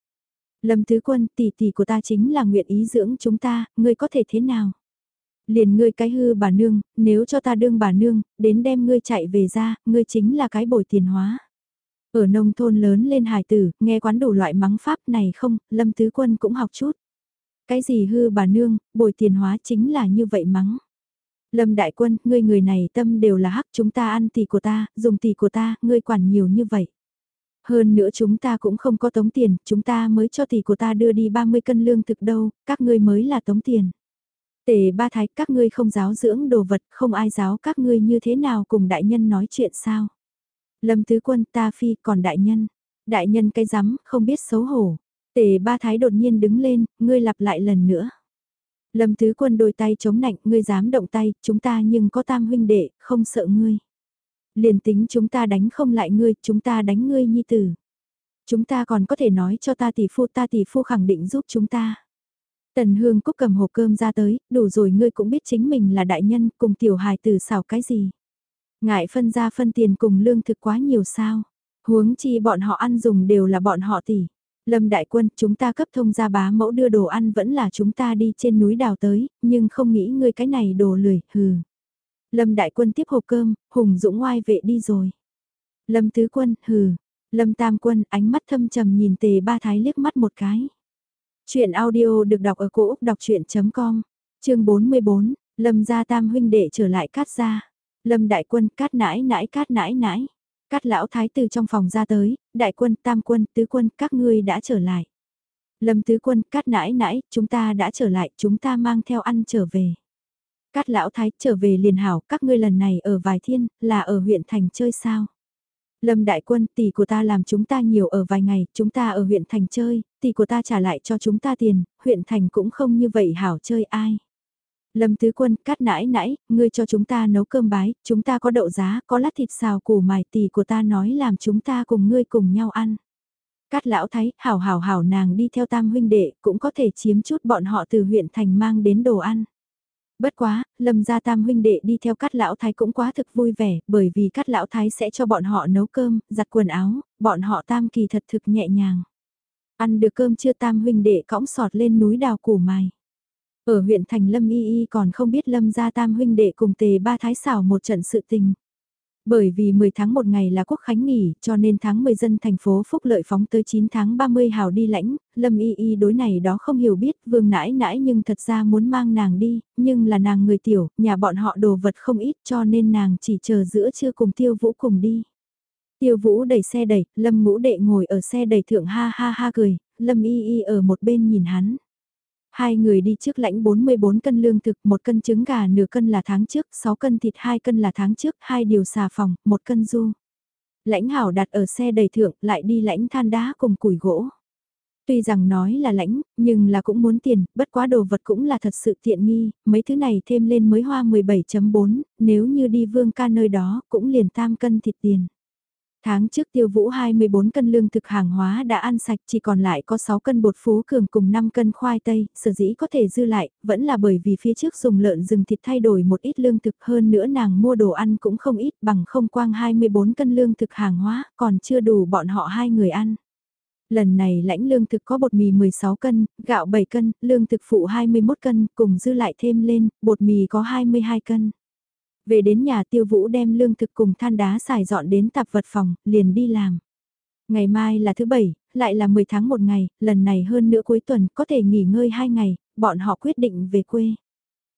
Lâm Tứ Quân, tỷ tỷ của ta chính là nguyện ý dưỡng chúng ta, ngươi có thể thế nào? Liền ngươi cái hư bà nương, nếu cho ta đương bà nương, đến đem ngươi chạy về ra, ngươi chính là cái bồi tiền hóa. Ở nông thôn lớn lên hài tử, nghe quán đủ loại mắng pháp này không, Lâm Tứ Quân cũng học chút. Cái gì hư bà nương, bồi tiền hóa chính là như vậy mắng. Lâm Đại Quân, ngươi người này tâm đều là hắc chúng ta ăn tỷ của ta, dùng tỷ của ta, ngươi quản nhiều như vậy. Hơn nữa chúng ta cũng không có tống tiền, chúng ta mới cho tỷ của ta đưa đi 30 cân lương thực đâu, các ngươi mới là tống tiền. Tề ba thái, các ngươi không giáo dưỡng đồ vật, không ai giáo các ngươi như thế nào cùng đại nhân nói chuyện sao. Lâm Tứ Quân ta phi còn đại nhân. Đại nhân cái rắm không biết xấu hổ. Tề ba thái đột nhiên đứng lên, ngươi lặp lại lần nữa. Lâm Tứ Quân đôi tay chống nạnh, ngươi dám động tay, chúng ta nhưng có tam huynh đệ, không sợ ngươi. Liền tính chúng ta đánh không lại ngươi, chúng ta đánh ngươi nhi tử. Chúng ta còn có thể nói cho ta tỷ phu ta tỷ phu khẳng định giúp chúng ta. Tần Hương Cúc cầm hộp cơm ra tới, đủ rồi ngươi cũng biết chính mình là đại nhân, cùng tiểu hài tử xào cái gì. Ngại phân ra phân tiền cùng lương thực quá nhiều sao. Huống chi bọn họ ăn dùng đều là bọn họ tỷ. Lâm Đại Quân, chúng ta cấp thông gia bá mẫu đưa đồ ăn vẫn là chúng ta đi trên núi đào tới, nhưng không nghĩ ngươi cái này đồ lười, hừ. Lâm Đại Quân tiếp hộp cơm, Hùng Dũng ngoai vệ đi rồi. Lâm Tứ Quân, hừ. Lâm Tam Quân, ánh mắt thâm trầm nhìn tề ba thái liếc mắt một cái. Chuyện audio được đọc ở cổ Úc đọc chuyện.com, chương 44, Lâm gia tam huynh đệ trở lại cát gia. Lâm đại quân cát nãi nãi cát nãi nãi. Cát lão thái từ trong phòng ra tới, đại quân, tam quân, tứ quân, các ngươi đã trở lại. Lâm tứ quân, cát nãi nãi, chúng ta đã trở lại, chúng ta mang theo ăn trở về. Cát lão thái trở về liền hảo, các ngươi lần này ở vài thiên, là ở huyện thành chơi sao? Lâm đại quân, tỷ của ta làm chúng ta nhiều ở vài ngày, chúng ta ở huyện thành chơi, tỷ của ta trả lại cho chúng ta tiền, huyện thành cũng không như vậy hảo chơi ai. Lâm Tứ Quân, cắt nãi nãi, ngươi cho chúng ta nấu cơm bái, chúng ta có đậu giá, có lát thịt xào củ mài tỷ của ta nói làm chúng ta cùng ngươi cùng nhau ăn. Cát lão thấy, hảo hảo hảo nàng đi theo tam huynh đệ, cũng có thể chiếm chút bọn họ từ huyện thành mang đến đồ ăn. Bất quá, lâm gia tam huynh đệ đi theo cát lão thái cũng quá thực vui vẻ, bởi vì cát lão thái sẽ cho bọn họ nấu cơm, giặt quần áo, bọn họ tam kỳ thật thực nhẹ nhàng. Ăn được cơm chưa tam huynh đệ cõng sọt lên núi đào củ mài. Ở huyện thành lâm y y còn không biết lâm gia tam huynh đệ cùng tề ba thái xảo một trận sự tình. Bởi vì 10 tháng một ngày là quốc khánh nghỉ, cho nên tháng 10 dân thành phố Phúc Lợi phóng tới 9 tháng 30 hào đi lãnh, Lâm Y Y đối này đó không hiểu biết, vương nãi nãi nhưng thật ra muốn mang nàng đi, nhưng là nàng người tiểu, nhà bọn họ đồ vật không ít cho nên nàng chỉ chờ giữa trưa cùng tiêu vũ cùng đi. Tiêu vũ đẩy xe đẩy, Lâm ngũ đệ ngồi ở xe đẩy thượng ha ha ha cười, Lâm Y Y ở một bên nhìn hắn. Hai người đi trước lãnh 44 cân lương thực, một cân trứng gà nửa cân là tháng trước, 6 cân thịt 2 cân là tháng trước, hai điều xà phòng, một cân du. Lãnh hảo đặt ở xe đầy thượng, lại đi lãnh than đá cùng củi gỗ. Tuy rằng nói là lãnh, nhưng là cũng muốn tiền, bất quá đồ vật cũng là thật sự tiện nghi, mấy thứ này thêm lên mới hoa 17.4, nếu như đi vương ca nơi đó cũng liền tam cân thịt tiền. Tháng trước tiêu vũ 24 cân lương thực hàng hóa đã ăn sạch chỉ còn lại có 6 cân bột phú cường cùng 5 cân khoai tây, sở dĩ có thể dư lại, vẫn là bởi vì phía trước dùng lợn rừng thịt thay đổi một ít lương thực hơn nữa nàng mua đồ ăn cũng không ít bằng không quang 24 cân lương thực hàng hóa, còn chưa đủ bọn họ hai người ăn. Lần này lãnh lương thực có bột mì 16 cân, gạo 7 cân, lương thực phụ 21 cân, cùng dư lại thêm lên, bột mì có 22 cân. Về đến nhà tiêu vũ đem lương thực cùng than đá xài dọn đến tạp vật phòng, liền đi làm. Ngày mai là thứ bảy, lại là 10 tháng một ngày, lần này hơn nữa cuối tuần có thể nghỉ ngơi hai ngày, bọn họ quyết định về quê.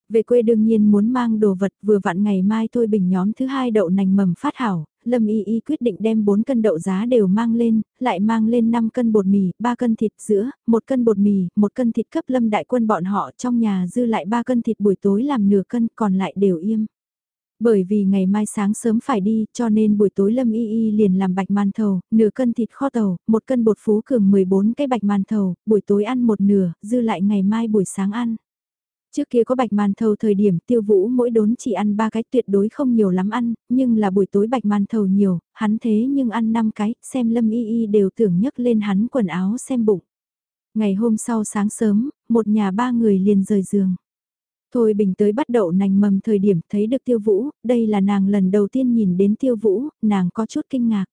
Về quê đương nhiên muốn mang đồ vật vừa vặn ngày mai thôi bình nhóm thứ hai đậu nành mầm phát hảo, Lâm Y Y quyết định đem 4 cân đậu giá đều mang lên, lại mang lên 5 cân bột mì, 3 cân thịt giữa, 1 cân bột mì, 1 cân thịt cấp Lâm đại quân bọn họ trong nhà dư lại 3 cân thịt buổi tối làm nửa cân còn lại đều im. Bởi vì ngày mai sáng sớm phải đi cho nên buổi tối Lâm Y Y liền làm bạch màn thầu, nửa cân thịt kho tàu, một cân bột phú cường 14 cái bạch màn thầu, buổi tối ăn một nửa, dư lại ngày mai buổi sáng ăn. Trước kia có bạch màn thầu thời điểm tiêu vũ mỗi đốn chỉ ăn ba cái tuyệt đối không nhiều lắm ăn, nhưng là buổi tối bạch màn thầu nhiều, hắn thế nhưng ăn 5 cái, xem Lâm Y Y đều tưởng nhấc lên hắn quần áo xem bụng. Ngày hôm sau sáng sớm, một nhà ba người liền rời giường. Thôi bình tới bắt đậu nành mầm thời điểm thấy được tiêu vũ, đây là nàng lần đầu tiên nhìn đến tiêu vũ, nàng có chút kinh ngạc.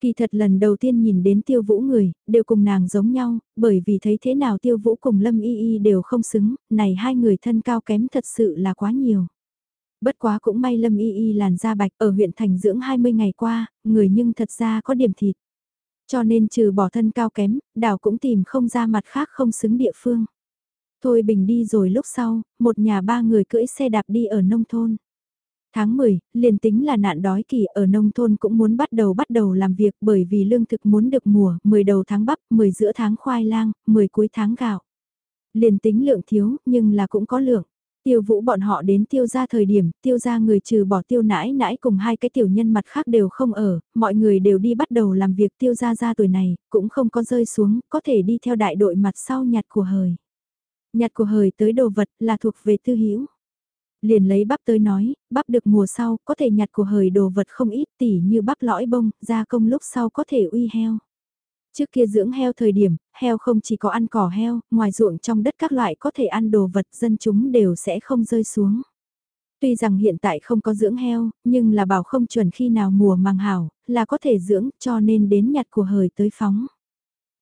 Kỳ thật lần đầu tiên nhìn đến tiêu vũ người, đều cùng nàng giống nhau, bởi vì thấy thế nào tiêu vũ cùng lâm y y đều không xứng, này hai người thân cao kém thật sự là quá nhiều. Bất quá cũng may lâm y y làn da bạch ở huyện thành dưỡng 20 ngày qua, người nhưng thật ra có điểm thịt. Cho nên trừ bỏ thân cao kém, đảo cũng tìm không ra mặt khác không xứng địa phương. Thôi bình đi rồi lúc sau, một nhà ba người cưỡi xe đạp đi ở nông thôn. Tháng 10, liền tính là nạn đói kỳ ở nông thôn cũng muốn bắt đầu bắt đầu làm việc bởi vì lương thực muốn được mùa, 10 đầu tháng bắp, 10 giữa tháng khoai lang, 10 cuối tháng gạo. Liền tính lượng thiếu, nhưng là cũng có lượng. Tiêu vũ bọn họ đến tiêu ra thời điểm, tiêu ra người trừ bỏ tiêu nãi nãi cùng hai cái tiểu nhân mặt khác đều không ở, mọi người đều đi bắt đầu làm việc tiêu ra ra tuổi này, cũng không có rơi xuống, có thể đi theo đại đội mặt sau nhặt của hời. Nhặt của hời tới đồ vật là thuộc về tư hữu liền lấy bắp tới nói, bắp được mùa sau, có thể nhặt của hời đồ vật không ít tỉ như bắp lõi bông, gia công lúc sau có thể uy heo. Trước kia dưỡng heo thời điểm, heo không chỉ có ăn cỏ heo, ngoài ruộng trong đất các loại có thể ăn đồ vật dân chúng đều sẽ không rơi xuống. Tuy rằng hiện tại không có dưỡng heo, nhưng là bảo không chuẩn khi nào mùa màng hảo, là có thể dưỡng cho nên đến nhặt của hời tới phóng.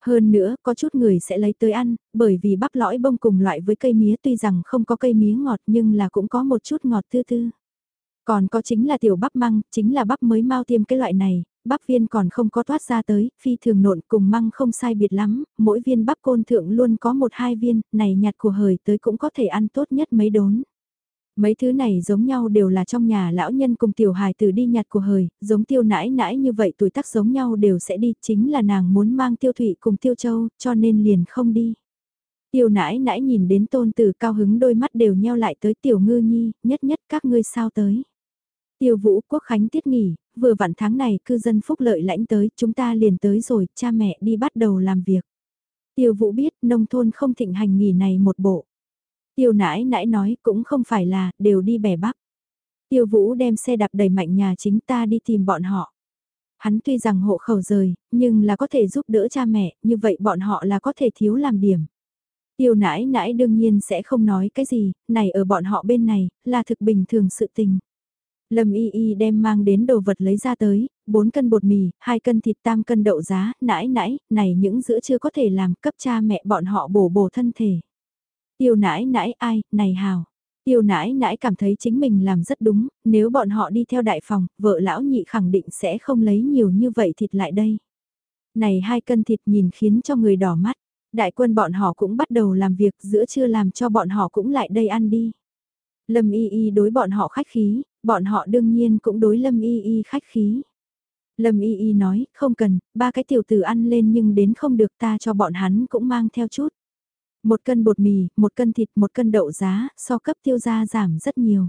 Hơn nữa, có chút người sẽ lấy tới ăn, bởi vì bắp lõi bông cùng loại với cây mía tuy rằng không có cây mía ngọt nhưng là cũng có một chút ngọt tư tư. Còn có chính là tiểu bắp măng, chính là bắp mới mau tiêm cái loại này, bắp viên còn không có thoát ra tới, phi thường nộn cùng măng không sai biệt lắm, mỗi viên bắp côn thượng luôn có một hai viên, này nhặt của hời tới cũng có thể ăn tốt nhất mấy đốn. Mấy thứ này giống nhau đều là trong nhà lão nhân cùng tiểu hài tử đi nhặt của hời, giống tiêu nãi nãi như vậy tuổi tác giống nhau đều sẽ đi, chính là nàng muốn mang tiêu Thụy cùng tiêu châu, cho nên liền không đi. Tiêu nãi nãi nhìn đến tôn tử cao hứng đôi mắt đều nheo lại tới tiểu ngư nhi, nhất nhất các ngươi sao tới. Tiêu vũ quốc khánh tiết nghỉ, vừa vặn tháng này cư dân phúc lợi lãnh tới, chúng ta liền tới rồi, cha mẹ đi bắt đầu làm việc. Tiêu vũ biết nông thôn không thịnh hành nghỉ này một bộ. Tiêu nãi nãi nói cũng không phải là, đều đi bẻ bắp. Tiêu vũ đem xe đạp đầy mạnh nhà chính ta đi tìm bọn họ. Hắn tuy rằng hộ khẩu rời, nhưng là có thể giúp đỡ cha mẹ, như vậy bọn họ là có thể thiếu làm điểm. Tiêu nãi nãi đương nhiên sẽ không nói cái gì, này ở bọn họ bên này, là thực bình thường sự tình. Lâm Y Y đem mang đến đồ vật lấy ra tới, 4 cân bột mì, 2 cân thịt tam cân đậu giá, nãi nãi, này những giữa chưa có thể làm cấp cha mẹ bọn họ bổ bổ thân thể. Tiêu nãi nãi ai, này hào. Tiêu nãi nãi cảm thấy chính mình làm rất đúng, nếu bọn họ đi theo đại phòng, vợ lão nhị khẳng định sẽ không lấy nhiều như vậy thịt lại đây. Này hai cân thịt nhìn khiến cho người đỏ mắt, đại quân bọn họ cũng bắt đầu làm việc giữa trưa làm cho bọn họ cũng lại đây ăn đi. Lâm y y đối bọn họ khách khí, bọn họ đương nhiên cũng đối lâm y y khách khí. Lâm y y nói, không cần, ba cái tiểu tử ăn lên nhưng đến không được ta cho bọn hắn cũng mang theo chút. Một cân bột mì, một cân thịt, một cân đậu giá, so cấp tiêu gia giảm rất nhiều.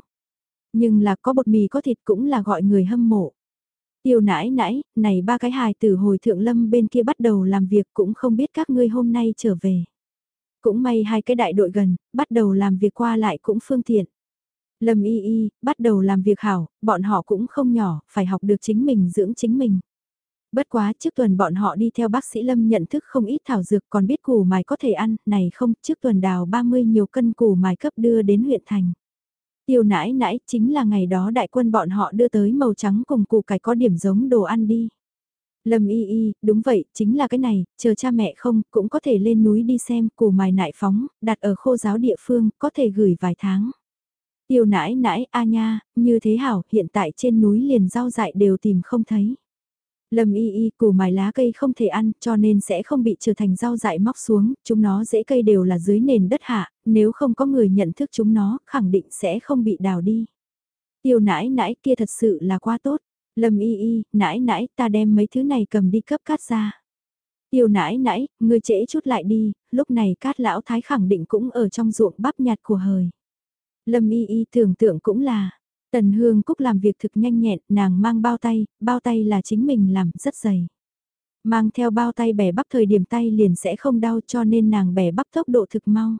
Nhưng là có bột mì có thịt cũng là gọi người hâm mộ. Tiêu nãi nãi, này ba cái hài tử hồi thượng lâm bên kia bắt đầu làm việc cũng không biết các ngươi hôm nay trở về. Cũng may hai cái đại đội gần, bắt đầu làm việc qua lại cũng phương tiện. Lâm y y, bắt đầu làm việc hảo, bọn họ cũng không nhỏ, phải học được chính mình dưỡng chính mình. Bất quá trước tuần bọn họ đi theo bác sĩ Lâm nhận thức không ít thảo dược còn biết củ mài có thể ăn, này không, trước tuần đào 30 nhiều cân củ mài cấp đưa đến huyện thành. Tiêu nãi nãi chính là ngày đó đại quân bọn họ đưa tới màu trắng cùng củ cải có điểm giống đồ ăn đi. Lâm y y, đúng vậy, chính là cái này, chờ cha mẹ không, cũng có thể lên núi đi xem, củ mài nại phóng, đặt ở khô giáo địa phương, có thể gửi vài tháng. Tiêu nãi nãi, a nha, như thế hảo, hiện tại trên núi liền rau dại đều tìm không thấy. Lâm y y củ mài lá cây không thể ăn cho nên sẽ không bị trở thành rau dại móc xuống, chúng nó dễ cây đều là dưới nền đất hạ, nếu không có người nhận thức chúng nó, khẳng định sẽ không bị đào đi. Tiêu nãi nãi kia thật sự là quá tốt. Lâm y y, nãi nãi ta đem mấy thứ này cầm đi cấp cát ra. Tiêu nãi nãi, ngươi trễ chút lại đi, lúc này cát lão thái khẳng định cũng ở trong ruộng bắp nhạt của hời. Lâm y y tưởng tượng cũng là, Tần Hương Cúc làm việc thực nhanh nhẹn, nàng mang bao tay, bao tay là chính mình làm, rất dày. Mang theo bao tay bẻ bắp thời điểm tay liền sẽ không đau cho nên nàng bẻ bắp tốc độ thực mau.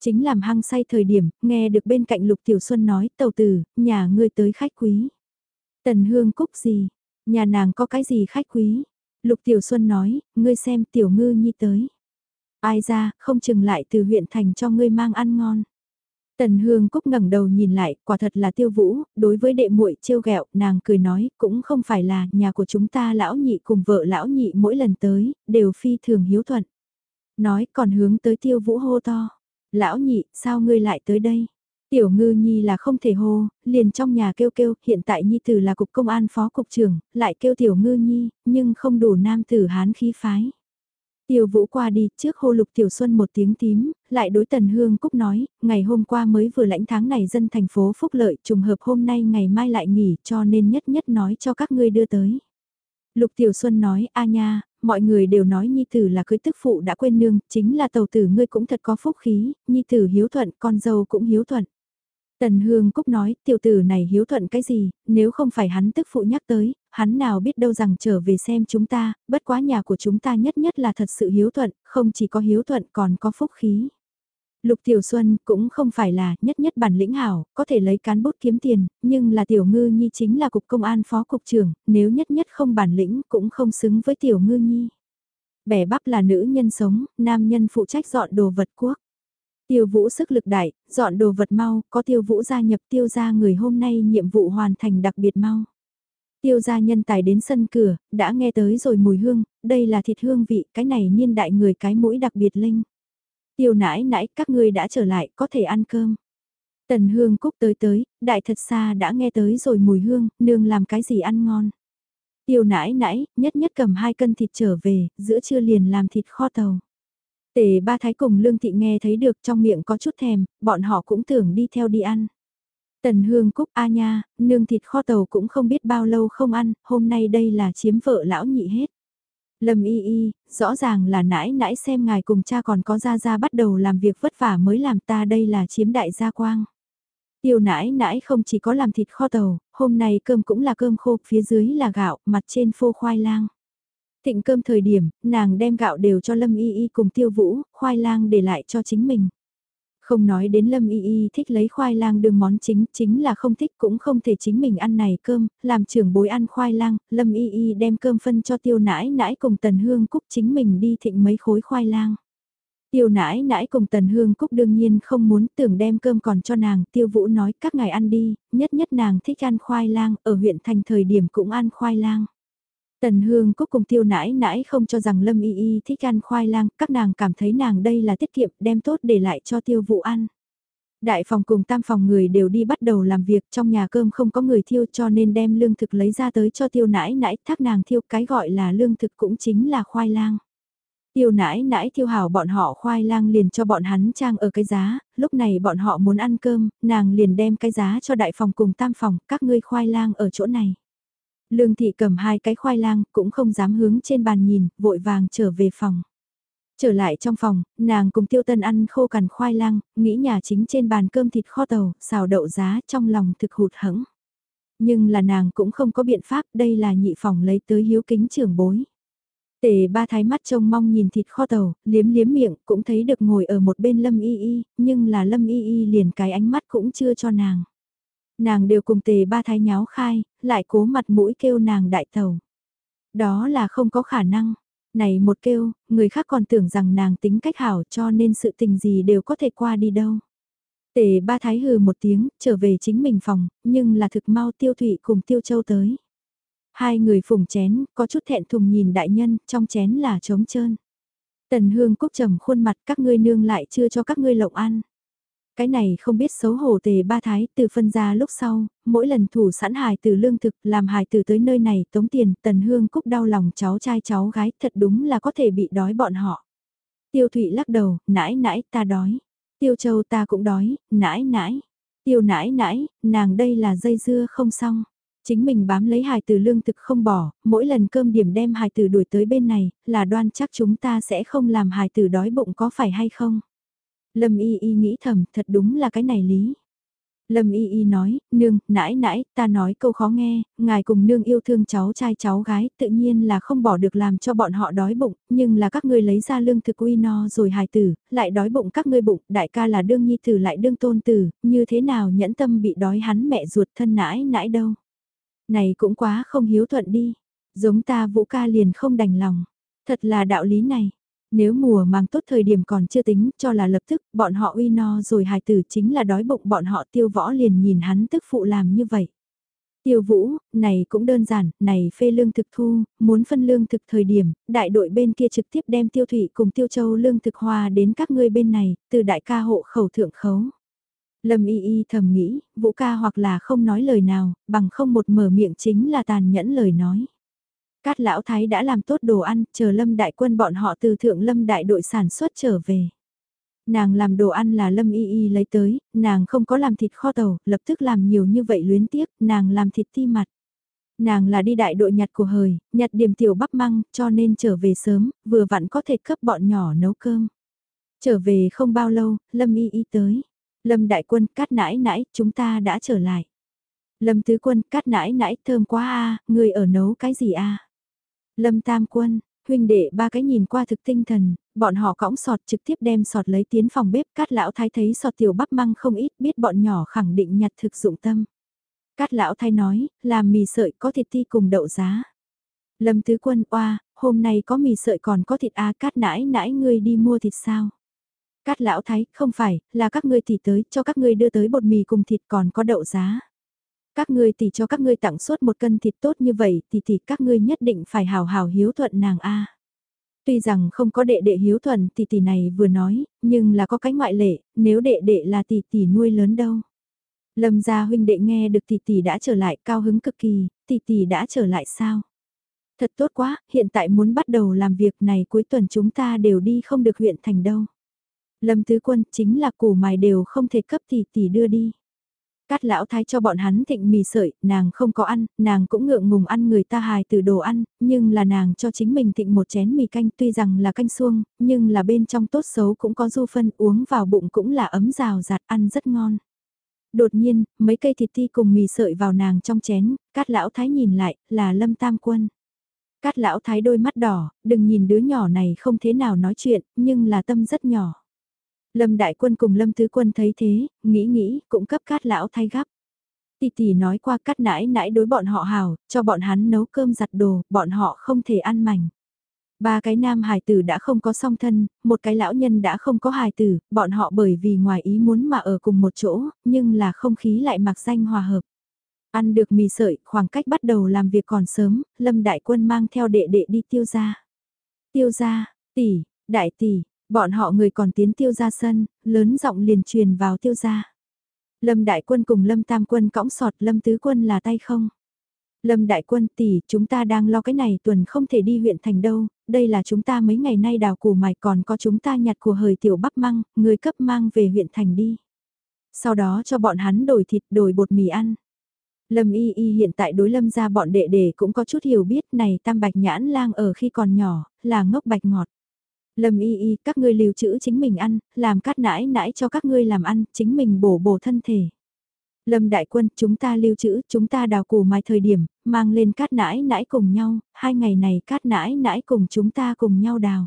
Chính làm hăng say thời điểm, nghe được bên cạnh Lục Tiểu Xuân nói, tàu tử, nhà ngươi tới khách quý. Tần Hương Cúc gì? Nhà nàng có cái gì khách quý? Lục Tiểu Xuân nói, ngươi xem Tiểu Ngư Nhi tới. Ai ra, không chừng lại từ huyện thành cho ngươi mang ăn ngon. Tần Hương Cúc ngẩng đầu nhìn lại, quả thật là tiêu vũ, đối với đệ muội trêu ghẹo, nàng cười nói, cũng không phải là nhà của chúng ta lão nhị cùng vợ lão nhị mỗi lần tới, đều phi thường hiếu thuận. Nói còn hướng tới tiêu vũ hô to, lão nhị, sao ngươi lại tới đây? Tiểu ngư nhi là không thể hô, liền trong nhà kêu kêu, hiện tại nhi tử là cục công an phó cục trưởng, lại kêu tiểu ngư nhi, nhưng không đủ nam tử hán khí phái. Tiêu Vũ qua đi, trước hô Lục Tiểu Xuân một tiếng tím, lại đối Tần Hương Cúc nói, ngày hôm qua mới vừa lãnh tháng này dân thành phố phúc lợi, trùng hợp hôm nay ngày mai lại nghỉ, cho nên nhất nhất nói cho các ngươi đưa tới. Lục Tiểu Xuân nói, a nha, mọi người đều nói Nhi Tử là cưới tức phụ đã quên nương, chính là tàu tử ngươi cũng thật có phúc khí, Nhi Tử hiếu thuận, con dâu cũng hiếu thuận. Tần Hương Cúc nói, tiểu tử này hiếu thuận cái gì, nếu không phải hắn tức phụ nhắc tới, hắn nào biết đâu rằng trở về xem chúng ta, bất quá nhà của chúng ta nhất nhất là thật sự hiếu thuận, không chỉ có hiếu thuận còn có phúc khí. Lục Tiểu Xuân cũng không phải là nhất nhất bản lĩnh hảo, có thể lấy cán bút kiếm tiền, nhưng là Tiểu Ngư Nhi chính là cục công an phó cục trưởng, nếu nhất nhất không bản lĩnh cũng không xứng với Tiểu Ngư Nhi. Bẻ bắp là nữ nhân sống, nam nhân phụ trách dọn đồ vật quốc. Tiêu vũ sức lực đại, dọn đồ vật mau, có tiêu vũ gia nhập tiêu gia người hôm nay nhiệm vụ hoàn thành đặc biệt mau. Tiêu gia nhân tài đến sân cửa, đã nghe tới rồi mùi hương, đây là thịt hương vị, cái này niên đại người cái mũi đặc biệt linh. Tiêu nãi nãi, các ngươi đã trở lại, có thể ăn cơm. Tần hương cúc tới tới, đại thật xa đã nghe tới rồi mùi hương, nương làm cái gì ăn ngon. Tiêu nãi nãi, nhất nhất cầm hai cân thịt trở về, giữa trưa liền làm thịt kho tàu. Tề ba thái cùng lương thị nghe thấy được trong miệng có chút thèm, bọn họ cũng tưởng đi theo đi ăn. Tần hương cúc a nha, nương thịt kho tàu cũng không biết bao lâu không ăn, hôm nay đây là chiếm vợ lão nhị hết. Lâm y y, rõ ràng là nãi nãi xem ngài cùng cha còn có ra ra bắt đầu làm việc vất vả mới làm ta đây là chiếm đại gia quang. Tiêu nãi nãi không chỉ có làm thịt kho tàu, hôm nay cơm cũng là cơm khô, phía dưới là gạo, mặt trên phô khoai lang. Thịnh cơm thời điểm, nàng đem gạo đều cho Lâm Y Y cùng tiêu vũ, khoai lang để lại cho chính mình. Không nói đến Lâm Y Y thích lấy khoai lang đường món chính, chính là không thích cũng không thể chính mình ăn này cơm, làm trưởng bối ăn khoai lang, Lâm Y Y đem cơm phân cho tiêu nãi nãi cùng Tần Hương Cúc chính mình đi thịnh mấy khối khoai lang. Tiêu nãi nãi cùng Tần Hương Cúc đương nhiên không muốn tưởng đem cơm còn cho nàng, tiêu vũ nói các ngài ăn đi, nhất nhất nàng thích ăn khoai lang, ở huyện thành thời điểm cũng ăn khoai lang. Tần Hương Cúc cùng tiêu nãi nãi không cho rằng Lâm Y Y thích ăn khoai lang, các nàng cảm thấy nàng đây là tiết kiệm đem tốt để lại cho tiêu vụ ăn. Đại phòng cùng tam phòng người đều đi bắt đầu làm việc trong nhà cơm không có người thiêu cho nên đem lương thực lấy ra tới cho tiêu nãi nãi thác nàng thiêu cái gọi là lương thực cũng chính là khoai lang. Tiêu nãi nãi thiêu hảo bọn họ khoai lang liền cho bọn hắn trang ở cái giá, lúc này bọn họ muốn ăn cơm, nàng liền đem cái giá cho đại phòng cùng tam phòng, các ngươi khoai lang ở chỗ này. Lương thị cầm hai cái khoai lang, cũng không dám hướng trên bàn nhìn, vội vàng trở về phòng. Trở lại trong phòng, nàng cùng tiêu tân ăn khô cằn khoai lang, nghĩ nhà chính trên bàn cơm thịt kho tàu, xào đậu giá trong lòng thực hụt hẫng. Nhưng là nàng cũng không có biện pháp, đây là nhị phòng lấy tới hiếu kính trưởng bối. Tề ba thái mắt trông mong nhìn thịt kho tàu, liếm liếm miệng, cũng thấy được ngồi ở một bên lâm y y, nhưng là lâm y y liền cái ánh mắt cũng chưa cho nàng. Nàng đều cùng tề ba thái nháo khai, lại cố mặt mũi kêu nàng đại tàu. Đó là không có khả năng. Này một kêu, người khác còn tưởng rằng nàng tính cách hảo cho nên sự tình gì đều có thể qua đi đâu. Tề ba thái hừ một tiếng, trở về chính mình phòng, nhưng là thực mau tiêu thụy cùng tiêu châu tới. Hai người phùng chén, có chút thẹn thùng nhìn đại nhân, trong chén là trống trơn. Tần hương cúc trầm khuôn mặt các ngươi nương lại chưa cho các ngươi lộng ăn. Cái này không biết xấu hổ tề ba thái từ phân ra lúc sau, mỗi lần thủ sẵn hài từ lương thực làm hài từ tới nơi này tống tiền tần hương cúc đau lòng cháu trai cháu gái thật đúng là có thể bị đói bọn họ. Tiêu thụy lắc đầu, nãi nãi ta đói. Tiêu châu ta cũng đói, nãi nãi. Tiêu nãi nãi, nàng đây là dây dưa không xong. Chính mình bám lấy hài từ lương thực không bỏ, mỗi lần cơm điểm đem hài từ đuổi tới bên này, là đoan chắc chúng ta sẽ không làm hài từ đói bụng có phải hay không. Lâm Y Y nghĩ thầm, thật đúng là cái này lý. Lâm Y Y nói, nương, nãi nãi, ta nói câu khó nghe, ngài cùng nương yêu thương cháu trai cháu gái, tự nhiên là không bỏ được làm cho bọn họ đói bụng, nhưng là các ngươi lấy ra lương thực uy no rồi hài tử, lại đói bụng các ngươi bụng, đại ca là đương nhi tử lại đương tôn tử, như thế nào nhẫn tâm bị đói hắn mẹ ruột thân nãi nãi đâu. Này cũng quá không hiếu thuận đi, giống ta vũ ca liền không đành lòng, thật là đạo lý này. Nếu mùa mang tốt thời điểm còn chưa tính cho là lập tức bọn họ uy no rồi hài tử chính là đói bụng bọn họ tiêu võ liền nhìn hắn tức phụ làm như vậy. Tiêu vũ, này cũng đơn giản, này phê lương thực thu, muốn phân lương thực thời điểm, đại đội bên kia trực tiếp đem tiêu thủy cùng tiêu châu lương thực hòa đến các ngươi bên này, từ đại ca hộ khẩu thượng khấu. Lâm y y thầm nghĩ, vũ ca hoặc là không nói lời nào, bằng không một mở miệng chính là tàn nhẫn lời nói. Cát lão thái đã làm tốt đồ ăn, chờ lâm đại quân bọn họ từ thượng lâm đại đội sản xuất trở về. Nàng làm đồ ăn là lâm y y lấy tới, nàng không có làm thịt kho tàu, lập tức làm nhiều như vậy luyến tiếc, nàng làm thịt ti mặt. Nàng là đi đại đội nhặt của hời, nhặt điểm tiểu bắp măng, cho nên trở về sớm, vừa vặn có thể cấp bọn nhỏ nấu cơm. Trở về không bao lâu, lâm y y tới. Lâm đại quân, cát nãi nãi, chúng ta đã trở lại. Lâm tứ quân, cát nãi nãi, thơm quá a người ở nấu cái gì a Lâm tam quân, huynh đệ ba cái nhìn qua thực tinh thần, bọn họ cõng sọt trực tiếp đem sọt lấy tiến phòng bếp, cát lão thái thấy sọt tiểu bắp măng không ít, biết bọn nhỏ khẳng định nhặt thực dụng tâm. Cát lão thái nói, làm mì sợi có thịt ti cùng đậu giá. Lâm tứ quân oa, hôm nay có mì sợi còn có thịt a cát nãi nãi ngươi đi mua thịt sao? Cát lão thái, không phải, là các ngươi tỉ tới, cho các ngươi đưa tới bột mì cùng thịt còn có đậu giá. Các ngươi tỷ cho các ngươi tặng suốt một cân thịt tốt như vậy, thì thì các ngươi nhất định phải hào hào hiếu thuận nàng a. Tuy rằng không có đệ đệ hiếu thuận tỷ tỷ này vừa nói, nhưng là có cái ngoại lệ, nếu đệ đệ là tỷ tỷ nuôi lớn đâu. Lâm gia huynh đệ nghe được tỷ tỷ đã trở lại cao hứng cực kỳ, tỷ tỷ đã trở lại sao? Thật tốt quá, hiện tại muốn bắt đầu làm việc này cuối tuần chúng ta đều đi không được huyện thành đâu. Lâm Tứ Quân chính là củ mài đều không thể cấp tỷ tỷ đưa đi. Cát lão thái cho bọn hắn thịnh mì sợi, nàng không có ăn, nàng cũng ngượng ngùng ăn người ta hài từ đồ ăn, nhưng là nàng cho chính mình thịnh một chén mì canh tuy rằng là canh xuông, nhưng là bên trong tốt xấu cũng có du phân uống vào bụng cũng là ấm rào rạt ăn rất ngon. Đột nhiên, mấy cây thịt ti cùng mì sợi vào nàng trong chén, cát lão thái nhìn lại, là lâm tam quân. Cát lão thái đôi mắt đỏ, đừng nhìn đứa nhỏ này không thế nào nói chuyện, nhưng là tâm rất nhỏ. Lâm Đại Quân cùng Lâm Tứ Quân thấy thế, nghĩ nghĩ, cũng cấp cát lão thay gắp. Tỷ tỷ nói qua cát nãi nãi đối bọn họ hào, cho bọn hắn nấu cơm giặt đồ, bọn họ không thể ăn mảnh. Ba cái nam hài tử đã không có song thân, một cái lão nhân đã không có hài tử, bọn họ bởi vì ngoài ý muốn mà ở cùng một chỗ, nhưng là không khí lại mặc danh hòa hợp. Ăn được mì sợi, khoảng cách bắt đầu làm việc còn sớm, Lâm Đại Quân mang theo đệ đệ đi tiêu ra. Tiêu ra, tỷ, đại tỷ, Bọn họ người còn tiến tiêu ra sân, lớn giọng liền truyền vào tiêu ra. Lâm Đại Quân cùng Lâm Tam Quân cõng sọt Lâm Tứ Quân là tay không. Lâm Đại Quân tỷ, chúng ta đang lo cái này tuần không thể đi huyện thành đâu, đây là chúng ta mấy ngày nay đào củ mài còn có chúng ta nhặt của hời tiểu bắp măng, người cấp mang về huyện thành đi. Sau đó cho bọn hắn đổi thịt đổi bột mì ăn. Lâm Y Y hiện tại đối lâm ra bọn đệ đệ cũng có chút hiểu biết này tam bạch nhãn lang ở khi còn nhỏ, là ngốc bạch ngọt. Lâm y y, các ngươi lưu trữ chính mình ăn, làm cát nãi nãi cho các ngươi làm ăn, chính mình bổ bổ thân thể. Lâm đại quân, chúng ta lưu trữ, chúng ta đào củ mai thời điểm, mang lên cát nãi nãi cùng nhau, hai ngày này cát nãi nãi cùng chúng ta cùng nhau đào.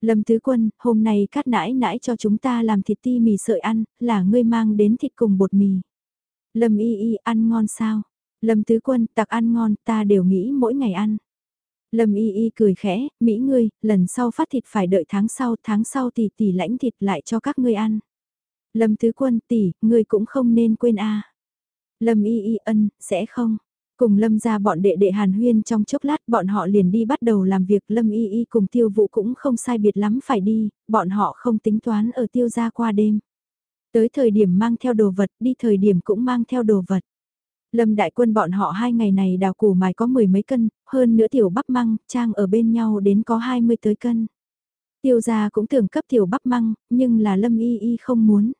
Lâm tứ quân, hôm nay cát nãi nãi cho chúng ta làm thịt ti mì sợi ăn, là ngươi mang đến thịt cùng bột mì. Lâm y y, ăn ngon sao? Lâm tứ quân, tặc ăn ngon, ta đều nghĩ mỗi ngày ăn. Lâm y y cười khẽ, Mỹ ngươi, lần sau phát thịt phải đợi tháng sau, tháng sau tỷ tỷ lãnh thịt lại cho các ngươi ăn. Lâm tứ quân tỷ, ngươi cũng không nên quên a. Lâm y y ân, sẽ không. Cùng Lâm ra bọn đệ đệ hàn huyên trong chốc lát bọn họ liền đi bắt đầu làm việc Lâm y y cùng tiêu vụ cũng không sai biệt lắm phải đi, bọn họ không tính toán ở tiêu gia qua đêm. Tới thời điểm mang theo đồ vật, đi thời điểm cũng mang theo đồ vật. Lâm đại quân bọn họ hai ngày này đào củ mài có mười mấy cân, hơn nữa tiểu bắp măng, trang ở bên nhau đến có hai mươi tới cân. Tiêu gia cũng tưởng cấp tiểu bắp măng, nhưng là Lâm y y không muốn.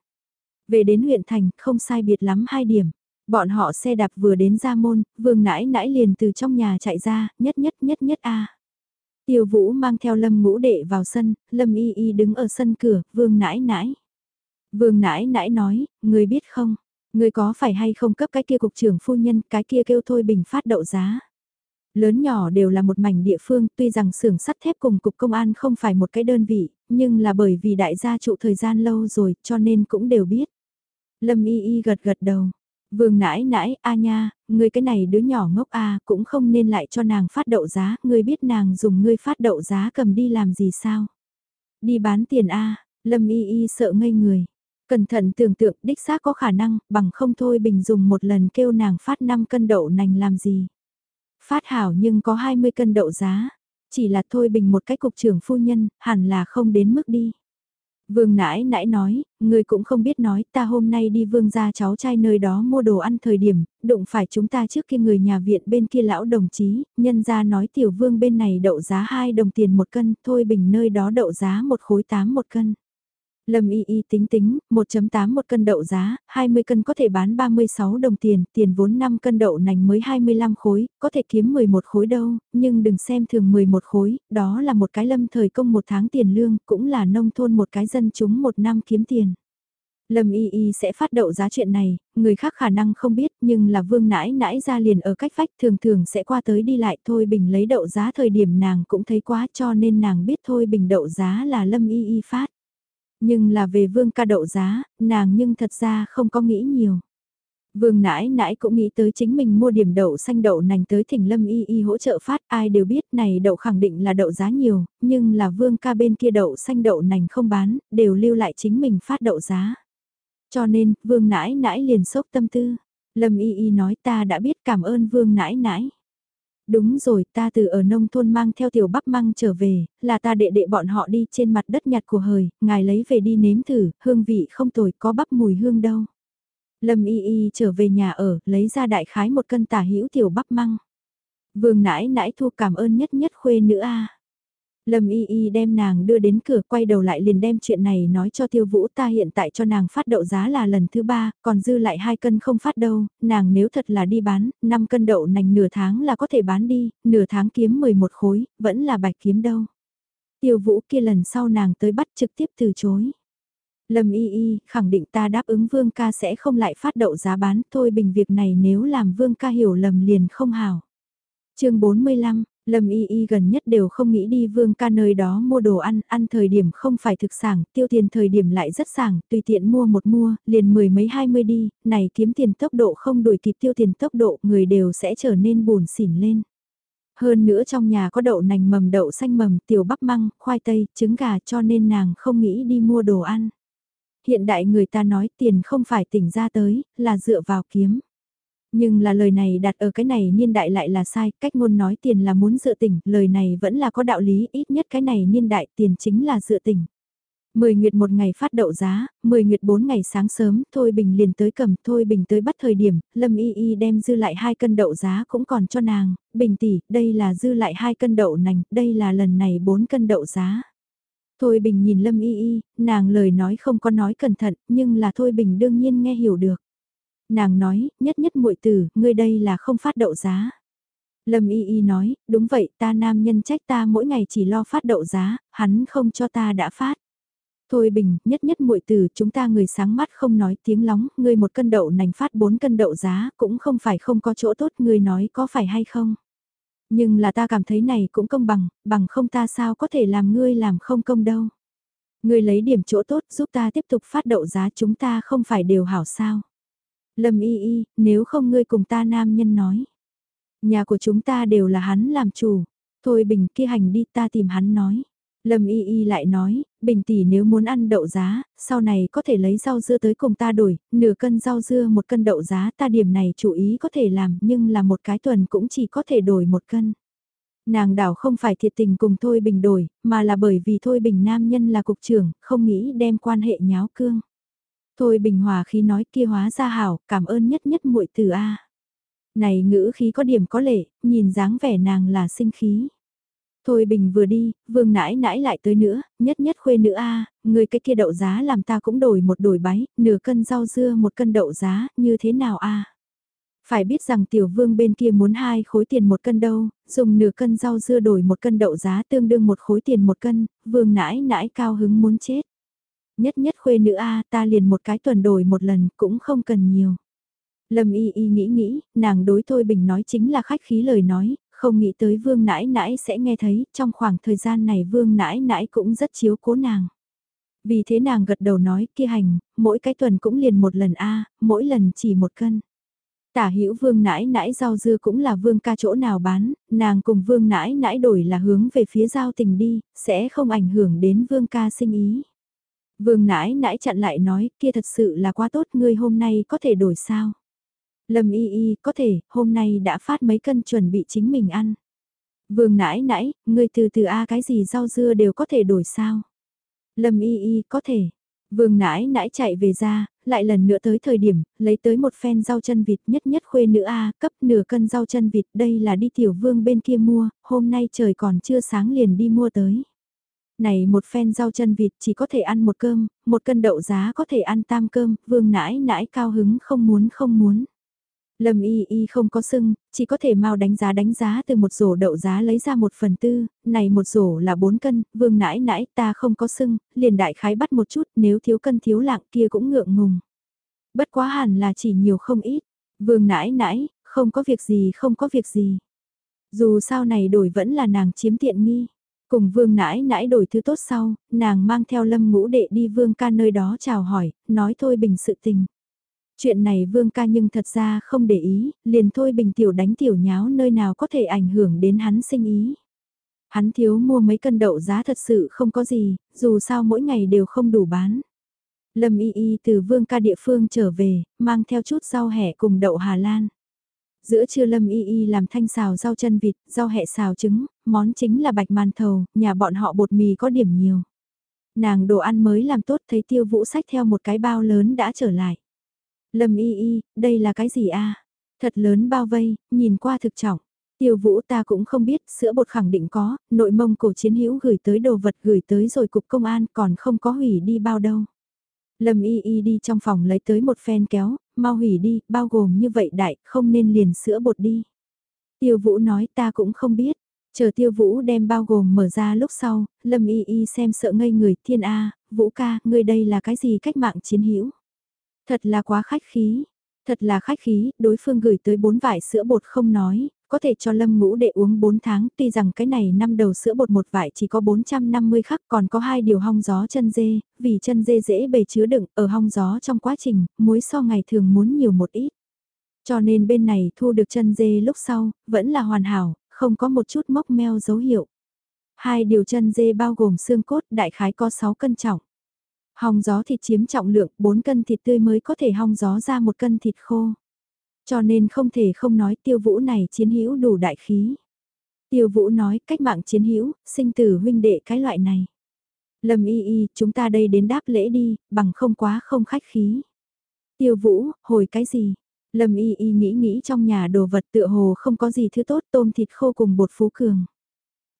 Về đến huyện thành, không sai biệt lắm hai điểm. Bọn họ xe đạp vừa đến ra môn, vương nãi nãi liền từ trong nhà chạy ra, nhất nhất nhất nhất a. Tiêu vũ mang theo lâm ngũ đệ vào sân, lâm y y đứng ở sân cửa, vương nãi nãi. Vương nãi nãi nói, người biết không, Người có phải hay không cấp cái kia cục trưởng phu nhân, cái kia kêu thôi bình phát đậu giá. Lớn nhỏ đều là một mảnh địa phương, tuy rằng xưởng sắt thép cùng cục công an không phải một cái đơn vị, nhưng là bởi vì đại gia trụ thời gian lâu rồi, cho nên cũng đều biết. Lâm y y gật gật đầu. Vương nãi nãi, a nha, người cái này đứa nhỏ ngốc a cũng không nên lại cho nàng phát đậu giá, ngươi biết nàng dùng ngươi phát đậu giá cầm đi làm gì sao? Đi bán tiền A, Lâm Y Y sợ ngây người. Cẩn thận tưởng tượng đích xác có khả năng, bằng không thôi Bình dùng một lần kêu nàng phát 5 cân đậu nành làm gì. Phát hảo nhưng có 20 cân đậu giá, chỉ là thôi Bình một cái cục trưởng phu nhân, hẳn là không đến mức đi. Vương nãi nãi nói, người cũng không biết nói, ta hôm nay đi vương gia cháu trai nơi đó mua đồ ăn thời điểm, đụng phải chúng ta trước kia người nhà viện bên kia lão đồng chí, nhân ra nói tiểu vương bên này đậu giá 2 đồng tiền một cân, thôi bình nơi đó đậu giá một khối 8 một cân. Lâm y y tính tính, 1.8 một cân đậu giá, 20 cân có thể bán 36 đồng tiền, tiền vốn 5 cân đậu nành mới 25 khối, có thể kiếm 11 khối đâu, nhưng đừng xem thường 11 khối, đó là một cái lâm thời công một tháng tiền lương, cũng là nông thôn một cái dân chúng một năm kiếm tiền. Lâm Y Y sẽ phát đậu giá chuyện này, người khác khả năng không biết nhưng là vương nãi nãi ra liền ở cách vách thường thường sẽ qua tới đi lại thôi bình lấy đậu giá thời điểm nàng cũng thấy quá cho nên nàng biết thôi bình đậu giá là Lâm Y Y phát. Nhưng là về vương ca đậu giá, nàng nhưng thật ra không có nghĩ nhiều. Vương nãi nãi cũng nghĩ tới chính mình mua điểm đậu xanh đậu nành tới thỉnh lâm y y hỗ trợ phát ai đều biết này đậu khẳng định là đậu giá nhiều, nhưng là vương ca bên kia đậu xanh đậu nành không bán, đều lưu lại chính mình phát đậu giá. Cho nên, vương nãi nãi liền sốc tâm tư. Lâm y y nói ta đã biết cảm ơn vương nãi nãi. Đúng rồi, ta từ ở nông thôn mang theo tiểu bắp măng trở về, là ta đệ đệ bọn họ đi trên mặt đất nhặt của hời, ngài lấy về đi nếm thử, hương vị không tồi, có bắp mùi hương đâu. Lâm y y trở về nhà ở, lấy ra đại khái một cân tả hữu tiểu bắp măng. Vương nãi nãi thu cảm ơn nhất nhất khuê nữ a Lâm Y Y đem nàng đưa đến cửa quay đầu lại liền đem chuyện này nói cho Tiêu Vũ ta hiện tại cho nàng phát đậu giá là lần thứ ba, còn dư lại hai cân không phát đâu, nàng nếu thật là đi bán, 5 cân đậu nành nửa tháng là có thể bán đi, nửa tháng kiếm 11 khối, vẫn là bạch kiếm đâu. Tiêu Vũ kia lần sau nàng tới bắt trực tiếp từ chối. Lâm Y Y khẳng định ta đáp ứng Vương ca sẽ không lại phát đậu giá bán, thôi bình việc này nếu làm Vương ca hiểu lầm liền không hảo. chương 45 Lâm Y Y gần nhất đều không nghĩ đi vương ca nơi đó mua đồ ăn, ăn thời điểm không phải thực sản, tiêu tiền thời điểm lại rất sản, tùy tiện mua một mua, liền mười mấy hai mươi đi, này kiếm tiền tốc độ không đuổi kịp tiêu tiền tốc độ, người đều sẽ trở nên buồn xỉn lên. Hơn nữa trong nhà có đậu nành mầm đậu xanh mầm, tiểu bắp măng, khoai tây, trứng gà cho nên nàng không nghĩ đi mua đồ ăn. Hiện đại người ta nói tiền không phải tỉnh ra tới, là dựa vào kiếm. Nhưng là lời này đặt ở cái này niên đại lại là sai, cách ngôn nói tiền là muốn dựa tỉnh, lời này vẫn là có đạo lý, ít nhất cái này niên đại tiền chính là dựa tỉnh. Mười nguyệt một ngày phát đậu giá, mười nguyệt bốn ngày sáng sớm, Thôi Bình liền tới cầm, Thôi Bình tới bắt thời điểm, Lâm Y Y đem dư lại hai cân đậu giá cũng còn cho nàng, Bình tỷ, đây là dư lại hai cân đậu nành, đây là lần này bốn cân đậu giá. Thôi Bình nhìn Lâm Y Y, nàng lời nói không có nói cẩn thận, nhưng là Thôi Bình đương nhiên nghe hiểu được. Nàng nói, nhất nhất muội tử, ngươi đây là không phát đậu giá. Lâm Y Y nói, đúng vậy, ta nam nhân trách ta mỗi ngày chỉ lo phát đậu giá, hắn không cho ta đã phát. Thôi bình, nhất nhất muội tử, chúng ta người sáng mắt không nói tiếng lóng, ngươi một cân đậu nành phát bốn cân đậu giá, cũng không phải không có chỗ tốt, ngươi nói có phải hay không? Nhưng là ta cảm thấy này cũng công bằng, bằng không ta sao có thể làm ngươi làm không công đâu. Ngươi lấy điểm chỗ tốt giúp ta tiếp tục phát đậu giá chúng ta không phải đều hảo sao. Lâm y y, nếu không ngươi cùng ta nam nhân nói. Nhà của chúng ta đều là hắn làm chủ. Thôi bình kia hành đi ta tìm hắn nói. Lâm y y lại nói, bình tỷ nếu muốn ăn đậu giá, sau này có thể lấy rau dưa tới cùng ta đổi, nửa cân rau dưa một cân đậu giá ta điểm này chủ ý có thể làm nhưng là một cái tuần cũng chỉ có thể đổi một cân. Nàng đảo không phải thiệt tình cùng Thôi Bình đổi, mà là bởi vì Thôi Bình nam nhân là cục trưởng, không nghĩ đem quan hệ nháo cương. Thôi bình hòa khí nói kia hóa ra hảo, cảm ơn nhất nhất muội từ A. Này ngữ khí có điểm có lệ, nhìn dáng vẻ nàng là sinh khí. Thôi bình vừa đi, vương nãi nãi lại tới nữa, nhất nhất khuê nữ A, người cái kia đậu giá làm ta cũng đổi một đổi bái, nửa cân rau dưa một cân đậu giá, như thế nào A. Phải biết rằng tiểu vương bên kia muốn hai khối tiền một cân đâu, dùng nửa cân rau dưa đổi một cân đậu giá tương đương một khối tiền một cân, vương nãi nãi cao hứng muốn chết nhất nhất khuê nữ A ta liền một cái tuần đổi một lần cũng không cần nhiều. Lâm y y nghĩ nghĩ, nàng đối Thôi Bình nói chính là khách khí lời nói, không nghĩ tới vương nãi nãi sẽ nghe thấy, trong khoảng thời gian này vương nãi nãi cũng rất chiếu cố nàng. Vì thế nàng gật đầu nói kia hành, mỗi cái tuần cũng liền một lần A, mỗi lần chỉ một cân. Tả hữu vương nãi nãi rau dưa cũng là vương ca chỗ nào bán, nàng cùng vương nãi nãi đổi là hướng về phía giao tình đi, sẽ không ảnh hưởng đến vương ca sinh ý. Vương nãi nãi chặn lại nói, kia thật sự là quá tốt, ngươi hôm nay có thể đổi sao? Lâm y y, có thể, hôm nay đã phát mấy cân chuẩn bị chính mình ăn. Vương nãi nãi, ngươi từ từ A cái gì rau dưa đều có thể đổi sao? Lâm y y, có thể. Vương nãi nãi chạy về ra, lại lần nữa tới thời điểm, lấy tới một phen rau chân vịt nhất nhất khuê nữ A, cấp nửa cân rau chân vịt, đây là đi tiểu vương bên kia mua, hôm nay trời còn chưa sáng liền đi mua tới. Này một phen rau chân vịt chỉ có thể ăn một cơm, một cân đậu giá có thể ăn tam cơm, vương nãi nãi cao hứng không muốn không muốn. Lâm y y không có sưng, chỉ có thể mau đánh giá đánh giá từ một rổ đậu giá lấy ra một phần tư, này một rổ là bốn cân, vương nãi nãi ta không có sưng, liền đại khái bắt một chút nếu thiếu cân thiếu lạng kia cũng ngượng ngùng. Bất quá hẳn là chỉ nhiều không ít, vương nãi nãi, không có việc gì không có việc gì. Dù sao này đổi vẫn là nàng chiếm tiện nghi. Cùng vương nãi nãi đổi thứ tốt sau, nàng mang theo lâm ngũ đệ đi vương ca nơi đó chào hỏi, nói thôi bình sự tình. Chuyện này vương ca nhưng thật ra không để ý, liền thôi bình tiểu đánh tiểu nháo nơi nào có thể ảnh hưởng đến hắn sinh ý. Hắn thiếu mua mấy cân đậu giá thật sự không có gì, dù sao mỗi ngày đều không đủ bán. Lâm y y từ vương ca địa phương trở về, mang theo chút rau hẻ cùng đậu Hà Lan. Giữa trưa Lâm y y làm thanh xào rau chân vịt, rau hẹ xào trứng, món chính là bạch màn thầu, nhà bọn họ bột mì có điểm nhiều. Nàng đồ ăn mới làm tốt thấy tiêu vũ sách theo một cái bao lớn đã trở lại. Lâm y y, đây là cái gì a? Thật lớn bao vây, nhìn qua thực trọng. Tiêu vũ ta cũng không biết, sữa bột khẳng định có, nội mông cổ chiến hữu gửi tới đồ vật gửi tới rồi cục công an còn không có hủy đi bao đâu. Lâm y y đi trong phòng lấy tới một phen kéo, mau hủy đi, bao gồm như vậy đại, không nên liền sữa bột đi. Tiêu vũ nói ta cũng không biết, chờ tiêu vũ đem bao gồm mở ra lúc sau, lâm y y xem sợ ngây người, thiên A, vũ ca, ngươi đây là cái gì cách mạng chiến hữu? Thật là quá khách khí, thật là khách khí, đối phương gửi tới bốn vải sữa bột không nói, có thể cho lâm ngũ đệ uống 4 tháng, tuy rằng cái này năm đầu sữa bột một vải chỉ có 450 khắc còn có hai điều hong gió chân dê, vì chân dê dễ bề chứa đựng ở hong gió trong quá trình, muối so ngày thường muốn nhiều một ít. Cho nên bên này thu được chân dê lúc sau, vẫn là hoàn hảo, không có một chút mốc meo dấu hiệu. Hai điều chân dê bao gồm xương cốt đại khái có 6 cân trọng. Hong gió thịt chiếm trọng lượng, 4 cân thịt tươi mới có thể hong gió ra một cân thịt khô. Cho nên không thể không nói tiêu vũ này chiến hữu đủ đại khí. Tiêu vũ nói cách mạng chiến hữu, sinh tử huynh đệ cái loại này. Lâm y y, chúng ta đây đến đáp lễ đi, bằng không quá không khách khí. Tiêu vũ, hồi cái gì? Lâm y y nghĩ nghĩ trong nhà đồ vật tựa hồ không có gì thứ tốt tôm thịt khô cùng bột phú cường.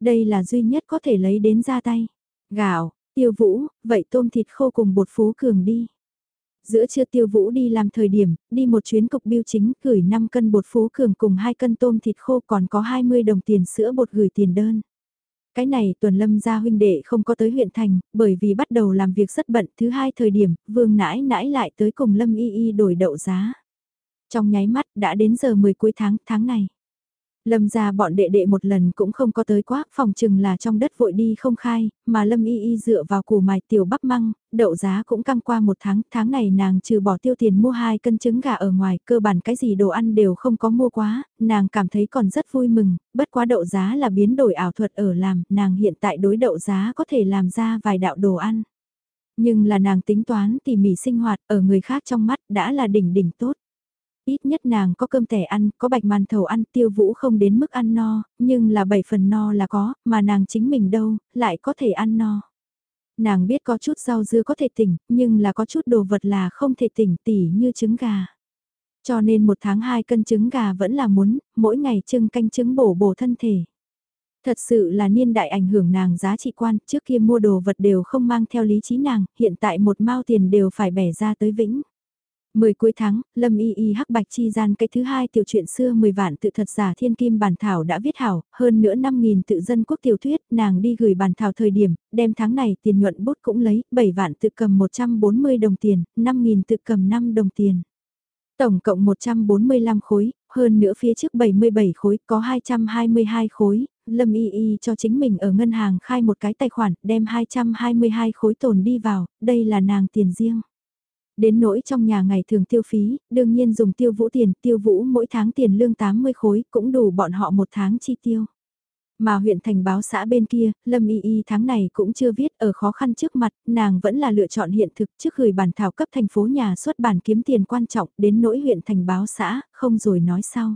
Đây là duy nhất có thể lấy đến ra tay. Gạo, Tiêu Vũ, vậy tôm thịt khô cùng bột phú cường đi. Giữa trưa Tiêu Vũ đi làm thời điểm, đi một chuyến cục biêu chính, gửi 5 cân bột phú cường cùng 2 cân tôm thịt khô còn có 20 đồng tiền sữa bột gửi tiền đơn. Cái này tuần lâm gia huynh đệ không có tới huyện thành, bởi vì bắt đầu làm việc rất bận. Thứ hai thời điểm, vương nãi nãi lại tới cùng lâm y y đổi đậu giá. Trong nháy mắt đã đến giờ 10 cuối tháng, tháng này. Lâm ra bọn đệ đệ một lần cũng không có tới quá, phòng chừng là trong đất vội đi không khai, mà Lâm y y dựa vào củ mài tiểu bắp măng, đậu giá cũng căng qua một tháng, tháng này nàng trừ bỏ tiêu tiền mua hai cân trứng gà ở ngoài, cơ bản cái gì đồ ăn đều không có mua quá, nàng cảm thấy còn rất vui mừng, bất quá đậu giá là biến đổi ảo thuật ở làm, nàng hiện tại đối đậu giá có thể làm ra vài đạo đồ ăn. Nhưng là nàng tính toán tỉ mỉ sinh hoạt ở người khác trong mắt đã là đỉnh đỉnh tốt. Ít nhất nàng có cơm tẻ ăn, có bạch màn thầu ăn, tiêu vũ không đến mức ăn no, nhưng là bảy phần no là có, mà nàng chính mình đâu, lại có thể ăn no. Nàng biết có chút rau dưa có thể tỉnh, nhưng là có chút đồ vật là không thể tỉnh tỉ như trứng gà. Cho nên một tháng hai cân trứng gà vẫn là muốn, mỗi ngày trưng canh trứng bổ bổ thân thể. Thật sự là niên đại ảnh hưởng nàng giá trị quan, trước kia mua đồ vật đều không mang theo lý trí nàng, hiện tại một mao tiền đều phải bẻ ra tới vĩnh. Mười cuối tháng, Lâm Y Y hắc bạch chi gian cái thứ hai tiểu truyện xưa 10 vạn tự thật giả thiên kim bản thảo đã viết hảo, hơn nữa 5.000 tự dân quốc tiểu thuyết, nàng đi gửi bản thảo thời điểm, đem tháng này tiền nhuận bút cũng lấy, 7 vạn tự cầm 140 đồng tiền, 5.000 tự cầm 5 đồng tiền. Tổng cộng 145 khối, hơn nữa phía trước 77 khối, có 222 khối, Lâm Y Y cho chính mình ở ngân hàng khai một cái tài khoản, đem 222 khối tồn đi vào, đây là nàng tiền riêng. Đến nỗi trong nhà ngày thường tiêu phí, đương nhiên dùng tiêu vũ tiền, tiêu vũ mỗi tháng tiền lương 80 khối cũng đủ bọn họ một tháng chi tiêu. Mà huyện thành báo xã bên kia, Lâm Y Y tháng này cũng chưa viết ở khó khăn trước mặt, nàng vẫn là lựa chọn hiện thực trước gửi bản thảo cấp thành phố nhà xuất bản kiếm tiền quan trọng đến nỗi huyện thành báo xã, không rồi nói sau.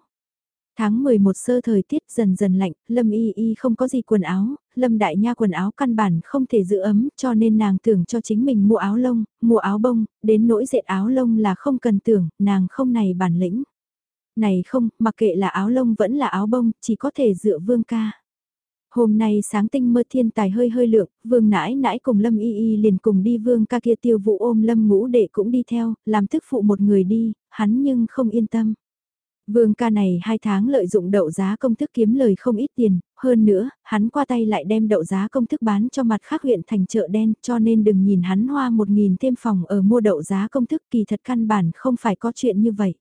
Tháng 11 sơ thời tiết dần dần lạnh, Lâm Y Y không có gì quần áo, Lâm Đại Nha quần áo căn bản không thể giữ ấm cho nên nàng tưởng cho chính mình mua áo lông, mua áo bông, đến nỗi dệt áo lông là không cần tưởng, nàng không này bản lĩnh. Này không, mặc kệ là áo lông vẫn là áo bông, chỉ có thể dựa vương ca. Hôm nay sáng tinh mơ thiên tài hơi hơi lượng, vương nãi nãi cùng lâm y y liền cùng đi vương ca kia tiêu vụ ôm lâm ngũ để cũng đi theo, làm thức phụ một người đi, hắn nhưng không yên tâm. Vương ca này hai tháng lợi dụng đậu giá công thức kiếm lời không ít tiền, hơn nữa, hắn qua tay lại đem đậu giá công thức bán cho mặt khác huyện thành chợ đen cho nên đừng nhìn hắn hoa một nghìn thêm phòng ở mua đậu giá công thức kỳ thật căn bản không phải có chuyện như vậy.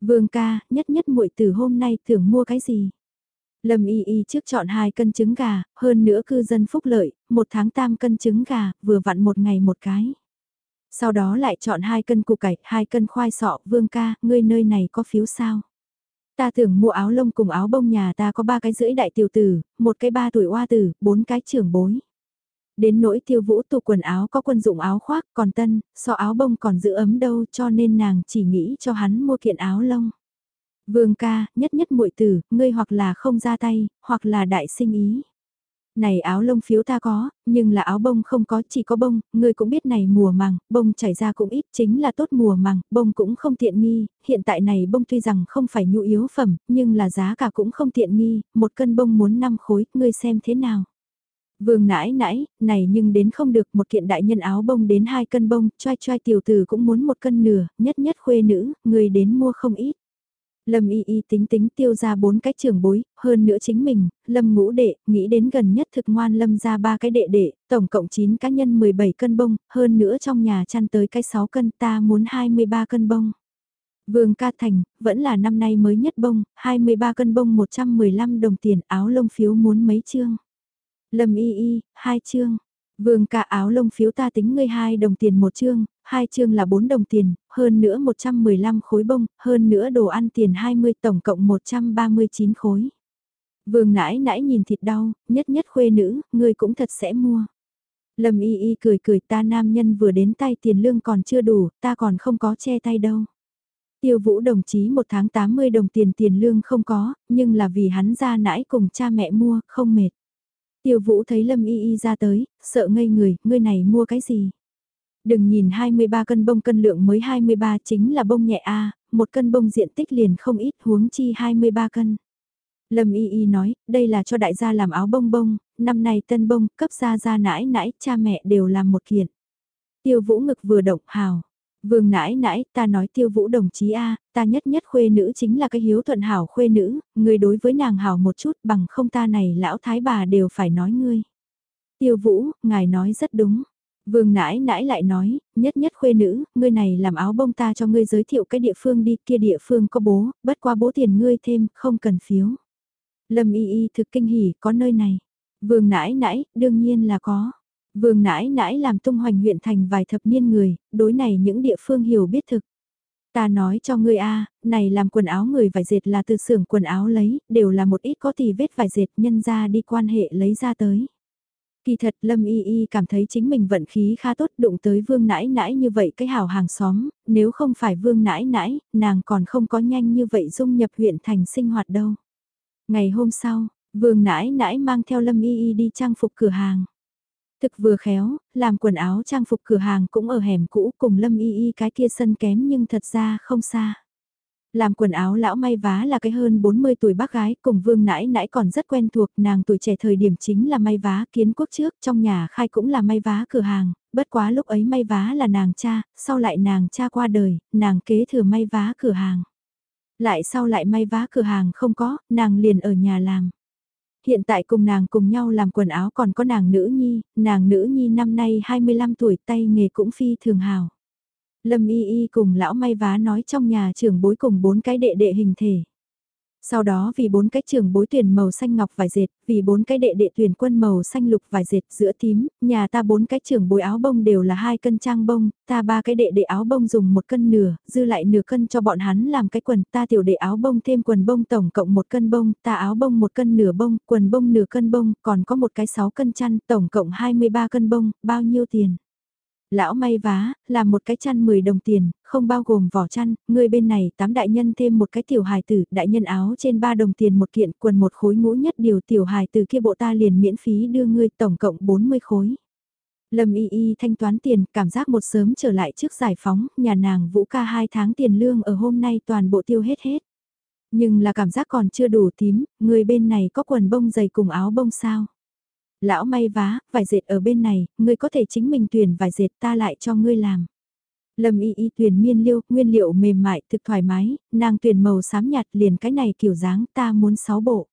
Vương ca, nhất nhất muội từ hôm nay tưởng mua cái gì? Lâm Y Y trước chọn hai cân trứng gà, hơn nữa cư dân phúc lợi, một tháng tam cân trứng gà, vừa vặn một ngày một cái. Sau đó lại chọn hai cân củ cải, hai cân khoai sọ, vương ca, ngươi nơi này có phiếu sao? Ta tưởng mua áo lông cùng áo bông nhà ta có ba cái rưỡi đại tiểu tử, một cái ba tuổi oa tử, bốn cái trưởng bối. Đến nỗi tiêu vũ tụ quần áo có quân dụng áo khoác, còn tân, so áo bông còn giữ ấm đâu cho nên nàng chỉ nghĩ cho hắn mua kiện áo lông. Vương ca, nhất nhất muội tử, ngươi hoặc là không ra tay, hoặc là đại sinh ý. Này áo lông phiếu ta có, nhưng là áo bông không có, chỉ có bông, ngươi cũng biết này mùa màng, bông chảy ra cũng ít, chính là tốt mùa màng, bông cũng không tiện nghi, hiện tại này bông tuy rằng không phải nhu yếu phẩm, nhưng là giá cả cũng không tiện nghi, một cân bông muốn 5 khối, ngươi xem thế nào. Vương nãi nãi, này nhưng đến không được một kiện đại nhân áo bông đến hai cân bông, choai choai tiểu tử cũng muốn một cân nửa, nhất nhất khuê nữ, người đến mua không ít. Lâm y y tính tính tiêu ra bốn cái trưởng bối, hơn nữa chính mình, Lâm ngũ đệ, nghĩ đến gần nhất thực ngoan Lâm ra ba cái đệ đệ, tổng cộng 9 cá nhân 17 cân bông, hơn nữa trong nhà chăn tới cái 6 cân ta muốn 23 cân bông. Vương ca thành, vẫn là năm nay mới nhất bông, 23 cân bông 115 đồng tiền áo lông phiếu muốn mấy chương. Lâm y y, hai chương. Vương ca áo lông phiếu ta tính ngươi hai đồng tiền một chương, hai chương là 4 đồng tiền, hơn nữa 115 khối bông, hơn nữa đồ ăn tiền 20 tổng cộng 139 khối. Vương nãi nãi nhìn thịt đau, nhất nhất khuê nữ, ngươi cũng thật sẽ mua. Lâm y y cười cười ta nam nhân vừa đến tay tiền lương còn chưa đủ, ta còn không có che tay đâu. Tiêu vũ đồng chí một tháng 80 đồng tiền tiền lương không có, nhưng là vì hắn ra nãi cùng cha mẹ mua, không mệt. Tiêu vũ thấy Lâm y y ra tới, sợ ngây người, ngươi này mua cái gì? Đừng nhìn 23 cân bông cân lượng mới 23 chính là bông nhẹ A, một cân bông diện tích liền không ít huống chi 23 cân. Lâm Y Y nói, đây là cho đại gia làm áo bông bông, năm nay tân bông, cấp gia gia nãi nãi, cha mẹ đều làm một kiện. Tiêu vũ ngực vừa động hào. Vương nãi nãi, ta nói tiêu vũ đồng chí A, ta nhất nhất khuê nữ chính là cái hiếu thuận hảo khuê nữ, người đối với nàng hảo một chút bằng không ta này lão thái bà đều phải nói ngươi. Tiêu vũ, ngài nói rất đúng. Vương nãi nãi lại nói, nhất nhất khuê nữ, ngươi này làm áo bông ta cho ngươi giới thiệu cái địa phương đi, kia địa phương có bố, bất qua bố tiền ngươi thêm, không cần phiếu. Lâm y y thực kinh hỉ, có nơi này. Vương nãi nãi, đương nhiên là có. Vương nãi nãi làm tung hoành huyện thành vài thập niên người, đối này những địa phương hiểu biết thực. Ta nói cho ngươi a, này làm quần áo người vải dệt là từ xưởng quần áo lấy, đều là một ít có tì vết vải dệt nhân ra đi quan hệ lấy ra tới. Kỳ thật Lâm Y Y cảm thấy chính mình vận khí khá tốt đụng tới vương nãi nãi như vậy cái hào hàng xóm, nếu không phải vương nãi nãi, nàng còn không có nhanh như vậy dung nhập huyện thành sinh hoạt đâu. Ngày hôm sau, vương nãi nãi mang theo Lâm Y Y đi trang phục cửa hàng. Thực vừa khéo, làm quần áo trang phục cửa hàng cũng ở hẻm cũ cùng Lâm Y Y cái kia sân kém nhưng thật ra không xa. Làm quần áo lão may vá là cái hơn 40 tuổi bác gái cùng vương nãi nãi còn rất quen thuộc nàng tuổi trẻ thời điểm chính là may vá kiến quốc trước trong nhà khai cũng là may vá cửa hàng, bất quá lúc ấy may vá là nàng cha, sau lại nàng cha qua đời, nàng kế thừa may vá cửa hàng. Lại sau lại may vá cửa hàng không có, nàng liền ở nhà làm. Hiện tại cùng nàng cùng nhau làm quần áo còn có nàng nữ nhi, nàng nữ nhi năm nay 25 tuổi tay nghề cũng phi thường hào. Lâm Y Y cùng lão may vá nói trong nhà trưởng bối cùng bốn cái đệ đệ hình thể. Sau đó vì bốn cái trưởng bối tuyển màu xanh ngọc vải dệt, vì bốn cái đệ đệ tuyển quân màu xanh lục vải dệt giữa tím, nhà ta bốn cái trưởng bối áo bông đều là hai cân trang bông, ta ba cái đệ đệ áo bông dùng một cân nửa, dư lại nửa cân cho bọn hắn làm cái quần, ta tiểu đệ áo bông thêm quần bông tổng cộng một cân bông, ta áo bông một cân nửa bông, quần bông nửa cân bông, còn có một cái sáu cân chăn, tổng cộng 23 cân bông, bao nhiêu tiền? Lão may vá, làm một cái chăn 10 đồng tiền, không bao gồm vỏ chăn, người bên này tám đại nhân thêm một cái tiểu hài tử, đại nhân áo trên 3 đồng tiền một kiện, quần một khối ngũ nhất điều tiểu hài tử kia bộ ta liền miễn phí đưa ngươi tổng cộng 40 khối. Lâm y y thanh toán tiền, cảm giác một sớm trở lại trước giải phóng, nhà nàng vũ ca hai tháng tiền lương ở hôm nay toàn bộ tiêu hết hết. Nhưng là cảm giác còn chưa đủ tím, người bên này có quần bông dày cùng áo bông sao. Lão may vá, vải dệt ở bên này, ngươi có thể chính mình tuyển vải dệt ta lại cho ngươi làm. Lâm y y tuyển miên liêu, nguyên liệu mềm mại, thực thoải mái, nàng tuyển màu xám nhạt liền cái này kiểu dáng ta muốn 6 bộ.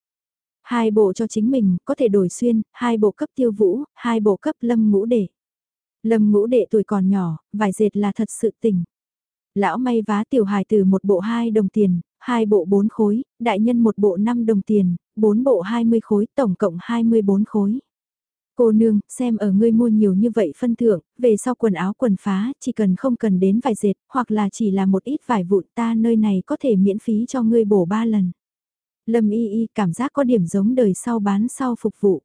Hai bộ cho chính mình, có thể đổi xuyên, hai bộ cấp tiêu vũ, hai bộ cấp lâm ngũ đệ. Lâm ngũ đệ tuổi còn nhỏ, vải dệt là thật sự tình. Lão may vá tiểu hài từ một bộ hai đồng tiền, hai bộ bốn khối, đại nhân một bộ 5 đồng tiền, bốn bộ 20 khối, tổng cộng 24 khối. Cô nương, xem ở ngươi mua nhiều như vậy phân thưởng về sau quần áo quần phá, chỉ cần không cần đến vài dệt, hoặc là chỉ là một ít vải vụn ta nơi này có thể miễn phí cho ngươi bổ ba lần. Lâm y y cảm giác có điểm giống đời sau bán sau phục vụ.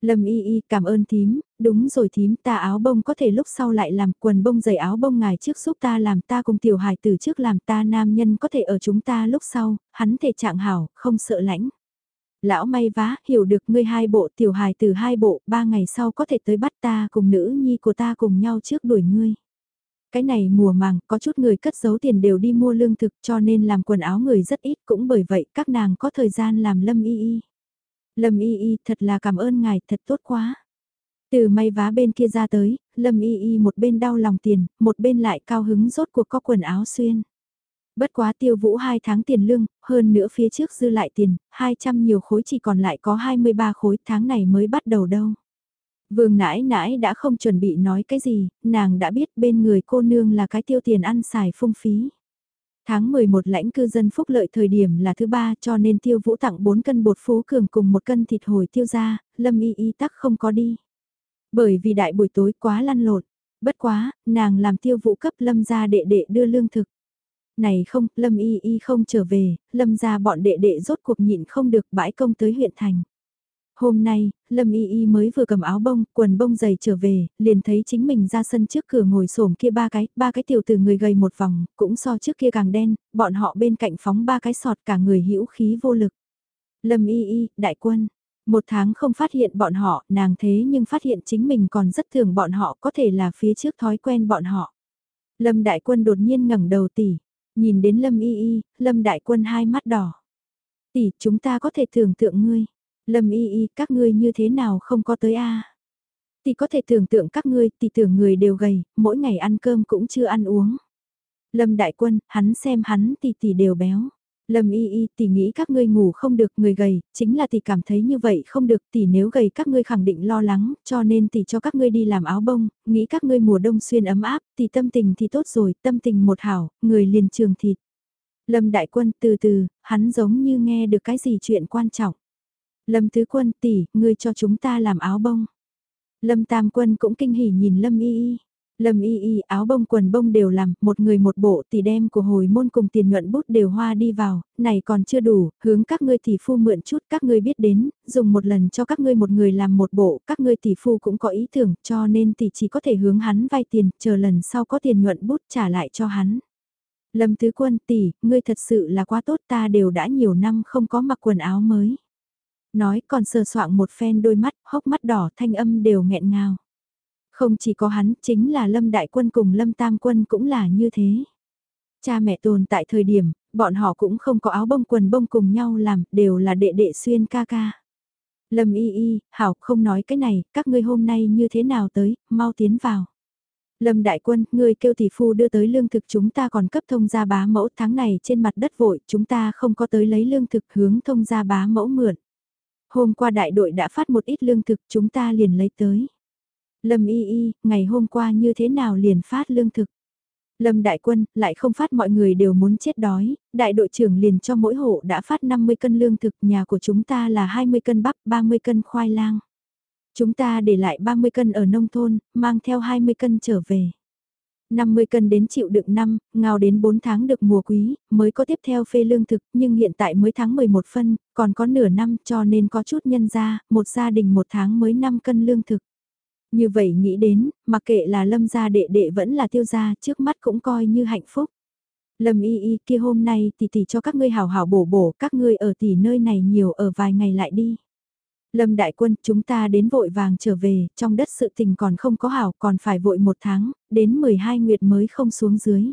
Lâm y y cảm ơn thím, đúng rồi thím ta áo bông có thể lúc sau lại làm quần bông giày áo bông ngài trước giúp ta làm ta cùng tiểu hài từ trước làm ta nam nhân có thể ở chúng ta lúc sau, hắn thể trạng hảo, không sợ lãnh. Lão may vá, hiểu được ngươi hai bộ tiểu hài từ hai bộ, ba ngày sau có thể tới bắt ta cùng nữ nhi của ta cùng nhau trước đuổi ngươi. Cái này mùa màng, có chút người cất giấu tiền đều đi mua lương thực cho nên làm quần áo người rất ít cũng bởi vậy các nàng có thời gian làm lâm y y. Lâm y y thật là cảm ơn ngài, thật tốt quá. Từ may vá bên kia ra tới, Lâm y y một bên đau lòng tiền, một bên lại cao hứng rốt cuộc có quần áo xuyên. Bất quá tiêu vũ 2 tháng tiền lương, hơn nữa phía trước dư lại tiền, 200 nhiều khối chỉ còn lại có 23 khối tháng này mới bắt đầu đâu. Vương nãi nãi đã không chuẩn bị nói cái gì, nàng đã biết bên người cô nương là cái tiêu tiền ăn xài phung phí. Tháng 11 lãnh cư dân phúc lợi thời điểm là thứ ba cho nên tiêu vũ tặng 4 cân bột phú cường cùng một cân thịt hồi tiêu ra, lâm y y tắc không có đi. Bởi vì đại buổi tối quá lăn lộn, bất quá, nàng làm tiêu vũ cấp lâm ra đệ đệ đưa lương thực. Này không, Lâm Y Y không trở về, Lâm ra bọn đệ đệ rốt cuộc nhịn không được bãi công tới huyện thành. Hôm nay, Lâm Y Y mới vừa cầm áo bông, quần bông dày trở về, liền thấy chính mình ra sân trước cửa ngồi xổm kia ba cái, ba cái tiểu từ người gầy một vòng, cũng so trước kia càng đen, bọn họ bên cạnh phóng ba cái sọt cả người hữu khí vô lực. Lâm Y Y, đại quân, một tháng không phát hiện bọn họ, nàng thế nhưng phát hiện chính mình còn rất thường bọn họ có thể là phía trước thói quen bọn họ. Lâm đại quân đột nhiên ngẩng đầu tỉ, Nhìn đến Lâm Y Y, Lâm Đại Quân hai mắt đỏ. Tỷ, chúng ta có thể tưởng tượng ngươi. Lâm Y Y, các ngươi như thế nào không có tới a? Tỷ có thể tưởng tượng các ngươi, tỷ tưởng người đều gầy, mỗi ngày ăn cơm cũng chưa ăn uống. Lâm Đại Quân, hắn xem hắn tỷ tỷ đều béo. Lâm y y tỷ nghĩ các ngươi ngủ không được người gầy, chính là tỷ cảm thấy như vậy không được tỷ nếu gầy các ngươi khẳng định lo lắng, cho nên tỷ cho các ngươi đi làm áo bông, nghĩ các ngươi mùa đông xuyên ấm áp, tỷ tâm tình thì tốt rồi, tâm tình một hảo, người liền trường thịt. Lâm đại quân từ từ, hắn giống như nghe được cái gì chuyện quan trọng. Lâm tứ quân tỷ, ngươi cho chúng ta làm áo bông. Lâm tam quân cũng kinh hỉ nhìn Lâm y y. Lâm y y áo bông quần bông đều làm, một người một bộ tỷ đem của hồi môn cùng tiền nhuận bút đều hoa đi vào, này còn chưa đủ, hướng các ngươi tỷ phu mượn chút các ngươi biết đến, dùng một lần cho các ngươi một người làm một bộ, các ngươi tỷ phu cũng có ý tưởng cho nên tỷ chỉ có thể hướng hắn vay tiền, chờ lần sau có tiền nhuận bút trả lại cho hắn. Lâm tứ quân tỷ, ngươi thật sự là quá tốt ta đều đã nhiều năm không có mặc quần áo mới. Nói còn sờ soạng một phen đôi mắt, hốc mắt đỏ thanh âm đều nghẹn ngào. Không chỉ có hắn, chính là Lâm Đại Quân cùng Lâm Tam Quân cũng là như thế. Cha mẹ tồn tại thời điểm, bọn họ cũng không có áo bông quần bông cùng nhau làm, đều là đệ đệ xuyên ca ca. Lâm y y, hảo không nói cái này, các ngươi hôm nay như thế nào tới, mau tiến vào. Lâm đại quân, ngươi kêu tỷ phu đưa tới lương thực chúng ta còn cấp thông gia bá mẫu tháng này trên mặt đất vội, chúng ta không có tới lấy lương thực hướng thông gia bá mẫu mượn. Hôm qua đại đội đã phát một ít lương thực chúng ta liền lấy tới. Lâm y y, ngày hôm qua như thế nào liền phát lương thực. Lâm Đại Quân lại không phát mọi người đều muốn chết đói, đại đội trưởng liền cho mỗi hộ đã phát 50 cân lương thực, nhà của chúng ta là 20 cân bắp, 30 cân khoai lang. Chúng ta để lại 30 cân ở nông thôn, mang theo 20 cân trở về. 50 cân đến chịu đựng năm, ngao đến 4 tháng được mùa quý, mới có tiếp theo phê lương thực, nhưng hiện tại mới tháng 11 phân, còn có nửa năm cho nên có chút nhân ra, một gia đình một tháng mới 5 cân lương thực. Như vậy nghĩ đến, mặc kệ là lâm gia đệ đệ vẫn là tiêu gia, trước mắt cũng coi như hạnh phúc. Lâm y y kia hôm nay tỷ tỷ cho các ngươi hào hảo bổ bổ, các ngươi ở tỷ nơi này nhiều ở vài ngày lại đi. Lâm đại quân, chúng ta đến vội vàng trở về, trong đất sự tình còn không có hảo, còn phải vội một tháng, đến 12 nguyệt mới không xuống dưới.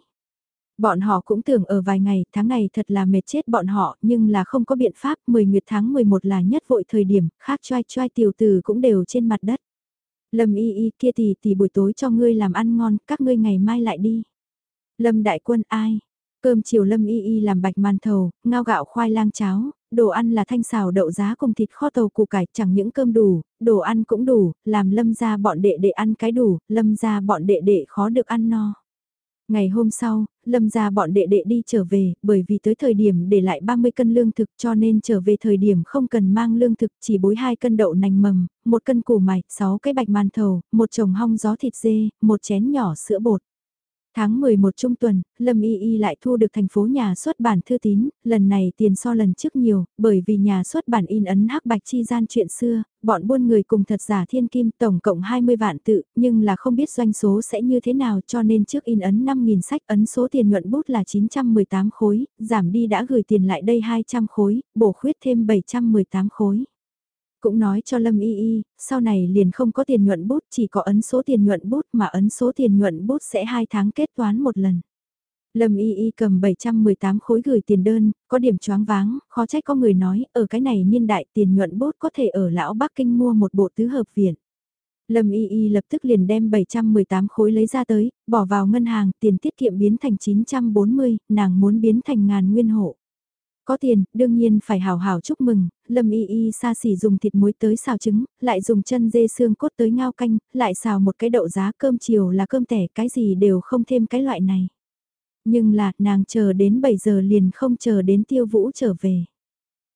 Bọn họ cũng tưởng ở vài ngày, tháng này thật là mệt chết bọn họ, nhưng là không có biện pháp, 10 nguyệt tháng 11 là nhất vội thời điểm, khác choai choai tiểu từ cũng đều trên mặt đất. Lâm y y kia thì thì buổi tối cho ngươi làm ăn ngon, các ngươi ngày mai lại đi. Lâm đại quân ai? Cơm chiều Lâm y y làm bạch màn thầu, ngao gạo khoai lang cháo, đồ ăn là thanh xào đậu giá cùng thịt kho tàu củ cải, chẳng những cơm đủ, đồ ăn cũng đủ, làm lâm ra bọn đệ đệ ăn cái đủ, lâm ra bọn đệ đệ khó được ăn no. Ngày hôm sau, lâm ra bọn đệ đệ đi trở về, bởi vì tới thời điểm để lại 30 cân lương thực cho nên trở về thời điểm không cần mang lương thực chỉ bối 2 cân đậu nành mầm, 1 cân củ mạch, 6 cái bạch màn thầu, một chồng hong gió thịt dê, một chén nhỏ sữa bột. Tháng 11 trung tuần, Lâm Y Y lại thu được thành phố nhà xuất bản thư tín, lần này tiền so lần trước nhiều, bởi vì nhà xuất bản in ấn hắc bạch chi gian chuyện xưa, bọn buôn người cùng thật giả thiên kim tổng cộng 20 vạn tự, nhưng là không biết doanh số sẽ như thế nào cho nên trước in ấn 5.000 sách ấn số tiền nhuận bút là 918 khối, giảm đi đã gửi tiền lại đây 200 khối, bổ khuyết thêm 718 khối cũng nói cho Lâm Y Y, sau này liền không có tiền nhuận bút, chỉ có ấn số tiền nhuận bút mà ấn số tiền nhuận bút sẽ hai tháng kết toán một lần. Lâm Y Y cầm 718 khối gửi tiền đơn, có điểm choáng váng, khó trách có người nói, ở cái này niên đại tiền nhuận bút có thể ở lão Bắc Kinh mua một bộ tứ hợp viện. Lâm Y Y lập tức liền đem 718 khối lấy ra tới, bỏ vào ngân hàng, tiền tiết kiệm biến thành 940, nàng muốn biến thành ngàn nguyên hộ. Có tiền, đương nhiên phải hào hào chúc mừng, Lâm Y Y xa xỉ dùng thịt muối tới xào trứng, lại dùng chân dê xương cốt tới ngao canh, lại xào một cái đậu giá cơm chiều là cơm tẻ, cái gì đều không thêm cái loại này. Nhưng là, nàng chờ đến 7 giờ liền không chờ đến tiêu vũ trở về.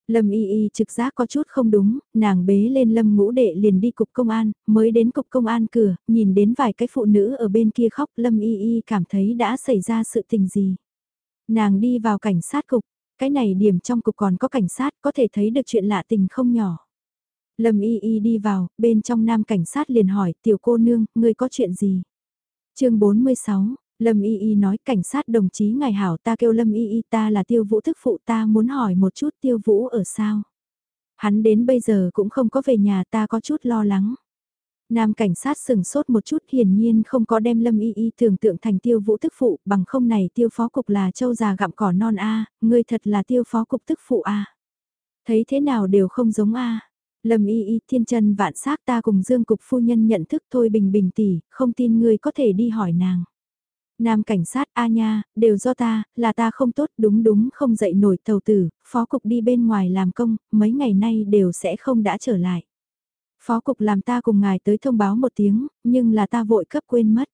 Lâm Y Y trực giác có chút không đúng, nàng bế lên Lâm ngũ đệ liền đi cục công an, mới đến cục công an cửa, nhìn đến vài cái phụ nữ ở bên kia khóc Lâm Y Y cảm thấy đã xảy ra sự tình gì. Nàng đi vào cảnh sát cục, cái này điểm trong cục còn có cảnh sát có thể thấy được chuyện lạ tình không nhỏ. Lâm Y Y đi vào, bên trong nam cảnh sát liền hỏi tiểu cô nương, ngươi có chuyện gì? chương 46, Lâm Y Y nói cảnh sát đồng chí ngài hảo ta kêu Lâm Y Y ta là tiêu vũ thức phụ ta muốn hỏi một chút tiêu vũ ở sao? Hắn đến bây giờ cũng không có về nhà ta có chút lo lắng. Nam cảnh sát sừng sốt một chút hiển nhiên không có đem lâm y y tưởng tượng thành tiêu vũ tức phụ, bằng không này tiêu phó cục là châu già gặm cỏ non A, ngươi thật là tiêu phó cục tức phụ A. Thấy thế nào đều không giống A. Lâm y y thiên chân vạn xác ta cùng dương cục phu nhân nhận thức thôi bình bình tỷ, không tin ngươi có thể đi hỏi nàng. Nam cảnh sát A nha, đều do ta, là ta không tốt đúng đúng không dậy nổi tàu tử, phó cục đi bên ngoài làm công, mấy ngày nay đều sẽ không đã trở lại. Phó cục làm ta cùng ngài tới thông báo một tiếng, nhưng là ta vội cấp quên mất.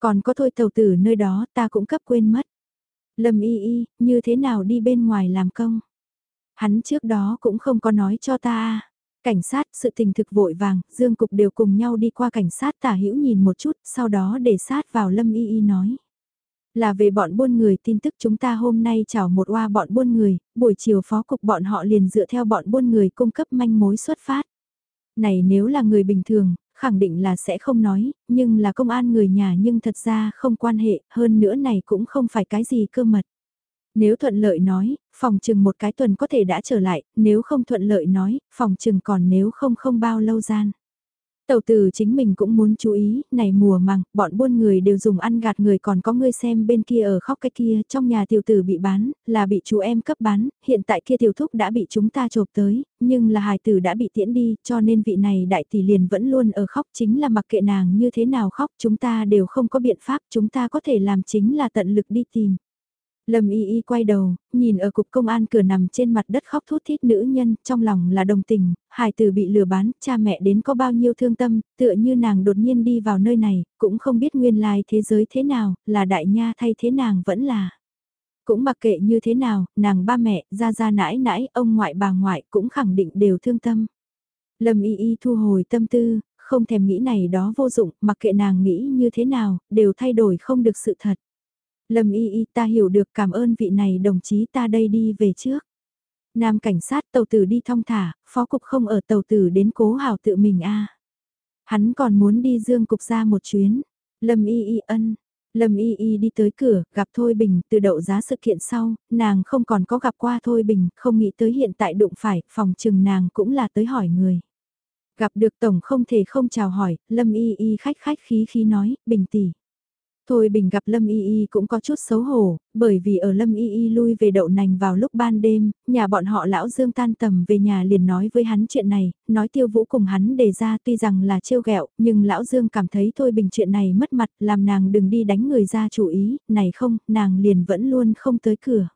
Còn có thôi tàu tử nơi đó ta cũng cấp quên mất. Lâm y y, như thế nào đi bên ngoài làm công? Hắn trước đó cũng không có nói cho ta Cảnh sát, sự tình thực vội vàng, Dương Cục đều cùng nhau đi qua cảnh sát tả hữu nhìn một chút, sau đó để sát vào Lâm Y Y nói. Là về bọn buôn người tin tức chúng ta hôm nay chào một oa bọn buôn người, buổi chiều phó cục bọn họ liền dựa theo bọn buôn người cung cấp manh mối xuất phát này nếu là người bình thường, khẳng định là sẽ không nói, nhưng là công an người nhà nhưng thật ra không quan hệ, hơn nữa này cũng không phải cái gì cơ mật. Nếu thuận lợi nói, phòng trừng một cái tuần có thể đã trở lại, nếu không thuận lợi nói, phòng trừng còn nếu không không bao lâu gian. Tàu tử chính mình cũng muốn chú ý, này mùa màng, bọn buôn người đều dùng ăn gạt người còn có người xem bên kia ở khóc cái kia, trong nhà tiểu tử bị bán, là bị chú em cấp bán, hiện tại kia tiểu thúc đã bị chúng ta chộp tới, nhưng là hài tử đã bị tiễn đi, cho nên vị này đại tỷ liền vẫn luôn ở khóc chính là mặc kệ nàng như thế nào khóc chúng ta đều không có biện pháp, chúng ta có thể làm chính là tận lực đi tìm. Lâm Y Y quay đầu, nhìn ở cục công an cửa nằm trên mặt đất khóc thút thít nữ nhân, trong lòng là đồng tình, hài tử bị lừa bán, cha mẹ đến có bao nhiêu thương tâm, tựa như nàng đột nhiên đi vào nơi này, cũng không biết nguyên lai thế giới thế nào, là đại nha thay thế nàng vẫn là. Cũng mặc kệ như thế nào, nàng ba mẹ, ra ra nãi nãi, ông ngoại bà ngoại cũng khẳng định đều thương tâm. Lâm Y Y thu hồi tâm tư, không thèm nghĩ này đó vô dụng, mặc kệ nàng nghĩ như thế nào, đều thay đổi không được sự thật. Lâm y y ta hiểu được cảm ơn vị này đồng chí ta đây đi về trước. Nam cảnh sát tàu tử đi thong thả, phó cục không ở tàu tử đến cố hào tự mình a Hắn còn muốn đi dương cục ra một chuyến. Lâm y y ân. Lâm y y đi tới cửa, gặp Thôi Bình, từ đậu giá sự kiện sau, nàng không còn có gặp qua Thôi Bình, không nghĩ tới hiện tại đụng phải, phòng trừng nàng cũng là tới hỏi người. Gặp được Tổng không thể không chào hỏi, Lâm y y khách khách khí khí nói, Bình tỷ. Thôi Bình gặp Lâm Y Y cũng có chút xấu hổ, bởi vì ở Lâm Y Y lui về đậu nành vào lúc ban đêm, nhà bọn họ lão Dương tan tầm về nhà liền nói với hắn chuyện này, nói tiêu vũ cùng hắn đề ra tuy rằng là trêu ghẹo nhưng lão Dương cảm thấy Thôi Bình chuyện này mất mặt, làm nàng đừng đi đánh người ra chủ ý, này không, nàng liền vẫn luôn không tới cửa.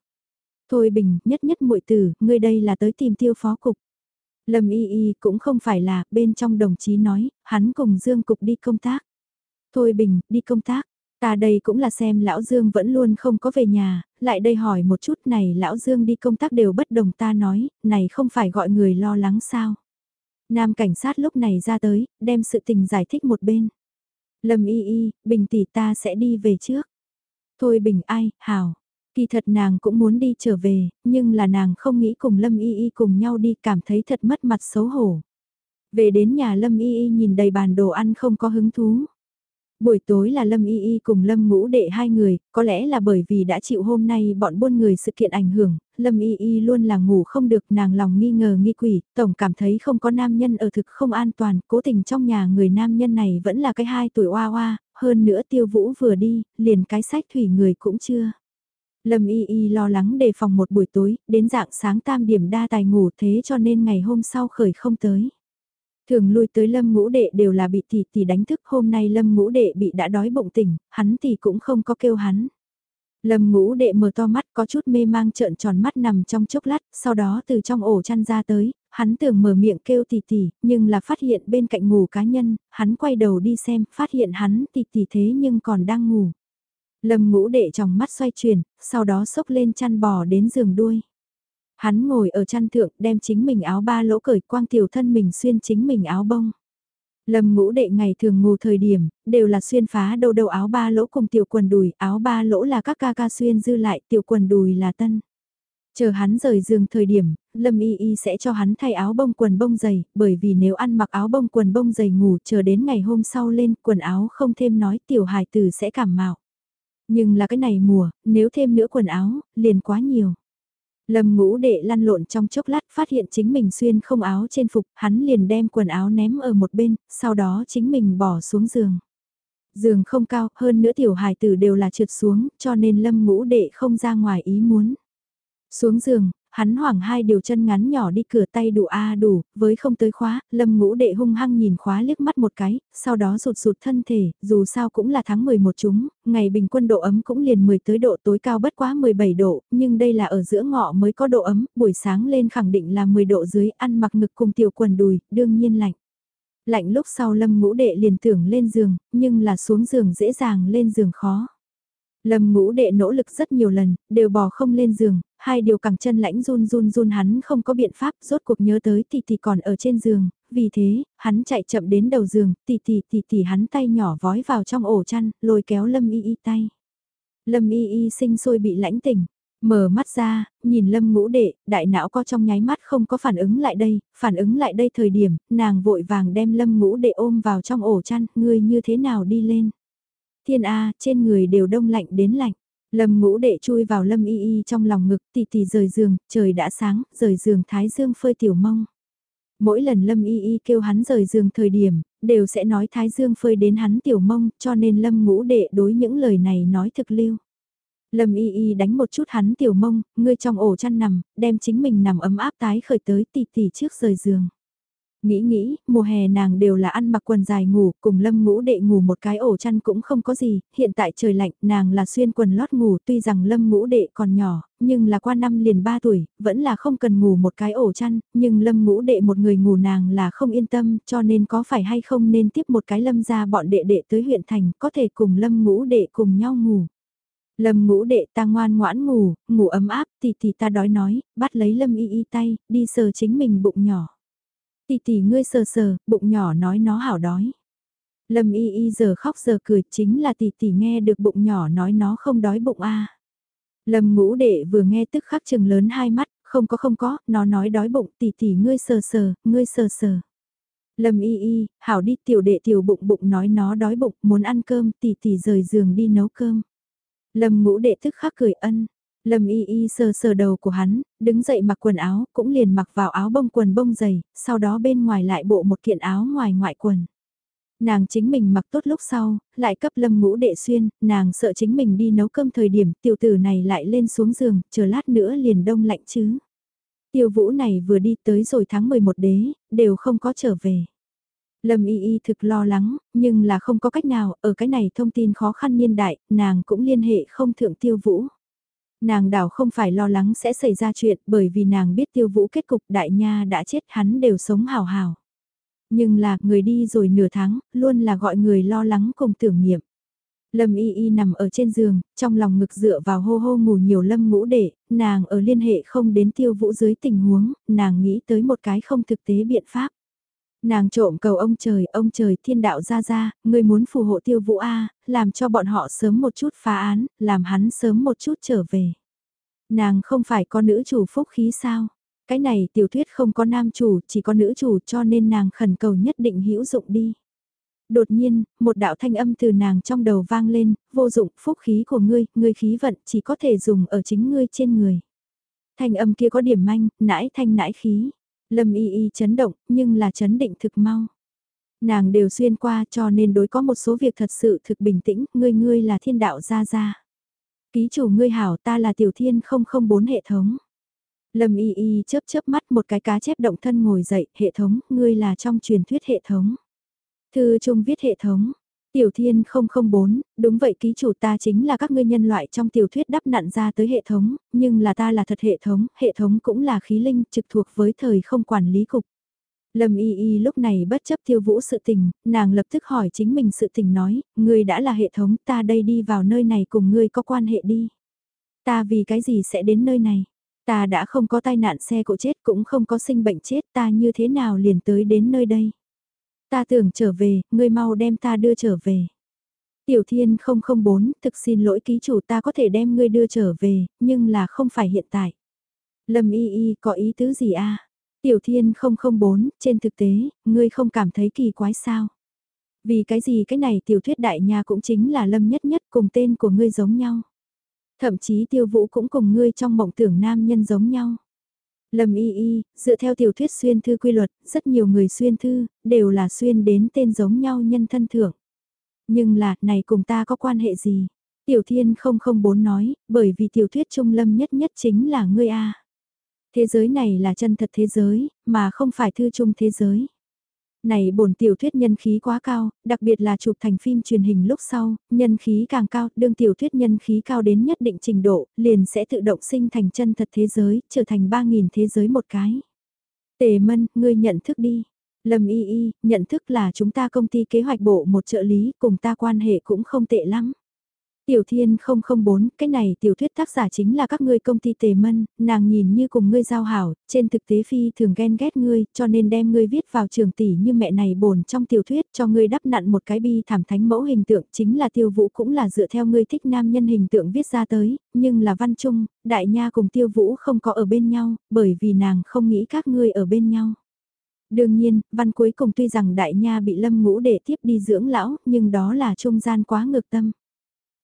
Thôi Bình, nhất nhất muội tử, ngươi đây là tới tìm tiêu phó cục. Lâm Y Y cũng không phải là, bên trong đồng chí nói, hắn cùng Dương cục đi công tác. Thôi Bình, đi công tác Ta đây cũng là xem lão Dương vẫn luôn không có về nhà, lại đây hỏi một chút này lão Dương đi công tác đều bất đồng ta nói, này không phải gọi người lo lắng sao. Nam cảnh sát lúc này ra tới, đem sự tình giải thích một bên. Lâm y y, bình tỷ ta sẽ đi về trước. Thôi bình ai, hào. Kỳ thật nàng cũng muốn đi trở về, nhưng là nàng không nghĩ cùng Lâm y y cùng nhau đi cảm thấy thật mất mặt xấu hổ. Về đến nhà Lâm y y nhìn đầy bàn đồ ăn không có hứng thú. Buổi tối là Lâm Y Y cùng Lâm Ngũ Đệ hai người, có lẽ là bởi vì đã chịu hôm nay bọn buôn người sự kiện ảnh hưởng, Lâm Y Y luôn là ngủ không được nàng lòng nghi ngờ nghi quỷ, tổng cảm thấy không có nam nhân ở thực không an toàn, cố tình trong nhà người nam nhân này vẫn là cái hai tuổi oa oa, hơn nữa tiêu vũ vừa đi, liền cái sách thủy người cũng chưa. Lâm Y Y lo lắng đề phòng một buổi tối, đến dạng sáng tam điểm đa tài ngủ thế cho nên ngày hôm sau khởi không tới. Thường lui tới lâm ngũ đệ đều là bị tỷ tỷ đánh thức hôm nay lâm ngũ đệ bị đã đói bụng tỉnh, hắn tỷ cũng không có kêu hắn. Lâm ngũ đệ mở to mắt có chút mê mang trợn tròn mắt nằm trong chốc lát, sau đó từ trong ổ chăn ra tới, hắn tưởng mở miệng kêu tỷ tỷ, nhưng là phát hiện bên cạnh ngủ cá nhân, hắn quay đầu đi xem, phát hiện hắn tỷ tỷ thế nhưng còn đang ngủ. Lâm ngũ đệ trong mắt xoay chuyển, sau đó sốc lên chăn bò đến giường đuôi. Hắn ngồi ở chăn thượng đem chính mình áo ba lỗ cởi quang tiểu thân mình xuyên chính mình áo bông. Lâm ngũ đệ ngày thường ngủ thời điểm, đều là xuyên phá đầu đầu áo ba lỗ cùng tiểu quần đùi, áo ba lỗ là các ca ca xuyên dư lại, tiểu quần đùi là tân. Chờ hắn rời giường thời điểm, Lâm Y Y sẽ cho hắn thay áo bông quần bông dày, bởi vì nếu ăn mặc áo bông quần bông dày ngủ chờ đến ngày hôm sau lên quần áo không thêm nói tiểu hài tử sẽ cảm mạo. Nhưng là cái này mùa, nếu thêm nữa quần áo, liền quá nhiều. Lâm ngũ đệ lăn lộn trong chốc lát phát hiện chính mình xuyên không áo trên phục, hắn liền đem quần áo ném ở một bên, sau đó chính mình bỏ xuống giường. Giường không cao, hơn nữa tiểu hài tử đều là trượt xuống, cho nên lâm ngũ đệ không ra ngoài ý muốn. Xuống giường, hắn hoảng hai điều chân ngắn nhỏ đi cửa tay đủ a đủ, với không tới khóa, lâm ngũ đệ hung hăng nhìn khóa liếc mắt một cái, sau đó rụt rụt thân thể, dù sao cũng là tháng 11 chúng, ngày bình quân độ ấm cũng liền 10 tới độ tối cao bất quá 17 độ, nhưng đây là ở giữa ngọ mới có độ ấm, buổi sáng lên khẳng định là 10 độ dưới, ăn mặc ngực cùng tiểu quần đùi, đương nhiên lạnh. Lạnh lúc sau lâm ngũ đệ liền tưởng lên giường, nhưng là xuống giường dễ dàng lên giường khó. Lâm ngũ đệ nỗ lực rất nhiều lần, đều bò không lên giường, hai điều cẳng chân lãnh run run run hắn không có biện pháp, rốt cuộc nhớ tới tỷ tỷ còn ở trên giường, vì thế, hắn chạy chậm đến đầu giường, tỷ tỷ tỷ tỷ hắn tay nhỏ vói vào trong ổ chăn, lôi kéo Lâm y y tay. Lâm y y sinh sôi bị lãnh tỉnh, mở mắt ra, nhìn Lâm ngũ đệ, đại não có trong nháy mắt không có phản ứng lại đây, phản ứng lại đây thời điểm, nàng vội vàng đem Lâm ngũ đệ ôm vào trong ổ chăn, ngươi như thế nào đi lên. Thiên A, trên người đều đông lạnh đến lạnh. Lâm ngũ đệ chui vào lâm y y trong lòng ngực tì tì rời giường, trời đã sáng, rời giường thái dương phơi tiểu mông. Mỗi lần lâm y y kêu hắn rời giường thời điểm, đều sẽ nói thái dương phơi đến hắn tiểu mông, cho nên lâm ngũ đệ đối những lời này nói thực lưu. Lâm y y đánh một chút hắn tiểu mông, ngươi trong ổ chăn nằm, đem chính mình nằm ấm áp tái khởi tới tì tì trước rời giường. Nghĩ nghĩ, mùa hè nàng đều là ăn mặc quần dài ngủ, cùng lâm ngũ đệ ngủ một cái ổ chăn cũng không có gì, hiện tại trời lạnh, nàng là xuyên quần lót ngủ, tuy rằng lâm ngũ đệ còn nhỏ, nhưng là qua năm liền 3 tuổi, vẫn là không cần ngủ một cái ổ chăn, nhưng lâm ngũ đệ một người ngủ nàng là không yên tâm, cho nên có phải hay không nên tiếp một cái lâm ra bọn đệ đệ tới huyện thành, có thể cùng lâm ngũ đệ cùng nhau ngủ. Lâm ngũ đệ ta ngoan ngoãn ngủ, ngủ ấm áp, thì thì ta đói nói, bắt lấy lâm y y tay, đi sờ chính mình bụng nhỏ. Tỷ tỷ ngươi sờ sờ, bụng nhỏ nói nó hảo đói. Lâm y y giờ khóc giờ cười chính là tỷ tỷ nghe được bụng nhỏ nói nó không đói bụng a. Lâm ngũ đệ vừa nghe tức khắc chừng lớn hai mắt, không có không có, nó nói đói bụng tỷ tỷ ngươi sờ sờ, ngươi sờ sờ. Lâm y y, hảo đi tiểu đệ tiểu bụng bụng nói nó đói bụng, muốn ăn cơm, tỷ tỷ rời giường đi nấu cơm. Lâm ngũ đệ tức khắc cười ân, Lâm y y sờ sờ đầu của hắn, đứng dậy mặc quần áo, cũng liền mặc vào áo bông quần bông dày, sau đó bên ngoài lại bộ một kiện áo ngoài ngoại quần. Nàng chính mình mặc tốt lúc sau, lại cấp lâm ngũ đệ xuyên, nàng sợ chính mình đi nấu cơm thời điểm tiểu tử này lại lên xuống giường, chờ lát nữa liền đông lạnh chứ. Tiêu vũ này vừa đi tới rồi tháng 11 đế, đều không có trở về. Lâm Y Y thực lo lắng, nhưng là không có cách nào, ở cái này thông tin khó khăn niên đại, nàng cũng liên hệ không thượng tiêu vũ. Nàng đảo không phải lo lắng sẽ xảy ra chuyện bởi vì nàng biết tiêu vũ kết cục đại nha đã chết hắn đều sống hào hào. Nhưng là người đi rồi nửa tháng, luôn là gọi người lo lắng cùng tưởng niệm. Lâm Y Y nằm ở trên giường, trong lòng ngực dựa vào hô hô ngủ nhiều lâm ngũ để, nàng ở liên hệ không đến tiêu vũ dưới tình huống, nàng nghĩ tới một cái không thực tế biện pháp. Nàng trộm cầu ông trời, ông trời thiên đạo ra ra, người muốn phù hộ tiêu vũ A, làm cho bọn họ sớm một chút phá án, làm hắn sớm một chút trở về. Nàng không phải có nữ chủ phúc khí sao? Cái này tiểu thuyết không có nam chủ, chỉ có nữ chủ cho nên nàng khẩn cầu nhất định hữu dụng đi. Đột nhiên, một đạo thanh âm từ nàng trong đầu vang lên, vô dụng, phúc khí của ngươi, ngươi khí vận chỉ có thể dùng ở chính ngươi trên người. Thanh âm kia có điểm manh, nãi thanh nãi khí. Lâm y y chấn động, nhưng là chấn định thực mau. Nàng đều xuyên qua cho nên đối có một số việc thật sự thực bình tĩnh, ngươi ngươi là thiên đạo gia gia. Ký chủ ngươi hảo ta là tiểu thiên 004 hệ thống. Lâm y y chớp chớp mắt một cái cá chép động thân ngồi dậy, hệ thống, ngươi là trong truyền thuyết hệ thống. Thư trung viết hệ thống, Tiểu Thiên 004, đúng vậy ký chủ ta chính là các ngươi nhân loại trong tiểu thuyết đắp nặn ra tới hệ thống, nhưng là ta là thật hệ thống, hệ thống cũng là khí linh trực thuộc với thời không quản lý cục. Lâm Y Y lúc này bất chấp tiêu vũ sự tình, nàng lập tức hỏi chính mình sự tình nói, ngươi đã là hệ thống, ta đây đi vào nơi này cùng ngươi có quan hệ đi. Ta vì cái gì sẽ đến nơi này? Ta đã không có tai nạn xe cộ chết cũng không có sinh bệnh chết ta như thế nào liền tới đến nơi đây? Ta tưởng trở về, ngươi mau đem ta đưa trở về. Tiểu Thiên 004, thực xin lỗi ký chủ ta có thể đem ngươi đưa trở về, nhưng là không phải hiện tại. Lâm Y Y có ý tứ gì a? Tiểu Thiên 004, trên thực tế, ngươi không cảm thấy kỳ quái sao? Vì cái gì cái này tiểu thuyết đại nhà cũng chính là Lâm nhất nhất cùng tên của ngươi giống nhau. Thậm chí tiêu vũ cũng cùng ngươi trong mộng tưởng nam nhân giống nhau. Lâm y y, dựa theo tiểu thuyết xuyên thư quy luật, rất nhiều người xuyên thư, đều là xuyên đến tên giống nhau nhân thân thưởng. Nhưng là, này cùng ta có quan hệ gì? Tiểu thiên 004 nói, bởi vì tiểu thuyết trung lâm nhất nhất chính là ngươi A. Thế giới này là chân thật thế giới, mà không phải thư trung thế giới. Này bổn tiểu thuyết nhân khí quá cao, đặc biệt là chụp thành phim truyền hình lúc sau, nhân khí càng cao, đương tiểu thuyết nhân khí cao đến nhất định trình độ, liền sẽ tự động sinh thành chân thật thế giới, trở thành 3.000 thế giới một cái. Tề mân, ngươi nhận thức đi. Lâm y y, nhận thức là chúng ta công ty kế hoạch bộ một trợ lý, cùng ta quan hệ cũng không tệ lắm. Tiểu Thiên 004, cái này tiểu thuyết tác giả chính là các ngươi công ty tề mân, nàng nhìn như cùng ngươi giao hảo, trên thực tế phi thường ghen ghét ngươi, cho nên đem ngươi viết vào trường tỷ như mẹ này bồn trong tiểu thuyết cho ngươi đắp nặn một cái bi thảm thánh mẫu hình tượng chính là tiêu vũ cũng là dựa theo ngươi thích nam nhân hình tượng viết ra tới, nhưng là văn trung, đại nha cùng tiêu vũ không có ở bên nhau, bởi vì nàng không nghĩ các ngươi ở bên nhau. Đương nhiên, văn cuối cùng tuy rằng đại nha bị lâm ngũ để tiếp đi dưỡng lão, nhưng đó là trung gian quá ngược tâm.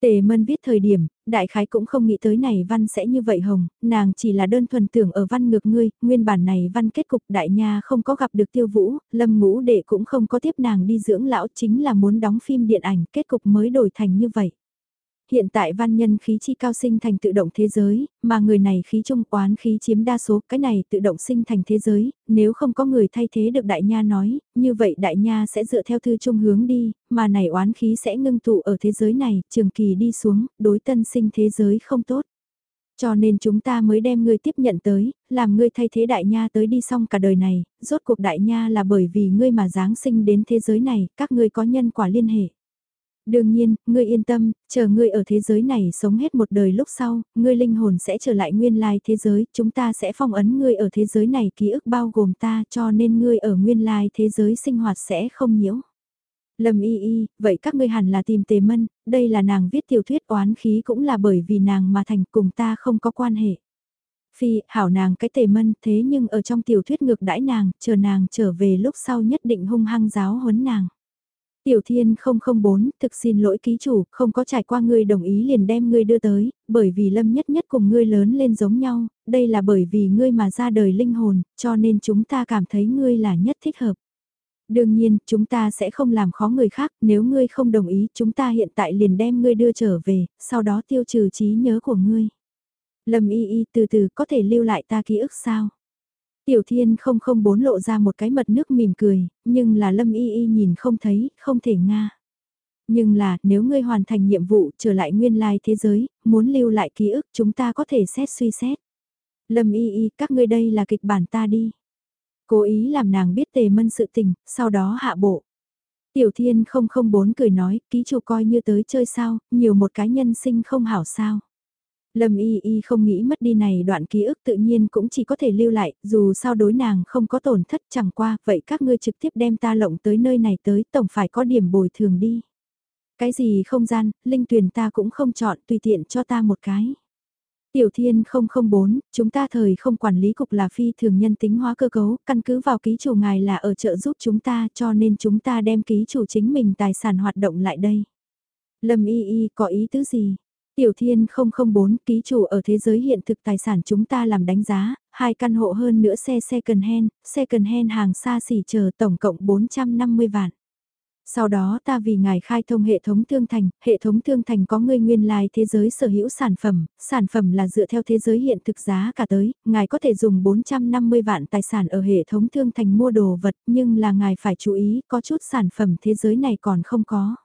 Tề mân viết thời điểm, đại khái cũng không nghĩ tới này văn sẽ như vậy hồng, nàng chỉ là đơn thuần tưởng ở văn ngược ngươi, nguyên bản này văn kết cục đại nha không có gặp được tiêu vũ, lâm ngũ đệ cũng không có tiếp nàng đi dưỡng lão chính là muốn đóng phim điện ảnh, kết cục mới đổi thành như vậy hiện tại văn nhân khí chi cao sinh thành tự động thế giới, mà người này khí trung oán khí chiếm đa số, cái này tự động sinh thành thế giới, nếu không có người thay thế được đại nha nói, như vậy đại nha sẽ dựa theo thư trung hướng đi, mà này oán khí sẽ ngưng tụ ở thế giới này, trường kỳ đi xuống, đối tân sinh thế giới không tốt. Cho nên chúng ta mới đem ngươi tiếp nhận tới, làm ngươi thay thế đại nha tới đi xong cả đời này, rốt cuộc đại nha là bởi vì ngươi mà giáng sinh đến thế giới này, các ngươi có nhân quả liên hệ. Đương nhiên, ngươi yên tâm, chờ ngươi ở thế giới này sống hết một đời lúc sau, ngươi linh hồn sẽ trở lại nguyên lai thế giới, chúng ta sẽ phong ấn ngươi ở thế giới này ký ức bao gồm ta cho nên ngươi ở nguyên lai thế giới sinh hoạt sẽ không nhiễu. Lâm y y, vậy các ngươi hẳn là tìm tề mân, đây là nàng viết tiểu thuyết oán khí cũng là bởi vì nàng mà thành cùng ta không có quan hệ. Phi, hảo nàng cái tề mân thế nhưng ở trong tiểu thuyết ngược đãi nàng, chờ nàng trở về lúc sau nhất định hung hăng giáo huấn nàng. Tiểu Thiên 004, thực xin lỗi ký chủ, không có trải qua ngươi đồng ý liền đem ngươi đưa tới, bởi vì Lâm nhất nhất cùng ngươi lớn lên giống nhau, đây là bởi vì ngươi mà ra đời linh hồn, cho nên chúng ta cảm thấy ngươi là nhất thích hợp. Đương nhiên, chúng ta sẽ không làm khó người khác, nếu ngươi không đồng ý, chúng ta hiện tại liền đem ngươi đưa trở về, sau đó tiêu trừ trí nhớ của ngươi. Lâm y y từ từ có thể lưu lại ta ký ức sao? Tiểu thiên không không bốn lộ ra một cái mật nước mỉm cười, nhưng là lâm y y nhìn không thấy, không thể nga. Nhưng là, nếu ngươi hoàn thành nhiệm vụ trở lại nguyên lai thế giới, muốn lưu lại ký ức chúng ta có thể xét suy xét. Lâm y y, các ngươi đây là kịch bản ta đi. Cố ý làm nàng biết tề mân sự tình, sau đó hạ bộ. Tiểu thiên không không bốn cười nói, ký chủ coi như tới chơi sao, nhiều một cái nhân sinh không hảo sao. Lâm y y không nghĩ mất đi này đoạn ký ức tự nhiên cũng chỉ có thể lưu lại, dù sao đối nàng không có tổn thất chẳng qua, vậy các ngươi trực tiếp đem ta lộng tới nơi này tới, tổng phải có điểm bồi thường đi. Cái gì không gian, linh tuyển ta cũng không chọn, tùy tiện cho ta một cái. Tiểu Thiên 004, chúng ta thời không quản lý cục là phi thường nhân tính hóa cơ cấu, căn cứ vào ký chủ ngài là ở trợ giúp chúng ta cho nên chúng ta đem ký chủ chính mình tài sản hoạt động lại đây. Lâm Y Y có ý tứ gì? Tiểu Thiên 004 ký chủ ở thế giới hiện thực tài sản chúng ta làm đánh giá, hai căn hộ hơn nữa xe second hand, second hand hàng xa xỉ chờ tổng cộng 450 vạn. Sau đó ta vì ngài khai thông hệ thống thương thành, hệ thống thương thành có người nguyên lai thế giới sở hữu sản phẩm, sản phẩm là dựa theo thế giới hiện thực giá cả tới, ngài có thể dùng 450 vạn tài sản ở hệ thống thương thành mua đồ vật nhưng là ngài phải chú ý có chút sản phẩm thế giới này còn không có.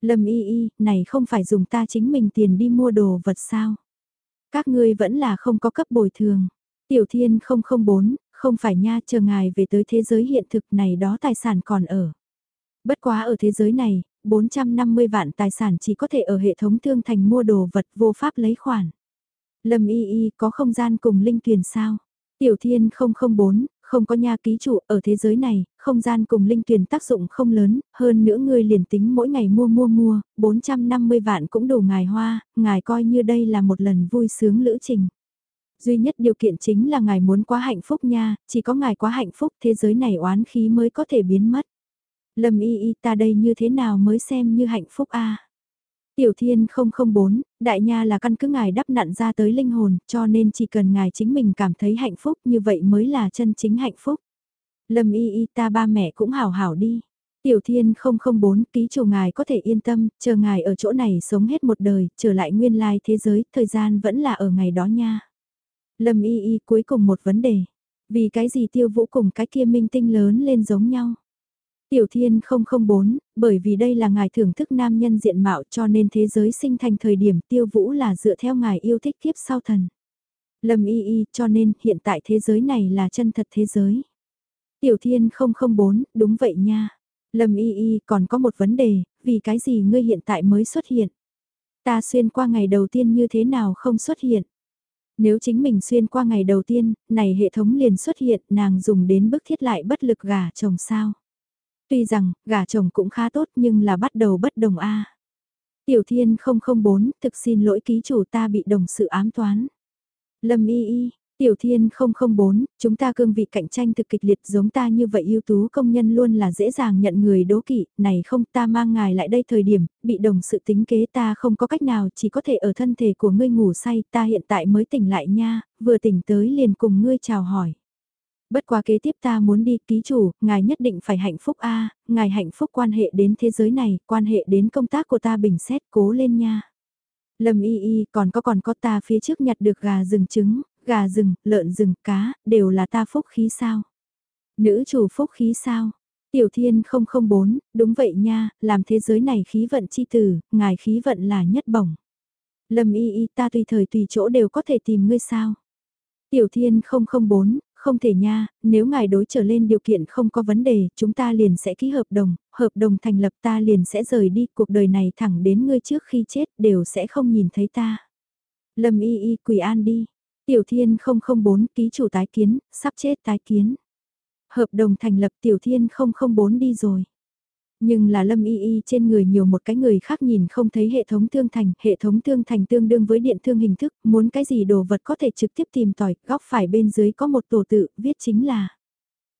Lâm y y, này không phải dùng ta chính mình tiền đi mua đồ vật sao? Các ngươi vẫn là không có cấp bồi thường. Tiểu thiên 004, không phải nha chờ ngài về tới thế giới hiện thực này đó tài sản còn ở. Bất quá ở thế giới này, 450 vạn tài sản chỉ có thể ở hệ thống thương thành mua đồ vật vô pháp lấy khoản. Lâm y y có không gian cùng linh tuyển sao? Tiểu thiên 004, không có nha ký chủ ở thế giới này, không gian cùng linh tuyển tác dụng không lớn, hơn nữa ngươi liền tính mỗi ngày mua mua mua, 450 vạn cũng đủ ngài hoa, ngài coi như đây là một lần vui sướng lữ trình. Duy nhất điều kiện chính là ngài muốn quá hạnh phúc nha, chỉ có ngài quá hạnh phúc thế giới này oán khí mới có thể biến mất. Lâm y y ta đây như thế nào mới xem như hạnh phúc a Tiểu thiên 004, đại nha là căn cứ ngài đắp nặn ra tới linh hồn, cho nên chỉ cần ngài chính mình cảm thấy hạnh phúc như vậy mới là chân chính hạnh phúc. Lâm y y ta ba mẹ cũng hảo hảo đi. Tiểu thiên 004, ký chủ ngài có thể yên tâm, chờ ngài ở chỗ này sống hết một đời, trở lại nguyên lai thế giới, thời gian vẫn là ở ngày đó nha. Lâm y y cuối cùng một vấn đề. Vì cái gì tiêu vũ cùng cái kia minh tinh lớn lên giống nhau? Tiểu Thiên 004, bởi vì đây là ngài thưởng thức nam nhân diện mạo cho nên thế giới sinh thành thời điểm tiêu vũ là dựa theo ngài yêu thích kiếp sau thần. Lâm y y cho nên hiện tại thế giới này là chân thật thế giới. Tiểu Thiên 004, đúng vậy nha. Lâm y y còn có một vấn đề, vì cái gì ngươi hiện tại mới xuất hiện? Ta xuyên qua ngày đầu tiên như thế nào không xuất hiện? Nếu chính mình xuyên qua ngày đầu tiên, này hệ thống liền xuất hiện, nàng dùng đến bức thiết lại bất lực gà chồng sao? Tuy rằng, gả chồng cũng khá tốt nhưng là bắt đầu bất đồng a. Tiểu Thiên 004, thực xin lỗi ký chủ ta bị đồng sự ám toán. Lâm Y Y, Tiểu Thiên 004, chúng ta cương vị cạnh tranh thực kịch liệt giống ta như vậy ưu tú công nhân luôn là dễ dàng nhận người đố kỵ, này không ta mang ngài lại đây thời điểm, bị đồng sự tính kế ta không có cách nào chỉ có thể ở thân thể của ngươi ngủ say ta hiện tại mới tỉnh lại nha, vừa tỉnh tới liền cùng ngươi chào hỏi. Bất quá kế tiếp ta muốn đi ký chủ, ngài nhất định phải hạnh phúc a ngài hạnh phúc quan hệ đến thế giới này, quan hệ đến công tác của ta bình xét cố lên nha. Lâm y y còn có còn có ta phía trước nhặt được gà rừng trứng, gà rừng, lợn rừng, cá, đều là ta phúc khí sao? Nữ chủ phúc khí sao? Tiểu thiên 004, đúng vậy nha, làm thế giới này khí vận chi tử, ngài khí vận là nhất bổng. Lâm y y ta tùy thời tùy chỗ đều có thể tìm ngươi sao? Tiểu thiên 004, không thể nha, nếu ngài đối trở lên điều kiện không có vấn đề, chúng ta liền sẽ ký hợp đồng, hợp đồng thành lập ta liền sẽ rời đi, cuộc đời này thẳng đến ngươi trước khi chết đều sẽ không nhìn thấy ta. Lâm y y quỳ an đi, tiểu thiên 004 ký chủ tái kiến, sắp chết tái kiến. Hợp đồng thành lập tiểu thiên 004 đi rồi. Nhưng là lâm y y trên người nhiều một cái người khác nhìn không thấy hệ thống thương thành, hệ thống thương thành tương đương với điện thương hình thức, muốn cái gì đồ vật có thể trực tiếp tìm tỏi góc phải bên dưới có một tổ tự, viết chính là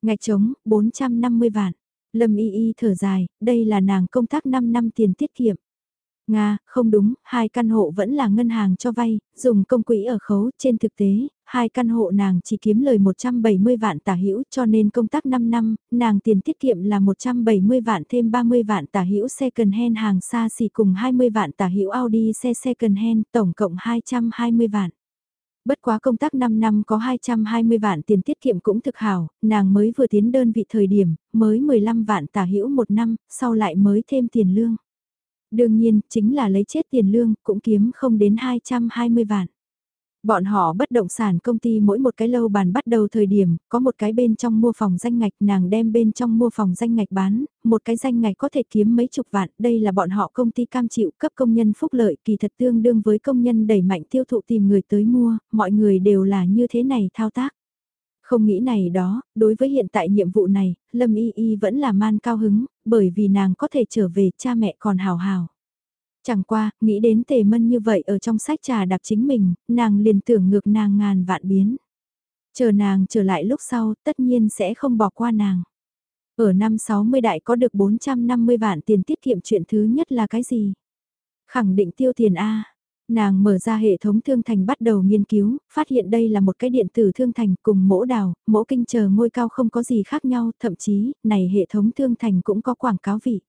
ngạch trống, 450 vạn. Lâm y y thở dài, đây là nàng công tác 5 năm tiền tiết kiệm. Nga, không đúng, hai căn hộ vẫn là ngân hàng cho vay, dùng công quỹ ở khấu, trên thực tế, hai căn hộ nàng chỉ kiếm lời 170 vạn tả hữu cho nên công tác 5 năm, nàng tiền tiết kiệm là 170 vạn thêm 30 vạn tả hữu second hand hàng xa xỉ cùng 20 vạn tả hữu Audi xe second hand tổng cộng 220 vạn. Bất quá công tác 5 năm có 220 vạn tiền tiết kiệm cũng thực hảo, nàng mới vừa tiến đơn vị thời điểm, mới 15 vạn tả hữu một năm, sau lại mới thêm tiền lương. Đương nhiên, chính là lấy chết tiền lương, cũng kiếm không đến 220 vạn. Bọn họ bất động sản công ty mỗi một cái lâu bàn bắt đầu thời điểm, có một cái bên trong mua phòng danh ngạch nàng đem bên trong mua phòng danh ngạch bán, một cái danh ngạch có thể kiếm mấy chục vạn, đây là bọn họ công ty cam chịu cấp công nhân phúc lợi kỳ thật tương đương với công nhân đẩy mạnh tiêu thụ tìm người tới mua, mọi người đều là như thế này thao tác. Không nghĩ này đó, đối với hiện tại nhiệm vụ này, Lâm Y Y vẫn là man cao hứng, bởi vì nàng có thể trở về cha mẹ còn hào hào. Chẳng qua, nghĩ đến tề mân như vậy ở trong sách trà đạp chính mình, nàng liền tưởng ngược nàng ngàn vạn biến. Chờ nàng trở lại lúc sau, tất nhiên sẽ không bỏ qua nàng. Ở năm 60 đại có được 450 vạn tiền tiết kiệm chuyện thứ nhất là cái gì? Khẳng định tiêu tiền A. Nàng mở ra hệ thống thương thành bắt đầu nghiên cứu, phát hiện đây là một cái điện tử thương thành cùng mỗ đào, mỗ kinh chờ ngôi cao không có gì khác nhau, thậm chí, này hệ thống thương thành cũng có quảng cáo vị.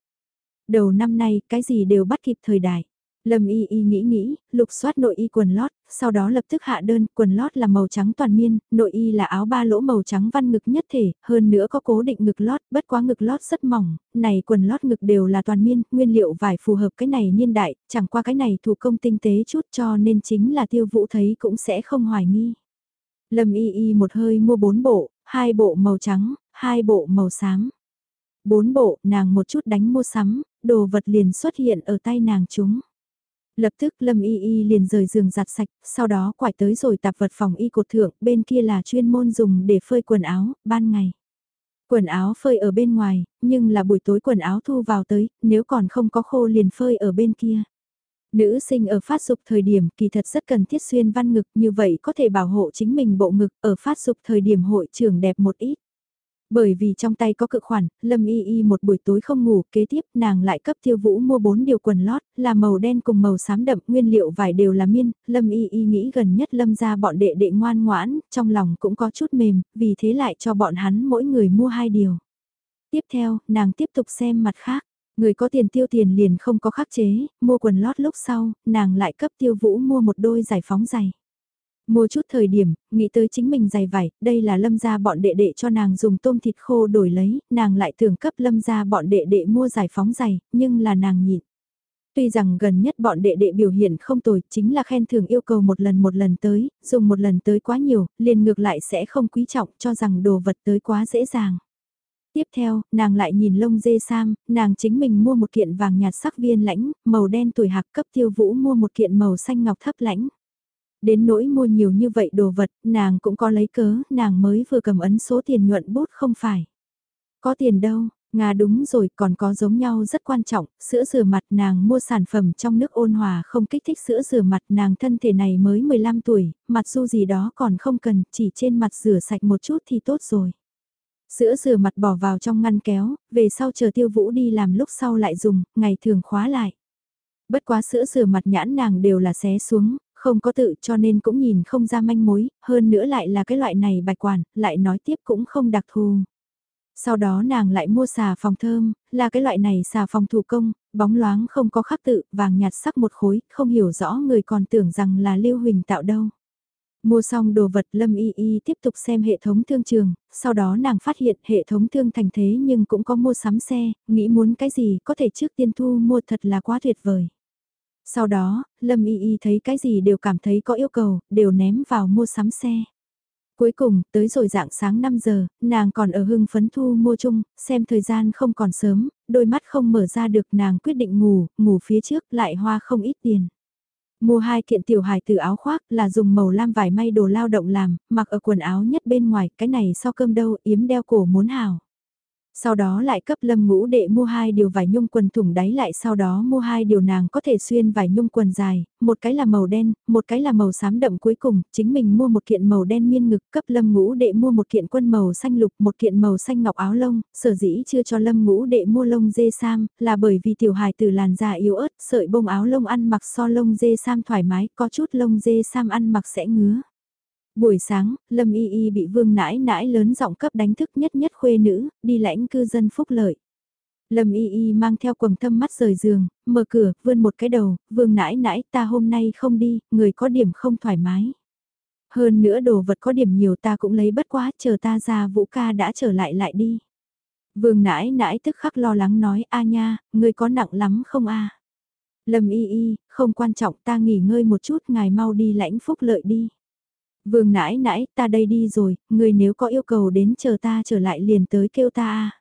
Đầu năm nay, cái gì đều bắt kịp thời đại. Lâm y y nghĩ nghĩ, lục soát nội y quần lót, sau đó lập tức hạ đơn, quần lót là màu trắng toàn miên, nội y là áo ba lỗ màu trắng văn ngực nhất thể, hơn nữa có cố định ngực lót, bất quá ngực lót rất mỏng, này quần lót ngực đều là toàn miên, nguyên liệu vải phù hợp cái này niên đại, chẳng qua cái này thủ công tinh tế chút cho nên chính là tiêu vũ thấy cũng sẽ không hoài nghi. Lâm y y một hơi mua bốn bộ, hai bộ màu trắng, hai bộ màu xám. Bốn bộ, nàng một chút đánh mua sắm, đồ vật liền xuất hiện ở tay nàng chúng. Lập tức Lâm Y Y liền rời giường giặt sạch, sau đó quải tới rồi tạp vật phòng y cột thượng, bên kia là chuyên môn dùng để phơi quần áo, ban ngày. Quần áo phơi ở bên ngoài, nhưng là buổi tối quần áo thu vào tới, nếu còn không có khô liền phơi ở bên kia. Nữ sinh ở phát dục thời điểm kỳ thật rất cần thiết xuyên văn ngực như vậy có thể bảo hộ chính mình bộ ngực ở phát dục thời điểm hội trưởng đẹp một ít. Bởi vì trong tay có cự khoản, Lâm Y Y một buổi tối không ngủ, kế tiếp nàng lại cấp tiêu vũ mua bốn điều quần lót, là màu đen cùng màu xám đậm, nguyên liệu vải đều là miên, Lâm Y Y nghĩ gần nhất Lâm ra bọn đệ đệ ngoan ngoãn, trong lòng cũng có chút mềm, vì thế lại cho bọn hắn mỗi người mua hai điều. Tiếp theo, nàng tiếp tục xem mặt khác, người có tiền tiêu tiền liền không có khắc chế, mua quần lót lúc sau, nàng lại cấp tiêu vũ mua một đôi giải phóng giày. Mua chút thời điểm, nghĩ tới chính mình dày vải, đây là lâm gia bọn đệ đệ cho nàng dùng tôm thịt khô đổi lấy, nàng lại thường cấp lâm gia bọn đệ đệ mua giải phóng giày, nhưng là nàng nhịn. Tuy rằng gần nhất bọn đệ đệ biểu hiện không tồi, chính là khen thưởng yêu cầu một lần một lần tới, dùng một lần tới quá nhiều, liền ngược lại sẽ không quý trọng cho rằng đồ vật tới quá dễ dàng. Tiếp theo, nàng lại nhìn lông dê sam, nàng chính mình mua một kiện vàng nhạt sắc viên lãnh, màu đen tuổi hạc cấp tiêu vũ mua một kiện màu xanh ngọc thấp lãnh. Đến nỗi mua nhiều như vậy đồ vật, nàng cũng có lấy cớ, nàng mới vừa cầm ấn số tiền nhuận bút không phải. Có tiền đâu, Nga đúng rồi, còn có giống nhau rất quan trọng, sữa rửa mặt nàng mua sản phẩm trong nước ôn hòa không kích thích sữa rửa mặt nàng thân thể này mới 15 tuổi, mặt du gì đó còn không cần, chỉ trên mặt rửa sạch một chút thì tốt rồi. Sữa rửa mặt bỏ vào trong ngăn kéo, về sau chờ tiêu vũ đi làm lúc sau lại dùng, ngày thường khóa lại. Bất quá sữa rửa mặt nhãn nàng đều là xé xuống, không có tự cho nên cũng nhìn không ra manh mối, hơn nữa lại là cái loại này bạch quản, lại nói tiếp cũng không đặc thù. Sau đó nàng lại mua xà phòng thơm, là cái loại này xà phòng thủ công, bóng loáng không có khắc tự, vàng nhạt sắc một khối, không hiểu rõ người còn tưởng rằng là Lưu Huỳnh tạo đâu. Mua xong đồ vật Lâm Y Y tiếp tục xem hệ thống thương trường, sau đó nàng phát hiện hệ thống thương thành thế nhưng cũng có mua sắm xe, nghĩ muốn cái gì có thể trước tiên thu mua thật là quá tuyệt vời. Sau đó, Lâm Y Y thấy cái gì đều cảm thấy có yêu cầu, đều ném vào mua sắm xe. Cuối cùng, tới rồi dạng sáng 5 giờ, nàng còn ở hưng phấn thu mua chung, xem thời gian không còn sớm, đôi mắt không mở ra được nàng quyết định ngủ, ngủ phía trước lại hoa không ít tiền. Mua hai kiện tiểu hài từ áo khoác là dùng màu lam vải may đồ lao động làm, mặc ở quần áo nhất bên ngoài, cái này so cơm đâu, yếm đeo cổ muốn hào. Sau đó lại cấp lâm ngũ đệ mua hai điều vải nhung quần thủng đáy lại sau đó mua hai điều nàng có thể xuyên vải nhung quần dài, một cái là màu đen, một cái là màu xám đậm cuối cùng, chính mình mua một kiện màu đen miên ngực cấp lâm ngũ đệ mua một kiện quân màu xanh lục, một kiện màu xanh ngọc áo lông, sở dĩ chưa cho lâm ngũ đệ mua lông dê sam, là bởi vì tiểu hài từ làn da yếu ớt, sợi bông áo lông ăn mặc so lông dê sam thoải mái, có chút lông dê sam ăn mặc sẽ ngứa. Buổi sáng, Lâm Y Y bị vương nãi nãi lớn giọng cấp đánh thức nhất nhất khuê nữ, đi lãnh cư dân phúc lợi. Lâm Y Y mang theo quầng thâm mắt rời giường, mở cửa, vươn một cái đầu, vương nãi nãi ta hôm nay không đi, người có điểm không thoải mái. Hơn nữa đồ vật có điểm nhiều ta cũng lấy bất quá, chờ ta ra vũ ca đã trở lại lại đi. Vương nãi nãi tức khắc lo lắng nói a nha, người có nặng lắm không a Lâm y y, không quan trọng ta nghỉ ngơi một chút ngài mau đi lãnh phúc lợi đi. Vương nãi nãi, ta đây đi rồi, người nếu có yêu cầu đến chờ ta trở lại liền tới kêu ta. À.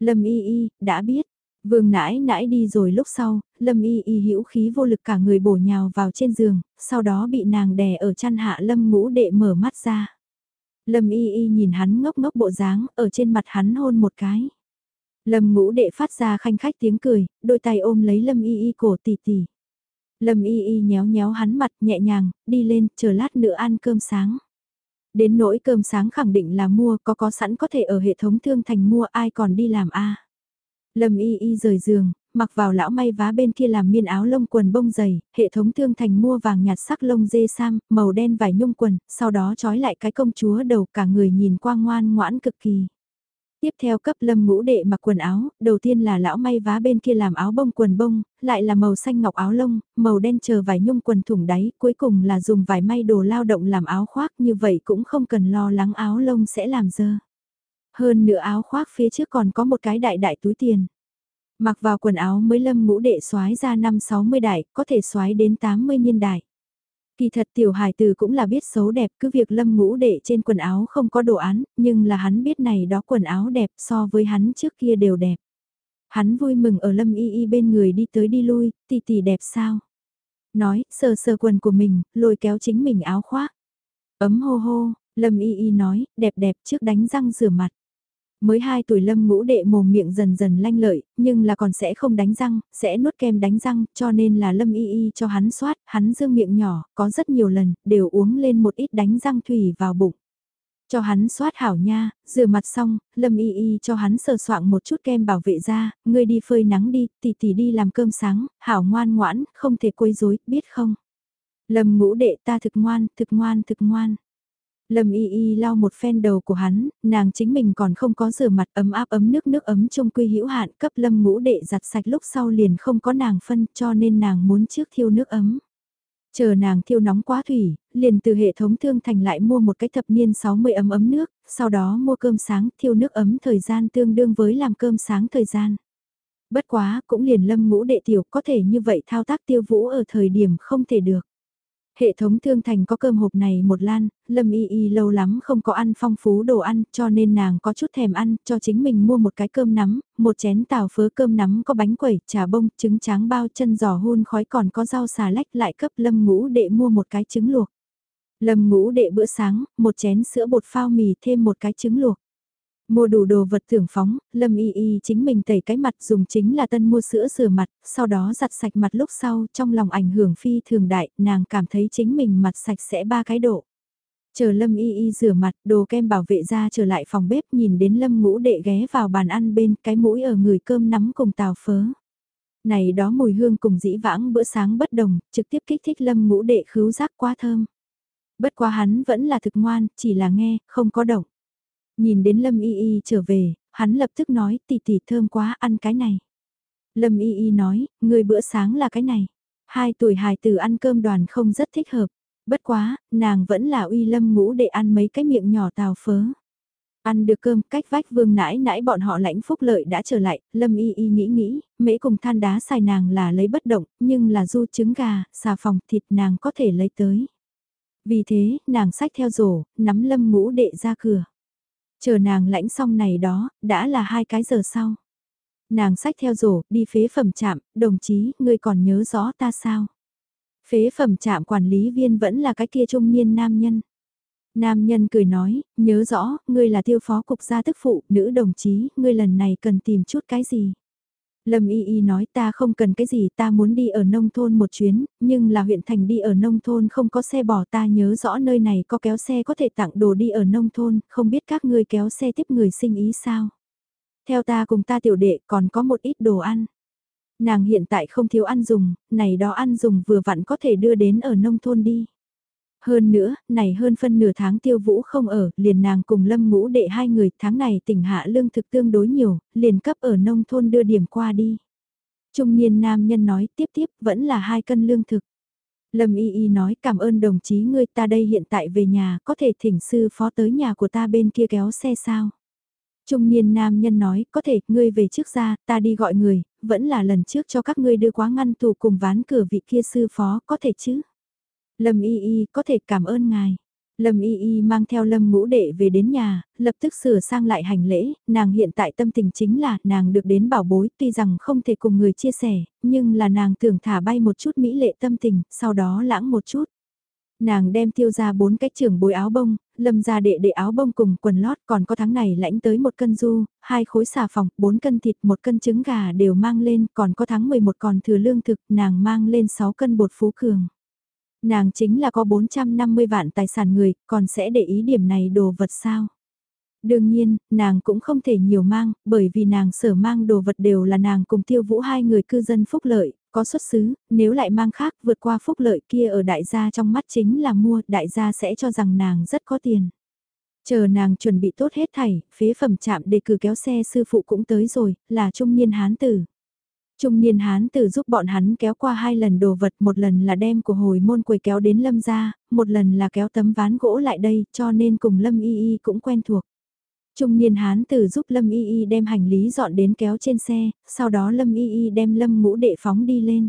Lâm y y, đã biết. Vương nãi nãi đi rồi lúc sau, Lâm y y hữu khí vô lực cả người bổ nhào vào trên giường, sau đó bị nàng đè ở chăn hạ Lâm ngũ đệ mở mắt ra. Lâm y y nhìn hắn ngốc ngốc bộ dáng, ở trên mặt hắn hôn một cái. Lâm ngũ đệ phát ra khanh khách tiếng cười, đôi tay ôm lấy Lâm y y cổ tỉ tỉ. Lâm y y nhéo nhéo hắn mặt nhẹ nhàng, đi lên, chờ lát nữa ăn cơm sáng. Đến nỗi cơm sáng khẳng định là mua, có có sẵn có thể ở hệ thống thương thành mua ai còn đi làm a Lâm y y rời giường, mặc vào lão may vá bên kia làm miên áo lông quần bông dày, hệ thống thương thành mua vàng nhạt sắc lông dê sam, màu đen vải nhung quần, sau đó trói lại cái công chúa đầu cả người nhìn qua ngoan ngoãn cực kỳ. Tiếp theo cấp lâm ngũ đệ mặc quần áo, đầu tiên là lão may vá bên kia làm áo bông quần bông, lại là màu xanh ngọc áo lông, màu đen chờ vải nhung quần thủng đáy, cuối cùng là dùng vải may đồ lao động làm áo khoác như vậy cũng không cần lo lắng áo lông sẽ làm dơ. Hơn nữa áo khoác phía trước còn có một cái đại đại túi tiền. Mặc vào quần áo mới lâm ngũ đệ xoái ra năm 60 đại, có thể xoái đến 80 niên đại. Kỳ thật tiểu hài từ cũng là biết xấu đẹp cứ việc lâm ngũ đệ trên quần áo không có đồ án, nhưng là hắn biết này đó quần áo đẹp so với hắn trước kia đều đẹp. Hắn vui mừng ở lâm y y bên người đi tới đi lui, tỷ tỷ đẹp sao? Nói, sờ sờ quần của mình, lôi kéo chính mình áo khoác. Ấm hô hô, lâm y y nói, đẹp đẹp trước đánh răng rửa mặt. Mới 2 tuổi lâm ngũ đệ mồm miệng dần dần lanh lợi, nhưng là còn sẽ không đánh răng, sẽ nuốt kem đánh răng, cho nên là lâm y y cho hắn soát, hắn dương miệng nhỏ, có rất nhiều lần, đều uống lên một ít đánh răng thủy vào bụng. Cho hắn soát hảo nha, rửa mặt xong, lâm y y cho hắn sờ soạng một chút kem bảo vệ da, ngươi đi phơi nắng đi, tỷ tỷ đi làm cơm sáng, hảo ngoan ngoãn, không thể quấy rối, biết không? Lâm ngũ đệ ta thực ngoan, thực ngoan, thực ngoan. Lâm y y lau một phen đầu của hắn, nàng chính mình còn không có rửa mặt ấm áp ấm nước nước ấm trong quy hữu hạn cấp lâm ngũ đệ giặt sạch lúc sau liền không có nàng phân cho nên nàng muốn trước thiêu nước ấm. Chờ nàng thiêu nóng quá thủy, liền từ hệ thống thương thành lại mua một cái thập niên 60 ấm ấm nước, sau đó mua cơm sáng thiêu nước ấm thời gian tương đương với làm cơm sáng thời gian. Bất quá cũng liền lâm ngũ đệ tiểu có thể như vậy thao tác tiêu vũ ở thời điểm không thể được. Hệ thống thương thành có cơm hộp này một lan, Lâm Y Y lâu lắm không có ăn phong phú đồ ăn cho nên nàng có chút thèm ăn cho chính mình mua một cái cơm nắm, một chén tàu phớ cơm nắm có bánh quẩy, trà bông, trứng tráng bao chân giò hun khói còn có rau xà lách lại cấp Lâm ngũ đệ mua một cái trứng luộc. Lâm ngũ đệ bữa sáng, một chén sữa bột phao mì thêm một cái trứng luộc. Mua đủ đồ vật thưởng phóng, Lâm Y Y chính mình tẩy cái mặt dùng chính là tân mua sữa rửa mặt, sau đó giặt sạch mặt lúc sau trong lòng ảnh hưởng phi thường đại, nàng cảm thấy chính mình mặt sạch sẽ ba cái độ. Chờ Lâm Y Y rửa mặt, đồ kem bảo vệ ra trở lại phòng bếp nhìn đến Lâm ngũ đệ ghé vào bàn ăn bên cái mũi ở người cơm nắm cùng tàu phớ. Này đó mùi hương cùng dĩ vãng bữa sáng bất đồng, trực tiếp kích thích Lâm ngũ đệ khứu giác quá thơm. Bất quá hắn vẫn là thực ngoan, chỉ là nghe, không có động. Nhìn đến Lâm Y Y trở về, hắn lập tức nói tỷ tỷ thơm quá ăn cái này. Lâm Y Y nói, người bữa sáng là cái này. Hai tuổi hài tử ăn cơm đoàn không rất thích hợp. Bất quá, nàng vẫn là uy lâm ngũ để ăn mấy cái miệng nhỏ tào phớ. Ăn được cơm, cách vách vương nãi nãi bọn họ lãnh phúc lợi đã trở lại, lâm y y nghĩ nghĩ, mễ cùng than đá xài nàng là lấy bất động, nhưng là du trứng gà, xà phòng, thịt nàng có thể lấy tới. Vì thế, nàng sách theo rổ, nắm lâm ngũ đệ ra cửa. Chờ nàng lãnh xong này đó, đã là hai cái giờ sau. Nàng sách theo rổ, đi phế phẩm chạm, đồng chí, ngươi còn nhớ rõ ta sao? Phế phẩm trạm quản lý viên vẫn là cái kia trung niên nam nhân. Nam nhân cười nói, nhớ rõ, ngươi là tiêu phó cục gia tức phụ, nữ đồng chí, ngươi lần này cần tìm chút cái gì. Lâm Y Y nói ta không cần cái gì ta muốn đi ở nông thôn một chuyến, nhưng là huyện thành đi ở nông thôn không có xe bỏ ta nhớ rõ nơi này có kéo xe có thể tặng đồ đi ở nông thôn, không biết các ngươi kéo xe tiếp người sinh ý sao. Theo ta cùng ta tiểu đệ còn có một ít đồ ăn. Nàng hiện tại không thiếu ăn dùng, này đó ăn dùng vừa vặn có thể đưa đến ở nông thôn đi. Hơn nữa, này hơn phân nửa tháng tiêu vũ không ở, liền nàng cùng lâm ngũ đệ hai người tháng này tỉnh hạ lương thực tương đối nhiều, liền cấp ở nông thôn đưa điểm qua đi. Trung niên nam nhân nói tiếp tiếp vẫn là hai cân lương thực. Lâm Y Y nói cảm ơn đồng chí ngươi ta đây hiện tại về nhà có thể thỉnh sư phó tới nhà của ta bên kia kéo xe sao. Trung niên nam nhân nói, có thể, ngươi về trước ra, ta đi gọi người, vẫn là lần trước cho các ngươi đưa quá ngăn tủ cùng ván cửa vị kia sư phó, có thể chứ? Lâm y y, có thể cảm ơn ngài. Lâm Y Y mang theo Lâm ngũ đệ về đến nhà, lập tức sửa sang lại hành lễ, nàng hiện tại tâm tình chính là nàng được đến bảo bối tuy rằng không thể cùng người chia sẻ, nhưng là nàng tưởng thả bay một chút mỹ lệ tâm tình, sau đó lãng một chút. Nàng đem tiêu ra bốn cái trưởng bối áo bông, lâm ra đệ đệ áo bông cùng quần lót còn có tháng này lãnh tới một cân du, hai khối xà phòng, bốn cân thịt, một cân trứng gà đều mang lên, còn có tháng 11 còn thừa lương thực, nàng mang lên 6 cân bột phú cường. Nàng chính là có 450 vạn tài sản người, còn sẽ để ý điểm này đồ vật sao? Đương nhiên, nàng cũng không thể nhiều mang, bởi vì nàng sở mang đồ vật đều là nàng cùng tiêu vũ hai người cư dân phúc lợi, có xuất xứ, nếu lại mang khác vượt qua phúc lợi kia ở đại gia trong mắt chính là mua, đại gia sẽ cho rằng nàng rất có tiền. Chờ nàng chuẩn bị tốt hết thảy, phế phẩm chạm để cử kéo xe sư phụ cũng tới rồi, là trung niên hán tử. Trung niên hán tử giúp bọn hắn kéo qua hai lần đồ vật, một lần là đem của hồi môn quầy kéo đến lâm ra, một lần là kéo tấm ván gỗ lại đây, cho nên cùng lâm y y cũng quen thuộc. Trung niên hán tử giúp Lâm Y Y đem hành lý dọn đến kéo trên xe, sau đó Lâm Y Y đem Lâm ngũ đệ phóng đi lên.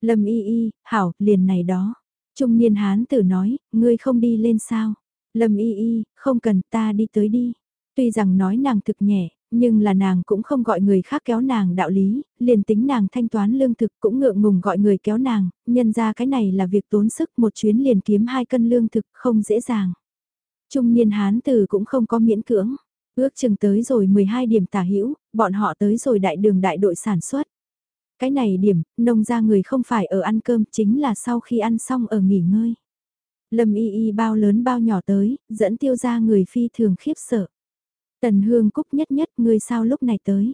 Lâm Y Y, hảo, liền này đó. Trung niên hán tử nói, ngươi không đi lên sao? Lâm Y Y, không cần ta đi tới đi. Tuy rằng nói nàng thực nhẹ, nhưng là nàng cũng không gọi người khác kéo nàng đạo lý, liền tính nàng thanh toán lương thực cũng ngượng ngùng gọi người kéo nàng, nhân ra cái này là việc tốn sức một chuyến liền kiếm hai cân lương thực không dễ dàng. Trung niên hán tử cũng không có miễn cưỡng. Ước chừng tới rồi 12 điểm tả hữu bọn họ tới rồi đại đường đại đội sản xuất. Cái này điểm, nông ra người không phải ở ăn cơm chính là sau khi ăn xong ở nghỉ ngơi. Lâm y y bao lớn bao nhỏ tới, dẫn tiêu ra người phi thường khiếp sợ. Tần hương cúc nhất nhất người sao lúc này tới.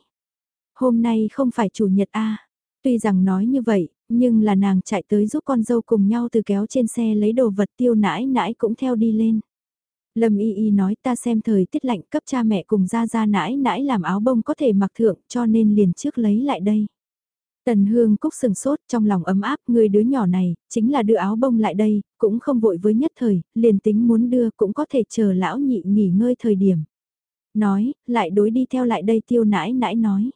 Hôm nay không phải chủ nhật a Tuy rằng nói như vậy, nhưng là nàng chạy tới giúp con dâu cùng nhau từ kéo trên xe lấy đồ vật tiêu nãi nãi cũng theo đi lên. Lâm Y Y nói ta xem thời tiết lạnh cấp cha mẹ cùng ra ra nãi nãi làm áo bông có thể mặc thượng cho nên liền trước lấy lại đây. Tần Hương Cúc sừng sốt trong lòng ấm áp người đứa nhỏ này, chính là đưa áo bông lại đây, cũng không vội với nhất thời, liền tính muốn đưa cũng có thể chờ lão nhị nghỉ ngơi thời điểm. Nói, lại đối đi theo lại đây tiêu nãi nãi nói.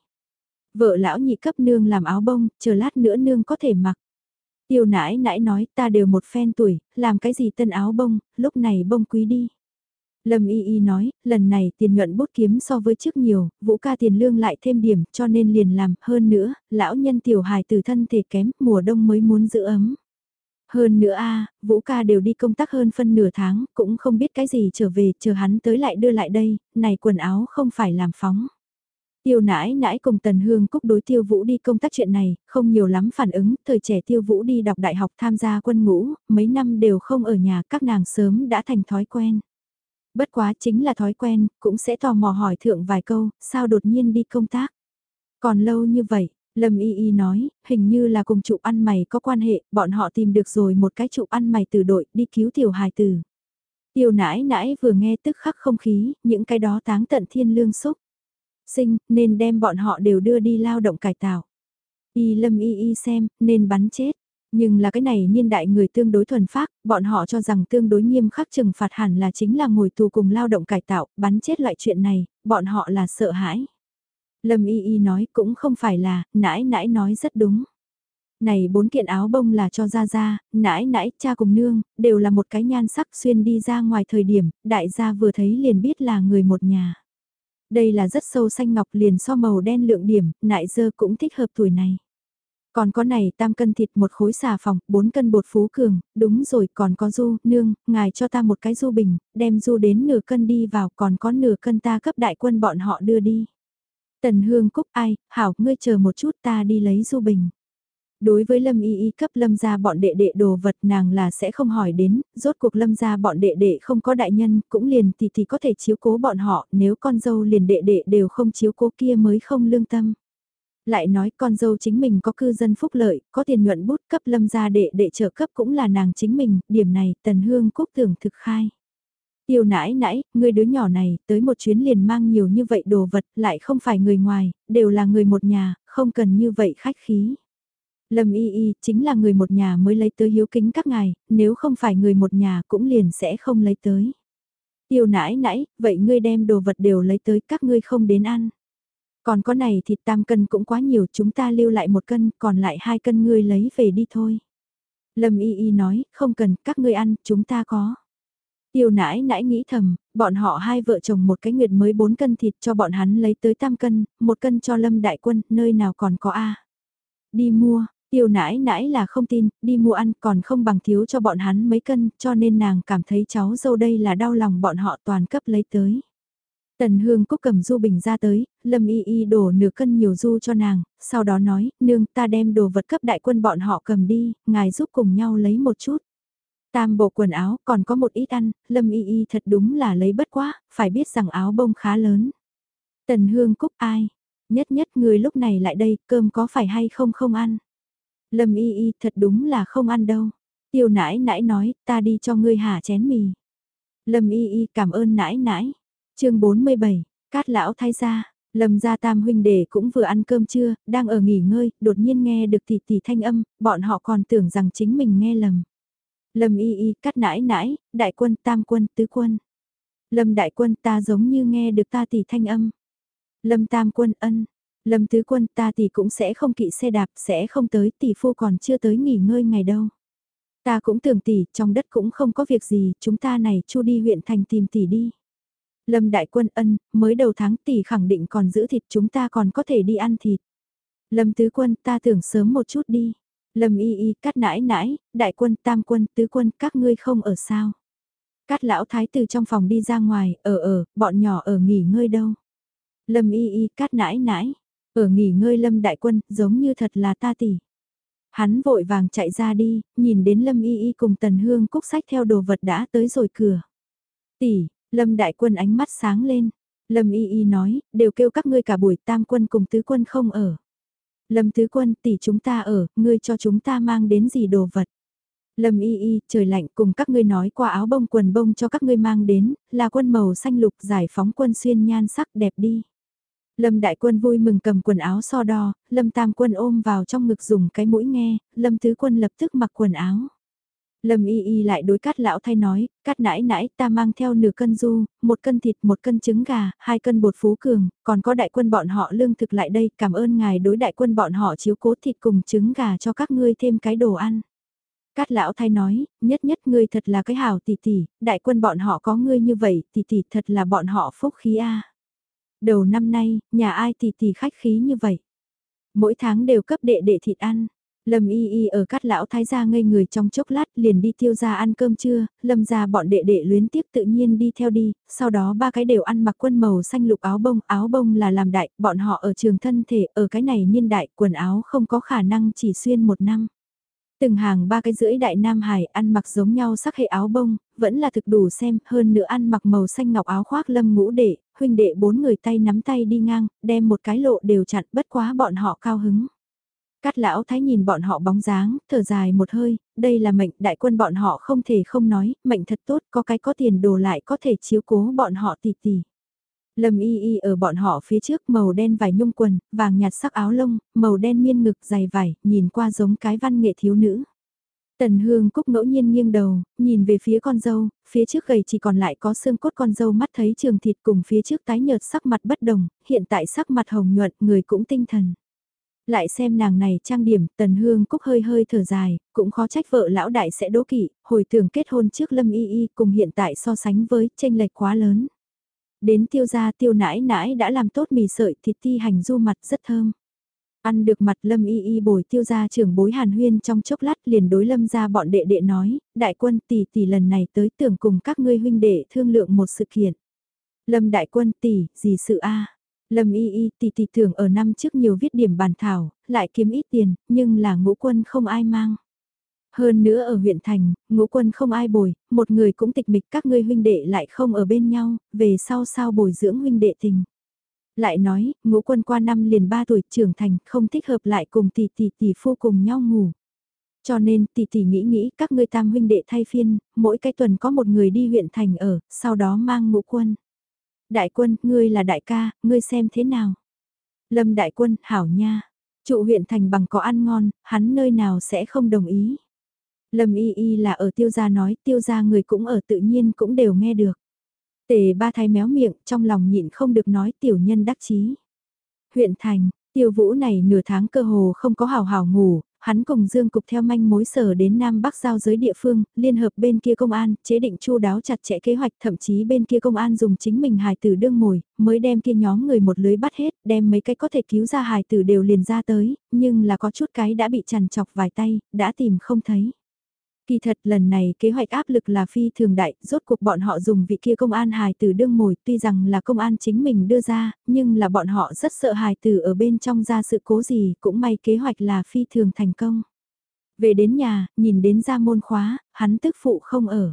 Vợ lão nhị cấp nương làm áo bông, chờ lát nữa nương có thể mặc. Tiêu nãi nãi nói ta đều một phen tuổi, làm cái gì tân áo bông, lúc này bông quý đi. Lâm Y Y nói, lần này tiền nhuận bút kiếm so với trước nhiều, vũ ca tiền lương lại thêm điểm cho nên liền làm, hơn nữa, lão nhân tiểu hài từ thân thể kém, mùa đông mới muốn giữ ấm. Hơn nữa a Vũ ca đều đi công tác hơn phân nửa tháng, cũng không biết cái gì trở về, chờ hắn tới lại đưa lại đây, này quần áo không phải làm phóng. Tiêu nãi nãi cùng Tần Hương Cúc đối Tiêu Vũ đi công tác chuyện này, không nhiều lắm phản ứng, thời trẻ Tiêu Vũ đi đọc đại học tham gia quân ngũ, mấy năm đều không ở nhà, các nàng sớm đã thành thói quen. Bất quá chính là thói quen, cũng sẽ tò mò hỏi thượng vài câu, sao đột nhiên đi công tác. Còn lâu như vậy, Lâm Y Y nói, hình như là cùng trụ ăn mày có quan hệ, bọn họ tìm được rồi một cái trụ ăn mày từ đội đi cứu tiểu hài tử. Tiêu nãi nãi vừa nghe tức khắc không khí, những cái đó táng tận thiên lương xúc. Sinh, nên đem bọn họ đều đưa đi lao động cải tạo. Y lâm y y xem, nên bắn chết. Nhưng là cái này niên đại người tương đối thuần phác, bọn họ cho rằng tương đối nghiêm khắc trừng phạt hẳn là chính là ngồi tù cùng lao động cải tạo, bắn chết loại chuyện này, bọn họ là sợ hãi. Lâm y y nói cũng không phải là, nãi nãi nói rất đúng. Này bốn kiện áo bông là cho ra ra, nãi nãi, cha cùng nương, đều là một cái nhan sắc xuyên đi ra ngoài thời điểm, đại gia vừa thấy liền biết là người một nhà. Đây là rất sâu xanh ngọc liền so màu đen lượng điểm, nại dơ cũng thích hợp tuổi này. Còn có này tam cân thịt một khối xà phòng, bốn cân bột phú cường, đúng rồi còn có du, nương, ngài cho ta một cái du bình, đem du đến nửa cân đi vào còn có nửa cân ta cấp đại quân bọn họ đưa đi. Tần hương cúc ai, hảo ngươi chờ một chút ta đi lấy du bình. Đối với Lâm Y Y cấp Lâm gia bọn đệ đệ đồ vật nàng là sẽ không hỏi đến, rốt cuộc Lâm gia bọn đệ đệ không có đại nhân, cũng liền thì thì có thể chiếu cố bọn họ, nếu con dâu liền đệ đệ đều không chiếu cố kia mới không lương tâm. Lại nói con dâu chính mình có cư dân phúc lợi, có tiền nhuận bút cấp lâm gia đệ đệ trợ cấp cũng là nàng chính mình, điểm này tần hương cúc tưởng thực khai. Tiêu nãi nãi, người đứa nhỏ này, tới một chuyến liền mang nhiều như vậy đồ vật, lại không phải người ngoài, đều là người một nhà, không cần như vậy khách khí. Lâm y y, chính là người một nhà mới lấy tới hiếu kính các ngài, nếu không phải người một nhà cũng liền sẽ không lấy tới. Tiêu nãi nãi, vậy ngươi đem đồ vật đều lấy tới các ngươi không đến ăn. Còn có này thịt tam cân cũng quá nhiều chúng ta lưu lại một cân còn lại hai cân ngươi lấy về đi thôi. Lâm y y nói, không cần, các ngươi ăn, chúng ta có. Tiêu nãi nãi nghĩ thầm, bọn họ hai vợ chồng một cái nguyệt mới bốn cân thịt cho bọn hắn lấy tới tam cân, một cân cho lâm đại quân, nơi nào còn có A. Đi mua, tiêu nãi nãi là không tin, đi mua ăn còn không bằng thiếu cho bọn hắn mấy cân, cho nên nàng cảm thấy cháu dâu đây là đau lòng bọn họ toàn cấp lấy tới. Tần Hương Cúc cầm du bình ra tới, Lâm Y Y đổ nửa cân nhiều du cho nàng, sau đó nói, nương ta đem đồ vật cấp đại quân bọn họ cầm đi, ngài giúp cùng nhau lấy một chút. Tam bộ quần áo, còn có một ít ăn, Lâm Y Y thật đúng là lấy bất quá, phải biết rằng áo bông khá lớn. Tần Hương Cúc ai? Nhất nhất người lúc này lại đây, cơm có phải hay không không ăn? Lâm Y Y thật đúng là không ăn đâu. Tiêu nãi nãi nói, ta đi cho ngươi hạ chén mì. Lâm Y Y cảm ơn nãi nãi chương 47, Cát lão thay ra, Lâm gia tam huynh đệ cũng vừa ăn cơm trưa, đang ở nghỉ ngơi, đột nhiên nghe được tỷ tỷ thanh âm, bọn họ còn tưởng rằng chính mình nghe lầm. Lâm y y, cắt nãi nãi, đại quân, tam quân, tứ quân. Lâm đại quân ta giống như nghe được ta tỷ thanh âm. Lâm tam quân ân, Lâm tứ quân ta tỷ cũng sẽ không kỵ xe đạp, sẽ không tới, tỷ phu còn chưa tới nghỉ ngơi ngày đâu. Ta cũng tưởng tỷ, trong đất cũng không có việc gì, chúng ta này chu đi huyện thành tìm tỷ đi. Lâm Đại Quân ân, mới đầu tháng tỷ khẳng định còn giữ thịt chúng ta còn có thể đi ăn thịt. Lâm Tứ Quân ta tưởng sớm một chút đi. Lâm Y Y cắt nãi nãi, Đại Quân Tam Quân Tứ Quân các ngươi không ở sao. Cát lão thái từ trong phòng đi ra ngoài, ở ở, bọn nhỏ ở nghỉ ngơi đâu. Lâm Y Y cắt nãi nãi, ở nghỉ ngơi Lâm Đại Quân giống như thật là ta tỷ. Hắn vội vàng chạy ra đi, nhìn đến Lâm Y Y cùng Tần Hương cúc sách theo đồ vật đã tới rồi cửa. Tỷ, Lâm đại quân ánh mắt sáng lên. Lâm y y nói, đều kêu các ngươi cả buổi tam quân cùng tứ quân không ở. Lâm tứ quân tỷ chúng ta ở, ngươi cho chúng ta mang đến gì đồ vật. Lâm y y, trời lạnh cùng các ngươi nói qua áo bông quần bông cho các ngươi mang đến, là quân màu xanh lục giải phóng quân xuyên nhan sắc đẹp đi. Lâm đại quân vui mừng cầm quần áo so đo, lâm tam quân ôm vào trong ngực dùng cái mũi nghe, lâm tứ quân lập tức mặc quần áo. Lâm y y lại đối cát lão thay nói, cát nãi nãi ta mang theo nửa cân du, một cân thịt, một cân trứng gà, hai cân bột phú cường, còn có đại quân bọn họ lương thực lại đây, cảm ơn ngài đối đại quân bọn họ chiếu cố thịt cùng trứng gà cho các ngươi thêm cái đồ ăn. Cát lão thay nói, nhất nhất ngươi thật là cái hảo tỷ tỷ, đại quân bọn họ có ngươi như vậy, tỷ tỷ thật là bọn họ phúc khí a. Đầu năm nay, nhà ai tỷ tỷ khách khí như vậy. Mỗi tháng đều cấp đệ đệ thịt ăn. Lâm y y ở cát lão thái gia ngây người trong chốc lát liền đi tiêu ra ăn cơm trưa, lâm ra bọn đệ đệ luyến tiếp tự nhiên đi theo đi, sau đó ba cái đều ăn mặc quân màu xanh lục áo bông, áo bông là làm đại, bọn họ ở trường thân thể, ở cái này niên đại, quần áo không có khả năng chỉ xuyên một năm. Từng hàng ba cái rưỡi đại nam hải ăn mặc giống nhau sắc hệ áo bông, vẫn là thực đủ xem, hơn nữa ăn mặc màu xanh ngọc áo khoác lâm ngũ đệ, huynh đệ bốn người tay nắm tay đi ngang, đem một cái lộ đều chặn bất quá bọn họ cao hứng. Cát lão thái nhìn bọn họ bóng dáng, thở dài một hơi, đây là mệnh, đại quân bọn họ không thể không nói, mệnh thật tốt, có cái có tiền đồ lại có thể chiếu cố bọn họ tỉ tỉ. Lâm y y ở bọn họ phía trước màu đen vải nhung quần, vàng nhạt sắc áo lông, màu đen miên ngực dày vải, nhìn qua giống cái văn nghệ thiếu nữ. Tần Hương Cúc ngẫu nhiên nghiêng đầu, nhìn về phía con dâu, phía trước gầy chỉ còn lại có xương cốt con dâu mắt thấy trường thịt cùng phía trước tái nhợt sắc mặt bất đồng, hiện tại sắc mặt hồng nhuận, người cũng tinh thần. Lại xem nàng này trang điểm, Tần Hương Cúc hơi hơi thở dài, cũng khó trách vợ lão đại sẽ đố kỵ, hồi tưởng kết hôn trước Lâm Y Y cùng hiện tại so sánh với tranh lệch quá lớn. Đến tiêu gia tiêu nãi nãi đã làm tốt mì sợi thịt ti hành du mặt rất thơm. Ăn được mặt Lâm Y Y bồi tiêu gia trưởng bối Hàn Huyên trong chốc lát liền đối Lâm ra bọn đệ đệ nói, đại quân tỷ tỷ lần này tới tưởng cùng các ngươi huynh đệ thương lượng một sự kiện. Lâm đại quân tỷ, gì sự a Lâm Y Y tỷ tỷ tưởng ở năm trước nhiều viết điểm bàn thảo, lại kiếm ít tiền, nhưng là ngũ quân không ai mang. Hơn nữa ở huyện thành, ngũ quân không ai bồi, một người cũng tịch mịch các ngươi huynh đệ lại không ở bên nhau, về sau sao bồi dưỡng huynh đệ tình. Lại nói, ngũ quân qua năm liền ba tuổi trưởng thành không thích hợp lại cùng tỷ tỷ tỷ phu cùng nhau ngủ. Cho nên tỷ tỷ nghĩ nghĩ các ngươi tam huynh đệ thay phiên, mỗi cái tuần có một người đi huyện thành ở, sau đó mang ngũ quân. Đại quân, ngươi là đại ca, ngươi xem thế nào? Lâm đại quân, hảo nha. Trụ huyện thành bằng có ăn ngon, hắn nơi nào sẽ không đồng ý. Lâm y y là ở tiêu gia nói, tiêu gia người cũng ở tự nhiên cũng đều nghe được. Tề ba thái méo miệng, trong lòng nhịn không được nói tiểu nhân đắc chí. Huyện thành, tiêu vũ này nửa tháng cơ hồ không có hào hào ngủ, hắn cùng Dương Cục theo manh mối sở đến Nam Bắc giao giới địa phương, liên hợp bên kia công an, chế định chu đáo chặt chẽ kế hoạch, thậm chí bên kia công an dùng chính mình hài tử đương mồi, mới đem kia nhóm người một lưới bắt hết, đem mấy cái có thể cứu ra hài tử đều liền ra tới, nhưng là có chút cái đã bị chằn chọc vài tay, đã tìm không thấy. Kỳ thật lần này kế hoạch áp lực là phi thường đại, rốt cuộc bọn họ dùng vị kia công an hài tử đương mồi tuy rằng là công an chính mình đưa ra, nhưng là bọn họ rất sợ hài tử ở bên trong ra sự cố gì cũng may kế hoạch là phi thường thành công. Về đến nhà, nhìn đến ra môn khóa, hắn tức phụ không ở.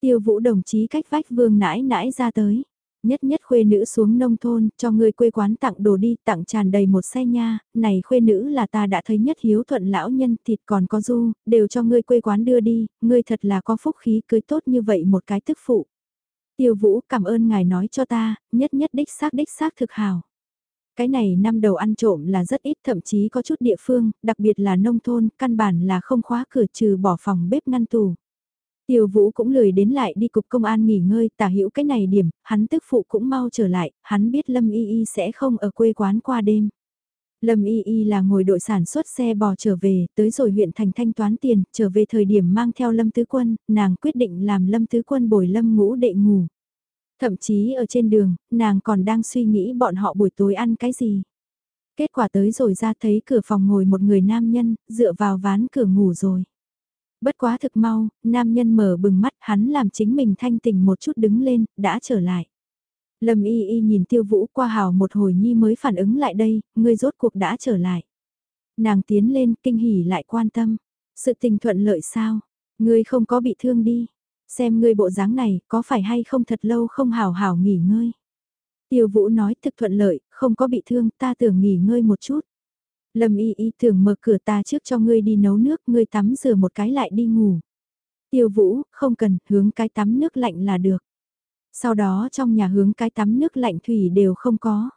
Tiêu vũ đồng chí cách vách vương nãi nãi ra tới nhất nhất khuê nữ xuống nông thôn, cho người quê quán tặng đồ đi, tặng tràn đầy một xe nha, này khuê nữ là ta đã thấy nhất hiếu thuận lão nhân, thịt còn có du, đều cho ngươi quê quán đưa đi, ngươi thật là có phúc khí cưới tốt như vậy một cái tức phụ. Tiêu vũ cảm ơn ngài nói cho ta, nhất nhất đích xác đích xác thực hào. Cái này năm đầu ăn trộm là rất ít thậm chí có chút địa phương, đặc biệt là nông thôn, căn bản là không khóa cửa trừ bỏ phòng bếp ngăn tủ. Tiêu Vũ cũng lười đến lại đi cục công an nghỉ ngơi, tả hữu cái này điểm, hắn tức phụ cũng mau trở lại, hắn biết Lâm Y Y sẽ không ở quê quán qua đêm. Lâm Y Y là ngồi đội sản xuất xe bò trở về, tới rồi huyện thành thanh toán tiền, trở về thời điểm mang theo Lâm Tứ Quân, nàng quyết định làm Lâm Tứ Quân bồi Lâm ngũ đệ ngủ. Thậm chí ở trên đường, nàng còn đang suy nghĩ bọn họ buổi tối ăn cái gì. Kết quả tới rồi ra thấy cửa phòng ngồi một người nam nhân, dựa vào ván cửa ngủ rồi. Bất quá thực mau, nam nhân mở bừng mắt hắn làm chính mình thanh tỉnh một chút đứng lên, đã trở lại. Lâm y y nhìn tiêu vũ qua hào một hồi nhi mới phản ứng lại đây, ngươi rốt cuộc đã trở lại. Nàng tiến lên kinh hỉ lại quan tâm. Sự tình thuận lợi sao? Ngươi không có bị thương đi. Xem ngươi bộ dáng này có phải hay không thật lâu không hào hào nghỉ ngơi. Tiêu vũ nói thực thuận lợi, không có bị thương, ta tưởng nghỉ ngơi một chút. Lâm y y tưởng mở cửa ta trước cho ngươi đi nấu nước, ngươi tắm rửa một cái lại đi ngủ. Tiêu vũ, không cần, hướng cái tắm nước lạnh là được. Sau đó trong nhà hướng cái tắm nước lạnh thủy đều không có.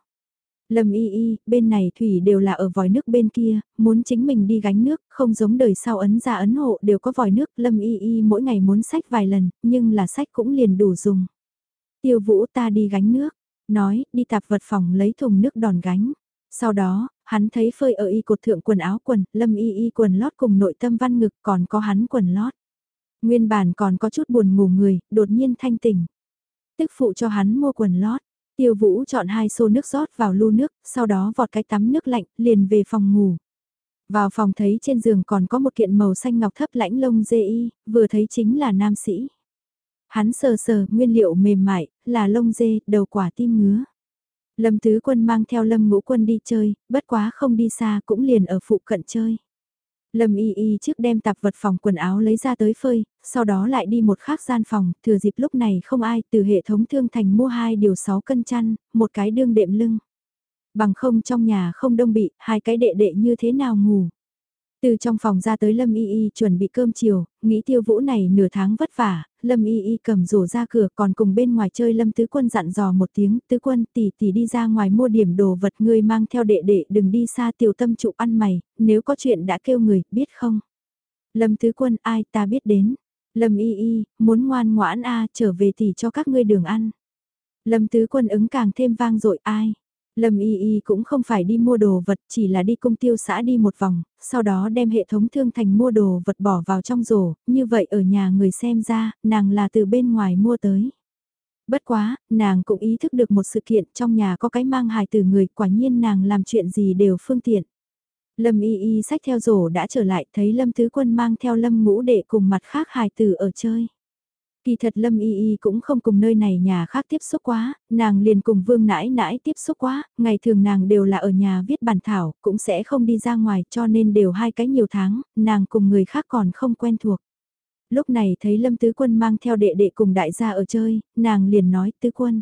Lâm y y, bên này thủy đều là ở vòi nước bên kia, muốn chính mình đi gánh nước, không giống đời sau ấn ra ấn hộ đều có vòi nước, Lâm y y mỗi ngày muốn sách vài lần, nhưng là sách cũng liền đủ dùng. Tiêu vũ ta đi gánh nước, nói, đi tạp vật phòng lấy thùng nước đòn gánh. Sau đó, hắn thấy phơi ở y cột thượng quần áo quần, lâm y y quần lót cùng nội tâm văn ngực còn có hắn quần lót. Nguyên bản còn có chút buồn ngủ người, đột nhiên thanh tỉnh. Tức phụ cho hắn mua quần lót. Tiêu vũ chọn hai xô nước rót vào lu nước, sau đó vọt cái tắm nước lạnh, liền về phòng ngủ. Vào phòng thấy trên giường còn có một kiện màu xanh ngọc thấp lãnh lông dê y, vừa thấy chính là nam sĩ. Hắn sờ sờ, nguyên liệu mềm mại, là lông dê, đầu quả tim ngứa. Lâm Tứ Quân mang theo Lâm Ngũ Quân đi chơi, bất quá không đi xa cũng liền ở phụ cận chơi. Lâm Y Y trước đem tạp vật phòng quần áo lấy ra tới phơi, sau đó lại đi một khác gian phòng, thừa dịp lúc này không ai từ hệ thống thương thành mua hai điều 6 cân chăn, một cái đương đệm lưng. Bằng không trong nhà không đông bị, hai cái đệ đệ như thế nào ngủ. Từ trong phòng ra tới Lâm Y Y chuẩn bị cơm chiều, nghĩ tiêu vũ này nửa tháng vất vả, Lâm Y Y cầm rổ ra cửa còn cùng bên ngoài chơi Lâm Tứ Quân dặn dò một tiếng, Tứ Quân tỷ tỷ đi ra ngoài mua điểm đồ vật ngươi mang theo đệ đệ đừng đi xa tiểu tâm trụ ăn mày, nếu có chuyện đã kêu người, biết không? Lâm Tứ Quân ai ta biết đến. Lâm Y Y, muốn ngoan ngoãn a trở về tỷ cho các ngươi đường ăn. Lâm Tứ Quân ứng càng thêm vang dội ai. Lâm Y Y cũng không phải đi mua đồ vật, chỉ là đi công tiêu xã đi một vòng, sau đó đem hệ thống thương thành mua đồ vật bỏ vào trong rổ, như vậy ở nhà người xem ra, nàng là từ bên ngoài mua tới. Bất quá, nàng cũng ý thức được một sự kiện trong nhà có cái mang hài từ người, quả nhiên nàng làm chuyện gì đều phương tiện. Lâm Y Y sách theo rổ đã trở lại, thấy Lâm Tứ Quân mang theo Lâm Ngũ Đệ cùng mặt khác hài tử ở chơi. Kỳ thật Lâm Y Y cũng không cùng nơi này nhà khác tiếp xúc quá, nàng liền cùng Vương Nãi Nãi tiếp xúc quá, ngày thường nàng đều là ở nhà viết bản thảo, cũng sẽ không đi ra ngoài cho nên đều hai cái nhiều tháng, nàng cùng người khác còn không quen thuộc. Lúc này thấy Lâm Tứ Quân mang theo đệ đệ cùng đại gia ở chơi, nàng liền nói Tứ Quân.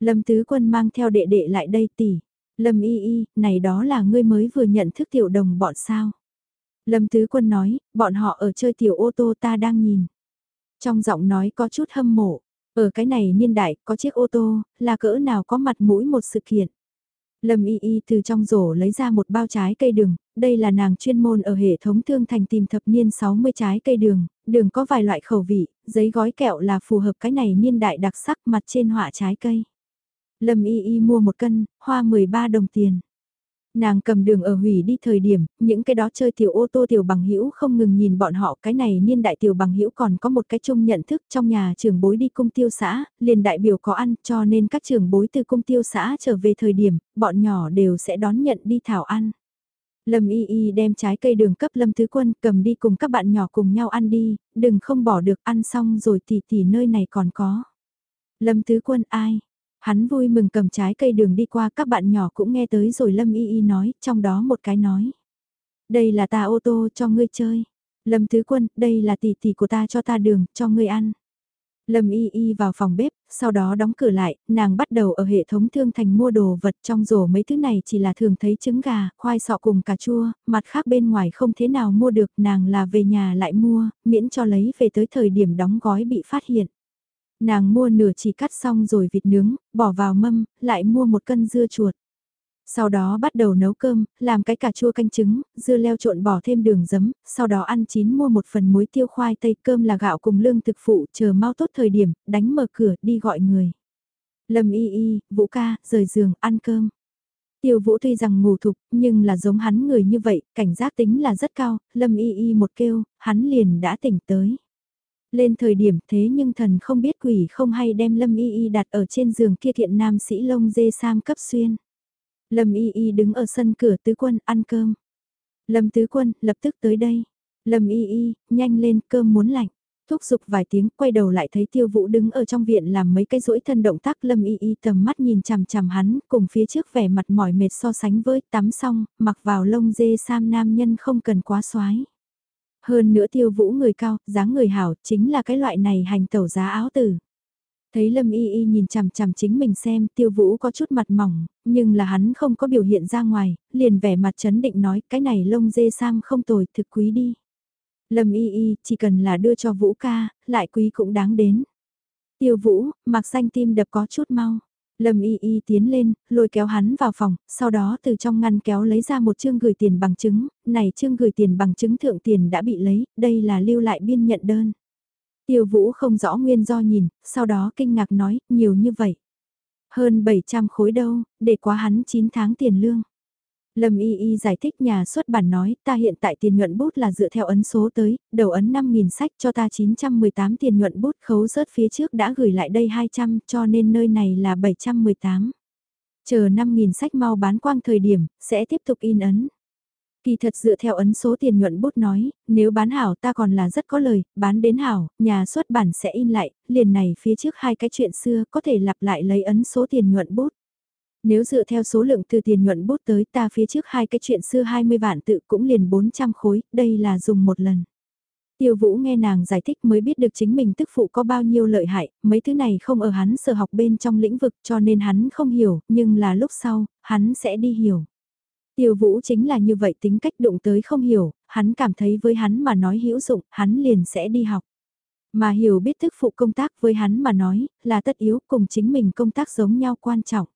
Lâm Tứ Quân mang theo đệ đệ lại đây tỷ. Lâm Y Y, này đó là ngươi mới vừa nhận thức tiểu đồng bọn sao. Lâm Tứ Quân nói, bọn họ ở chơi tiểu ô tô ta đang nhìn. Trong giọng nói có chút hâm mộ, ở cái này niên đại có chiếc ô tô, là cỡ nào có mặt mũi một sự kiện. Lâm Y Y từ trong rổ lấy ra một bao trái cây đường, đây là nàng chuyên môn ở hệ thống thương thành tìm thập niên 60 trái cây đường, đường có vài loại khẩu vị, giấy gói kẹo là phù hợp cái này niên đại đặc sắc mặt trên họa trái cây. Lâm Y Y mua một cân, hoa 13 đồng tiền. Nàng cầm đường ở hủy đi thời điểm, những cái đó chơi tiểu ô tô tiểu bằng hữu không ngừng nhìn bọn họ cái này niên đại tiểu bằng hữu còn có một cái chung nhận thức trong nhà trường bối đi cung tiêu xã, liền đại biểu có ăn cho nên các trường bối từ cung tiêu xã trở về thời điểm, bọn nhỏ đều sẽ đón nhận đi thảo ăn. Lâm Y Y đem trái cây đường cấp Lâm Thứ Quân cầm đi cùng các bạn nhỏ cùng nhau ăn đi, đừng không bỏ được ăn xong rồi tỷ tỷ nơi này còn có. Lâm Thứ Quân ai? Hắn vui mừng cầm trái cây đường đi qua các bạn nhỏ cũng nghe tới rồi Lâm Y Y nói, trong đó một cái nói. Đây là ta ô tô cho ngươi chơi. Lâm Tứ Quân, đây là tỷ tỷ của ta cho ta đường, cho ngươi ăn. Lâm Y Y vào phòng bếp, sau đó đóng cửa lại, nàng bắt đầu ở hệ thống thương thành mua đồ vật trong rổ mấy thứ này chỉ là thường thấy trứng gà, khoai sọ cùng cà chua, mặt khác bên ngoài không thế nào mua được, nàng là về nhà lại mua, miễn cho lấy về tới thời điểm đóng gói bị phát hiện. Nàng mua nửa chỉ cắt xong rồi vịt nướng, bỏ vào mâm, lại mua một cân dưa chuột. Sau đó bắt đầu nấu cơm, làm cái cà chua canh trứng, dưa leo trộn bỏ thêm đường giấm, sau đó ăn chín mua một phần muối tiêu khoai tây cơm là gạo cùng lương thực phụ chờ mau tốt thời điểm, đánh mở cửa đi gọi người. Lâm y y, vũ ca, rời giường, ăn cơm. Tiêu vũ tuy rằng ngủ thục, nhưng là giống hắn người như vậy, cảnh giác tính là rất cao, lâm y y một kêu, hắn liền đã tỉnh tới. Lên thời điểm thế nhưng thần không biết quỷ không hay đem Lâm Y Y đặt ở trên giường kia thiện nam sĩ lông dê sam cấp xuyên. Lâm Y Y đứng ở sân cửa tứ quân ăn cơm. Lâm tứ quân lập tức tới đây. Lâm Y Y, nhanh lên cơm muốn lạnh. Thúc giục vài tiếng quay đầu lại thấy tiêu vũ đứng ở trong viện làm mấy cái rỗi thân động tác lâm y y tầm mắt nhìn chằm chằm hắn cùng phía trước vẻ mặt mỏi mệt so sánh với tắm xong mặc vào lông dê sam nam nhân không cần quá xoái. Hơn nữa tiêu vũ người cao, dáng người hảo, chính là cái loại này hành tẩu giá áo tử. Thấy Lâm Y Y nhìn chằm chằm chính mình xem tiêu vũ có chút mặt mỏng, nhưng là hắn không có biểu hiện ra ngoài, liền vẻ mặt chấn định nói cái này lông dê sam không tồi thực quý đi. Lâm Y Y chỉ cần là đưa cho vũ ca, lại quý cũng đáng đến. Tiêu vũ, mặc xanh tim đập có chút mau. Lâm Y Y tiến lên, lôi kéo hắn vào phòng, sau đó từ trong ngăn kéo lấy ra một chương gửi tiền bằng chứng, này chương gửi tiền bằng chứng thượng tiền đã bị lấy, đây là lưu lại biên nhận đơn. Tiêu Vũ không rõ nguyên do nhìn, sau đó kinh ngạc nói, nhiều như vậy. Hơn 700 khối đâu, để quá hắn 9 tháng tiền lương. Lâm Y Y giải thích nhà xuất bản nói, ta hiện tại tiền nhuận bút là dựa theo ấn số tới, đầu ấn 5.000 sách cho ta 918 tiền nhuận bút khấu rớt phía trước đã gửi lại đây 200 cho nên nơi này là 718. Chờ 5.000 sách mau bán quang thời điểm, sẽ tiếp tục in ấn. Kỳ thật dựa theo ấn số tiền nhuận bút nói, nếu bán hảo ta còn là rất có lời, bán đến hảo, nhà xuất bản sẽ in lại, liền này phía trước hai cái chuyện xưa có thể lặp lại lấy ấn số tiền nhuận bút. Nếu dựa theo số lượng từ tiền nhuận bút tới ta phía trước hai cái chuyện xưa 20 vạn tự cũng liền 400 khối, đây là dùng một lần. Tiêu Vũ nghe nàng giải thích mới biết được chính mình tức phụ có bao nhiêu lợi hại, mấy thứ này không ở hắn sở học bên trong lĩnh vực cho nên hắn không hiểu, nhưng là lúc sau, hắn sẽ đi hiểu. Tiêu Vũ chính là như vậy tính cách đụng tới không hiểu, hắn cảm thấy với hắn mà nói hữu dụng, hắn liền sẽ đi học. Mà hiểu biết thức phụ công tác với hắn mà nói, là tất yếu cùng chính mình công tác giống nhau quan trọng.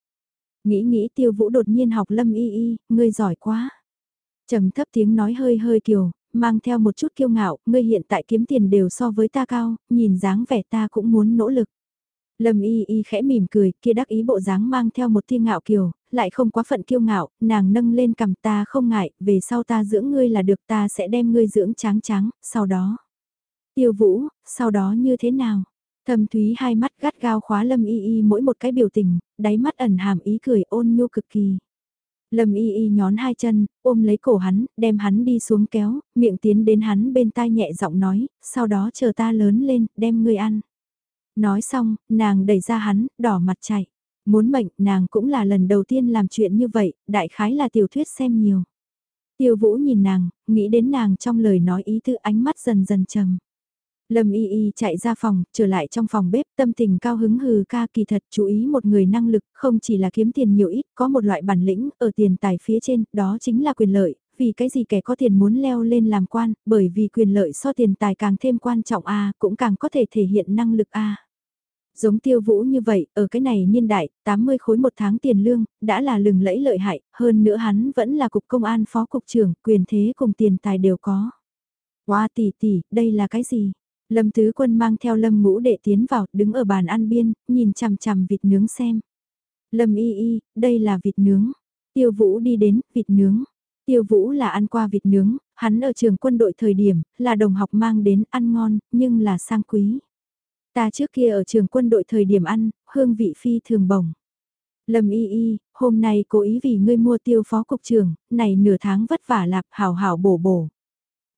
Nghĩ nghĩ tiêu vũ đột nhiên học lâm y y, ngươi giỏi quá. trầm thấp tiếng nói hơi hơi kiều, mang theo một chút kiêu ngạo, ngươi hiện tại kiếm tiền đều so với ta cao, nhìn dáng vẻ ta cũng muốn nỗ lực. Lâm y y khẽ mỉm cười, kia đắc ý bộ dáng mang theo một thiên ngạo kiều, lại không quá phận kiêu ngạo, nàng nâng lên cầm ta không ngại, về sau ta dưỡng ngươi là được ta sẽ đem ngươi dưỡng tráng trắng, sau đó. Tiêu vũ, sau đó như thế nào? Thâm thúy hai mắt gắt gao khóa lâm y y mỗi một cái biểu tình, đáy mắt ẩn hàm ý cười ôn nhu cực kỳ. Lâm y y nhón hai chân, ôm lấy cổ hắn, đem hắn đi xuống kéo, miệng tiến đến hắn bên tai nhẹ giọng nói, sau đó chờ ta lớn lên, đem ngươi ăn. Nói xong, nàng đẩy ra hắn, đỏ mặt chạy. Muốn mệnh, nàng cũng là lần đầu tiên làm chuyện như vậy, đại khái là tiểu thuyết xem nhiều. Tiêu vũ nhìn nàng, nghĩ đến nàng trong lời nói ý tư ánh mắt dần dần trầm. Lâm Y Y chạy ra phòng, trở lại trong phòng bếp, tâm tình cao hứng hừ ca kỳ thật chú ý một người năng lực, không chỉ là kiếm tiền nhiều ít, có một loại bản lĩnh ở tiền tài phía trên, đó chính là quyền lợi, vì cái gì kẻ có tiền muốn leo lên làm quan, bởi vì quyền lợi so tiền tài càng thêm quan trọng a cũng càng có thể thể hiện năng lực a Giống tiêu vũ như vậy, ở cái này niên đại, 80 khối một tháng tiền lương, đã là lừng lẫy lợi hại, hơn nữa hắn vẫn là cục công an phó cục trưởng, quyền thế cùng tiền tài đều có. Wow tỷ tỷ, đây là cái gì? Lâm Tứ Quân mang theo Lâm Ngũ Đệ tiến vào, đứng ở bàn ăn biên, nhìn chằm chằm vịt nướng xem. Lâm Y Y, đây là vịt nướng. Tiêu Vũ đi đến, vịt nướng. Tiêu Vũ là ăn qua vịt nướng, hắn ở trường quân đội thời điểm, là đồng học mang đến ăn ngon, nhưng là sang quý. Ta trước kia ở trường quân đội thời điểm ăn, hương vị phi thường bổng. Lâm Y Y, hôm nay cố ý vì ngươi mua tiêu phó cục trưởng, này nửa tháng vất vả lạp hào hào bổ bổ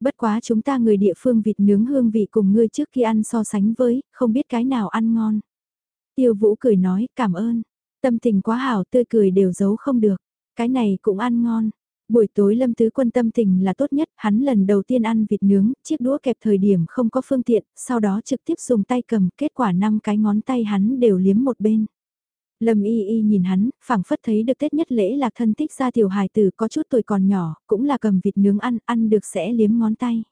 bất quá chúng ta người địa phương vịt nướng hương vị cùng ngươi trước khi ăn so sánh với, không biết cái nào ăn ngon. Tiêu Vũ cười nói, cảm ơn. Tâm tình quá hảo tươi cười đều giấu không được. Cái này cũng ăn ngon. Buổi tối Lâm Tứ Quân tâm tình là tốt nhất, hắn lần đầu tiên ăn vịt nướng, chiếc đũa kẹp thời điểm không có phương tiện, sau đó trực tiếp dùng tay cầm, kết quả năm cái ngón tay hắn đều liếm một bên. Lâm y y nhìn hắn, phảng phất thấy được Tết nhất lễ là thân tích ra tiểu hài tử có chút tuổi còn nhỏ, cũng là cầm vịt nướng ăn, ăn được sẽ liếm ngón tay.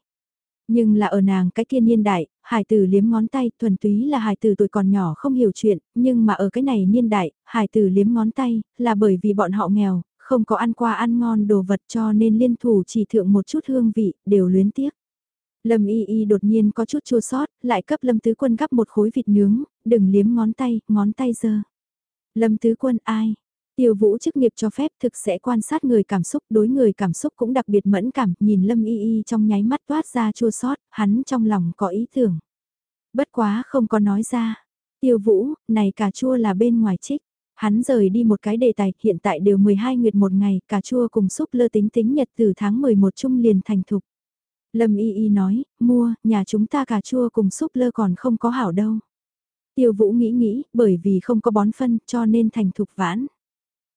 Nhưng là ở nàng cái kia niên đại, hài tử liếm ngón tay, thuần túy là hài tử tuổi còn nhỏ không hiểu chuyện, nhưng mà ở cái này niên đại, hài tử liếm ngón tay, là bởi vì bọn họ nghèo, không có ăn qua ăn ngon đồ vật cho nên liên thủ chỉ thượng một chút hương vị, đều luyến tiếc. Lâm y y đột nhiên có chút chua sót, lại cấp lâm tứ quân gắp một khối vịt nướng, đừng liếm ngón tay, ngón tay dơ. Lâm Tứ Quân ai? Tiêu Vũ chức nghiệp cho phép thực sẽ quan sát người cảm xúc, đối người cảm xúc cũng đặc biệt mẫn cảm, nhìn Lâm Y Y trong nháy mắt toát ra chua sót, hắn trong lòng có ý tưởng. Bất quá không có nói ra. Tiêu Vũ, này cà chua là bên ngoài trích. Hắn rời đi một cái đề tài, hiện tại đều 12 nguyệt một ngày, cà chua cùng xúc lơ tính tính nhật từ tháng 11 chung liền thành thục. Lâm Y Y nói, mua, nhà chúng ta cà chua cùng xúc lơ còn không có hảo đâu. Tiêu Vũ nghĩ nghĩ, bởi vì không có bón phân cho nên thành thục vãn.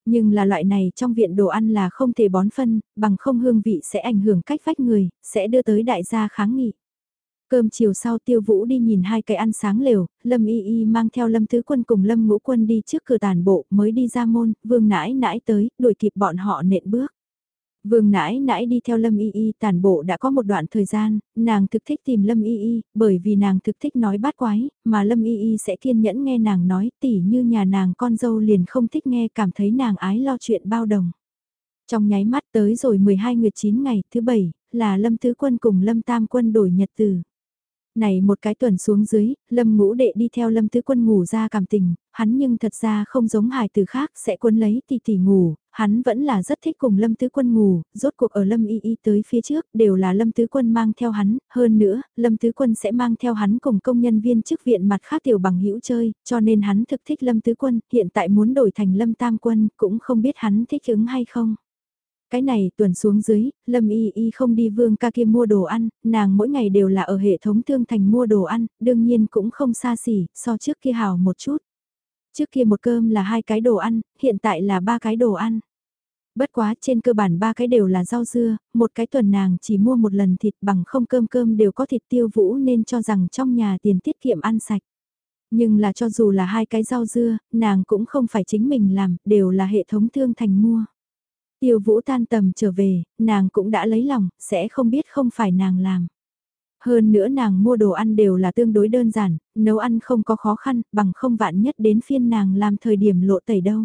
Nhưng là loại này trong viện đồ ăn là không thể bón phân, bằng không hương vị sẽ ảnh hưởng cách vách người, sẽ đưa tới đại gia kháng nghị. Cơm chiều sau tiêu vũ đi nhìn hai cái ăn sáng lều, Lâm Y Y mang theo Lâm Thứ Quân cùng Lâm Ngũ Quân đi trước cửa tàn bộ mới đi ra môn, vương nãi nãi tới, đuổi kịp bọn họ nện bước. Vương nãi nãi đi theo Lâm Y Y tàn bộ đã có một đoạn thời gian, nàng thực thích tìm Lâm Y Y, bởi vì nàng thực thích nói bát quái, mà Lâm Y Y sẽ kiên nhẫn nghe nàng nói tỉ như nhà nàng con dâu liền không thích nghe cảm thấy nàng ái lo chuyện bao đồng. Trong nháy mắt tới rồi 12 nguyệt 9 ngày thứ bảy là Lâm Thứ Quân cùng Lâm Tam Quân đổi nhật từ. Này một cái tuần xuống dưới, Lâm ngũ đệ đi theo Lâm Tứ Quân ngủ ra cảm tình, hắn nhưng thật ra không giống hài từ khác sẽ quân lấy tỷ tỷ ngủ, hắn vẫn là rất thích cùng Lâm Tứ Quân ngủ, rốt cuộc ở Lâm Y Y tới phía trước đều là Lâm Tứ Quân mang theo hắn, hơn nữa, Lâm Tứ Quân sẽ mang theo hắn cùng công nhân viên chức viện mặt khác tiểu bằng hữu chơi, cho nên hắn thực thích Lâm Tứ Quân, hiện tại muốn đổi thành Lâm Tam Quân, cũng không biết hắn thích ứng hay không. Cái này tuần xuống dưới, Lâm Y Y không đi vương ca kia mua đồ ăn, nàng mỗi ngày đều là ở hệ thống thương thành mua đồ ăn, đương nhiên cũng không xa xỉ, so trước kia hào một chút. Trước kia một cơm là hai cái đồ ăn, hiện tại là ba cái đồ ăn. Bất quá trên cơ bản ba cái đều là rau dưa, một cái tuần nàng chỉ mua một lần thịt bằng không cơm cơm đều có thịt tiêu vũ nên cho rằng trong nhà tiền tiết kiệm ăn sạch. Nhưng là cho dù là hai cái rau dưa, nàng cũng không phải chính mình làm, đều là hệ thống thương thành mua. Tiêu vũ tan tầm trở về, nàng cũng đã lấy lòng, sẽ không biết không phải nàng làm. Hơn nữa nàng mua đồ ăn đều là tương đối đơn giản, nấu ăn không có khó khăn, bằng không vạn nhất đến phiên nàng làm thời điểm lộ tẩy đâu.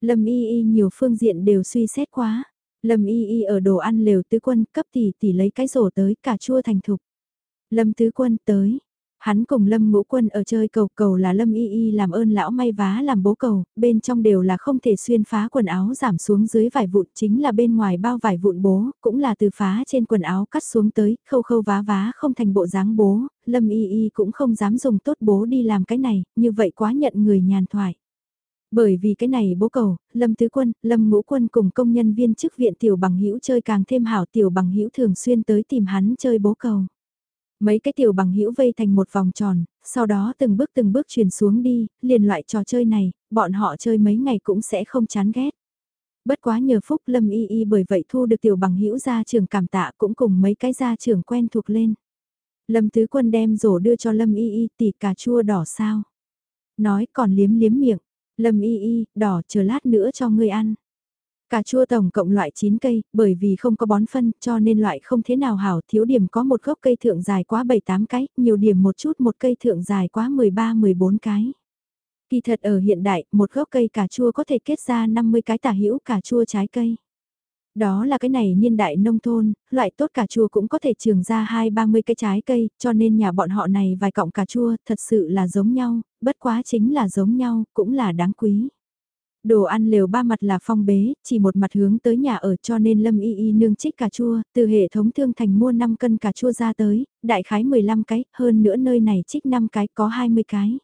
Lâm y y nhiều phương diện đều suy xét quá. Lâm y y ở đồ ăn lều tứ quân cấp tỷ tỷ lấy cái rổ tới cả chua thành thục. Lâm tứ quân tới, Hắn cùng Lâm Ngũ Quân ở chơi cầu cầu là Lâm Y Y làm ơn lão may vá làm bố cầu, bên trong đều là không thể xuyên phá quần áo giảm xuống dưới vải vụn chính là bên ngoài bao vải vụn bố, cũng là từ phá trên quần áo cắt xuống tới, khâu khâu vá vá không thành bộ dáng bố, Lâm Y Y cũng không dám dùng tốt bố đi làm cái này, như vậy quá nhận người nhàn thoại. Bởi vì cái này bố cầu, Lâm Tứ Quân, Lâm Ngũ Quân cùng công nhân viên chức viện tiểu bằng hữu chơi càng thêm hảo tiểu bằng hữu thường xuyên tới tìm hắn chơi bố cầu. Mấy cái tiểu bằng hữu vây thành một vòng tròn, sau đó từng bước từng bước truyền xuống đi, liền loại trò chơi này, bọn họ chơi mấy ngày cũng sẽ không chán ghét. Bất quá nhờ phúc Lâm Y Y bởi vậy thu được tiểu bằng hữu gia trường cảm tạ cũng cùng mấy cái gia trưởng quen thuộc lên. Lâm Tứ Quân đem rổ đưa cho Lâm Y Y tỉ cà chua đỏ sao. Nói còn liếm liếm miệng, Lâm Y Y, đỏ chờ lát nữa cho ngươi ăn. Cà chua tổng cộng loại 9 cây, bởi vì không có bón phân cho nên loại không thế nào hảo, thiếu điểm có một gốc cây thượng dài quá 7-8 cái, nhiều điểm một chút một cây thượng dài quá 13-14 cái. Kỳ thật ở hiện đại, một gốc cây cà chua có thể kết ra 50 cái tả hữu cà chua trái cây. Đó là cái này niên đại nông thôn, loại tốt cà chua cũng có thể trường ra hai ba mươi cái trái cây, cho nên nhà bọn họ này vài cọng cà chua thật sự là giống nhau, bất quá chính là giống nhau, cũng là đáng quý. Đồ ăn lều ba mặt là phong bế, chỉ một mặt hướng tới nhà ở cho nên Lâm Y Y nương trích cà chua, từ hệ thống thương thành mua 5 cân cà chua ra tới, đại khái 15 cái, hơn nữa nơi này trích 5 cái có 20 cái.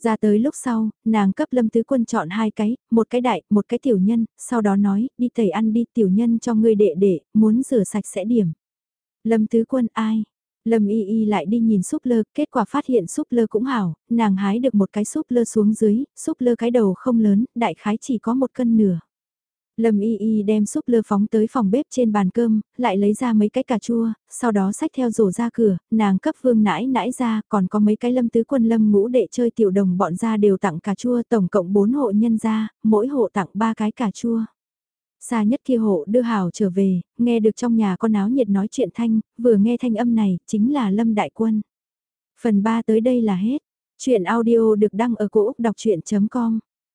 Ra tới lúc sau, nàng cấp Lâm Tứ Quân chọn hai cái, một cái đại, một cái tiểu nhân, sau đó nói, đi tẩy ăn đi tiểu nhân cho ngươi đệ đệ, muốn rửa sạch sẽ điểm. Lâm Tứ Quân ai? Lâm y y lại đi nhìn súp lơ, kết quả phát hiện súp lơ cũng hảo, nàng hái được một cái súp lơ xuống dưới, súp lơ cái đầu không lớn, đại khái chỉ có một cân nửa. Lâm y y đem súp lơ phóng tới phòng bếp trên bàn cơm, lại lấy ra mấy cái cà chua, sau đó xách theo rổ ra cửa, nàng cấp vương nãi nãi ra, còn có mấy cái lâm tứ quân lâm ngũ đệ chơi tiểu đồng bọn ra đều tặng cà chua, tổng cộng 4 hộ nhân ra, mỗi hộ tặng 3 cái cà chua. Xa nhất kia hộ đưa Hảo trở về, nghe được trong nhà con áo nhiệt nói chuyện thanh, vừa nghe thanh âm này, chính là Lâm Đại Quân. Phần 3 tới đây là hết. Chuyện audio được đăng ở cổ Úc đọc chuyện.com